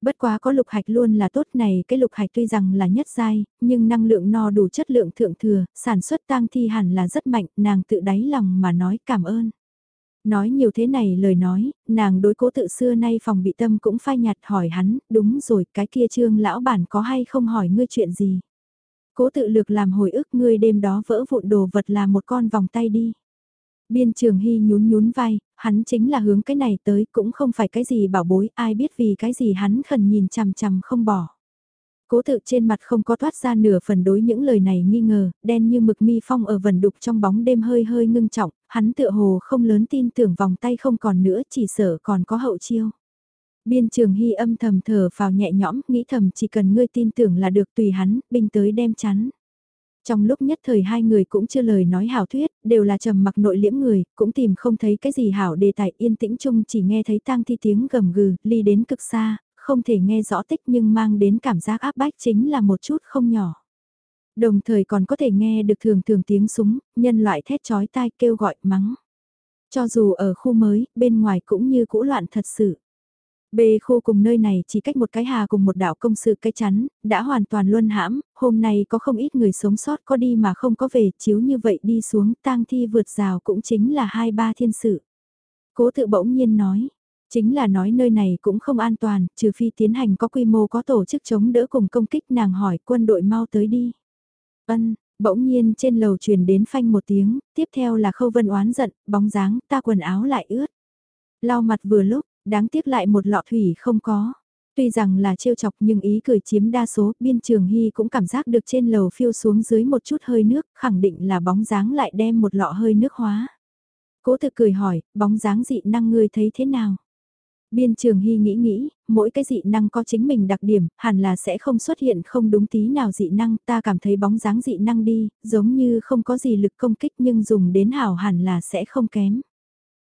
Bất quá có lục hạch luôn là tốt này, cái lục hạch tuy rằng là nhất giai, nhưng năng lượng no đủ chất lượng thượng thừa, sản xuất tang thi hẳn là rất mạnh, nàng tự đáy lòng mà nói cảm ơn. Nói nhiều thế này lời nói, nàng đối cố tự xưa nay phòng bị tâm cũng phai nhạt hỏi hắn, đúng rồi, cái kia trương lão bản có hay không hỏi ngươi chuyện gì. Cố tự lược làm hồi ức ngươi đêm đó vỡ vụn đồ vật là một con vòng tay đi. Biên trường hy nhún nhún vai, hắn chính là hướng cái này tới cũng không phải cái gì bảo bối, ai biết vì cái gì hắn khẩn nhìn chằm chằm không bỏ. Cố tự trên mặt không có thoát ra nửa phần đối những lời này nghi ngờ, đen như mực mi phong ở vần đục trong bóng đêm hơi hơi ngưng trọng, hắn tựa hồ không lớn tin tưởng vòng tay không còn nữa chỉ sợ còn có hậu chiêu. Biên trường hy âm thầm thở vào nhẹ nhõm, nghĩ thầm chỉ cần ngươi tin tưởng là được tùy hắn, binh tới đem chắn. Trong lúc nhất thời hai người cũng chưa lời nói hảo thuyết, đều là trầm mặc nội liễm người, cũng tìm không thấy cái gì hảo đề tài yên tĩnh chung chỉ nghe thấy tang thi tiếng gầm gừ, ly đến cực xa, không thể nghe rõ tích nhưng mang đến cảm giác áp bách chính là một chút không nhỏ. Đồng thời còn có thể nghe được thường thường tiếng súng, nhân loại thét chói tai kêu gọi mắng. Cho dù ở khu mới, bên ngoài cũng như cũ loạn thật sự. B khu cùng nơi này chỉ cách một cái hà cùng một đảo công sự cái chắn, đã hoàn toàn luân hãm, hôm nay có không ít người sống sót có đi mà không có về, chiếu như vậy đi xuống tang thi vượt rào cũng chính là hai ba thiên sự. Cố tự bỗng nhiên nói, chính là nói nơi này cũng không an toàn, trừ phi tiến hành có quy mô có tổ chức chống đỡ cùng công kích nàng hỏi quân đội mau tới đi. Ân, bỗng nhiên trên lầu truyền đến phanh một tiếng, tiếp theo là khâu vân oán giận, bóng dáng, ta quần áo lại ướt. Lau mặt vừa lúc, Đáng tiếc lại một lọ thủy không có. Tuy rằng là trêu chọc nhưng ý cười chiếm đa số, biên trường hy cũng cảm giác được trên lầu phiêu xuống dưới một chút hơi nước, khẳng định là bóng dáng lại đem một lọ hơi nước hóa. Cố thực cười hỏi, bóng dáng dị năng ngươi thấy thế nào? Biên trường hy nghĩ nghĩ, mỗi cái dị năng có chính mình đặc điểm, hẳn là sẽ không xuất hiện không đúng tí nào dị năng, ta cảm thấy bóng dáng dị năng đi, giống như không có gì lực công kích nhưng dùng đến hảo hẳn là sẽ không kém.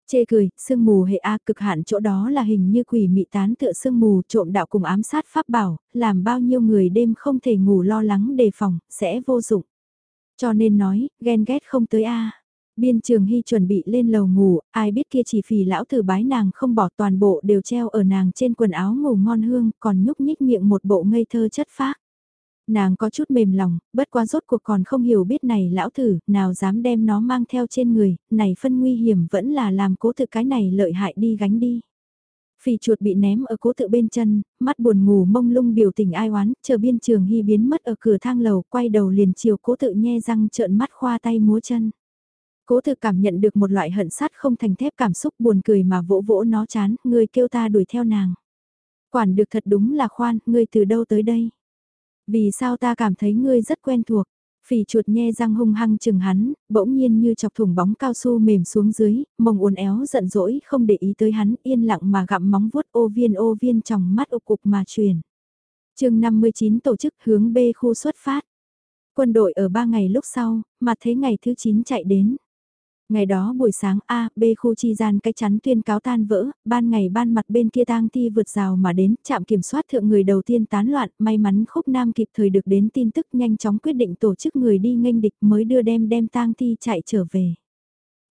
Chê cười, sương mù hệ A cực hạn chỗ đó là hình như quỷ mị tán tựa sương mù trộm đạo cùng ám sát pháp bảo, làm bao nhiêu người đêm không thể ngủ lo lắng đề phòng, sẽ vô dụng. Cho nên nói, ghen ghét không tới A. Biên trường hy chuẩn bị lên lầu ngủ, ai biết kia chỉ phì lão tử bái nàng không bỏ toàn bộ đều treo ở nàng trên quần áo ngủ ngon hương, còn nhúc nhích miệng một bộ ngây thơ chất phác. Nàng có chút mềm lòng, bất quá rốt cuộc còn không hiểu biết này lão thử, nào dám đem nó mang theo trên người, này phân nguy hiểm vẫn là làm cố tự cái này lợi hại đi gánh đi. Phì chuột bị ném ở cố tự bên chân, mắt buồn ngủ mông lung biểu tình ai oán, chờ biên trường hy biến mất ở cửa thang lầu, quay đầu liền chiều cố tự nhe răng trợn mắt khoa tay múa chân. Cố thực cảm nhận được một loại hận sát không thành thép cảm xúc buồn cười mà vỗ vỗ nó chán, người kêu ta đuổi theo nàng. Quản được thật đúng là khoan, ngươi từ đâu tới đây? Vì sao ta cảm thấy ngươi rất quen thuộc? Phỉ chuột nhe răng hung hăng chừng hắn, bỗng nhiên như chọc thủng bóng cao su mềm xuống dưới, mông uốn éo giận dỗi không để ý tới hắn, yên lặng mà gặm móng vuốt ô viên ô viên trong mắt ô cục mà truyền. chương 59 tổ chức hướng B khu xuất phát. Quân đội ở 3 ngày lúc sau, mà thế ngày thứ 9 chạy đến. Ngày đó buổi sáng A, B khu chi gian cái chắn tuyên cáo tan vỡ, ban ngày ban mặt bên kia tang thi vượt rào mà đến, chạm kiểm soát thượng người đầu tiên tán loạn, may mắn khúc nam kịp thời được đến tin tức nhanh chóng quyết định tổ chức người đi nghênh địch mới đưa đem đem tang thi chạy trở về.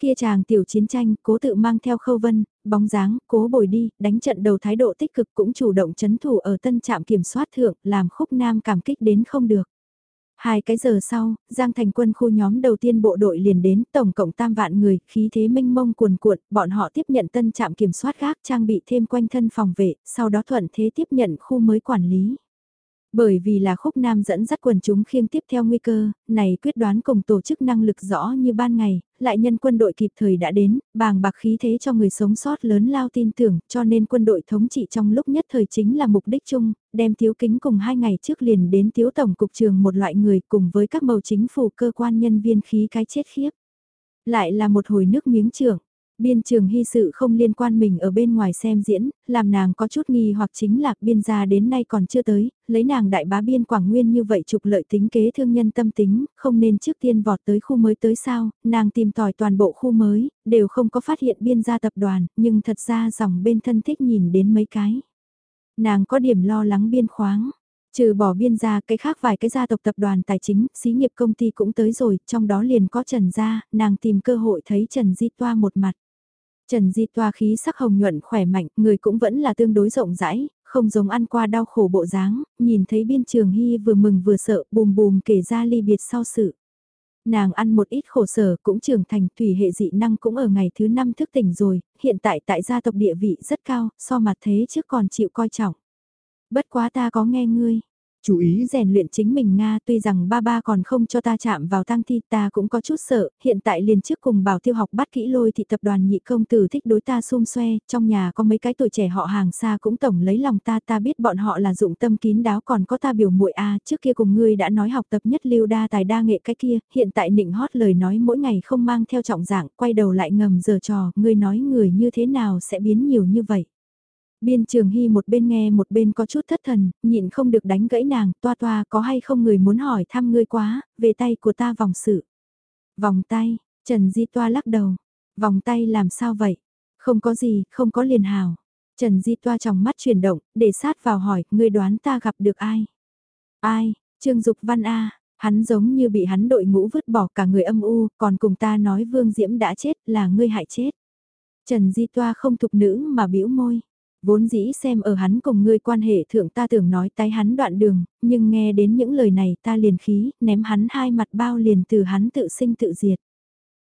Kia chàng tiểu chiến tranh, cố tự mang theo khâu vân, bóng dáng, cố bồi đi, đánh trận đầu thái độ tích cực cũng chủ động chấn thủ ở tân trạm kiểm soát thượng, làm khúc nam cảm kích đến không được. Hai cái giờ sau, Giang Thành quân khu nhóm đầu tiên bộ đội liền đến, tổng cộng tam vạn người, khí thế minh mông cuồn cuộn, bọn họ tiếp nhận tân trạm kiểm soát gác trang bị thêm quanh thân phòng vệ, sau đó thuận thế tiếp nhận khu mới quản lý. Bởi vì là khúc nam dẫn dắt quần chúng khiêng tiếp theo nguy cơ, này quyết đoán cùng tổ chức năng lực rõ như ban ngày, lại nhân quân đội kịp thời đã đến, bàng bạc khí thế cho người sống sót lớn lao tin tưởng, cho nên quân đội thống trị trong lúc nhất thời chính là mục đích chung, đem thiếu kính cùng hai ngày trước liền đến thiếu tổng cục trường một loại người cùng với các màu chính phủ cơ quan nhân viên khí cái chết khiếp. Lại là một hồi nước miếng trưởng Biên trường hy sự không liên quan mình ở bên ngoài xem diễn, làm nàng có chút nghi hoặc chính là biên gia đến nay còn chưa tới, lấy nàng đại bá biên quảng nguyên như vậy trục lợi tính kế thương nhân tâm tính, không nên trước tiên vọt tới khu mới tới sao, nàng tìm tòi toàn bộ khu mới, đều không có phát hiện biên gia tập đoàn, nhưng thật ra dòng bên thân thích nhìn đến mấy cái. Nàng có điểm lo lắng biên khoáng. Trừ bỏ biên gia cái khác vài cái gia tộc tập đoàn tài chính, xí nghiệp công ty cũng tới rồi, trong đó liền có Trần Gia, nàng tìm cơ hội thấy Trần Di Toa một mặt. Trần Di Toa khí sắc hồng nhuận khỏe mạnh, người cũng vẫn là tương đối rộng rãi, không giống ăn qua đau khổ bộ dáng, nhìn thấy biên trường hy vừa mừng vừa sợ bùm bùm kể ra ly biệt sau sự. Nàng ăn một ít khổ sở cũng trưởng thành thủy hệ dị năng cũng ở ngày thứ năm thức tỉnh rồi, hiện tại tại gia tộc địa vị rất cao, so mặt thế trước còn chịu coi trọng. Bất quá ta có nghe ngươi, Chú ý rèn luyện chính mình Nga tuy rằng ba ba còn không cho ta chạm vào tang thi ta cũng có chút sợ, hiện tại liền trước cùng bảo tiêu học bắt kỹ lôi thì tập đoàn nhị công tử thích đối ta xung xoe, trong nhà có mấy cái tuổi trẻ họ hàng xa cũng tổng lấy lòng ta ta biết bọn họ là dụng tâm kín đáo còn có ta biểu muội a trước kia cùng ngươi đã nói học tập nhất lưu đa tài đa nghệ cái kia, hiện tại nịnh hót lời nói mỗi ngày không mang theo trọng dạng, quay đầu lại ngầm giờ trò, ngươi nói người như thế nào sẽ biến nhiều như vậy. Biên trường hy một bên nghe một bên có chút thất thần, nhịn không được đánh gãy nàng, toa toa có hay không người muốn hỏi thăm ngươi quá, về tay của ta vòng sự. Vòng tay, Trần Di toa lắc đầu, vòng tay làm sao vậy? Không có gì, không có liền hào. Trần Di toa trong mắt chuyển động, để sát vào hỏi, ngươi đoán ta gặp được ai? Ai, Trương Dục Văn A, hắn giống như bị hắn đội ngũ vứt bỏ cả người âm u, còn cùng ta nói Vương Diễm đã chết, là ngươi hại chết. Trần Di Toa không thục nữ mà bĩu môi. Vốn dĩ xem ở hắn cùng ngươi quan hệ thượng ta tưởng nói tái hắn đoạn đường, nhưng nghe đến những lời này ta liền khí, ném hắn hai mặt bao liền từ hắn tự sinh tự diệt.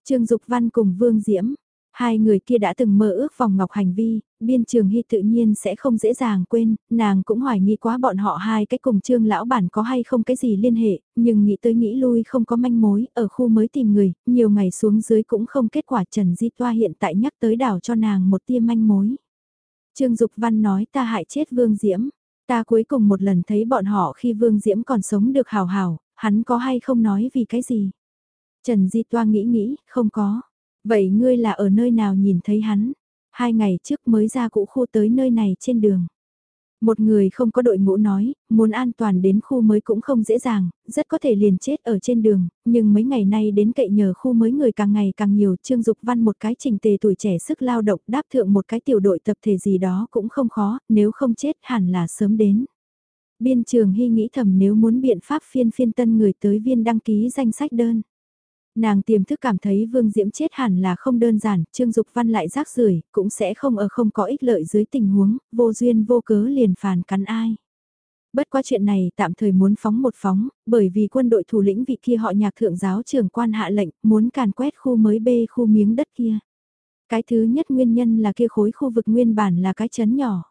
Trương Dục Văn cùng Vương Diễm, hai người kia đã từng mơ ước vòng ngọc hành vi, biên trường hy tự nhiên sẽ không dễ dàng quên, nàng cũng hoài nghi quá bọn họ hai cái cùng trương lão bản có hay không cái gì liên hệ, nhưng nghĩ tới nghĩ lui không có manh mối, ở khu mới tìm người, nhiều ngày xuống dưới cũng không kết quả Trần Di Toa hiện tại nhắc tới đảo cho nàng một tia manh mối. Trương Dục Văn nói ta hại chết Vương Diễm. Ta cuối cùng một lần thấy bọn họ khi Vương Diễm còn sống được hào hào, hắn có hay không nói vì cái gì? Trần Di Toa nghĩ nghĩ, không có. Vậy ngươi là ở nơi nào nhìn thấy hắn? Hai ngày trước mới ra cũ khu tới nơi này trên đường. Một người không có đội ngũ nói, muốn an toàn đến khu mới cũng không dễ dàng, rất có thể liền chết ở trên đường, nhưng mấy ngày nay đến cậy nhờ khu mới người càng ngày càng nhiều, Trương Dục Văn một cái trình tề tuổi trẻ sức lao động đáp thượng một cái tiểu đội tập thể gì đó cũng không khó, nếu không chết hẳn là sớm đến. Biên trường hy nghĩ thầm nếu muốn biện pháp phiên phiên tân người tới viên đăng ký danh sách đơn. Nàng tiềm thức cảm thấy Vương Diễm chết hẳn là không đơn giản, Trương Dục Văn lại rác rưởi cũng sẽ không ở không có ích lợi dưới tình huống, vô duyên vô cớ liền phản cắn ai. Bất quá chuyện này tạm thời muốn phóng một phóng, bởi vì quân đội thủ lĩnh vị kia họ nhạc thượng giáo trưởng quan hạ lệnh muốn càn quét khu mới bê khu miếng đất kia. Cái thứ nhất nguyên nhân là kia khối khu vực nguyên bản là cái chấn nhỏ.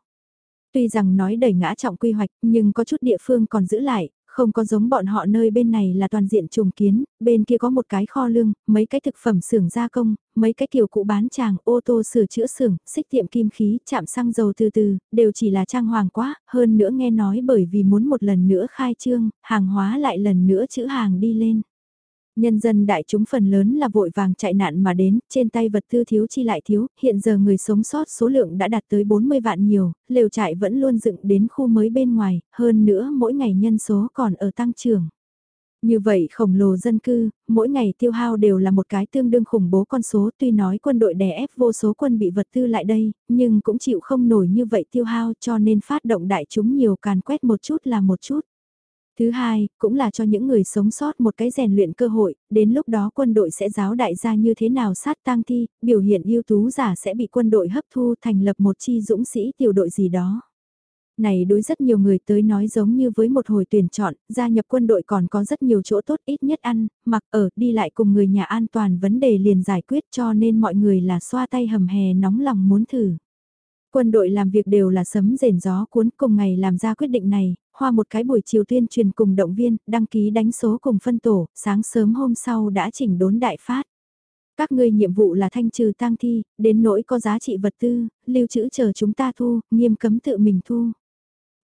Tuy rằng nói đẩy ngã trọng quy hoạch nhưng có chút địa phương còn giữ lại, không có giống bọn họ nơi bên này là toàn diện trùng kiến, bên kia có một cái kho lương, mấy cái thực phẩm xưởng gia công, mấy cái kiểu cụ bán chàng, ô tô sửa chữa xưởng, xích tiệm kim khí, chạm xăng dầu từ từ, đều chỉ là trang hoàng quá, hơn nữa nghe nói bởi vì muốn một lần nữa khai trương, hàng hóa lại lần nữa chữ hàng đi lên. Nhân dân đại chúng phần lớn là vội vàng chạy nạn mà đến, trên tay vật tư thiếu chi lại thiếu, hiện giờ người sống sót số lượng đã đạt tới 40 vạn nhiều, lều trại vẫn luôn dựng đến khu mới bên ngoài, hơn nữa mỗi ngày nhân số còn ở tăng trưởng. Như vậy khổng lồ dân cư, mỗi ngày tiêu hao đều là một cái tương đương khủng bố con số tuy nói quân đội đè ép vô số quân bị vật tư lại đây, nhưng cũng chịu không nổi như vậy tiêu hao cho nên phát động đại chúng nhiều càn quét một chút là một chút. Thứ hai, cũng là cho những người sống sót một cái rèn luyện cơ hội, đến lúc đó quân đội sẽ giáo đại gia như thế nào sát tang thi, biểu hiện ưu tú giả sẽ bị quân đội hấp thu thành lập một chi dũng sĩ tiểu đội gì đó. Này đối rất nhiều người tới nói giống như với một hồi tuyển chọn, gia nhập quân đội còn có rất nhiều chỗ tốt ít nhất ăn, mặc ở, đi lại cùng người nhà an toàn vấn đề liền giải quyết cho nên mọi người là xoa tay hầm hè nóng lòng muốn thử. Quân đội làm việc đều là sấm rền gió cuốn cùng ngày làm ra quyết định này, hoa một cái buổi chiều tuyên truyền cùng động viên, đăng ký đánh số cùng phân tổ, sáng sớm hôm sau đã chỉnh đốn đại phát. Các ngươi nhiệm vụ là thanh trừ tang thi, đến nỗi có giá trị vật tư, lưu trữ chờ chúng ta thu, nghiêm cấm tự mình thu.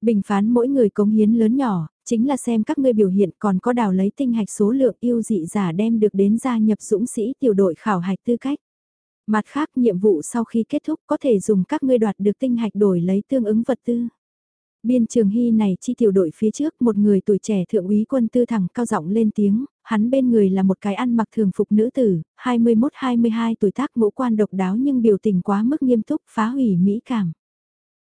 Bình phán mỗi người cống hiến lớn nhỏ, chính là xem các ngươi biểu hiện còn có đào lấy tinh hạch số lượng yêu dị giả đem được đến gia nhập dũng sĩ tiểu đội khảo hạch tư cách. Mặt khác nhiệm vụ sau khi kết thúc có thể dùng các ngươi đoạt được tinh hạch đổi lấy tương ứng vật tư. Biên trường hy này chi tiểu đội phía trước một người tuổi trẻ thượng úy quân tư thẳng cao giọng lên tiếng, hắn bên người là một cái ăn mặc thường phục nữ tử, 21-22 tuổi tác ngũ quan độc đáo nhưng biểu tình quá mức nghiêm túc phá hủy mỹ cảm.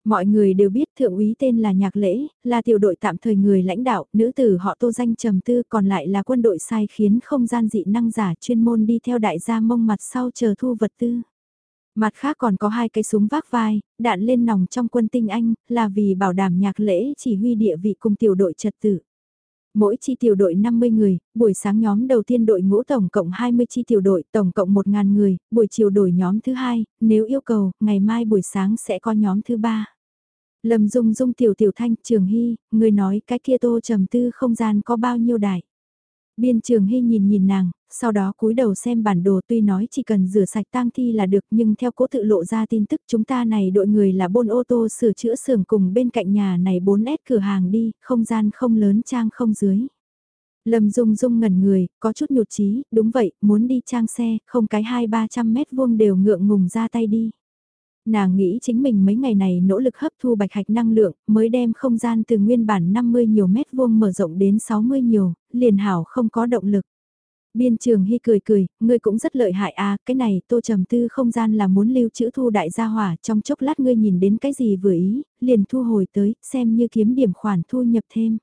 Mọi người đều biết thượng úy tên là Nhạc Lễ, là tiểu đội tạm thời người lãnh đạo, nữ tử họ tô danh trầm tư còn lại là quân đội sai khiến không gian dị năng giả chuyên môn đi theo đại gia mông mặt sau chờ thu vật tư. Mặt khác còn có hai cái súng vác vai, đạn lên nòng trong quân tinh Anh, là vì bảo đảm nhạc lễ chỉ huy địa vị cùng tiểu đội trật tự. Mỗi chi tiểu đội 50 người, buổi sáng nhóm đầu tiên đội ngũ tổng cộng 20 chi tiểu đội, tổng cộng 1.000 người, buổi chiều đổi nhóm thứ hai, nếu yêu cầu, ngày mai buổi sáng sẽ có nhóm thứ ba. Lâm Dung Dung tiểu tiểu thanh, Trường Hy, người nói cái kia tô trầm tư không gian có bao nhiêu đại. Biên Trường Hy nhìn nhìn nàng, sau đó cúi đầu xem bản đồ tuy nói chỉ cần rửa sạch tang thi là được nhưng theo cố tự lộ ra tin tức chúng ta này đội người là bôn ô tô sửa chữa xưởng cùng bên cạnh nhà này 4S cửa hàng đi, không gian không lớn trang không dưới. Lâm Dung Dung ngẩn người, có chút nhụt chí, đúng vậy, muốn đi trang xe, không cái hai ba trăm mét vuông đều ngượng ngùng ra tay đi. Nàng nghĩ chính mình mấy ngày này nỗ lực hấp thu bạch hạch năng lượng, mới đem không gian từ nguyên bản 50 nhiều mét vuông mở rộng đến 60 nhiều, liền hảo không có động lực. Biên trường hy cười cười, ngươi cũng rất lợi hại à, cái này tô trầm tư không gian là muốn lưu trữ thu đại gia hỏa, trong chốc lát ngươi nhìn đến cái gì vừa ý, liền thu hồi tới, xem như kiếm điểm khoản thu nhập thêm.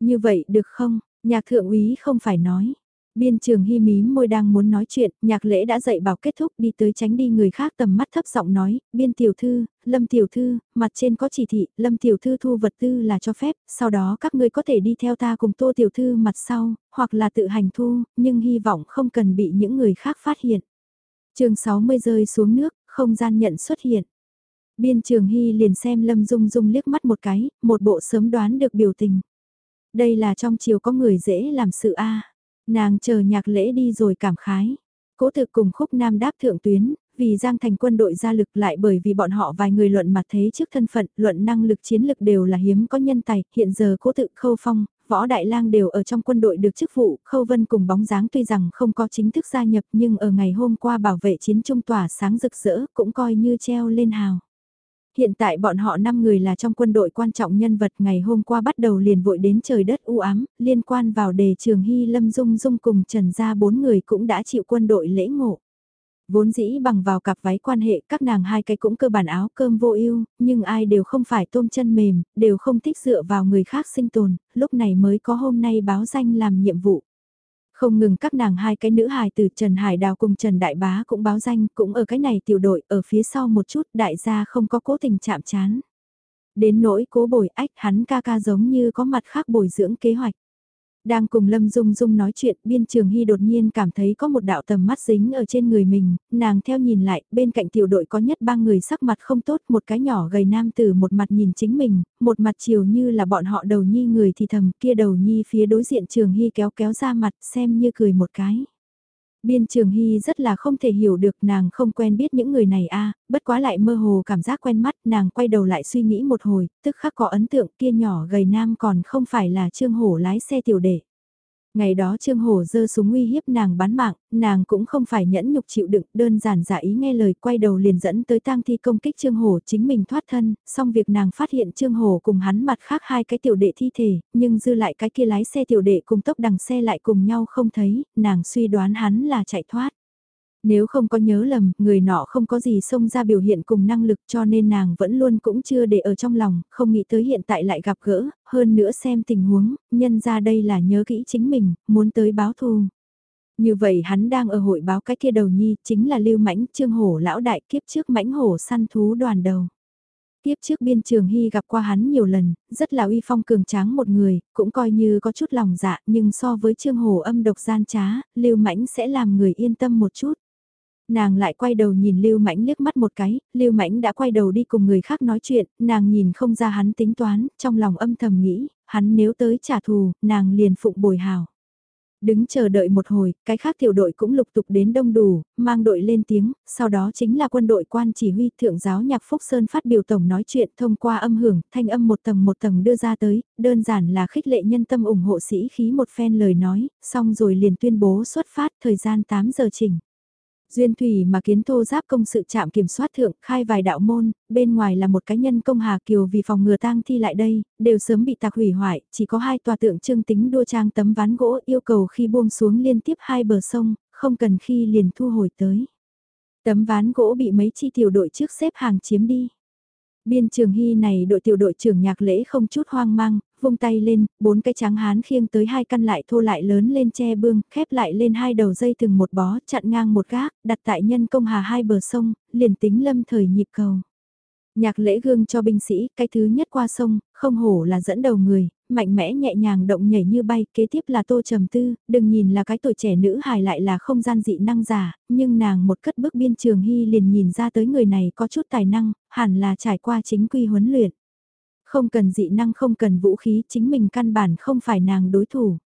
Như vậy được không, nhạc thượng úy không phải nói. Biên trường hy mí môi đang muốn nói chuyện, nhạc lễ đã dạy bảo kết thúc đi tới tránh đi người khác tầm mắt thấp giọng nói, biên tiểu thư, lâm tiểu thư, mặt trên có chỉ thị, lâm tiểu thư thu vật tư là cho phép, sau đó các ngươi có thể đi theo ta cùng tô tiểu thư mặt sau, hoặc là tự hành thu, nhưng hy vọng không cần bị những người khác phát hiện. chương 60 rơi xuống nước, không gian nhận xuất hiện. Biên trường hy liền xem lâm dung dung liếc mắt một cái, một bộ sớm đoán được biểu tình. Đây là trong chiều có người dễ làm sự a Nàng chờ nhạc lễ đi rồi cảm khái. Cố thực cùng khúc nam đáp thượng tuyến, vì Giang Thành quân đội ra lực lại bởi vì bọn họ vài người luận mặt thế trước thân phận, luận năng lực chiến lực đều là hiếm có nhân tài, hiện giờ cố tự khâu phong, võ đại lang đều ở trong quân đội được chức vụ, khâu vân cùng bóng dáng tuy rằng không có chính thức gia nhập nhưng ở ngày hôm qua bảo vệ chiến trung tỏa sáng rực rỡ cũng coi như treo lên hào. Hiện tại bọn họ 5 người là trong quân đội quan trọng nhân vật ngày hôm qua bắt đầu liền vội đến trời đất u ám, liên quan vào đề trường Hy Lâm Dung Dung cùng Trần Gia bốn người cũng đã chịu quân đội lễ ngộ. Vốn dĩ bằng vào cặp váy quan hệ các nàng hai cái cũng cơ bản áo cơm vô ưu nhưng ai đều không phải tôm chân mềm, đều không thích dựa vào người khác sinh tồn, lúc này mới có hôm nay báo danh làm nhiệm vụ. Không ngừng các nàng hai cái nữ hài từ Trần Hải Đào cùng Trần Đại Bá cũng báo danh, cũng ở cái này tiểu đội, ở phía sau một chút đại gia không có cố tình chạm chán. Đến nỗi cố bồi ách hắn ca ca giống như có mặt khác bồi dưỡng kế hoạch. Đang cùng Lâm Dung Dung nói chuyện, biên trường hy đột nhiên cảm thấy có một đạo tầm mắt dính ở trên người mình, nàng theo nhìn lại, bên cạnh tiểu đội có nhất ba người sắc mặt không tốt, một cái nhỏ gầy nam tử một mặt nhìn chính mình, một mặt chiều như là bọn họ đầu nhi người thì thầm, kia đầu nhi phía đối diện trường hy kéo kéo ra mặt xem như cười một cái. Biên Trường Hy rất là không thể hiểu được nàng không quen biết những người này a bất quá lại mơ hồ cảm giác quen mắt, nàng quay đầu lại suy nghĩ một hồi, tức khắc có ấn tượng kia nhỏ gầy nam còn không phải là Trương Hổ lái xe tiểu đệ. Ngày đó Trương Hổ dơ súng uy hiếp nàng bán mạng, nàng cũng không phải nhẫn nhục chịu đựng, đơn giản giả ý nghe lời quay đầu liền dẫn tới tang thi công kích Trương Hổ chính mình thoát thân, xong việc nàng phát hiện Trương Hổ cùng hắn mặt khác hai cái tiểu đệ thi thể, nhưng dư lại cái kia lái xe tiểu đệ cùng tốc đằng xe lại cùng nhau không thấy, nàng suy đoán hắn là chạy thoát. Nếu không có nhớ lầm, người nọ không có gì xông ra biểu hiện cùng năng lực cho nên nàng vẫn luôn cũng chưa để ở trong lòng, không nghĩ tới hiện tại lại gặp gỡ, hơn nữa xem tình huống, nhân ra đây là nhớ kỹ chính mình, muốn tới báo thù. Như vậy hắn đang ở hội báo cái kia đầu nhi, chính là lưu mãnh trương hổ lão đại kiếp trước mãnh hổ săn thú đoàn đầu. Tiếp trước biên trường hy gặp qua hắn nhiều lần, rất là uy phong cường tráng một người, cũng coi như có chút lòng dạ, nhưng so với trương hồ âm độc gian trá, lưu mãnh sẽ làm người yên tâm một chút. Nàng lại quay đầu nhìn Lưu Mãnh liếc mắt một cái, Lưu Mãnh đã quay đầu đi cùng người khác nói chuyện, nàng nhìn không ra hắn tính toán, trong lòng âm thầm nghĩ, hắn nếu tới trả thù, nàng liền phụng bồi hào. Đứng chờ đợi một hồi, cái khác tiểu đội cũng lục tục đến đông đủ, mang đội lên tiếng, sau đó chính là quân đội quan chỉ huy thượng giáo nhạc Phúc Sơn phát biểu tổng nói chuyện thông qua âm hưởng, thanh âm một tầng một tầng đưa ra tới, đơn giản là khích lệ nhân tâm ủng hộ sĩ khí một phen lời nói, xong rồi liền tuyên bố xuất phát thời gian 8 giờ chỉnh. Duyên thủy mà kiến thô giáp công sự chạm kiểm soát thượng khai vài đạo môn, bên ngoài là một cá nhân công Hà Kiều vì phòng ngừa tang thi lại đây, đều sớm bị tạc hủy hoại, chỉ có hai tòa tượng trưng tính đua trang tấm ván gỗ yêu cầu khi buông xuống liên tiếp hai bờ sông, không cần khi liền thu hồi tới. Tấm ván gỗ bị mấy chi tiểu đội trước xếp hàng chiếm đi. Biên trường hy này đội tiểu đội trưởng nhạc lễ không chút hoang mang, vung tay lên, bốn cái trắng hán khiêng tới hai căn lại thô lại lớn lên che bương, khép lại lên hai đầu dây từng một bó, chặn ngang một gác, đặt tại nhân công hà hai bờ sông, liền tính lâm thời nhịp cầu. Nhạc lễ gương cho binh sĩ, cái thứ nhất qua sông, không hổ là dẫn đầu người, mạnh mẽ nhẹ nhàng động nhảy như bay, kế tiếp là tô trầm tư, đừng nhìn là cái tuổi trẻ nữ hài lại là không gian dị năng giả, nhưng nàng một cất bước biên trường hy liền nhìn ra tới người này có chút tài năng, hẳn là trải qua chính quy huấn luyện. Không cần dị năng không cần vũ khí chính mình căn bản không phải nàng đối thủ.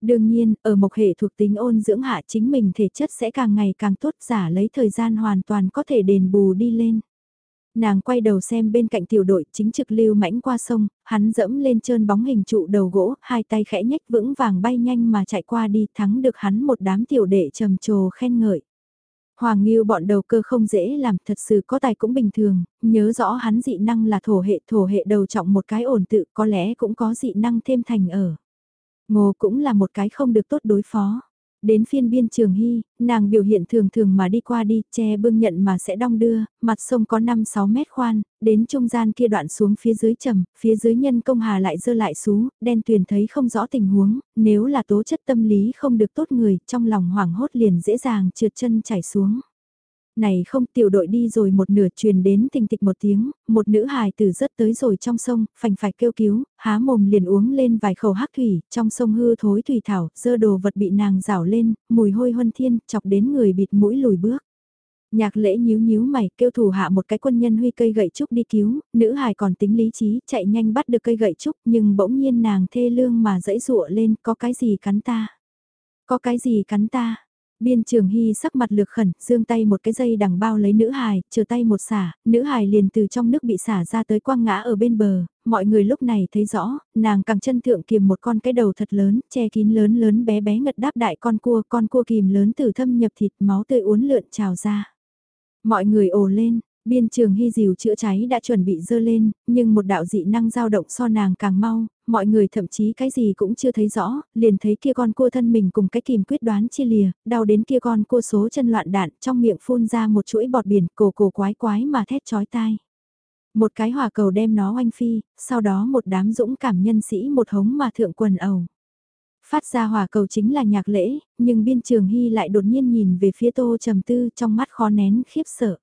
Đương nhiên, ở một hệ thuộc tính ôn dưỡng hạ chính mình thể chất sẽ càng ngày càng tốt giả lấy thời gian hoàn toàn có thể đền bù đi lên. Nàng quay đầu xem bên cạnh tiểu đội chính trực lưu mãnh qua sông, hắn dẫm lên trơn bóng hình trụ đầu gỗ, hai tay khẽ nhách vững vàng bay nhanh mà chạy qua đi thắng được hắn một đám tiểu đệ trầm trồ khen ngợi. Hoàng Nghiêu bọn đầu cơ không dễ làm, thật sự có tài cũng bình thường, nhớ rõ hắn dị năng là thổ hệ, thổ hệ đầu trọng một cái ổn tự, có lẽ cũng có dị năng thêm thành ở. Ngô cũng là một cái không được tốt đối phó. Đến phiên biên trường hy, nàng biểu hiện thường thường mà đi qua đi, che bưng nhận mà sẽ đong đưa, mặt sông có 5-6 mét khoan, đến trung gian kia đoạn xuống phía dưới trầm, phía dưới nhân công hà lại dơ lại xú, đen tuyền thấy không rõ tình huống, nếu là tố chất tâm lý không được tốt người, trong lòng hoảng hốt liền dễ dàng trượt chân chảy xuống này không tiểu đội đi rồi một nửa truyền đến tình tịch một tiếng, một nữ hài tử rất tới rồi trong sông, phành phải kêu cứu, há mồm liền uống lên vài khẩu hắc thủy, trong sông hư thối thủy thảo, dơ đồ vật bị nàng rảo lên, mùi hôi huân thiên, chọc đến người bịt mũi lùi bước. Nhạc lễ nhíu nhíu mày kêu thủ hạ một cái quân nhân huy cây gậy trúc đi cứu, nữ hài còn tính lý trí, chạy nhanh bắt được cây gậy trúc nhưng bỗng nhiên nàng thê lương mà dẫy dụa lên có cái gì cắn ta. Có cái gì cắn ta, Biên trường hy sắc mặt lược khẩn, dương tay một cái dây đằng bao lấy nữ hài, chờ tay một xả, nữ hài liền từ trong nước bị xả ra tới quang ngã ở bên bờ, mọi người lúc này thấy rõ, nàng càng chân thượng kìm một con cái đầu thật lớn, che kín lớn lớn bé bé ngật đáp đại con cua, con cua kìm lớn từ thâm nhập thịt máu tươi uốn lượn trào ra. Mọi người ồ lên, Biên trường hy dìu chữa cháy đã chuẩn bị dơ lên, nhưng một đạo dị năng dao động so nàng càng mau, mọi người thậm chí cái gì cũng chưa thấy rõ, liền thấy kia con cua thân mình cùng cái kìm quyết đoán chia lìa, đau đến kia con cua số chân loạn đạn, trong miệng phun ra một chuỗi bọt biển, cổ cổ quái quái mà thét chói tai. Một cái hỏa cầu đem nó oanh phi, sau đó một đám dũng cảm nhân sĩ một hống mà thượng quần ầu. Phát ra hỏa cầu chính là nhạc lễ, nhưng biên trường hy lại đột nhiên nhìn về phía tô trầm tư trong mắt khó nén khiếp sợ.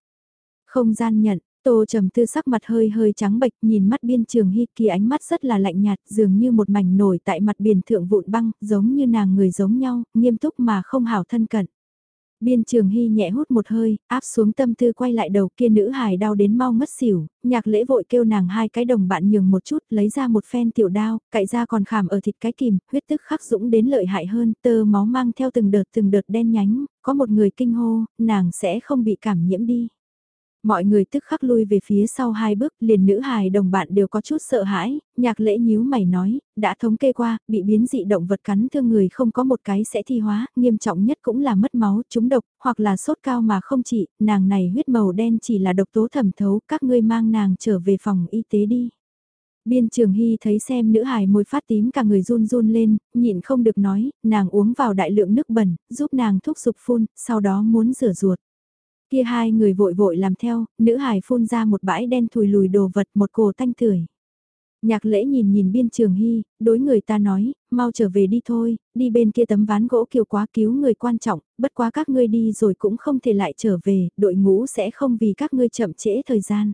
Không gian nhận, Tô trầm tư sắc mặt hơi hơi trắng bệch nhìn mắt biên trường hy kỳ ánh mắt rất là lạnh nhạt dường như một mảnh nổi tại mặt biển thượng vụn băng giống như nàng người giống nhau, nghiêm túc mà không hảo thân cận. Biên trường hy nhẹ hút một hơi, áp xuống tâm tư quay lại đầu kia nữ hài đau đến mau mất xỉu, nhạc lễ vội kêu nàng hai cái đồng bạn nhường một chút, lấy ra một phen tiểu đao, cậy ra còn khảm ở thịt cái kìm, huyết tức khắc dũng đến lợi hại hơn, tơ máu mang theo từng đợt từng đợt đen nhánh, có một người kinh hô, nàng sẽ không bị cảm nhiễm đi. Mọi người tức khắc lui về phía sau hai bước, liền nữ hài đồng bạn đều có chút sợ hãi, nhạc lễ nhíu mày nói, đã thống kê qua, bị biến dị động vật cắn thương người không có một cái sẽ thi hóa, nghiêm trọng nhất cũng là mất máu, trúng độc, hoặc là sốt cao mà không trị, nàng này huyết màu đen chỉ là độc tố thẩm thấu, các ngươi mang nàng trở về phòng y tế đi. Biên trường hy thấy xem nữ hài môi phát tím cả người run run lên, nhịn không được nói, nàng uống vào đại lượng nước bẩn, giúp nàng thúc sụp phun, sau đó muốn rửa ruột. Kia hai người vội vội làm theo, nữ hài phun ra một bãi đen thùi lùi đồ vật một cổ thanh tưởi. Nhạc lễ nhìn nhìn biên trường hy, đối người ta nói, mau trở về đi thôi, đi bên kia tấm ván gỗ kiều quá cứu người quan trọng, bất quá các ngươi đi rồi cũng không thể lại trở về, đội ngũ sẽ không vì các ngươi chậm trễ thời gian.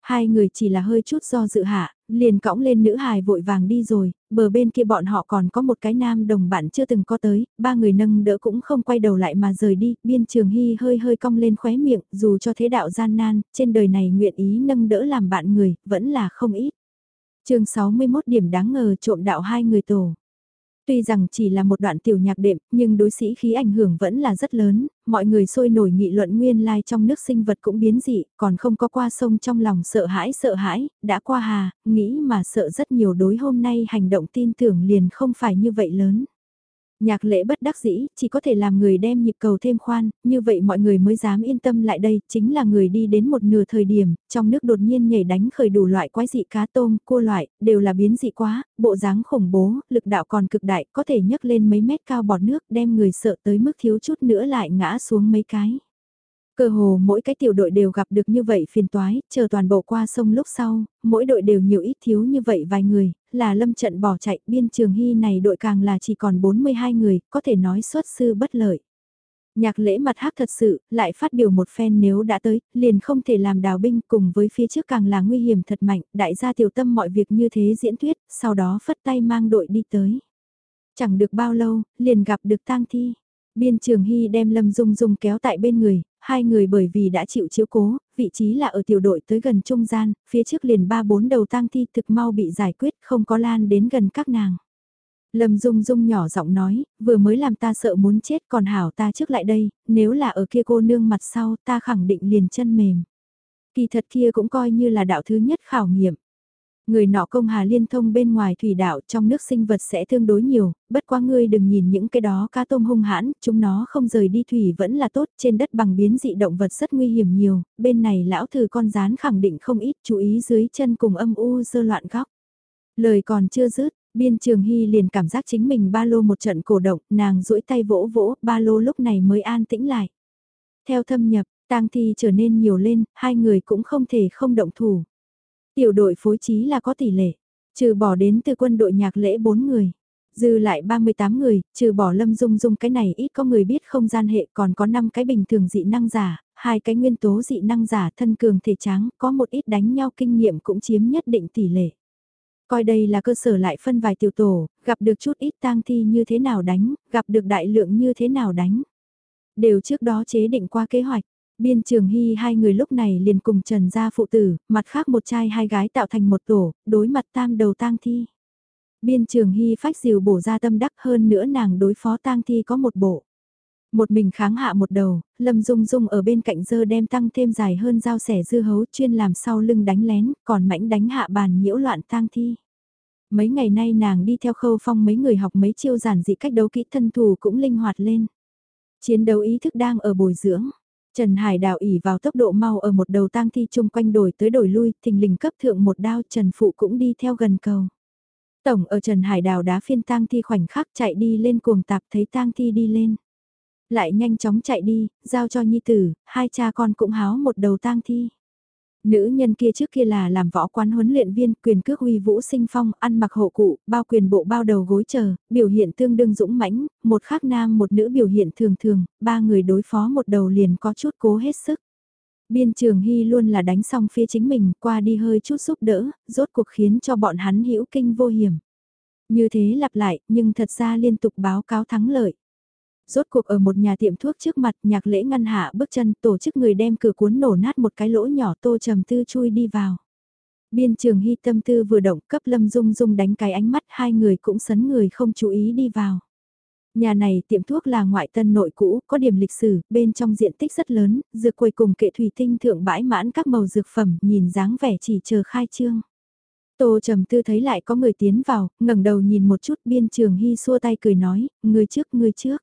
Hai người chỉ là hơi chút do dự hạ, liền cõng lên nữ hài vội vàng đi rồi, bờ bên kia bọn họ còn có một cái nam đồng bạn chưa từng có tới, ba người nâng đỡ cũng không quay đầu lại mà rời đi, biên trường hy hơi hơi cong lên khóe miệng, dù cho thế đạo gian nan, trên đời này nguyện ý nâng đỡ làm bạn người, vẫn là không ít. chương 61 điểm đáng ngờ trộm đạo hai người tổ. Tuy rằng chỉ là một đoạn tiểu nhạc đệm, nhưng đối sĩ khí ảnh hưởng vẫn là rất lớn, mọi người sôi nổi nghị luận nguyên lai trong nước sinh vật cũng biến dị, còn không có qua sông trong lòng sợ hãi sợ hãi, đã qua hà, nghĩ mà sợ rất nhiều đối hôm nay hành động tin tưởng liền không phải như vậy lớn. Nhạc lễ bất đắc dĩ, chỉ có thể làm người đem nhịp cầu thêm khoan, như vậy mọi người mới dám yên tâm lại đây, chính là người đi đến một nửa thời điểm, trong nước đột nhiên nhảy đánh khởi đủ loại quái dị cá tôm, cua loại, đều là biến dị quá, bộ dáng khủng bố, lực đạo còn cực đại, có thể nhấc lên mấy mét cao bọt nước, đem người sợ tới mức thiếu chút nữa lại ngã xuống mấy cái. Cơ hồ mỗi cái tiểu đội đều gặp được như vậy phiền toái, chờ toàn bộ qua sông lúc sau, mỗi đội đều nhiều ít thiếu như vậy vài người, là lâm trận bỏ chạy, biên trường hy này đội càng là chỉ còn 42 người, có thể nói xuất sư bất lợi. Nhạc lễ mặt hắc thật sự, lại phát biểu một phen nếu đã tới, liền không thể làm đào binh cùng với phía trước càng là nguy hiểm thật mạnh, đại gia tiểu tâm mọi việc như thế diễn thuyết, sau đó phất tay mang đội đi tới. Chẳng được bao lâu, liền gặp được tang thi. Biên Trường Hy đem Lâm Dung Dung kéo tại bên người, hai người bởi vì đã chịu chiếu cố, vị trí là ở tiểu đội tới gần trung gian, phía trước liền ba bốn đầu tang thi thực mau bị giải quyết không có lan đến gần các nàng. Lâm Dung Dung nhỏ giọng nói, vừa mới làm ta sợ muốn chết còn hảo ta trước lại đây, nếu là ở kia cô nương mặt sau ta khẳng định liền chân mềm. Kỳ thật kia cũng coi như là đạo thứ nhất khảo nghiệm. Người nọ công hà liên thông bên ngoài thủy đạo trong nước sinh vật sẽ tương đối nhiều, bất quá ngươi đừng nhìn những cái đó cá tôm hung hãn, chúng nó không rời đi thủy vẫn là tốt, trên đất bằng biến dị động vật rất nguy hiểm nhiều, bên này lão thử con rán khẳng định không ít chú ý dưới chân cùng âm u dơ loạn góc. Lời còn chưa dứt, biên trường hy liền cảm giác chính mình ba lô một trận cổ động, nàng duỗi tay vỗ vỗ, ba lô lúc này mới an tĩnh lại. Theo thâm nhập, tang thi trở nên nhiều lên, hai người cũng không thể không động thủ. Tiểu đội phối trí là có tỷ lệ, trừ bỏ đến từ quân đội nhạc lễ 4 người. Dư lại 38 người, trừ bỏ lâm dung dung cái này ít có người biết không gian hệ còn có 5 cái bình thường dị năng giả, hai cái nguyên tố dị năng giả thân cường thể tráng, có một ít đánh nhau kinh nghiệm cũng chiếm nhất định tỷ lệ. Coi đây là cơ sở lại phân vài tiểu tổ, gặp được chút ít tang thi như thế nào đánh, gặp được đại lượng như thế nào đánh. Đều trước đó chế định qua kế hoạch, Biên trường hy hai người lúc này liền cùng trần gia phụ tử, mặt khác một trai hai gái tạo thành một tổ, đối mặt tam đầu tang thi. Biên trường hy phách diều bổ ra tâm đắc hơn nữa nàng đối phó tang thi có một bộ. Một mình kháng hạ một đầu, Lâm Dung Dung ở bên cạnh dơ đem tăng thêm dài hơn dao sẻ dư hấu chuyên làm sau lưng đánh lén, còn mãnh đánh hạ bàn nhiễu loạn tang thi. Mấy ngày nay nàng đi theo khâu phong mấy người học mấy chiêu giản dị cách đấu kỹ thân thủ cũng linh hoạt lên. Chiến đấu ý thức đang ở bồi dưỡng. Trần Hải đào ỉ vào tốc độ mau ở một đầu tang thi chung quanh đổi tới đổi lui, thình lình cấp thượng một đao Trần Phụ cũng đi theo gần cầu. Tổng ở Trần Hải đào đá phiên tang thi khoảnh khắc chạy đi lên cuồng tạp thấy tang thi đi lên. Lại nhanh chóng chạy đi, giao cho nhi tử, hai cha con cũng háo một đầu tang thi. Nữ nhân kia trước kia là làm võ quán huấn luyện viên, quyền cước uy vũ sinh phong, ăn mặc hộ cụ, bao quyền bộ bao đầu gối chờ, biểu hiện tương đương dũng mãnh, một khác nam một nữ biểu hiện thường thường, ba người đối phó một đầu liền có chút cố hết sức. Biên trường hy luôn là đánh xong phía chính mình, qua đi hơi chút giúp đỡ, rốt cuộc khiến cho bọn hắn hữu kinh vô hiểm. Như thế lặp lại, nhưng thật ra liên tục báo cáo thắng lợi. Rốt cuộc ở một nhà tiệm thuốc trước mặt nhạc lễ ngăn hạ bước chân tổ chức người đem cửa cuốn nổ nát một cái lỗ nhỏ tô trầm tư chui đi vào. Biên trường hy tâm tư vừa động cấp lâm dung dung đánh cái ánh mắt hai người cũng sấn người không chú ý đi vào. Nhà này tiệm thuốc là ngoại tân nội cũ, có điểm lịch sử, bên trong diện tích rất lớn, dược quầy cùng kệ thủy tinh thượng bãi mãn các màu dược phẩm, nhìn dáng vẻ chỉ chờ khai trương. Tô trầm tư thấy lại có người tiến vào, ngẩng đầu nhìn một chút biên trường hy xua tay cười nói, người trước người trước.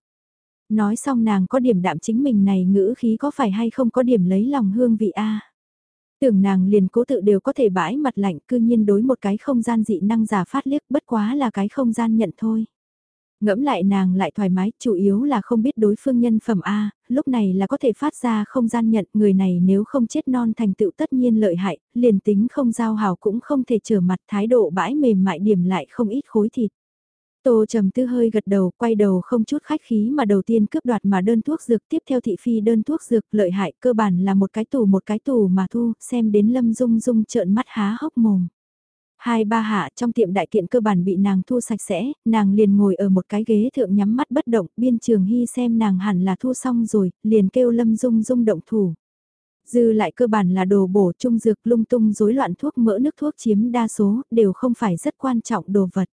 Nói xong nàng có điểm đạm chính mình này ngữ khí có phải hay không có điểm lấy lòng hương vị a Tưởng nàng liền cố tự đều có thể bãi mặt lạnh cư nhiên đối một cái không gian dị năng giả phát liếc bất quá là cái không gian nhận thôi. Ngẫm lại nàng lại thoải mái, chủ yếu là không biết đối phương nhân phẩm A, lúc này là có thể phát ra không gian nhận người này nếu không chết non thành tựu tất nhiên lợi hại, liền tính không giao hào cũng không thể trở mặt thái độ bãi mềm mại điểm lại không ít khối thịt. Tô trầm tư hơi gật đầu, quay đầu không chút khách khí mà đầu tiên cướp đoạt mà đơn thuốc dược tiếp theo thị phi đơn thuốc dược lợi hại cơ bản là một cái tủ một cái tủ mà thu, xem đến lâm dung dung trợn mắt há hốc mồm. Hai ba hạ trong tiệm đại kiện cơ bản bị nàng thu sạch sẽ, nàng liền ngồi ở một cái ghế thượng nhắm mắt bất động, biên trường hy xem nàng hẳn là thu xong rồi, liền kêu lâm dung dung động thủ. Dư lại cơ bản là đồ bổ trung dược lung tung rối loạn thuốc mỡ nước thuốc chiếm đa số, đều không phải rất quan trọng đồ vật.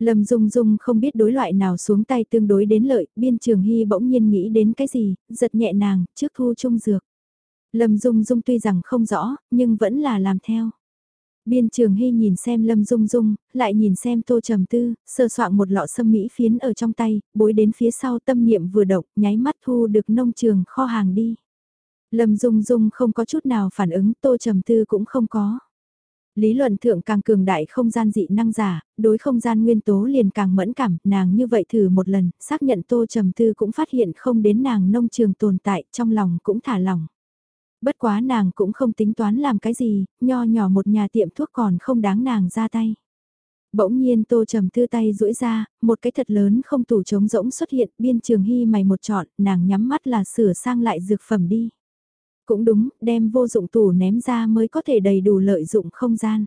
Lâm Dung Dung không biết đối loại nào xuống tay tương đối đến lợi, biên trường hy bỗng nhiên nghĩ đến cái gì, giật nhẹ nàng, trước thu trung dược. Lâm Dung Dung tuy rằng không rõ, nhưng vẫn là làm theo. Biên trường hy nhìn xem Lâm Dung Dung, lại nhìn xem Tô Trầm Tư, sơ soạn một lọ sâm mỹ phiến ở trong tay, bối đến phía sau tâm niệm vừa động, nháy mắt thu được nông trường kho hàng đi. Lâm Dung Dung không có chút nào phản ứng, Tô Trầm Tư cũng không có. Lý luận thượng càng cường đại không gian dị năng giả, đối không gian nguyên tố liền càng mẫn cảm, nàng như vậy thử một lần, xác nhận tô trầm tư cũng phát hiện không đến nàng nông trường tồn tại, trong lòng cũng thả lòng. Bất quá nàng cũng không tính toán làm cái gì, nho nhỏ một nhà tiệm thuốc còn không đáng nàng ra tay. Bỗng nhiên tô trầm tư tay duỗi ra, một cái thật lớn không tủ trống rỗng xuất hiện, biên trường hy mày một trọn nàng nhắm mắt là sửa sang lại dược phẩm đi. Cũng đúng, đem vô dụng tủ ném ra mới có thể đầy đủ lợi dụng không gian.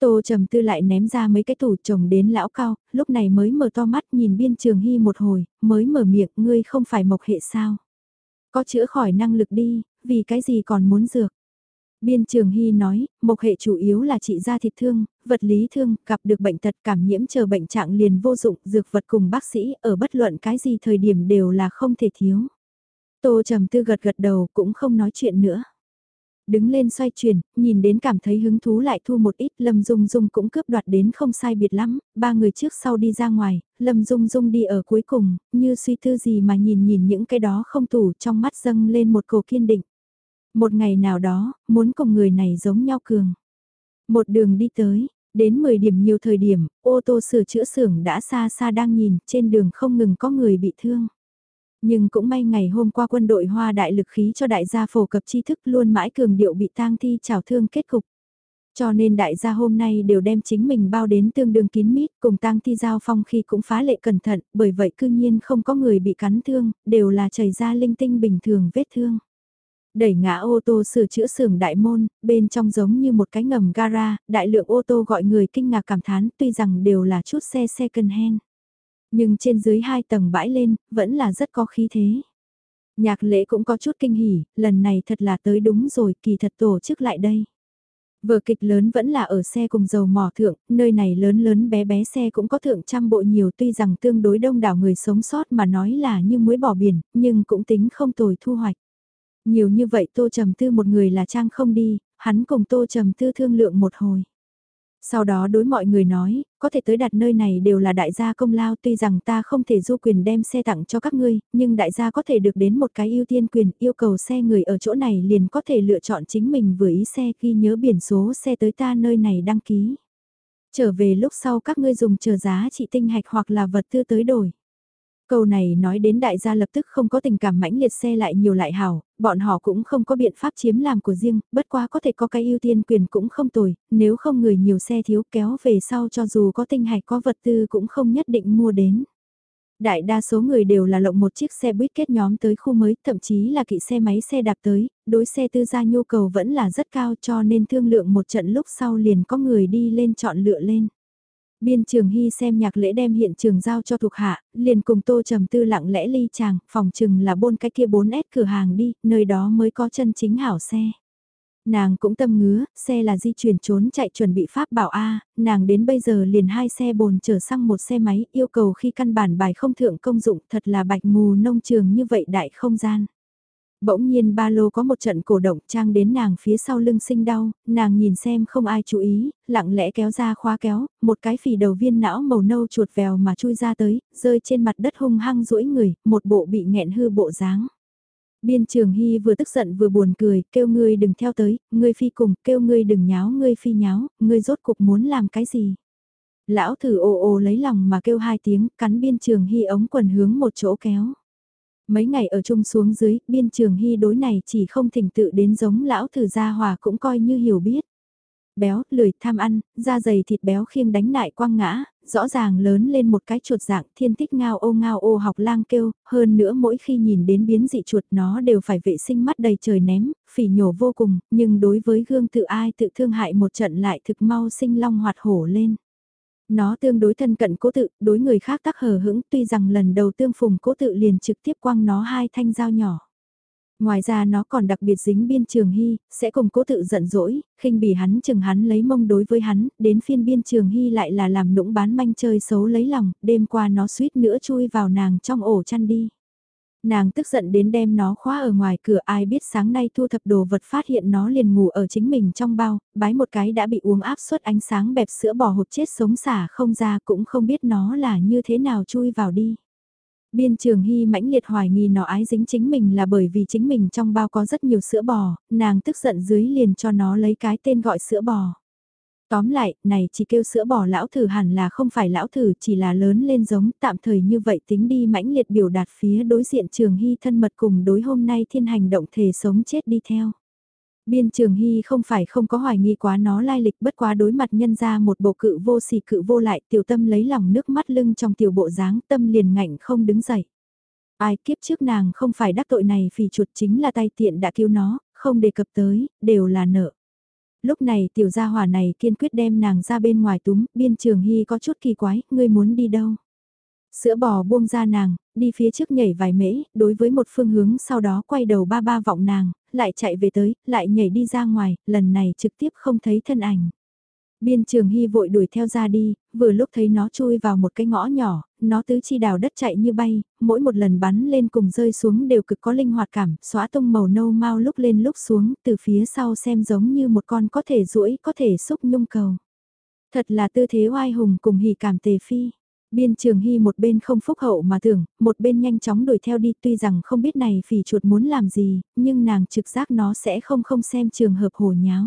Tô trầm tư lại ném ra mấy cái tủ chồng đến lão cao, lúc này mới mở to mắt nhìn biên trường hy một hồi, mới mở miệng ngươi không phải mộc hệ sao. Có chữa khỏi năng lực đi, vì cái gì còn muốn dược. Biên Trường Hy nói, mộc hệ chủ yếu là trị da thịt thương, vật lý thương, gặp được bệnh tật cảm nhiễm chờ bệnh trạng liền vô dụng, dược vật cùng bác sĩ ở bất luận cái gì thời điểm đều là không thể thiếu. Tô Trầm Tư gật gật đầu cũng không nói chuyện nữa. Đứng lên xoay chuyển, nhìn đến cảm thấy hứng thú lại thu một ít, Lâm Dung Dung cũng cướp đoạt đến không sai biệt lắm, ba người trước sau đi ra ngoài, Lâm Dung Dung đi ở cuối cùng, như suy tư gì mà nhìn nhìn những cái đó không tủ trong mắt dâng lên một cổ kiên định. Một ngày nào đó, muốn cùng người này giống nhau cường. Một đường đi tới, đến 10 điểm nhiều thời điểm, ô tô sửa chữa xưởng đã xa xa đang nhìn, trên đường không ngừng có người bị thương. Nhưng cũng may ngày hôm qua quân đội hoa đại lực khí cho đại gia phổ cập tri thức luôn mãi cường điệu bị tang thi trào thương kết cục. Cho nên đại gia hôm nay đều đem chính mình bao đến tương đương kín mít, cùng tang thi giao phong khi cũng phá lệ cẩn thận, bởi vậy cư nhiên không có người bị cắn thương, đều là chảy ra linh tinh bình thường vết thương. Đẩy ngã ô tô sửa chữa xưởng đại môn, bên trong giống như một cái ngầm gara, đại lượng ô tô gọi người kinh ngạc cảm thán tuy rằng đều là chút xe second hand. Nhưng trên dưới hai tầng bãi lên, vẫn là rất có khí thế. Nhạc lễ cũng có chút kinh hỉ, lần này thật là tới đúng rồi, kỳ thật tổ chức lại đây. Vở kịch lớn vẫn là ở xe cùng dầu mỏ thượng, nơi này lớn lớn bé bé xe cũng có thượng trăm bộ nhiều tuy rằng tương đối đông đảo người sống sót mà nói là như muối bỏ biển, nhưng cũng tính không tồi thu hoạch. Nhiều như vậy Tô Trầm Tư một người là trang không đi, hắn cùng Tô Trầm Tư thương lượng một hồi. Sau đó đối mọi người nói, có thể tới đặt nơi này đều là đại gia công lao tuy rằng ta không thể du quyền đem xe tặng cho các ngươi, nhưng đại gia có thể được đến một cái ưu tiên quyền yêu cầu xe người ở chỗ này liền có thể lựa chọn chính mình vừa ý xe khi nhớ biển số xe tới ta nơi này đăng ký. Trở về lúc sau các ngươi dùng chờ giá trị tinh hạch hoặc là vật tư tới đổi. Câu này nói đến đại gia lập tức không có tình cảm mãnh liệt xe lại nhiều lại hảo, bọn họ cũng không có biện pháp chiếm làm của riêng, bất quá có thể có cái ưu tiên quyền cũng không tồi, nếu không người nhiều xe thiếu kéo về sau cho dù có tinh hạch có vật tư cũng không nhất định mua đến. Đại đa số người đều là lộng một chiếc xe buýt kết nhóm tới khu mới, thậm chí là kỵ xe máy xe đạp tới, đối xe tư gia nhu cầu vẫn là rất cao cho nên thương lượng một trận lúc sau liền có người đi lên chọn lựa lên. Biên trường hy xem nhạc lễ đem hiện trường giao cho thuộc hạ, liền cùng tô trầm tư lặng lẽ ly chàng, phòng chừng là bôn cái kia 4S cửa hàng đi, nơi đó mới có chân chính hảo xe. Nàng cũng tâm ngứa, xe là di chuyển trốn chạy chuẩn bị pháp bảo A, nàng đến bây giờ liền hai xe bồn chở sang một xe máy, yêu cầu khi căn bản bài không thượng công dụng thật là bạch mù nông trường như vậy đại không gian. Bỗng nhiên ba lô có một trận cổ động trang đến nàng phía sau lưng sinh đau, nàng nhìn xem không ai chú ý, lặng lẽ kéo ra khóa kéo, một cái phì đầu viên não màu nâu chuột vèo mà chui ra tới, rơi trên mặt đất hung hăng duỗi người, một bộ bị nghẹn hư bộ dáng. Biên trường hy vừa tức giận vừa buồn cười, kêu ngươi đừng theo tới, ngươi phi cùng, kêu ngươi đừng nháo, ngươi phi nháo, ngươi rốt cục muốn làm cái gì. Lão thử ồ ồ lấy lòng mà kêu hai tiếng, cắn biên trường hy ống quần hướng một chỗ kéo. Mấy ngày ở chung xuống dưới, biên trường hy đối này chỉ không thỉnh tự đến giống lão thử gia hòa cũng coi như hiểu biết. Béo, lười, tham ăn, da dày thịt béo khiêng đánh lại quăng ngã, rõ ràng lớn lên một cái chuột dạng thiên tích ngao ô ngao ô học lang kêu, hơn nữa mỗi khi nhìn đến biến dị chuột nó đều phải vệ sinh mắt đầy trời ném, phỉ nhổ vô cùng, nhưng đối với gương tự ai tự thương hại một trận lại thực mau sinh long hoạt hổ lên. Nó tương đối thân cận cố tự, đối người khác tắc hờ hững tuy rằng lần đầu tương phùng cố tự liền trực tiếp quăng nó hai thanh dao nhỏ. Ngoài ra nó còn đặc biệt dính biên trường hy, sẽ cùng cố tự giận dỗi, khinh bỉ hắn chừng hắn lấy mông đối với hắn, đến phiên biên trường hy lại là làm nũng bán manh chơi xấu lấy lòng, đêm qua nó suýt nữa chui vào nàng trong ổ chăn đi. Nàng tức giận đến đem nó khóa ở ngoài cửa ai biết sáng nay thu thập đồ vật phát hiện nó liền ngủ ở chính mình trong bao, bái một cái đã bị uống áp suất ánh sáng bẹp sữa bò hộp chết sống xả không ra cũng không biết nó là như thế nào chui vào đi. Biên trường hy mãnh liệt hoài nghi nó ái dính chính mình là bởi vì chính mình trong bao có rất nhiều sữa bò, nàng tức giận dưới liền cho nó lấy cái tên gọi sữa bò. Tóm lại, này chỉ kêu sữa bỏ lão thử hẳn là không phải lão thử chỉ là lớn lên giống tạm thời như vậy tính đi mãnh liệt biểu đạt phía đối diện trường hy thân mật cùng đối hôm nay thiên hành động thể sống chết đi theo. Biên trường hy không phải không có hoài nghi quá nó lai lịch bất quá đối mặt nhân ra một bộ cự vô xì cự vô lại tiểu tâm lấy lòng nước mắt lưng trong tiểu bộ dáng tâm liền ngạnh không đứng dậy. Ai kiếp trước nàng không phải đắc tội này vì chuột chính là tay tiện đã cứu nó, không đề cập tới, đều là nợ. Lúc này tiểu gia hỏa này kiên quyết đem nàng ra bên ngoài túm, biên trường hy có chút kỳ quái, ngươi muốn đi đâu? Sữa bò buông ra nàng, đi phía trước nhảy vài mễ, đối với một phương hướng sau đó quay đầu ba ba vọng nàng, lại chạy về tới, lại nhảy đi ra ngoài, lần này trực tiếp không thấy thân ảnh. Biên trường hy vội đuổi theo ra đi, vừa lúc thấy nó chui vào một cái ngõ nhỏ, nó tứ chi đào đất chạy như bay, mỗi một lần bắn lên cùng rơi xuống đều cực có linh hoạt cảm, xóa tung màu nâu mau lúc lên lúc xuống, từ phía sau xem giống như một con có thể duỗi có thể xúc nhung cầu. Thật là tư thế oai hùng cùng hỉ cảm tề phi. Biên trường hy một bên không phúc hậu mà tưởng, một bên nhanh chóng đuổi theo đi tuy rằng không biết này phỉ chuột muốn làm gì, nhưng nàng trực giác nó sẽ không không xem trường hợp hồ nháo.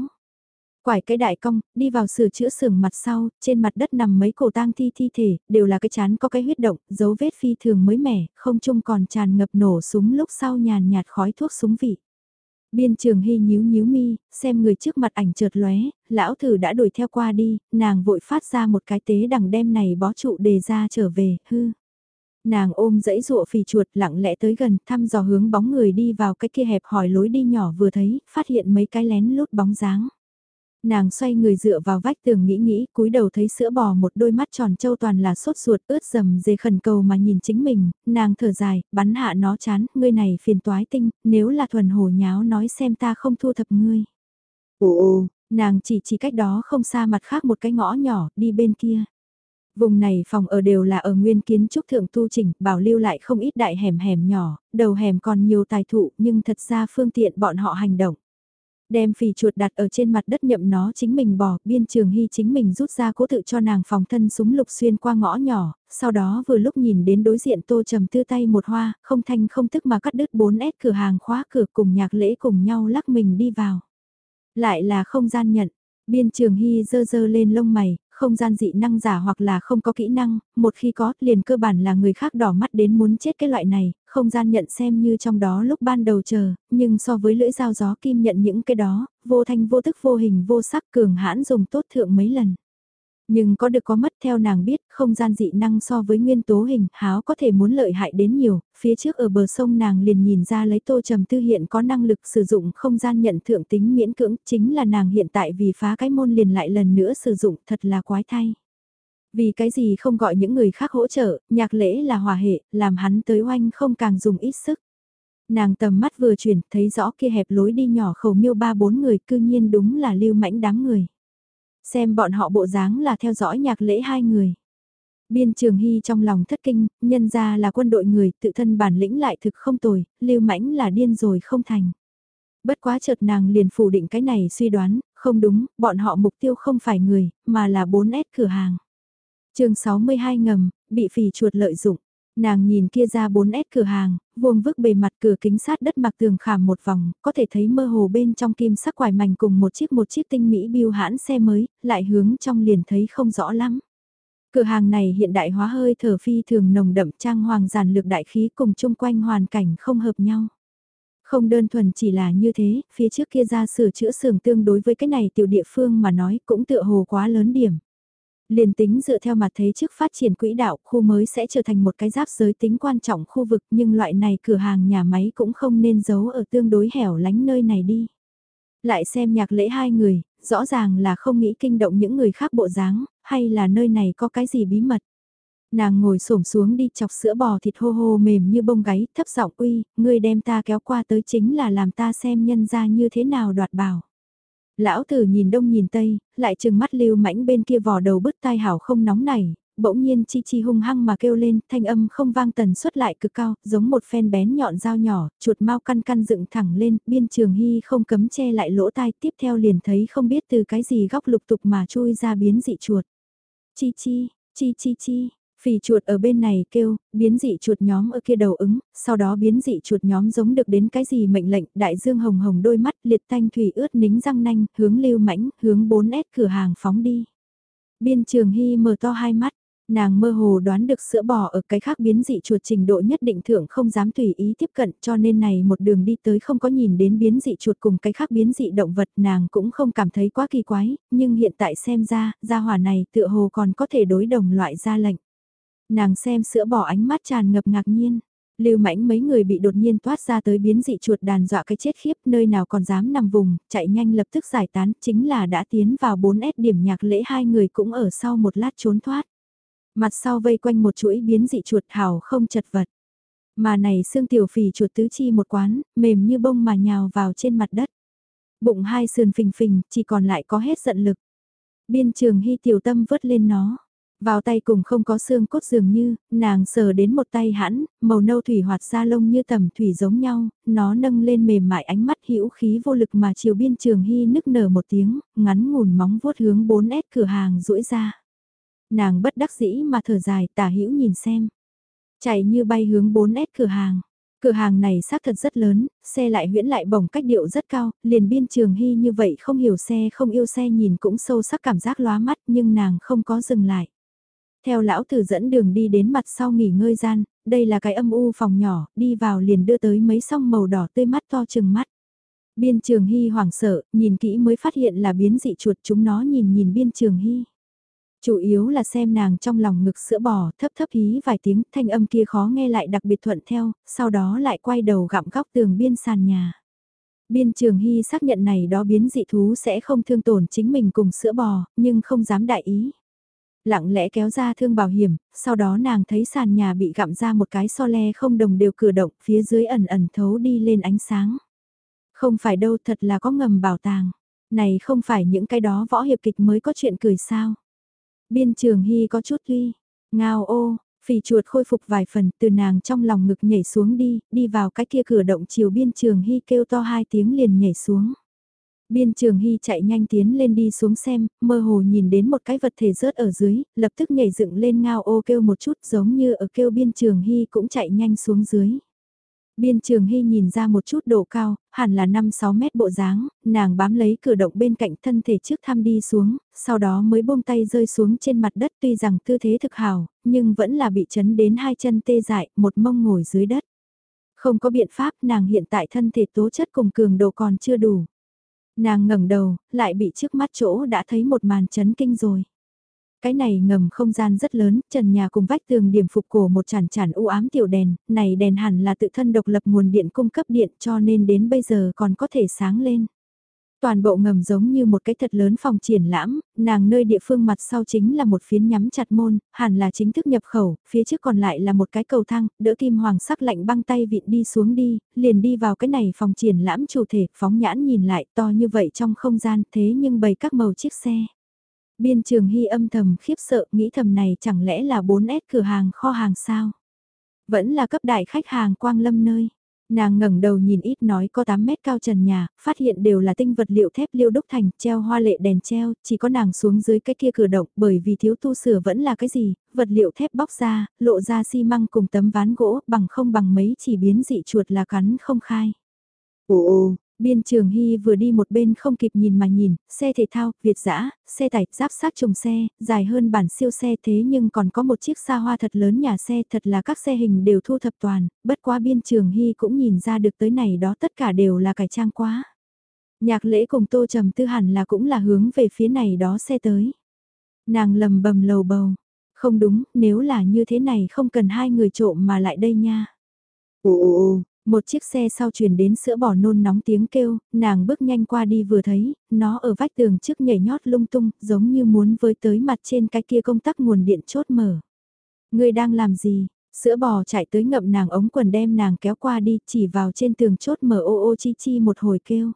Quải cái đại cong, đi vào sửa chữa xưởng mặt sau, trên mặt đất nằm mấy cổ tang thi thi thể, đều là cái chán có cái huyết động, dấu vết phi thường mới mẻ, không chung còn tràn ngập nổ súng lúc sau nhàn nhạt khói thuốc súng vị. Biên trường hy nhíu nhíu mi, xem người trước mặt ảnh trượt lóe, lão thử đã đuổi theo qua đi, nàng vội phát ra một cái tế đằng đem này bó trụ đề ra trở về, hư. Nàng ôm dãy rụa phì chuột lặng lẽ tới gần thăm dò hướng bóng người đi vào cái kia hẹp hỏi lối đi nhỏ vừa thấy, phát hiện mấy cái lén lút bóng dáng. Nàng xoay người dựa vào vách tường nghĩ nghĩ, cúi đầu thấy sữa bò một đôi mắt tròn trâu toàn là sốt ruột ướt dầm dề khẩn cầu mà nhìn chính mình, nàng thở dài, bắn hạ nó chán, ngươi này phiền toái tinh, nếu là thuần hồ nháo nói xem ta không thu thập ngươi. Ồ, nàng chỉ chỉ cách đó không xa mặt khác một cái ngõ nhỏ, đi bên kia. Vùng này phòng ở đều là ở nguyên kiến trúc thượng tu chỉnh, bảo lưu lại không ít đại hẻm hẻm nhỏ, đầu hẻm còn nhiều tài thụ nhưng thật ra phương tiện bọn họ hành động. Đem phì chuột đặt ở trên mặt đất nhậm nó chính mình bỏ, biên trường hy chính mình rút ra cố tự cho nàng phòng thân súng lục xuyên qua ngõ nhỏ, sau đó vừa lúc nhìn đến đối diện tô trầm tư tay một hoa, không thanh không thức mà cắt đứt 4S cửa hàng khóa cửa cùng nhạc lễ cùng nhau lắc mình đi vào. Lại là không gian nhận, biên trường hy dơ dơ lên lông mày, không gian dị năng giả hoặc là không có kỹ năng, một khi có, liền cơ bản là người khác đỏ mắt đến muốn chết cái loại này, không gian nhận xem như trong đó lúc ban đầu chờ, nhưng so với lưỡi dao gió kim nhận những cái đó, vô thanh vô tức vô hình vô sắc cường hãn dùng tốt thượng mấy lần. Nhưng có được có mất theo nàng biết, không gian dị năng so với nguyên tố hình, háo có thể muốn lợi hại đến nhiều, phía trước ở bờ sông nàng liền nhìn ra lấy tô trầm tư hiện có năng lực sử dụng không gian nhận thượng tính miễn cưỡng, chính là nàng hiện tại vì phá cái môn liền lại lần nữa sử dụng thật là quái thay. Vì cái gì không gọi những người khác hỗ trợ, nhạc lễ là hòa hệ, làm hắn tới oanh không càng dùng ít sức. Nàng tầm mắt vừa chuyển, thấy rõ kia hẹp lối đi nhỏ khẩu miêu ba bốn người cư nhiên đúng là lưu mãnh đám người. Xem bọn họ bộ dáng là theo dõi nhạc lễ hai người. Biên Trường Hy trong lòng thất kinh, nhân ra là quân đội người, tự thân bản lĩnh lại thực không tồi, lưu mãnh là điên rồi không thành. Bất quá chợt nàng liền phủ định cái này suy đoán, không đúng, bọn họ mục tiêu không phải người, mà là 4S cửa hàng. chương 62 ngầm, bị phì chuột lợi dụng. Nàng nhìn kia ra 4S cửa hàng, vuông vức bề mặt cửa kính sát đất mặc tường khảm một vòng, có thể thấy mơ hồ bên trong kim sắc quải mảnh cùng một chiếc một chiếc tinh mỹ biêu hãn xe mới, lại hướng trong liền thấy không rõ lắm. Cửa hàng này hiện đại hóa hơi thở phi thường nồng đậm trang hoàng giản lược đại khí cùng chung quanh hoàn cảnh không hợp nhau. Không đơn thuần chỉ là như thế, phía trước kia ra sửa chữa xưởng tương đối với cái này tiểu địa phương mà nói cũng tựa hồ quá lớn điểm. Liền tính dựa theo mặt thế trước phát triển quỹ đạo, khu mới sẽ trở thành một cái giáp giới tính quan trọng khu vực nhưng loại này cửa hàng nhà máy cũng không nên giấu ở tương đối hẻo lánh nơi này đi. Lại xem nhạc lễ hai người, rõ ràng là không nghĩ kinh động những người khác bộ dáng, hay là nơi này có cái gì bí mật. Nàng ngồi xổm xuống đi chọc sữa bò thịt hô hô mềm như bông gáy, thấp giọng uy, ngươi đem ta kéo qua tới chính là làm ta xem nhân ra như thế nào đoạt bảo. Lão tử nhìn đông nhìn tây, lại chừng mắt lưu mãnh bên kia vò đầu bứt tai hảo không nóng này, bỗng nhiên chi chi hung hăng mà kêu lên, thanh âm không vang tần suất lại cực cao, giống một phen bén nhọn dao nhỏ, chuột mau căn căn dựng thẳng lên, biên trường hy không cấm che lại lỗ tai, tiếp theo liền thấy không biết từ cái gì góc lục tục mà chui ra biến dị chuột. Chi chi, chi chi chi, Phì chuột ở bên này kêu, biến dị chuột nhóm ở kia đầu ứng, sau đó biến dị chuột nhóm giống được đến cái gì mệnh lệnh, đại dương hồng hồng đôi mắt, liệt thanh thủy ướt nính răng nanh, hướng lưu mãnh, hướng 4S cửa hàng phóng đi. Biên trường hy mở to hai mắt, nàng mơ hồ đoán được sữa bò ở cái khác biến dị chuột trình độ nhất định thượng không dám tùy ý tiếp cận cho nên này một đường đi tới không có nhìn đến biến dị chuột cùng cái khác biến dị động vật nàng cũng không cảm thấy quá kỳ quái, nhưng hiện tại xem ra, gia hỏa này tựa hồ còn có thể đối đồng loại ra lệnh. Nàng xem sữa bỏ ánh mắt tràn ngập ngạc nhiên. Lưu mãnh mấy người bị đột nhiên toát ra tới biến dị chuột đàn dọa cái chết khiếp nơi nào còn dám nằm vùng, chạy nhanh lập tức giải tán, chính là đã tiến vào 4S điểm nhạc lễ hai người cũng ở sau một lát trốn thoát. Mặt sau vây quanh một chuỗi biến dị chuột hào không chật vật. Mà này xương tiểu phì chuột tứ chi một quán, mềm như bông mà nhào vào trên mặt đất. Bụng hai sườn phình phình, chỉ còn lại có hết giận lực. Biên trường hy tiểu tâm vớt lên nó. Vào tay cùng không có xương cốt dường như, nàng sờ đến một tay hãn, màu nâu thủy hoạt ra lông như tầm thủy giống nhau, nó nâng lên mềm mại ánh mắt hữu khí vô lực mà chiều biên trường hy nức nở một tiếng, ngắn ngủn móng vuốt hướng 4S cửa hàng rũi ra. Nàng bất đắc dĩ mà thở dài tả hữu nhìn xem. Chạy như bay hướng 4S cửa hàng. Cửa hàng này xác thật rất lớn, xe lại huyễn lại bổng cách điệu rất cao, liền biên trường hy như vậy không hiểu xe không yêu xe nhìn cũng sâu sắc cảm giác lóa mắt nhưng nàng không có dừng lại. Theo lão tử dẫn đường đi đến mặt sau nghỉ ngơi gian, đây là cái âm u phòng nhỏ, đi vào liền đưa tới mấy song màu đỏ tươi mắt to chừng mắt. Biên trường hy hoảng sợ, nhìn kỹ mới phát hiện là biến dị chuột chúng nó nhìn nhìn biên trường hy. Chủ yếu là xem nàng trong lòng ngực sữa bò thấp thấp hí vài tiếng thanh âm kia khó nghe lại đặc biệt thuận theo, sau đó lại quay đầu gặm góc tường biên sàn nhà. Biên trường hy xác nhận này đó biến dị thú sẽ không thương tổn chính mình cùng sữa bò, nhưng không dám đại ý. Lặng lẽ kéo ra thương bảo hiểm, sau đó nàng thấy sàn nhà bị gặm ra một cái so le không đồng đều cử động, phía dưới ẩn ẩn thấu đi lên ánh sáng. Không phải đâu thật là có ngầm bảo tàng. Này không phải những cái đó võ hiệp kịch mới có chuyện cười sao. Biên trường hy có chút tuy, ngao ô, phì chuột khôi phục vài phần từ nàng trong lòng ngực nhảy xuống đi, đi vào cái kia cửa động chiều biên trường hy kêu to hai tiếng liền nhảy xuống. Biên trường hy chạy nhanh tiến lên đi xuống xem, mơ hồ nhìn đến một cái vật thể rớt ở dưới, lập tức nhảy dựng lên ngao ô kêu một chút giống như ở kêu biên trường hy cũng chạy nhanh xuống dưới. Biên trường hy nhìn ra một chút độ cao, hẳn là 5-6 mét bộ dáng, nàng bám lấy cửa động bên cạnh thân thể trước thăm đi xuống, sau đó mới buông tay rơi xuống trên mặt đất tuy rằng tư thế thực hào, nhưng vẫn là bị chấn đến hai chân tê dại, một mông ngồi dưới đất. Không có biện pháp nàng hiện tại thân thể tố chất cùng cường độ còn chưa đủ. Nàng ngẩng đầu, lại bị trước mắt chỗ đã thấy một màn chấn kinh rồi. Cái này ngầm không gian rất lớn, trần nhà cùng vách tường điểm phục cổ một chản chản u ám tiểu đèn, này đèn hẳn là tự thân độc lập nguồn điện cung cấp điện cho nên đến bây giờ còn có thể sáng lên. Toàn bộ ngầm giống như một cái thật lớn phòng triển lãm, nàng nơi địa phương mặt sau chính là một phiến nhắm chặt môn, hẳn là chính thức nhập khẩu, phía trước còn lại là một cái cầu thang, đỡ kim hoàng sắc lạnh băng tay vịn đi xuống đi, liền đi vào cái này phòng triển lãm chủ thể, phóng nhãn nhìn lại to như vậy trong không gian thế nhưng bày các màu chiếc xe. Biên trường hy âm thầm khiếp sợ nghĩ thầm này chẳng lẽ là 4S cửa hàng kho hàng sao? Vẫn là cấp đại khách hàng quang lâm nơi. Nàng ngẩng đầu nhìn ít nói có 8 mét cao trần nhà, phát hiện đều là tinh vật liệu thép liêu đúc thành, treo hoa lệ đèn treo, chỉ có nàng xuống dưới cái kia cửa động bởi vì thiếu tu sửa vẫn là cái gì, vật liệu thép bóc ra, lộ ra xi măng cùng tấm ván gỗ bằng không bằng mấy chỉ biến dị chuột là cắn không khai. Ồ, Biên Trường Hy vừa đi một bên không kịp nhìn mà nhìn, xe thể thao, Việt dã, xe tải, giáp sát trồng xe, dài hơn bản siêu xe thế nhưng còn có một chiếc xa hoa thật lớn nhà xe thật là các xe hình đều thu thập toàn, bất quá Biên Trường Hy cũng nhìn ra được tới này đó tất cả đều là cải trang quá. Nhạc lễ cùng Tô Trầm Tư hẳn là cũng là hướng về phía này đó xe tới. Nàng lầm bầm lầu bầu, không đúng, nếu là như thế này không cần hai người trộm mà lại đây nha. Ồ, một chiếc xe sau truyền đến sữa bò nôn nóng tiếng kêu, nàng bước nhanh qua đi vừa thấy, nó ở vách tường trước nhảy nhót lung tung, giống như muốn với tới mặt trên cái kia công tắc nguồn điện chốt mở. Người đang làm gì? Sữa bò chạy tới ngậm nàng ống quần đem nàng kéo qua đi, chỉ vào trên tường chốt mở ô ô chi chi một hồi kêu.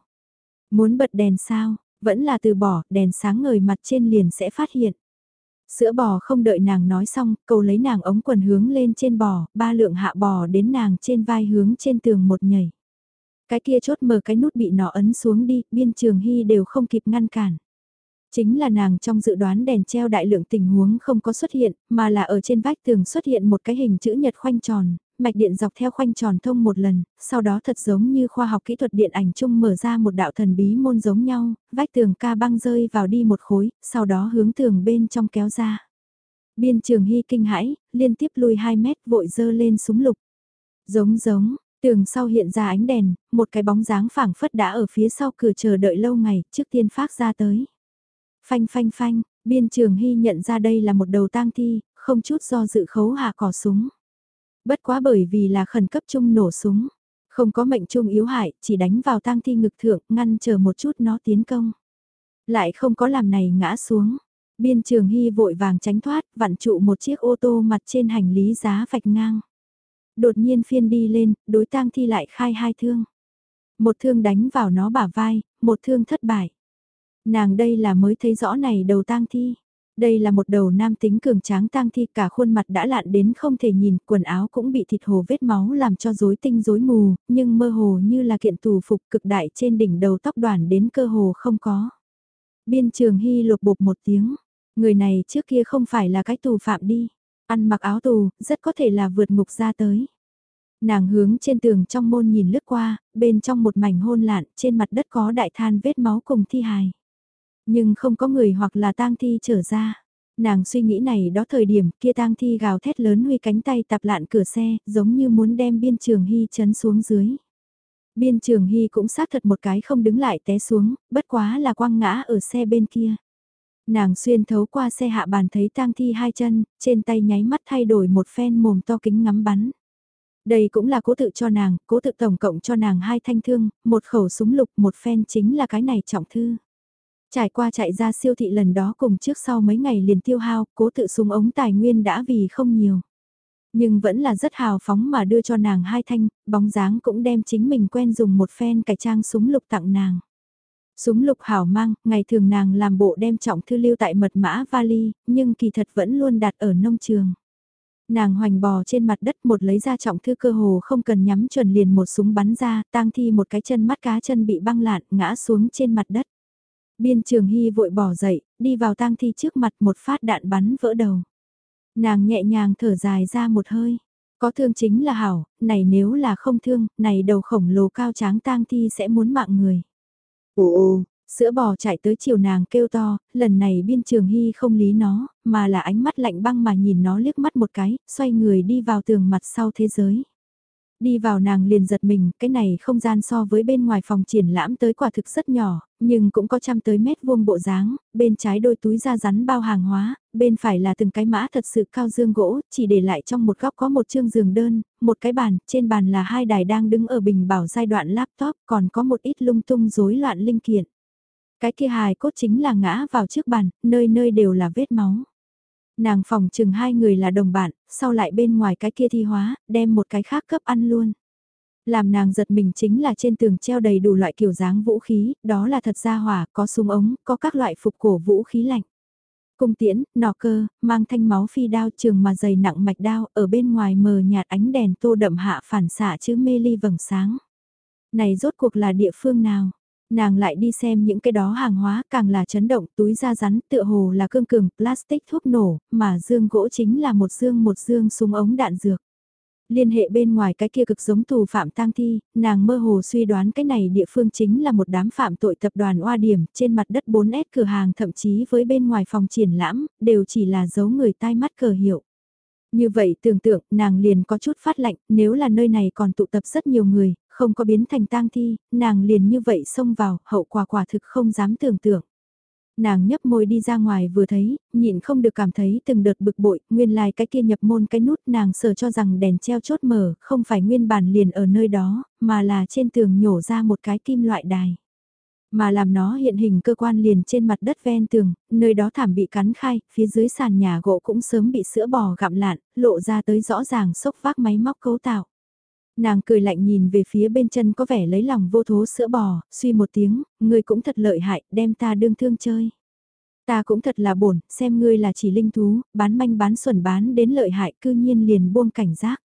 Muốn bật đèn sao? Vẫn là từ bỏ, đèn sáng ngời mặt trên liền sẽ phát hiện. Sữa bò không đợi nàng nói xong, cầu lấy nàng ống quần hướng lên trên bò, ba lượng hạ bò đến nàng trên vai hướng trên tường một nhảy. Cái kia chốt mở cái nút bị nó ấn xuống đi, biên trường hy đều không kịp ngăn cản. Chính là nàng trong dự đoán đèn treo đại lượng tình huống không có xuất hiện, mà là ở trên vách tường xuất hiện một cái hình chữ nhật khoanh tròn, mạch điện dọc theo khoanh tròn thông một lần, sau đó thật giống như khoa học kỹ thuật điện ảnh chung mở ra một đạo thần bí môn giống nhau, vách tường ca băng rơi vào đi một khối, sau đó hướng tường bên trong kéo ra. Biên trường hy kinh hãi, liên tiếp lùi 2 mét vội dơ lên súng lục. Giống giống, tường sau hiện ra ánh đèn, một cái bóng dáng phảng phất đã ở phía sau cửa chờ đợi lâu ngày, trước tiên phát ra tới. Phanh phanh phanh, biên trường hy nhận ra đây là một đầu tang thi, không chút do dự khấu hạ cỏ súng. Bất quá bởi vì là khẩn cấp chung nổ súng. Không có mệnh trung yếu hại, chỉ đánh vào tang thi ngực thượng, ngăn chờ một chút nó tiến công. Lại không có làm này ngã xuống. Biên trường hy vội vàng tránh thoát, vặn trụ một chiếc ô tô mặt trên hành lý giá vạch ngang. Đột nhiên phiên đi lên, đối tang thi lại khai hai thương. Một thương đánh vào nó bả vai, một thương thất bại. Nàng đây là mới thấy rõ này đầu tang thi. Đây là một đầu nam tính cường tráng tang thi cả khuôn mặt đã lạn đến không thể nhìn, quần áo cũng bị thịt hồ vết máu làm cho rối tinh rối mù, nhưng mơ hồ như là kiện tù phục cực đại trên đỉnh đầu tóc đoàn đến cơ hồ không có. Biên trường hy lột bột một tiếng, người này trước kia không phải là cái tù phạm đi, ăn mặc áo tù, rất có thể là vượt ngục ra tới. Nàng hướng trên tường trong môn nhìn lướt qua, bên trong một mảnh hôn lạn, trên mặt đất có đại than vết máu cùng thi hài. Nhưng không có người hoặc là tang thi trở ra. Nàng suy nghĩ này đó thời điểm kia tang thi gào thét lớn huy cánh tay tạp lạn cửa xe, giống như muốn đem biên trường hy chấn xuống dưới. Biên trường hy cũng sát thật một cái không đứng lại té xuống, bất quá là quăng ngã ở xe bên kia. Nàng xuyên thấu qua xe hạ bàn thấy tang thi hai chân, trên tay nháy mắt thay đổi một phen mồm to kính ngắm bắn. Đây cũng là cố tự cho nàng, cố tự tổng cộng cho nàng hai thanh thương, một khẩu súng lục, một phen chính là cái này trọng thư. Trải qua chạy ra siêu thị lần đó cùng trước sau mấy ngày liền tiêu hao, cố tự súng ống tài nguyên đã vì không nhiều. Nhưng vẫn là rất hào phóng mà đưa cho nàng hai thanh, bóng dáng cũng đem chính mình quen dùng một phen cải trang súng lục tặng nàng. Súng lục hảo mang, ngày thường nàng làm bộ đem trọng thư lưu tại mật mã vali, nhưng kỳ thật vẫn luôn đặt ở nông trường. Nàng hoành bò trên mặt đất một lấy ra trọng thư cơ hồ không cần nhắm chuẩn liền một súng bắn ra, tang thi một cái chân mắt cá chân bị băng lạn ngã xuống trên mặt đất. Biên trường hy vội bỏ dậy, đi vào tang thi trước mặt một phát đạn bắn vỡ đầu. Nàng nhẹ nhàng thở dài ra một hơi. Có thương chính là hảo, này nếu là không thương, này đầu khổng lồ cao tráng tang thi sẽ muốn mạng người. Ồ ồ, sữa bò chạy tới chiều nàng kêu to, lần này biên trường hy không lý nó, mà là ánh mắt lạnh băng mà nhìn nó liếc mắt một cái, xoay người đi vào tường mặt sau thế giới. Đi vào nàng liền giật mình, cái này không gian so với bên ngoài phòng triển lãm tới quả thực rất nhỏ, nhưng cũng có trăm tới mét vuông bộ dáng, bên trái đôi túi da rắn bao hàng hóa, bên phải là từng cái mã thật sự cao dương gỗ, chỉ để lại trong một góc có một chương giường đơn, một cái bàn, trên bàn là hai đài đang đứng ở bình bảo giai đoạn laptop, còn có một ít lung tung rối loạn linh kiện. Cái kia hài cốt chính là ngã vào trước bàn, nơi nơi đều là vết máu. Nàng phòng chừng hai người là đồng bạn, sau lại bên ngoài cái kia thi hóa, đem một cái khác cấp ăn luôn. Làm nàng giật mình chính là trên tường treo đầy đủ loại kiểu dáng vũ khí, đó là thật ra hỏa, có súng ống, có các loại phục cổ vũ khí lạnh. Cung tiễn, nọ cơ, mang thanh máu phi đao trường mà dày nặng mạch đao, ở bên ngoài mờ nhạt ánh đèn tô đậm hạ phản xạ chứ mê ly vầng sáng. Này rốt cuộc là địa phương nào? Nàng lại đi xem những cái đó hàng hóa càng là chấn động túi da rắn tựa hồ là cương cường plastic thuốc nổ, mà dương gỗ chính là một dương một dương súng ống đạn dược. Liên hệ bên ngoài cái kia cực giống tù phạm tang thi, nàng mơ hồ suy đoán cái này địa phương chính là một đám phạm tội tập đoàn oa điểm trên mặt đất 4S cửa hàng thậm chí với bên ngoài phòng triển lãm, đều chỉ là dấu người tai mắt cờ hiệu. Như vậy tưởng tượng, nàng liền có chút phát lạnh, nếu là nơi này còn tụ tập rất nhiều người, không có biến thành tang thi, nàng liền như vậy xông vào, hậu quả quả thực không dám tưởng tượng. Nàng nhấp môi đi ra ngoài vừa thấy, nhịn không được cảm thấy từng đợt bực bội, nguyên lai like cái kia nhập môn cái nút nàng sờ cho rằng đèn treo chốt mở, không phải nguyên bản liền ở nơi đó, mà là trên tường nhổ ra một cái kim loại đài. Mà làm nó hiện hình cơ quan liền trên mặt đất ven tường, nơi đó thảm bị cắn khai, phía dưới sàn nhà gỗ cũng sớm bị sữa bò gặm lạn, lộ ra tới rõ ràng sốc vác máy móc cấu tạo. Nàng cười lạnh nhìn về phía bên chân có vẻ lấy lòng vô thố sữa bò, suy một tiếng, ngươi cũng thật lợi hại, đem ta đương thương chơi. Ta cũng thật là bổn, xem ngươi là chỉ linh thú, bán manh bán xuẩn bán đến lợi hại cư nhiên liền buông cảnh giác.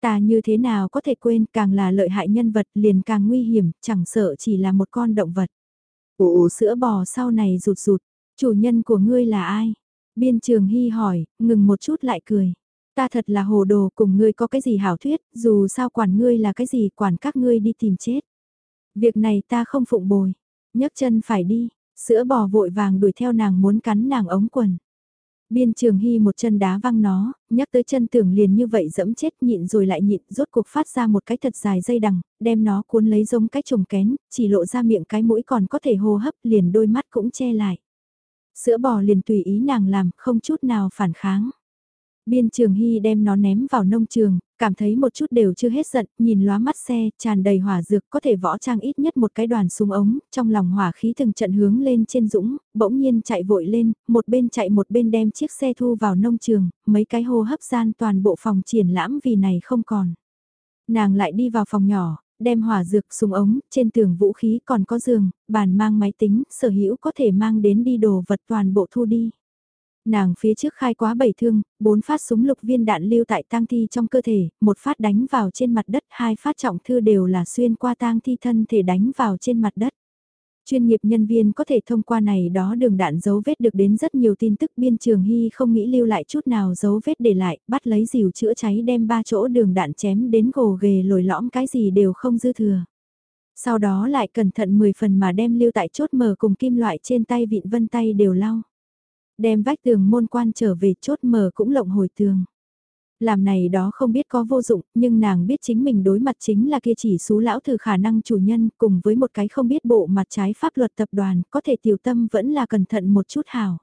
Ta như thế nào có thể quên càng là lợi hại nhân vật liền càng nguy hiểm, chẳng sợ chỉ là một con động vật. Ồ sữa bò sau này rụt rụt, chủ nhân của ngươi là ai? Biên trường hy hỏi, ngừng một chút lại cười. Ta thật là hồ đồ cùng ngươi có cái gì hảo thuyết, dù sao quản ngươi là cái gì quản các ngươi đi tìm chết. Việc này ta không phụng bồi, nhấc chân phải đi, sữa bò vội vàng đuổi theo nàng muốn cắn nàng ống quần. Biên trường hy một chân đá văng nó, nhắc tới chân tưởng liền như vậy dẫm chết nhịn rồi lại nhịn rốt cuộc phát ra một cái thật dài dây đằng, đem nó cuốn lấy giống cái trồng kén, chỉ lộ ra miệng cái mũi còn có thể hô hấp liền đôi mắt cũng che lại. Sữa bò liền tùy ý nàng làm, không chút nào phản kháng. Biên trường hy đem nó ném vào nông trường, cảm thấy một chút đều chưa hết giận, nhìn lóa mắt xe, tràn đầy hỏa dược, có thể võ trang ít nhất một cái đoàn súng ống, trong lòng hỏa khí từng trận hướng lên trên dũng, bỗng nhiên chạy vội lên, một bên chạy một bên đem chiếc xe thu vào nông trường, mấy cái hô hấp gian toàn bộ phòng triển lãm vì này không còn. Nàng lại đi vào phòng nhỏ, đem hỏa dược súng ống, trên tường vũ khí còn có giường, bàn mang máy tính, sở hữu có thể mang đến đi đồ vật toàn bộ thu đi. Nàng phía trước khai quá bảy thương, bốn phát súng lục viên đạn lưu tại tang thi trong cơ thể, một phát đánh vào trên mặt đất, hai phát trọng thư đều là xuyên qua tang thi thân thể đánh vào trên mặt đất. Chuyên nghiệp nhân viên có thể thông qua này đó đường đạn dấu vết được đến rất nhiều tin tức biên trường hy không nghĩ lưu lại chút nào dấu vết để lại, bắt lấy dìu chữa cháy đem ba chỗ đường đạn chém đến gồ ghề lồi lõm cái gì đều không dư thừa. Sau đó lại cẩn thận 10 phần mà đem lưu tại chốt mở cùng kim loại trên tay vịn vân tay đều lau. Đem vách tường môn quan trở về chốt mở cũng lộng hồi tường. Làm này đó không biết có vô dụng, nhưng nàng biết chính mình đối mặt chính là kia chỉ xú lão thử khả năng chủ nhân cùng với một cái không biết bộ mặt trái pháp luật tập đoàn, có thể tiểu tâm vẫn là cẩn thận một chút hào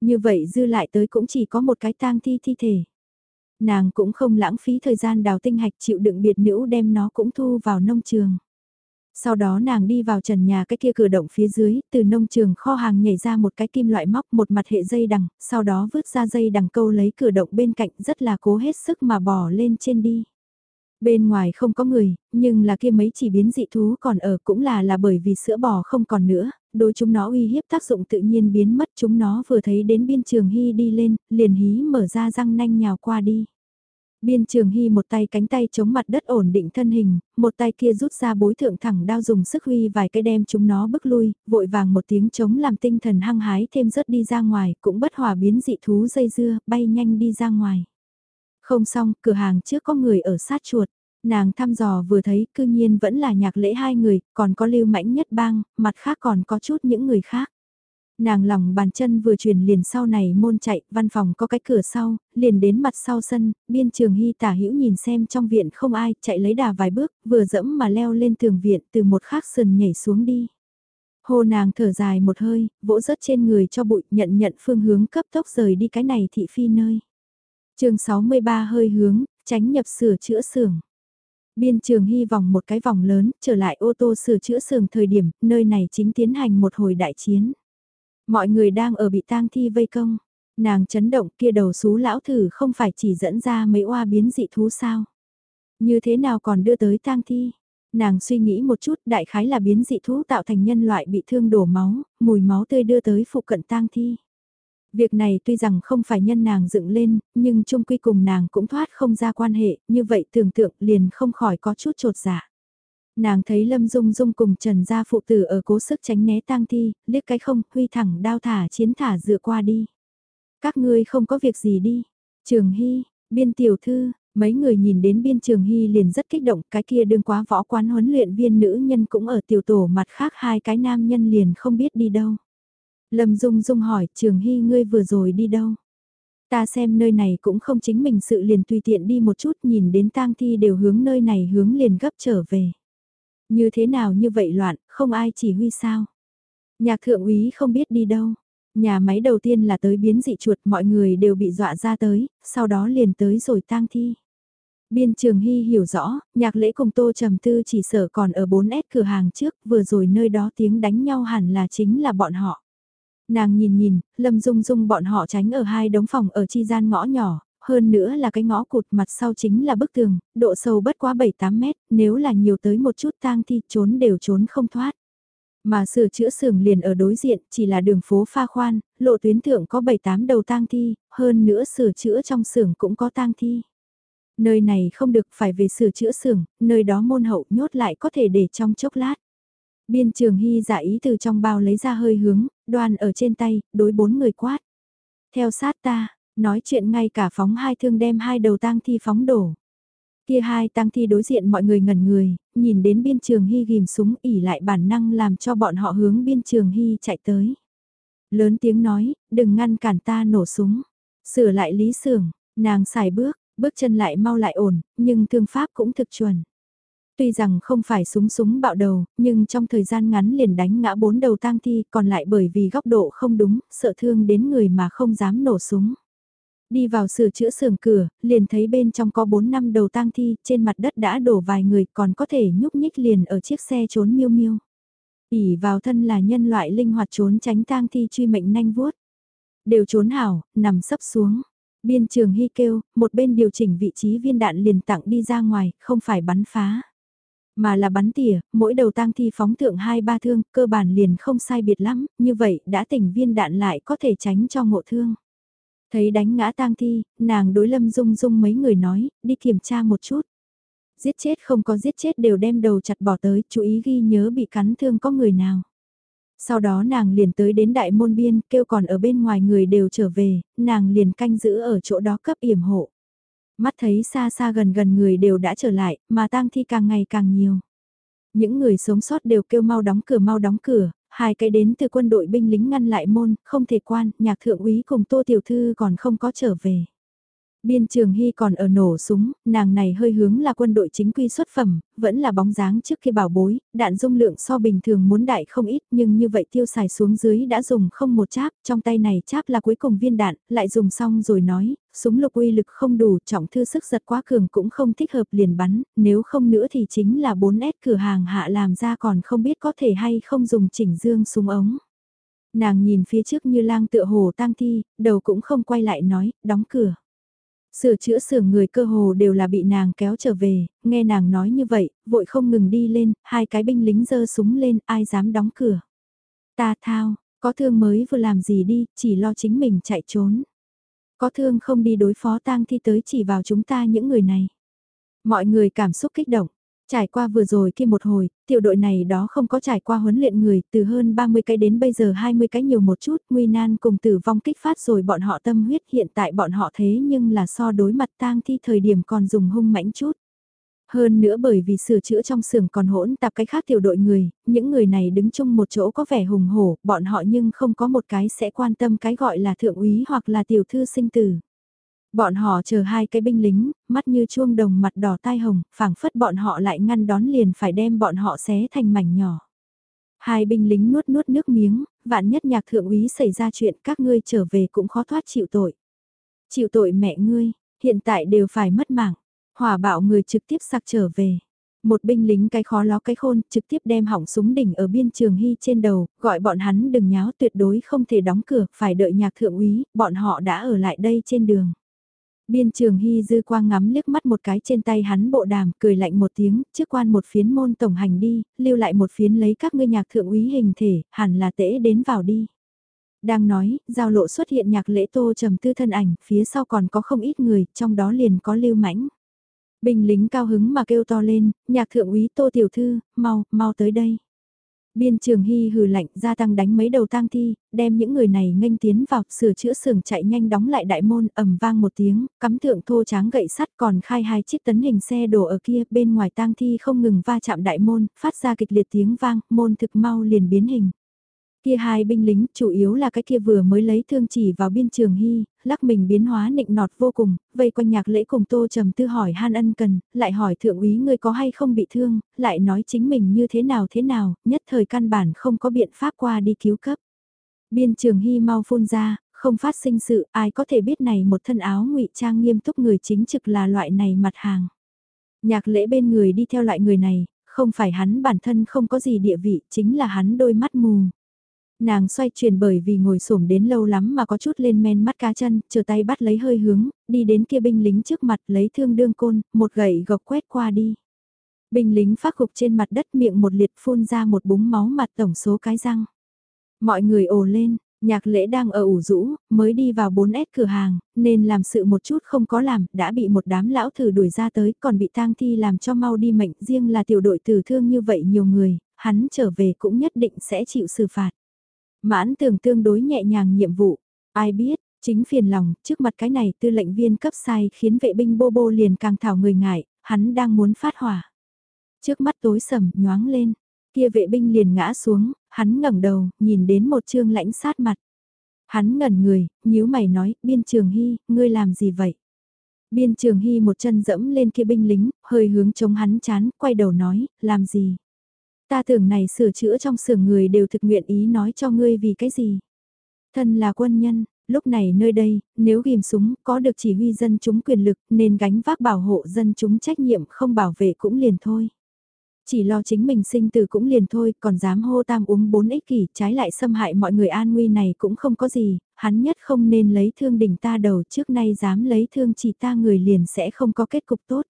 Như vậy dư lại tới cũng chỉ có một cái tang thi thi thể. Nàng cũng không lãng phí thời gian đào tinh hạch chịu đựng biệt nữ đem nó cũng thu vào nông trường. Sau đó nàng đi vào trần nhà cái kia cửa động phía dưới, từ nông trường kho hàng nhảy ra một cái kim loại móc một mặt hệ dây đằng, sau đó vứt ra dây đằng câu lấy cửa động bên cạnh rất là cố hết sức mà bò lên trên đi. Bên ngoài không có người, nhưng là kia mấy chỉ biến dị thú còn ở cũng là là bởi vì sữa bò không còn nữa, đối chúng nó uy hiếp tác dụng tự nhiên biến mất chúng nó vừa thấy đến biên trường hy đi lên, liền hí mở ra răng nanh nhào qua đi. Biên trường hy một tay cánh tay chống mặt đất ổn định thân hình, một tay kia rút ra bối thượng thẳng đao dùng sức huy vài cái đem chúng nó bức lui, vội vàng một tiếng chống làm tinh thần hăng hái thêm rớt đi ra ngoài, cũng bất hòa biến dị thú dây dưa, bay nhanh đi ra ngoài. Không xong, cửa hàng trước có người ở sát chuột. Nàng thăm dò vừa thấy cư nhiên vẫn là nhạc lễ hai người, còn có lưu mãnh nhất bang, mặt khác còn có chút những người khác. Nàng lòng bàn chân vừa chuyển liền sau này môn chạy, văn phòng có cái cửa sau, liền đến mặt sau sân, biên trường hy tả hữu nhìn xem trong viện không ai, chạy lấy đà vài bước, vừa dẫm mà leo lên tường viện từ một khắc sườn nhảy xuống đi. Hồ nàng thở dài một hơi, vỗ rớt trên người cho bụi nhận nhận phương hướng cấp tốc rời đi cái này thị phi nơi. chương 63 hơi hướng, tránh nhập sửa chữa xưởng. Biên trường hy vòng một cái vòng lớn, trở lại ô tô sửa chữa xưởng thời điểm, nơi này chính tiến hành một hồi đại chiến. Mọi người đang ở bị tang thi vây công. Nàng chấn động kia đầu xú lão thử không phải chỉ dẫn ra mấy oa biến dị thú sao. Như thế nào còn đưa tới tang thi? Nàng suy nghĩ một chút đại khái là biến dị thú tạo thành nhân loại bị thương đổ máu, mùi máu tươi đưa tới phụ cận tang thi. Việc này tuy rằng không phải nhân nàng dựng lên, nhưng chung quy cùng nàng cũng thoát không ra quan hệ, như vậy tưởng tượng liền không khỏi có chút trột dạ nàng thấy Lâm Dung Dung cùng Trần Gia phụ tử ở cố sức tránh né tang thi, liếc cái không, huy thẳng đao thả chiến thả dựa qua đi. Các ngươi không có việc gì đi. Trường Hy, biên tiểu thư, mấy người nhìn đến biên trường Hy liền rất kích động, cái kia đương quá võ quán huấn luyện viên nữ nhân cũng ở tiểu tổ mặt khác hai cái nam nhân liền không biết đi đâu. Lâm Dung Dung hỏi, trường Hy ngươi vừa rồi đi đâu? Ta xem nơi này cũng không chính mình sự liền tùy tiện đi một chút nhìn đến tang thi đều hướng nơi này hướng liền gấp trở về. Như thế nào như vậy loạn, không ai chỉ huy sao? Nhạc thượng úy không biết đi đâu. Nhà máy đầu tiên là tới biến dị chuột mọi người đều bị dọa ra tới, sau đó liền tới rồi tang thi. Biên trường hy hiểu rõ, nhạc lễ cùng tô trầm tư chỉ sở còn ở 4S cửa hàng trước, vừa rồi nơi đó tiếng đánh nhau hẳn là chính là bọn họ. Nàng nhìn nhìn, lâm dung dung bọn họ tránh ở hai đống phòng ở chi gian ngõ nhỏ, hơn nữa là cái ngõ cụt mặt sau chính là bức tường, độ sâu bất quá 7-8 mét, nếu là nhiều tới một chút tang thi trốn đều trốn không thoát. Mà sửa chữa xưởng liền ở đối diện, chỉ là đường phố pha khoan, lộ tuyến thượng có 7-8 đầu tang thi, hơn nữa sửa chữa trong xưởng cũng có tang thi. Nơi này không được phải về sửa chữa xưởng, nơi đó môn hậu nhốt lại có thể để trong chốc lát. Biên trường hy giả ý từ trong bao lấy ra hơi hướng, đoan ở trên tay, đối bốn người quát. Theo sát ta, nói chuyện ngay cả phóng hai thương đem hai đầu tang thi phóng đổ. Kia hai tang thi đối diện mọi người ngẩn người, nhìn đến biên trường hy ghim súng ỉ lại bản năng làm cho bọn họ hướng biên trường hy chạy tới. Lớn tiếng nói, đừng ngăn cản ta nổ súng. Sửa lại lý sưởng nàng xài bước, bước chân lại mau lại ổn, nhưng thương pháp cũng thực chuẩn. Tuy rằng không phải súng súng bạo đầu, nhưng trong thời gian ngắn liền đánh ngã bốn đầu tang thi còn lại bởi vì góc độ không đúng, sợ thương đến người mà không dám nổ súng. Đi vào sửa chữa xưởng cửa, liền thấy bên trong có 4 năm đầu tang thi, trên mặt đất đã đổ vài người còn có thể nhúc nhích liền ở chiếc xe trốn miêu miêu. ỉ vào thân là nhân loại linh hoạt trốn tránh tang thi truy mệnh nhanh vuốt. Đều trốn hảo, nằm sấp xuống. Biên trường hy kêu, một bên điều chỉnh vị trí viên đạn liền tặng đi ra ngoài, không phải bắn phá. Mà là bắn tỉa, mỗi đầu tang thi phóng thượng hai ba thương, cơ bản liền không sai biệt lắm, như vậy đã tỉnh viên đạn lại có thể tránh cho ngộ thương. Thấy đánh ngã tang thi, nàng đối lâm dung dung mấy người nói, đi kiểm tra một chút. Giết chết không có giết chết đều đem đầu chặt bỏ tới, chú ý ghi nhớ bị cắn thương có người nào. Sau đó nàng liền tới đến đại môn biên, kêu còn ở bên ngoài người đều trở về, nàng liền canh giữ ở chỗ đó cấp yểm hộ. Mắt thấy xa xa gần gần người đều đã trở lại, mà tang thi càng ngày càng nhiều. Những người sống sót đều kêu mau đóng cửa mau đóng cửa, hai cái đến từ quân đội binh lính ngăn lại môn, không thể quan, nhạc thượng úy cùng tô tiểu thư còn không có trở về. Biên trường hy còn ở nổ súng, nàng này hơi hướng là quân đội chính quy xuất phẩm, vẫn là bóng dáng trước khi bảo bối, đạn dung lượng so bình thường muốn đại không ít nhưng như vậy tiêu xài xuống dưới đã dùng không một cháp, trong tay này cháp là cuối cùng viên đạn, lại dùng xong rồi nói, súng lục uy lực không đủ, trọng thư sức giật quá cường cũng không thích hợp liền bắn, nếu không nữa thì chính là 4S cửa hàng hạ làm ra còn không biết có thể hay không dùng chỉnh dương súng ống. Nàng nhìn phía trước như lang tựa hồ tang thi, đầu cũng không quay lại nói, đóng cửa. Sửa chữa sửa người cơ hồ đều là bị nàng kéo trở về, nghe nàng nói như vậy, vội không ngừng đi lên, hai cái binh lính giơ súng lên, ai dám đóng cửa. Ta thao, có thương mới vừa làm gì đi, chỉ lo chính mình chạy trốn. Có thương không đi đối phó tang thi tới chỉ vào chúng ta những người này. Mọi người cảm xúc kích động. Trải qua vừa rồi kia một hồi, tiểu đội này đó không có trải qua huấn luyện người, từ hơn 30 cái đến bây giờ 20 cái nhiều một chút, nguy nan cùng tử vong kích phát rồi bọn họ tâm huyết hiện tại bọn họ thế nhưng là so đối mặt tang thi thời điểm còn dùng hung mãnh chút. Hơn nữa bởi vì sửa chữa trong xưởng còn hỗn tạp cái khác tiểu đội người, những người này đứng chung một chỗ có vẻ hùng hổ, bọn họ nhưng không có một cái sẽ quan tâm cái gọi là thượng úy hoặc là tiểu thư sinh tử. Bọn họ chờ hai cái binh lính, mắt như chuông đồng mặt đỏ tai hồng, phảng phất bọn họ lại ngăn đón liền phải đem bọn họ xé thành mảnh nhỏ. Hai binh lính nuốt nuốt nước miếng, vạn nhất nhạc thượng úy xảy ra chuyện các ngươi trở về cũng khó thoát chịu tội. Chịu tội mẹ ngươi, hiện tại đều phải mất mạng. Hỏa bạo người trực tiếp sạc trở về. Một binh lính cái khó ló cái khôn, trực tiếp đem hỏng súng đỉnh ở biên trường hy trên đầu, gọi bọn hắn đừng nháo tuyệt đối không thể đóng cửa, phải đợi nhạc thượng úy, bọn họ đã ở lại đây trên đường. Biên trường hy dư quang ngắm liếc mắt một cái trên tay hắn bộ đàm, cười lạnh một tiếng, trước quan một phiến môn tổng hành đi, lưu lại một phiến lấy các ngươi nhạc thượng úy hình thể, hẳn là tễ đến vào đi. Đang nói, giao lộ xuất hiện nhạc lễ tô trầm tư thân ảnh, phía sau còn có không ít người, trong đó liền có lưu mãnh. Bình lính cao hứng mà kêu to lên, nhạc thượng úy tô tiểu thư, mau, mau tới đây. Biên trường hy hừ lạnh gia tăng đánh mấy đầu tang thi, đem những người này nghênh tiến vào, sửa chữa xưởng chạy nhanh đóng lại đại môn, ầm vang một tiếng, cắm thượng thô tráng gậy sắt còn khai hai chiếc tấn hình xe đổ ở kia, bên ngoài tang thi không ngừng va chạm đại môn, phát ra kịch liệt tiếng vang, môn thực mau liền biến hình. Kia hai binh lính, chủ yếu là cái kia vừa mới lấy thương chỉ vào biên trường hy, lắc mình biến hóa nịnh nọt vô cùng, vây quanh nhạc lễ cùng tô trầm tư hỏi han ân cần, lại hỏi thượng úy người có hay không bị thương, lại nói chính mình như thế nào thế nào, nhất thời căn bản không có biện pháp qua đi cứu cấp. Biên trường hy mau phun ra, không phát sinh sự, ai có thể biết này một thân áo ngụy trang nghiêm túc người chính trực là loại này mặt hàng. Nhạc lễ bên người đi theo loại người này, không phải hắn bản thân không có gì địa vị, chính là hắn đôi mắt mù. Nàng xoay chuyển bởi vì ngồi xổm đến lâu lắm mà có chút lên men mắt cá chân, chờ tay bắt lấy hơi hướng, đi đến kia binh lính trước mặt lấy thương đương côn, một gậy gộc quét qua đi. Binh lính phát gục trên mặt đất miệng một liệt phun ra một búng máu mặt tổng số cái răng. Mọi người ồ lên, nhạc lễ đang ở ủ rũ, mới đi vào 4S cửa hàng, nên làm sự một chút không có làm, đã bị một đám lão thử đuổi ra tới, còn bị tang thi làm cho mau đi mệnh riêng là tiểu đội tử thương như vậy nhiều người, hắn trở về cũng nhất định sẽ chịu xử phạt. Mãn tưởng tương đối nhẹ nhàng nhiệm vụ, ai biết, chính phiền lòng, trước mặt cái này tư lệnh viên cấp sai khiến vệ binh bô bô liền càng thảo người ngại, hắn đang muốn phát hỏa. Trước mắt tối sầm nhoáng lên, kia vệ binh liền ngã xuống, hắn ngẩng đầu, nhìn đến một trương lãnh sát mặt. Hắn ngẩn người, nhíu mày nói, biên trường hy, ngươi làm gì vậy? Biên trường hy một chân dẫm lên kia binh lính, hơi hướng chống hắn chán, quay đầu nói, làm gì? Ta tưởng này sửa chữa trong xưởng người đều thực nguyện ý nói cho ngươi vì cái gì. Thân là quân nhân, Lúc này nơi đây, nếu ghim súng có được chỉ huy dân chúng quyền lực nên gánh vác bảo hộ dân chúng trách nhiệm không bảo vệ cũng liền thôi. Chỉ lo chính mình sinh tử cũng liền thôi, còn dám hô tam uống bốn ích kỷ, trái lại xâm hại mọi người an nguy này cũng không có gì, hắn nhất không nên lấy thương đỉnh ta đầu trước nay dám lấy thương chỉ ta người liền sẽ không có kết cục tốt.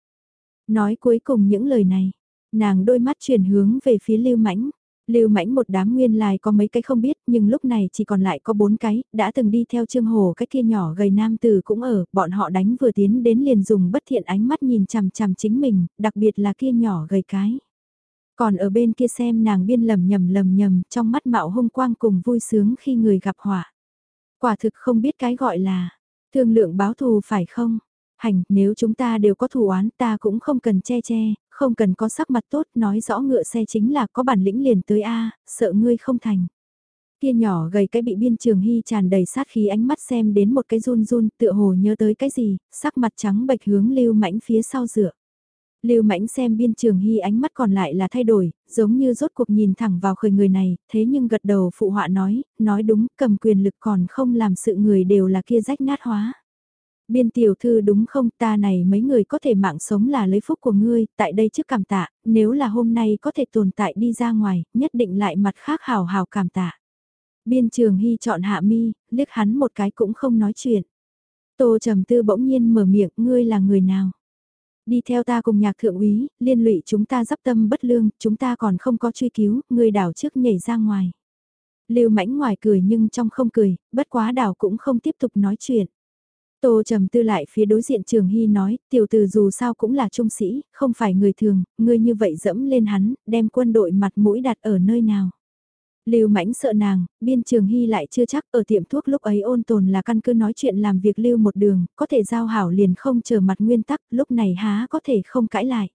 Nói cuối cùng những lời này, nàng đôi mắt chuyển hướng về phía lưu mãnh Lưu mãnh một đám nguyên lai có mấy cái không biết nhưng lúc này chỉ còn lại có bốn cái, đã từng đi theo Trương Hồ cái kia nhỏ gầy nam tử cũng ở, bọn họ đánh vừa tiến đến liền dùng bất thiện ánh mắt nhìn chằm chằm chính mình, đặc biệt là kia nhỏ gầy cái. Còn ở bên kia xem nàng biên lầm nhầm lầm nhầm trong mắt mạo hung quang cùng vui sướng khi người gặp họa. Quả thực không biết cái gọi là, thương lượng báo thù phải không? Hành, nếu chúng ta đều có thù oán ta cũng không cần che che, không cần có sắc mặt tốt nói rõ ngựa xe chính là có bản lĩnh liền tới A, sợ ngươi không thành. Kia nhỏ gầy cái bị biên trường hy tràn đầy sát khí ánh mắt xem đến một cái run run tựa hồ nhớ tới cái gì, sắc mặt trắng bệch hướng lưu mãnh phía sau dựa. Lưu Mãnh xem biên trường hy ánh mắt còn lại là thay đổi, giống như rốt cuộc nhìn thẳng vào khởi người này, thế nhưng gật đầu phụ họa nói, nói đúng, cầm quyền lực còn không làm sự người đều là kia rách nát hóa. Biên tiểu thư đúng không ta này mấy người có thể mạng sống là lấy phúc của ngươi, tại đây trước cảm tạ, nếu là hôm nay có thể tồn tại đi ra ngoài, nhất định lại mặt khác hào hào cảm tạ. Biên trường hy chọn hạ mi, liếc hắn một cái cũng không nói chuyện. Tô trầm tư bỗng nhiên mở miệng, ngươi là người nào? Đi theo ta cùng nhạc thượng úy, liên lụy chúng ta dắp tâm bất lương, chúng ta còn không có truy cứu, ngươi đảo trước nhảy ra ngoài. Lưu mãnh ngoài cười nhưng trong không cười, bất quá đảo cũng không tiếp tục nói chuyện. Tô trầm tư lại phía đối diện Trường Hy nói, tiểu từ dù sao cũng là trung sĩ, không phải người thường, ngươi như vậy dẫm lên hắn, đem quân đội mặt mũi đặt ở nơi nào. Lưu Mãnh sợ nàng, biên trường hy lại chưa chắc ở tiệm thuốc lúc ấy ôn tồn là căn cứ nói chuyện làm việc lưu một đường, có thể giao hảo liền không chờ mặt nguyên tắc, lúc này há có thể không cãi lại.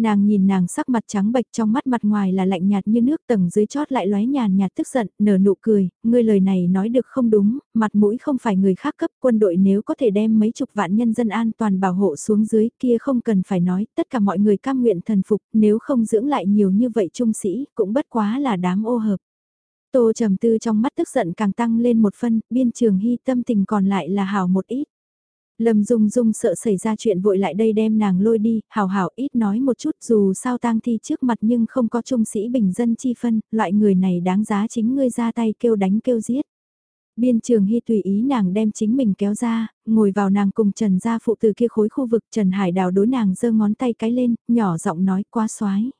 Nàng nhìn nàng sắc mặt trắng bệch trong mắt mặt ngoài là lạnh nhạt như nước tầng dưới chót lại lóe nhàn nhạt tức giận, nở nụ cười, ngươi lời này nói được không đúng, mặt mũi không phải người khác cấp quân đội nếu có thể đem mấy chục vạn nhân dân an toàn bảo hộ xuống dưới kia không cần phải nói, tất cả mọi người cam nguyện thần phục, nếu không dưỡng lại nhiều như vậy trung sĩ, cũng bất quá là đám ô hợp. Tô trầm tư trong mắt tức giận càng tăng lên một phân, biên trường hy tâm tình còn lại là hào một ít. Lâm Dung Dung sợ xảy ra chuyện vội lại đây đem nàng lôi đi, hào hào ít nói một chút dù sao tang thi trước mặt nhưng không có trung sĩ bình dân chi phân, loại người này đáng giá chính ngươi ra tay kêu đánh kêu giết. Biên trường hy tùy ý nàng đem chính mình kéo ra, ngồi vào nàng cùng Trần gia phụ từ kia khối khu vực Trần Hải đào đối nàng giơ ngón tay cái lên, nhỏ giọng nói quá xoái.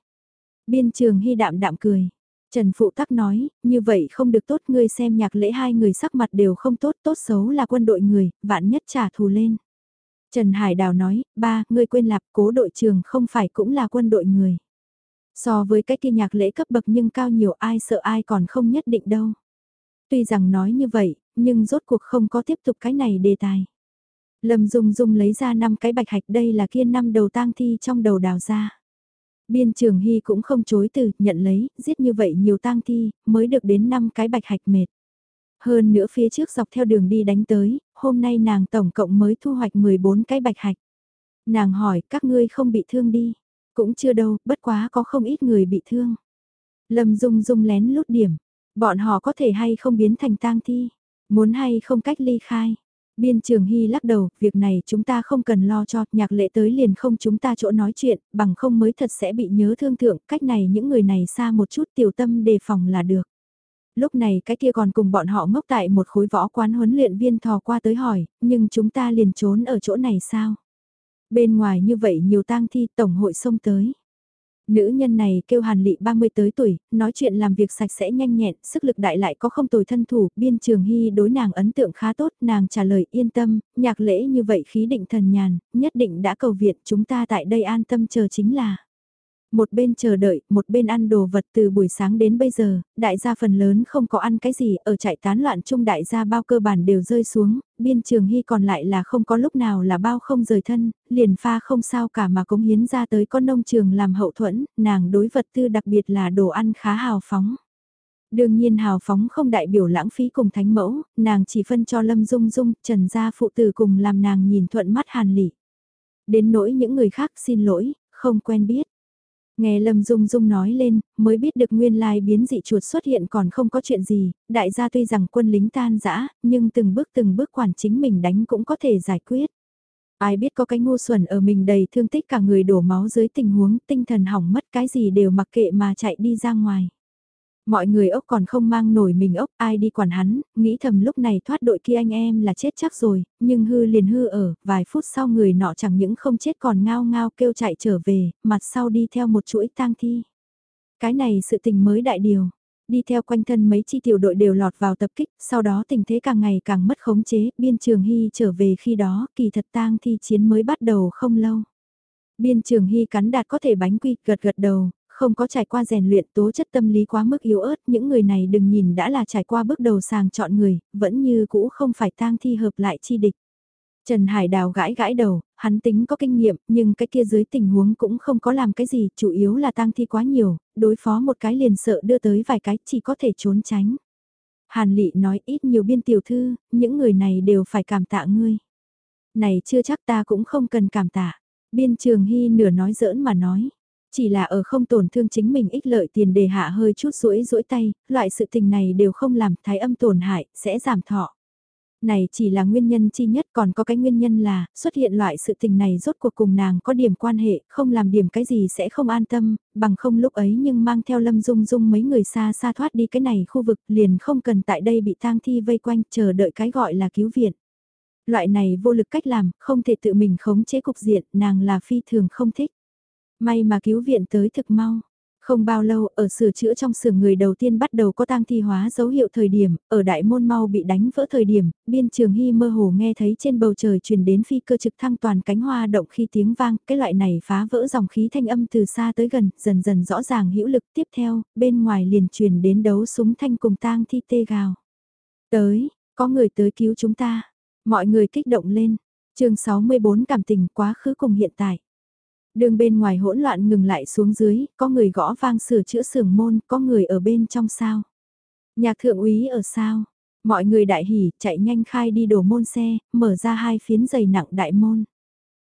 Biên trường hy đạm đạm cười. Trần Phụ Tắc nói, như vậy không được tốt ngươi xem nhạc lễ hai người sắc mặt đều không tốt, tốt xấu là quân đội người, vạn nhất trả thù lên. Trần Hải Đào nói, ba, ngươi quên lạp cố đội trường không phải cũng là quân đội người. So với cái kia nhạc lễ cấp bậc nhưng cao nhiều ai sợ ai còn không nhất định đâu. Tuy rằng nói như vậy, nhưng rốt cuộc không có tiếp tục cái này đề tài. Lâm Dung Dung lấy ra năm cái bạch hạch đây là kia năm đầu tang thi trong đầu đào ra. Biên trường hy cũng không chối từ, nhận lấy, giết như vậy nhiều tang thi, mới được đến 5 cái bạch hạch mệt. Hơn nữa phía trước dọc theo đường đi đánh tới, hôm nay nàng tổng cộng mới thu hoạch 14 cái bạch hạch. Nàng hỏi, các ngươi không bị thương đi. Cũng chưa đâu, bất quá có không ít người bị thương. Lâm Dung Dung lén lút điểm, bọn họ có thể hay không biến thành tang thi, muốn hay không cách ly khai. Biên trường hy lắc đầu, việc này chúng ta không cần lo cho, nhạc lệ tới liền không chúng ta chỗ nói chuyện, bằng không mới thật sẽ bị nhớ thương thượng, cách này những người này xa một chút tiểu tâm đề phòng là được. Lúc này cái kia còn cùng bọn họ ngốc tại một khối võ quán huấn luyện viên thò qua tới hỏi, nhưng chúng ta liền trốn ở chỗ này sao? Bên ngoài như vậy nhiều tang thi tổng hội xông tới. Nữ nhân này kêu Hàn Lị 30 tới tuổi, nói chuyện làm việc sạch sẽ nhanh nhẹn, sức lực đại lại có không tồi thân thủ, biên trường hy đối nàng ấn tượng khá tốt, nàng trả lời yên tâm, nhạc lễ như vậy khí định thần nhàn, nhất định đã cầu viện chúng ta tại đây an tâm chờ chính là một bên chờ đợi, một bên ăn đồ vật từ buổi sáng đến bây giờ, đại gia phần lớn không có ăn cái gì, ở trại tán loạn chung đại gia bao cơ bản đều rơi xuống, biên trường hy còn lại là không có lúc nào là bao không rời thân, liền pha không sao cả mà cống hiến ra tới con nông trường làm hậu thuẫn, nàng đối vật tư đặc biệt là đồ ăn khá hào phóng. Đương nhiên hào phóng không đại biểu lãng phí cùng thánh mẫu, nàng chỉ phân cho Lâm Dung Dung, Trần gia phụ tử cùng làm nàng nhìn thuận mắt hàn lỉ. Đến nỗi những người khác xin lỗi, không quen biết Nghe Lâm Dung Dung nói lên, mới biết được nguyên lai biến dị chuột xuất hiện còn không có chuyện gì, đại gia tuy rằng quân lính tan rã, nhưng từng bước từng bước quản chính mình đánh cũng có thể giải quyết. Ai biết có cái ngu xuẩn ở mình đầy thương tích cả người đổ máu dưới tình huống tinh thần hỏng mất cái gì đều mặc kệ mà chạy đi ra ngoài. Mọi người ốc còn không mang nổi mình ốc ai đi quản hắn, nghĩ thầm lúc này thoát đội kia anh em là chết chắc rồi, nhưng hư liền hư ở, vài phút sau người nọ chẳng những không chết còn ngao ngao kêu chạy trở về, mặt sau đi theo một chuỗi tang thi. Cái này sự tình mới đại điều đi theo quanh thân mấy chi tiểu đội đều lọt vào tập kích, sau đó tình thế càng ngày càng mất khống chế, biên trường hy trở về khi đó, kỳ thật tang thi chiến mới bắt đầu không lâu. Biên trường hy cắn đạt có thể bánh quy, gật gật đầu, không có trải qua rèn luyện tố chất tâm lý quá mức yếu ớt, những người này đừng nhìn đã là trải qua bước đầu sàng chọn người, vẫn như cũ không phải tang thi hợp lại chi địch. Trần Hải Đào gãi gãi đầu, hắn tính có kinh nghiệm, nhưng cái kia dưới tình huống cũng không có làm cái gì, chủ yếu là tang thi quá nhiều, đối phó một cái liền sợ đưa tới vài cái, chỉ có thể trốn tránh. Hàn Lị nói ít nhiều biên tiểu thư, những người này đều phải cảm tạ ngươi. Này chưa chắc ta cũng không cần cảm tạ. Biên trường hy nửa nói giỡn mà nói. Chỉ là ở không tổn thương chính mình ích lợi tiền đề hạ hơi chút rũi rũi tay, loại sự tình này đều không làm thái âm tổn hại, sẽ giảm thọ. Này chỉ là nguyên nhân chi nhất còn có cái nguyên nhân là xuất hiện loại sự tình này rốt cuộc cùng nàng có điểm quan hệ, không làm điểm cái gì sẽ không an tâm, bằng không lúc ấy nhưng mang theo lâm dung dung mấy người xa xa thoát đi cái này khu vực liền không cần tại đây bị tang thi vây quanh chờ đợi cái gọi là cứu viện. Loại này vô lực cách làm, không thể tự mình khống chế cục diện, nàng là phi thường không thích. May mà cứu viện tới thực mau. Không bao lâu, ở sửa chữa trong xưởng người đầu tiên bắt đầu có tang thi hóa dấu hiệu thời điểm, ở đại môn mau bị đánh vỡ thời điểm, biên trường hy mơ hồ nghe thấy trên bầu trời truyền đến phi cơ trực thăng toàn cánh hoa động khi tiếng vang, cái loại này phá vỡ dòng khí thanh âm từ xa tới gần, dần dần rõ ràng hữu lực tiếp theo, bên ngoài liền truyền đến đấu súng thanh cùng tang thi tê gào. Tới, có người tới cứu chúng ta, mọi người kích động lên, chương 64 cảm tình quá khứ cùng hiện tại. Đường bên ngoài hỗn loạn ngừng lại xuống dưới, có người gõ vang sửa chữa xưởng môn, có người ở bên trong sao. Nhạc thượng úy ở sao. Mọi người đại hỉ, chạy nhanh khai đi đổ môn xe, mở ra hai phiến giày nặng đại môn.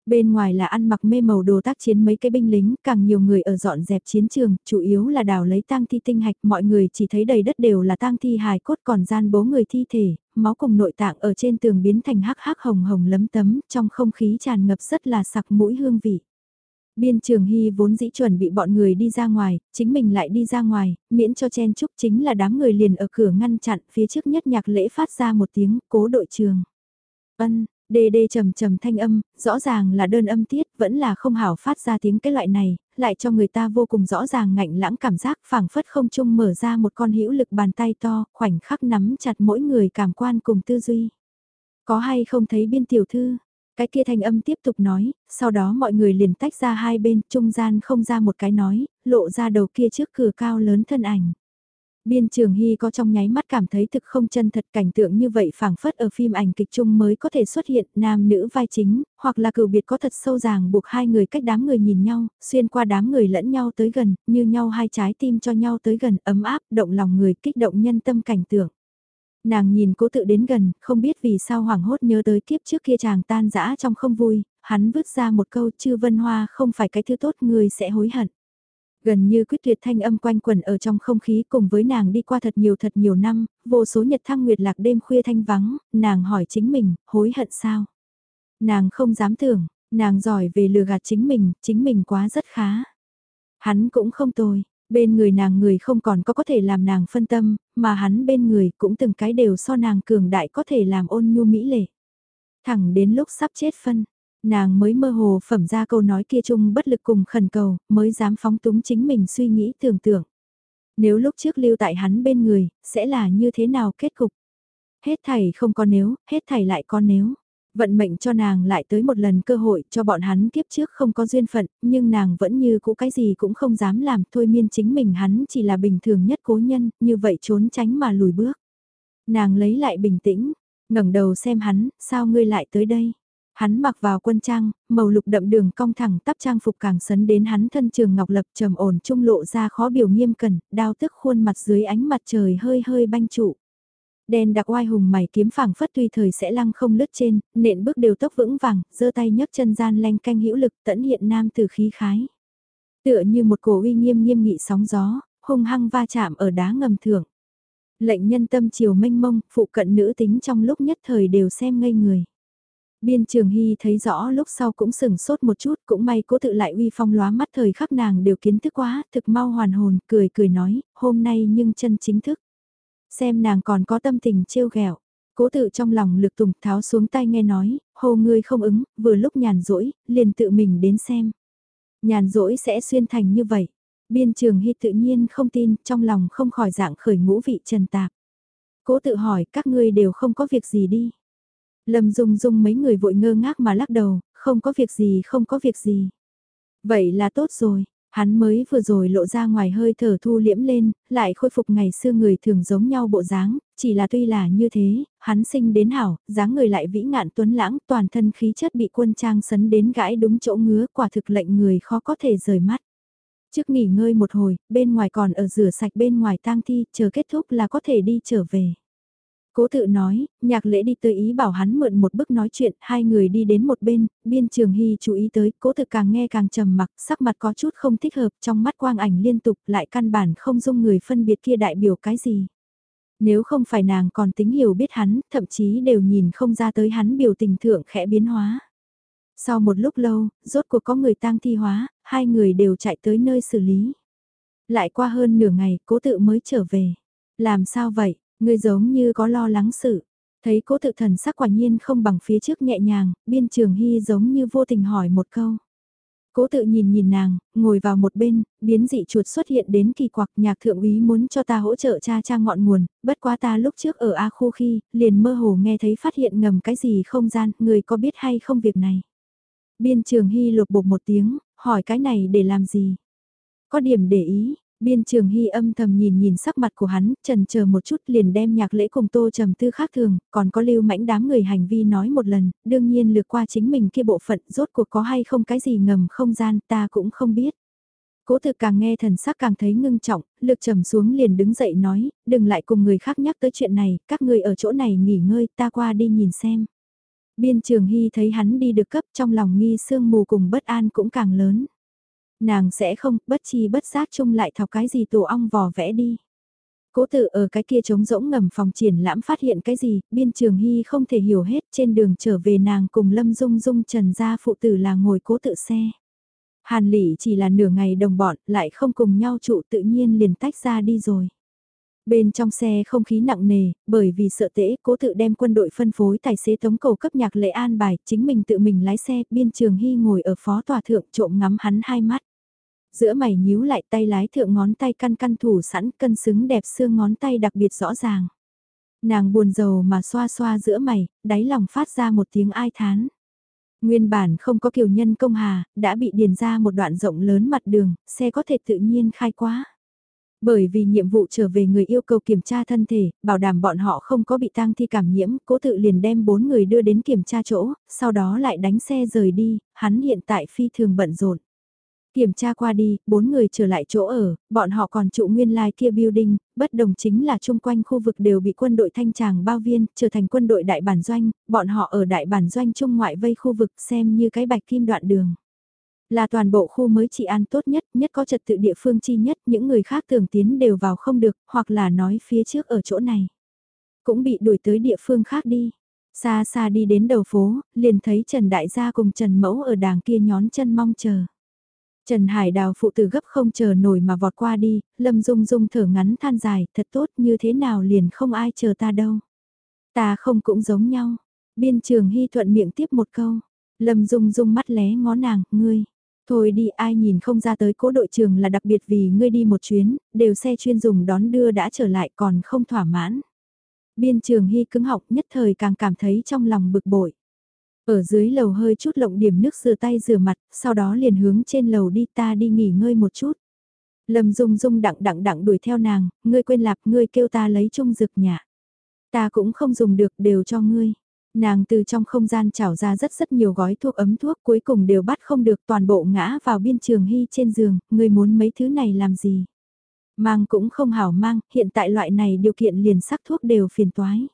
Bên ngoài là ăn mặc mê màu đồ tác chiến mấy cái binh lính, càng nhiều người ở dọn dẹp chiến trường, chủ yếu là đào lấy tang thi tinh hạch, mọi người chỉ thấy đầy đất đều là tang thi hài cốt còn gian bố người thi thể, máu cùng nội tạng ở trên tường biến thành hắc hắc hồng hồng lấm tấm, trong không khí tràn ngập rất là sặc mũi hương vị. Biên trường hy vốn dĩ chuẩn bị bọn người đi ra ngoài, chính mình lại đi ra ngoài, miễn cho chen chúc chính là đám người liền ở cửa ngăn chặn phía trước nhất nhạc lễ phát ra một tiếng cố đội trường. Ân, đê đê trầm trầm thanh âm, rõ ràng là đơn âm tiết, vẫn là không hảo phát ra tiếng cái loại này, lại cho người ta vô cùng rõ ràng ngạnh lãng cảm giác phảng phất không chung mở ra một con hữu lực bàn tay to, khoảnh khắc nắm chặt mỗi người cảm quan cùng tư duy. Có hay không thấy biên tiểu thư, cái kia thanh âm tiếp tục nói, sau đó mọi người liền tách ra hai bên, trung gian không ra một cái nói, lộ ra đầu kia trước cửa cao lớn thân ảnh. Biên trường Hy có trong nháy mắt cảm thấy thực không chân thật cảnh tượng như vậy phảng phất ở phim ảnh kịch chung mới có thể xuất hiện nam nữ vai chính, hoặc là cửu biệt có thật sâu ràng buộc hai người cách đám người nhìn nhau, xuyên qua đám người lẫn nhau tới gần, như nhau hai trái tim cho nhau tới gần, ấm áp, động lòng người, kích động nhân tâm cảnh tượng. Nàng nhìn cố tự đến gần, không biết vì sao hoảng hốt nhớ tới kiếp trước kia chàng tan dã trong không vui, hắn vứt ra một câu chư vân hoa không phải cái thứ tốt người sẽ hối hận. Gần như quyết tuyệt thanh âm quanh quần ở trong không khí cùng với nàng đi qua thật nhiều thật nhiều năm, vô số nhật thăng nguyệt lạc đêm khuya thanh vắng, nàng hỏi chính mình, hối hận sao? Nàng không dám tưởng, nàng giỏi về lừa gạt chính mình, chính mình quá rất khá. Hắn cũng không tồi, Bên người nàng người không còn có có thể làm nàng phân tâm, mà hắn bên người cũng từng cái đều so nàng cường đại có thể làm ôn nhu mỹ lệ. Thẳng đến lúc sắp chết phân, nàng mới mơ hồ phẩm ra câu nói kia chung bất lực cùng khẩn cầu, mới dám phóng túng chính mình suy nghĩ tưởng tượng. Nếu lúc trước lưu tại hắn bên người, sẽ là như thế nào kết cục? Hết thảy không có nếu, hết thảy lại có nếu. Vận mệnh cho nàng lại tới một lần cơ hội cho bọn hắn kiếp trước không có duyên phận, nhưng nàng vẫn như cũ cái gì cũng không dám làm, thôi miên chính mình hắn chỉ là bình thường nhất cố nhân, như vậy trốn tránh mà lùi bước. Nàng lấy lại bình tĩnh, ngẩng đầu xem hắn, sao ngươi lại tới đây? Hắn mặc vào quân trang, màu lục đậm đường cong thẳng tắp trang phục càng sấn đến hắn thân trường ngọc lập trầm ổn trung lộ ra khó biểu nghiêm cẩn, đao tức khuôn mặt dưới ánh mặt trời hơi hơi banh trụ. Đen đặc oai hùng mày kiếm phẳng phất tuy thời sẽ lăng không lướt trên, nện bước đều tốc vững vàng, giơ tay nhấc chân gian lanh canh hữu lực tẫn hiện nam từ khí khái. Tựa như một cổ uy nghiêm nghiêm nghị sóng gió, hung hăng va chạm ở đá ngầm thượng. Lệnh nhân tâm chiều mênh mông, phụ cận nữ tính trong lúc nhất thời đều xem ngây người. Biên Trường Hy thấy rõ lúc sau cũng sừng sốt một chút, cũng may cố tự lại uy phong lóa mắt thời khắc nàng đều kiến thức quá, thực mau hoàn hồn, cười cười nói, hôm nay nhưng chân chính thức. Xem nàng còn có tâm tình trêu ghẹo Cố tự trong lòng lực tùng tháo xuống tay nghe nói, hô ngươi không ứng, vừa lúc nhàn rỗi, liền tự mình đến xem. Nhàn rỗi sẽ xuyên thành như vậy. Biên trường hy tự nhiên không tin, trong lòng không khỏi dạng khởi ngũ vị trần tạp. Cố tự hỏi các ngươi đều không có việc gì đi. Lâm Dung Dung mấy người vội ngơ ngác mà lắc đầu, không có việc gì không có việc gì. Vậy là tốt rồi, hắn mới vừa rồi lộ ra ngoài hơi thở thu liễm lên, lại khôi phục ngày xưa người thường giống nhau bộ dáng, chỉ là tuy là như thế, hắn sinh đến hảo, dáng người lại vĩ ngạn tuấn lãng, toàn thân khí chất bị quân trang sấn đến gãi đúng chỗ ngứa, quả thực lệnh người khó có thể rời mắt. Trước nghỉ ngơi một hồi, bên ngoài còn ở rửa sạch bên ngoài tang thi, chờ kết thúc là có thể đi trở về. Cố tự nói, nhạc lễ đi tới ý bảo hắn mượn một bức nói chuyện, hai người đi đến một bên, biên trường hy chú ý tới, cố tự càng nghe càng trầm mặc, sắc mặt có chút không thích hợp, trong mắt quang ảnh liên tục lại căn bản không dung người phân biệt kia đại biểu cái gì. Nếu không phải nàng còn tính hiểu biết hắn, thậm chí đều nhìn không ra tới hắn biểu tình thượng khẽ biến hóa. Sau một lúc lâu, rốt cuộc có người tang thi hóa, hai người đều chạy tới nơi xử lý. Lại qua hơn nửa ngày, cố tự mới trở về. Làm sao vậy, Người giống như có lo lắng sự. Thấy cố tự thần sắc quả nhiên không bằng phía trước nhẹ nhàng, biên trường hy giống như vô tình hỏi một câu. Cố tự nhìn nhìn nàng, ngồi vào một bên, biến dị chuột xuất hiện đến kỳ quặc nhạc thượng úy muốn cho ta hỗ trợ cha cha ngọn nguồn, bất quá ta lúc trước ở A khu khi, liền mơ hồ nghe thấy phát hiện ngầm cái gì không gian, người có biết hay không việc này. Biên trường hy lột bột một tiếng, hỏi cái này để làm gì? Có điểm để ý, Biên trường hy âm thầm nhìn nhìn sắc mặt của hắn, trần chờ một chút liền đem nhạc lễ cùng tô trầm tư khác thường, còn có lưu mãnh đám người hành vi nói một lần, đương nhiên lược qua chính mình kia bộ phận rốt cuộc có hay không cái gì ngầm không gian ta cũng không biết. Cố thực càng nghe thần sắc càng thấy ngưng trọng, lực trầm xuống liền đứng dậy nói, đừng lại cùng người khác nhắc tới chuyện này, các người ở chỗ này nghỉ ngơi ta qua đi nhìn xem. Biên trường hy thấy hắn đi được cấp trong lòng nghi sương mù cùng bất an cũng càng lớn. Nàng sẽ không, bất chi bất giác chung lại thọc cái gì tổ ong vò vẽ đi. Cố tự ở cái kia trống rỗng ngầm phòng triển lãm phát hiện cái gì, biên trường hy không thể hiểu hết trên đường trở về nàng cùng Lâm Dung Dung trần gia phụ tử là ngồi cố tự xe. Hàn lỉ chỉ là nửa ngày đồng bọn, lại không cùng nhau trụ tự nhiên liền tách ra đi rồi. Bên trong xe không khí nặng nề, bởi vì sợ tễ, cố tự đem quân đội phân phối tài xế tống cầu cấp nhạc lễ an bài, chính mình tự mình lái xe, biên trường hy ngồi ở phó tòa thượng trộm ngắm hắn hai mắt. Giữa mày nhíu lại tay lái thượng ngón tay căn căn thủ sẵn cân xứng đẹp xương ngón tay đặc biệt rõ ràng. Nàng buồn rầu mà xoa xoa giữa mày, đáy lòng phát ra một tiếng ai thán. Nguyên bản không có kiều nhân công hà, đã bị điền ra một đoạn rộng lớn mặt đường, xe có thể tự nhiên khai quá. Bởi vì nhiệm vụ trở về người yêu cầu kiểm tra thân thể, bảo đảm bọn họ không có bị tang thi cảm nhiễm, cố tự liền đem bốn người đưa đến kiểm tra chỗ, sau đó lại đánh xe rời đi, hắn hiện tại phi thường bận rộn. Kiểm tra qua đi, bốn người trở lại chỗ ở, bọn họ còn trụ nguyên lai like kia building, bất đồng chính là chung quanh khu vực đều bị quân đội thanh tràng bao viên, trở thành quân đội đại bản doanh, bọn họ ở đại bản doanh trung ngoại vây khu vực xem như cái bạch kim đoạn đường. Là toàn bộ khu mới trị an tốt nhất, nhất có trật tự địa phương chi nhất, những người khác tưởng tiến đều vào không được, hoặc là nói phía trước ở chỗ này. Cũng bị đuổi tới địa phương khác đi. Xa xa đi đến đầu phố, liền thấy Trần Đại Gia cùng Trần Mẫu ở đàng kia nhón chân mong chờ. Trần Hải Đào phụ tử gấp không chờ nổi mà vọt qua đi, Lâm Dung Dung thở ngắn than dài, thật tốt như thế nào liền không ai chờ ta đâu. Ta không cũng giống nhau. Biên trường hy thuận miệng tiếp một câu. Lâm Dung Dung mắt lé ngó nàng, ngươi. Thôi đi ai nhìn không ra tới cố đội trường là đặc biệt vì ngươi đi một chuyến, đều xe chuyên dùng đón đưa đã trở lại còn không thỏa mãn. Biên trường hy cứng học nhất thời càng cảm thấy trong lòng bực bội. Ở dưới lầu hơi chút lộng điểm nước rửa tay rửa mặt, sau đó liền hướng trên lầu đi ta đi nghỉ ngơi một chút. Lâm Dung Dung đặng đặng đặng đuổi theo nàng, ngươi quên lạp ngươi kêu ta lấy chung dược nhà. Ta cũng không dùng được đều cho ngươi. Nàng từ trong không gian trảo ra rất rất nhiều gói thuốc ấm thuốc cuối cùng đều bắt không được toàn bộ ngã vào biên trường hy trên giường, ngươi muốn mấy thứ này làm gì? Mang cũng không hảo mang, hiện tại loại này điều kiện liền sắc thuốc đều phiền toái.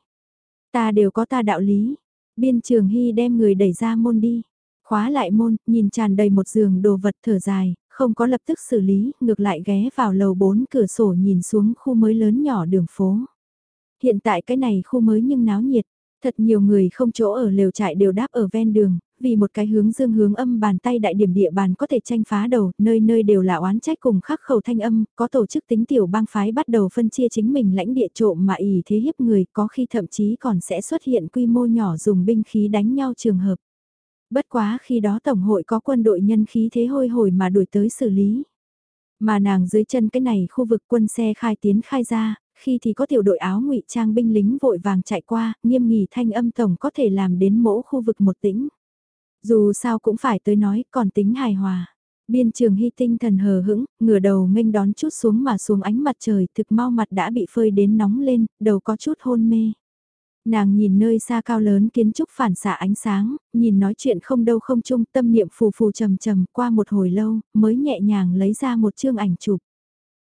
Ta đều có ta đạo lý, Biên trường hy đem người đẩy ra môn đi. Khóa lại môn, nhìn tràn đầy một giường đồ vật thở dài, không có lập tức xử lý, ngược lại ghé vào lầu 4 cửa sổ nhìn xuống khu mới lớn nhỏ đường phố. Hiện tại cái này khu mới nhưng náo nhiệt, thật nhiều người không chỗ ở lều trại đều đáp ở ven đường, vì một cái hướng dương hướng âm bàn tay đại điểm địa bàn có thể tranh phá đầu, nơi nơi đều là oán trách cùng khắc khẩu thanh âm, có tổ chức tính tiểu bang phái bắt đầu phân chia chính mình lãnh địa trộm mà ỉ thế hiếp người, có khi thậm chí còn sẽ xuất hiện quy mô nhỏ dùng binh khí đánh nhau trường hợp. Bất quá khi đó Tổng hội có quân đội nhân khí thế hôi hồi mà đuổi tới xử lý. Mà nàng dưới chân cái này khu vực quân xe khai tiến khai ra, khi thì có tiểu đội áo ngụy trang binh lính vội vàng chạy qua, nghiêm nghỉ thanh âm tổng có thể làm đến mỗi khu vực một tĩnh. Dù sao cũng phải tới nói, còn tính hài hòa. Biên trường hy tinh thần hờ hững, ngửa đầu nghênh đón chút xuống mà xuống ánh mặt trời, thực mau mặt đã bị phơi đến nóng lên, đầu có chút hôn mê. Nàng nhìn nơi xa cao lớn kiến trúc phản xạ ánh sáng, nhìn nói chuyện không đâu không chung, tâm niệm phù phù trầm trầm qua một hồi lâu, mới nhẹ nhàng lấy ra một chương ảnh chụp.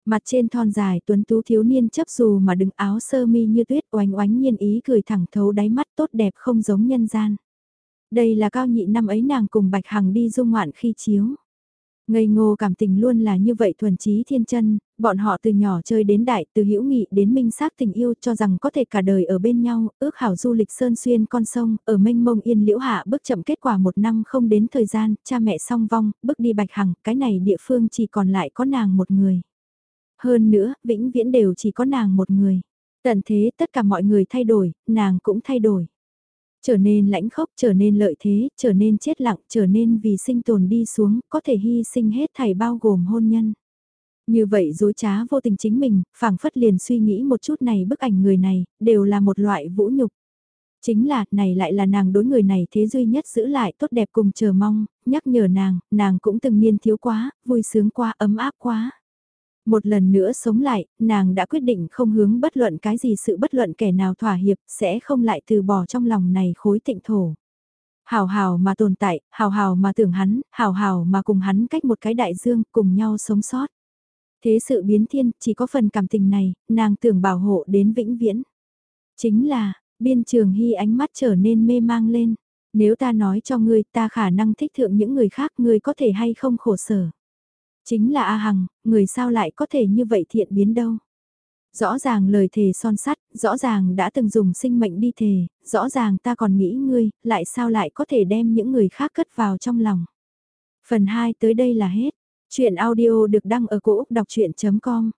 Mặt trên thon dài tuấn tú thiếu niên chấp dù mà đứng áo sơ mi như tuyết oánh oánh nhiên ý cười thẳng thấu đáy mắt tốt đẹp không giống nhân gian. Đây là cao nhị năm ấy nàng cùng Bạch Hằng đi du ngoạn khi chiếu. Ngây ngô cảm tình luôn là như vậy thuần trí thiên chân, bọn họ từ nhỏ chơi đến đại, từ hữu nghị đến minh xác tình yêu cho rằng có thể cả đời ở bên nhau, ước hảo du lịch sơn xuyên con sông, ở mênh mông yên liễu hạ bước chậm kết quả một năm không đến thời gian, cha mẹ song vong, bước đi bạch hằng, cái này địa phương chỉ còn lại có nàng một người. Hơn nữa, vĩnh viễn đều chỉ có nàng một người. Tận thế tất cả mọi người thay đổi, nàng cũng thay đổi. Trở nên lãnh khốc, trở nên lợi thế, trở nên chết lặng, trở nên vì sinh tồn đi xuống, có thể hy sinh hết thảy bao gồm hôn nhân. Như vậy dối trá vô tình chính mình, phảng phất liền suy nghĩ một chút này bức ảnh người này, đều là một loại vũ nhục. Chính là, này lại là nàng đối người này thế duy nhất giữ lại tốt đẹp cùng chờ mong, nhắc nhở nàng, nàng cũng từng niên thiếu quá, vui sướng quá, ấm áp quá. Một lần nữa sống lại, nàng đã quyết định không hướng bất luận cái gì sự bất luận kẻ nào thỏa hiệp, sẽ không lại từ bỏ trong lòng này khối tịnh thổ. Hào hào mà tồn tại, hào hào mà tưởng hắn, hào hào mà cùng hắn cách một cái đại dương, cùng nhau sống sót. Thế sự biến thiên, chỉ có phần cảm tình này, nàng tưởng bảo hộ đến vĩnh viễn. Chính là, biên trường hy ánh mắt trở nên mê mang lên. Nếu ta nói cho ngươi ta khả năng thích thượng những người khác ngươi có thể hay không khổ sở. Chính là A Hằng, người sao lại có thể như vậy thiện biến đâu. Rõ ràng lời thề son sắt, rõ ràng đã từng dùng sinh mệnh đi thề, rõ ràng ta còn nghĩ ngươi, lại sao lại có thể đem những người khác cất vào trong lòng. Phần 2 tới đây là hết. Chuyện audio được đăng ở cổ Úc đọc chuyện.com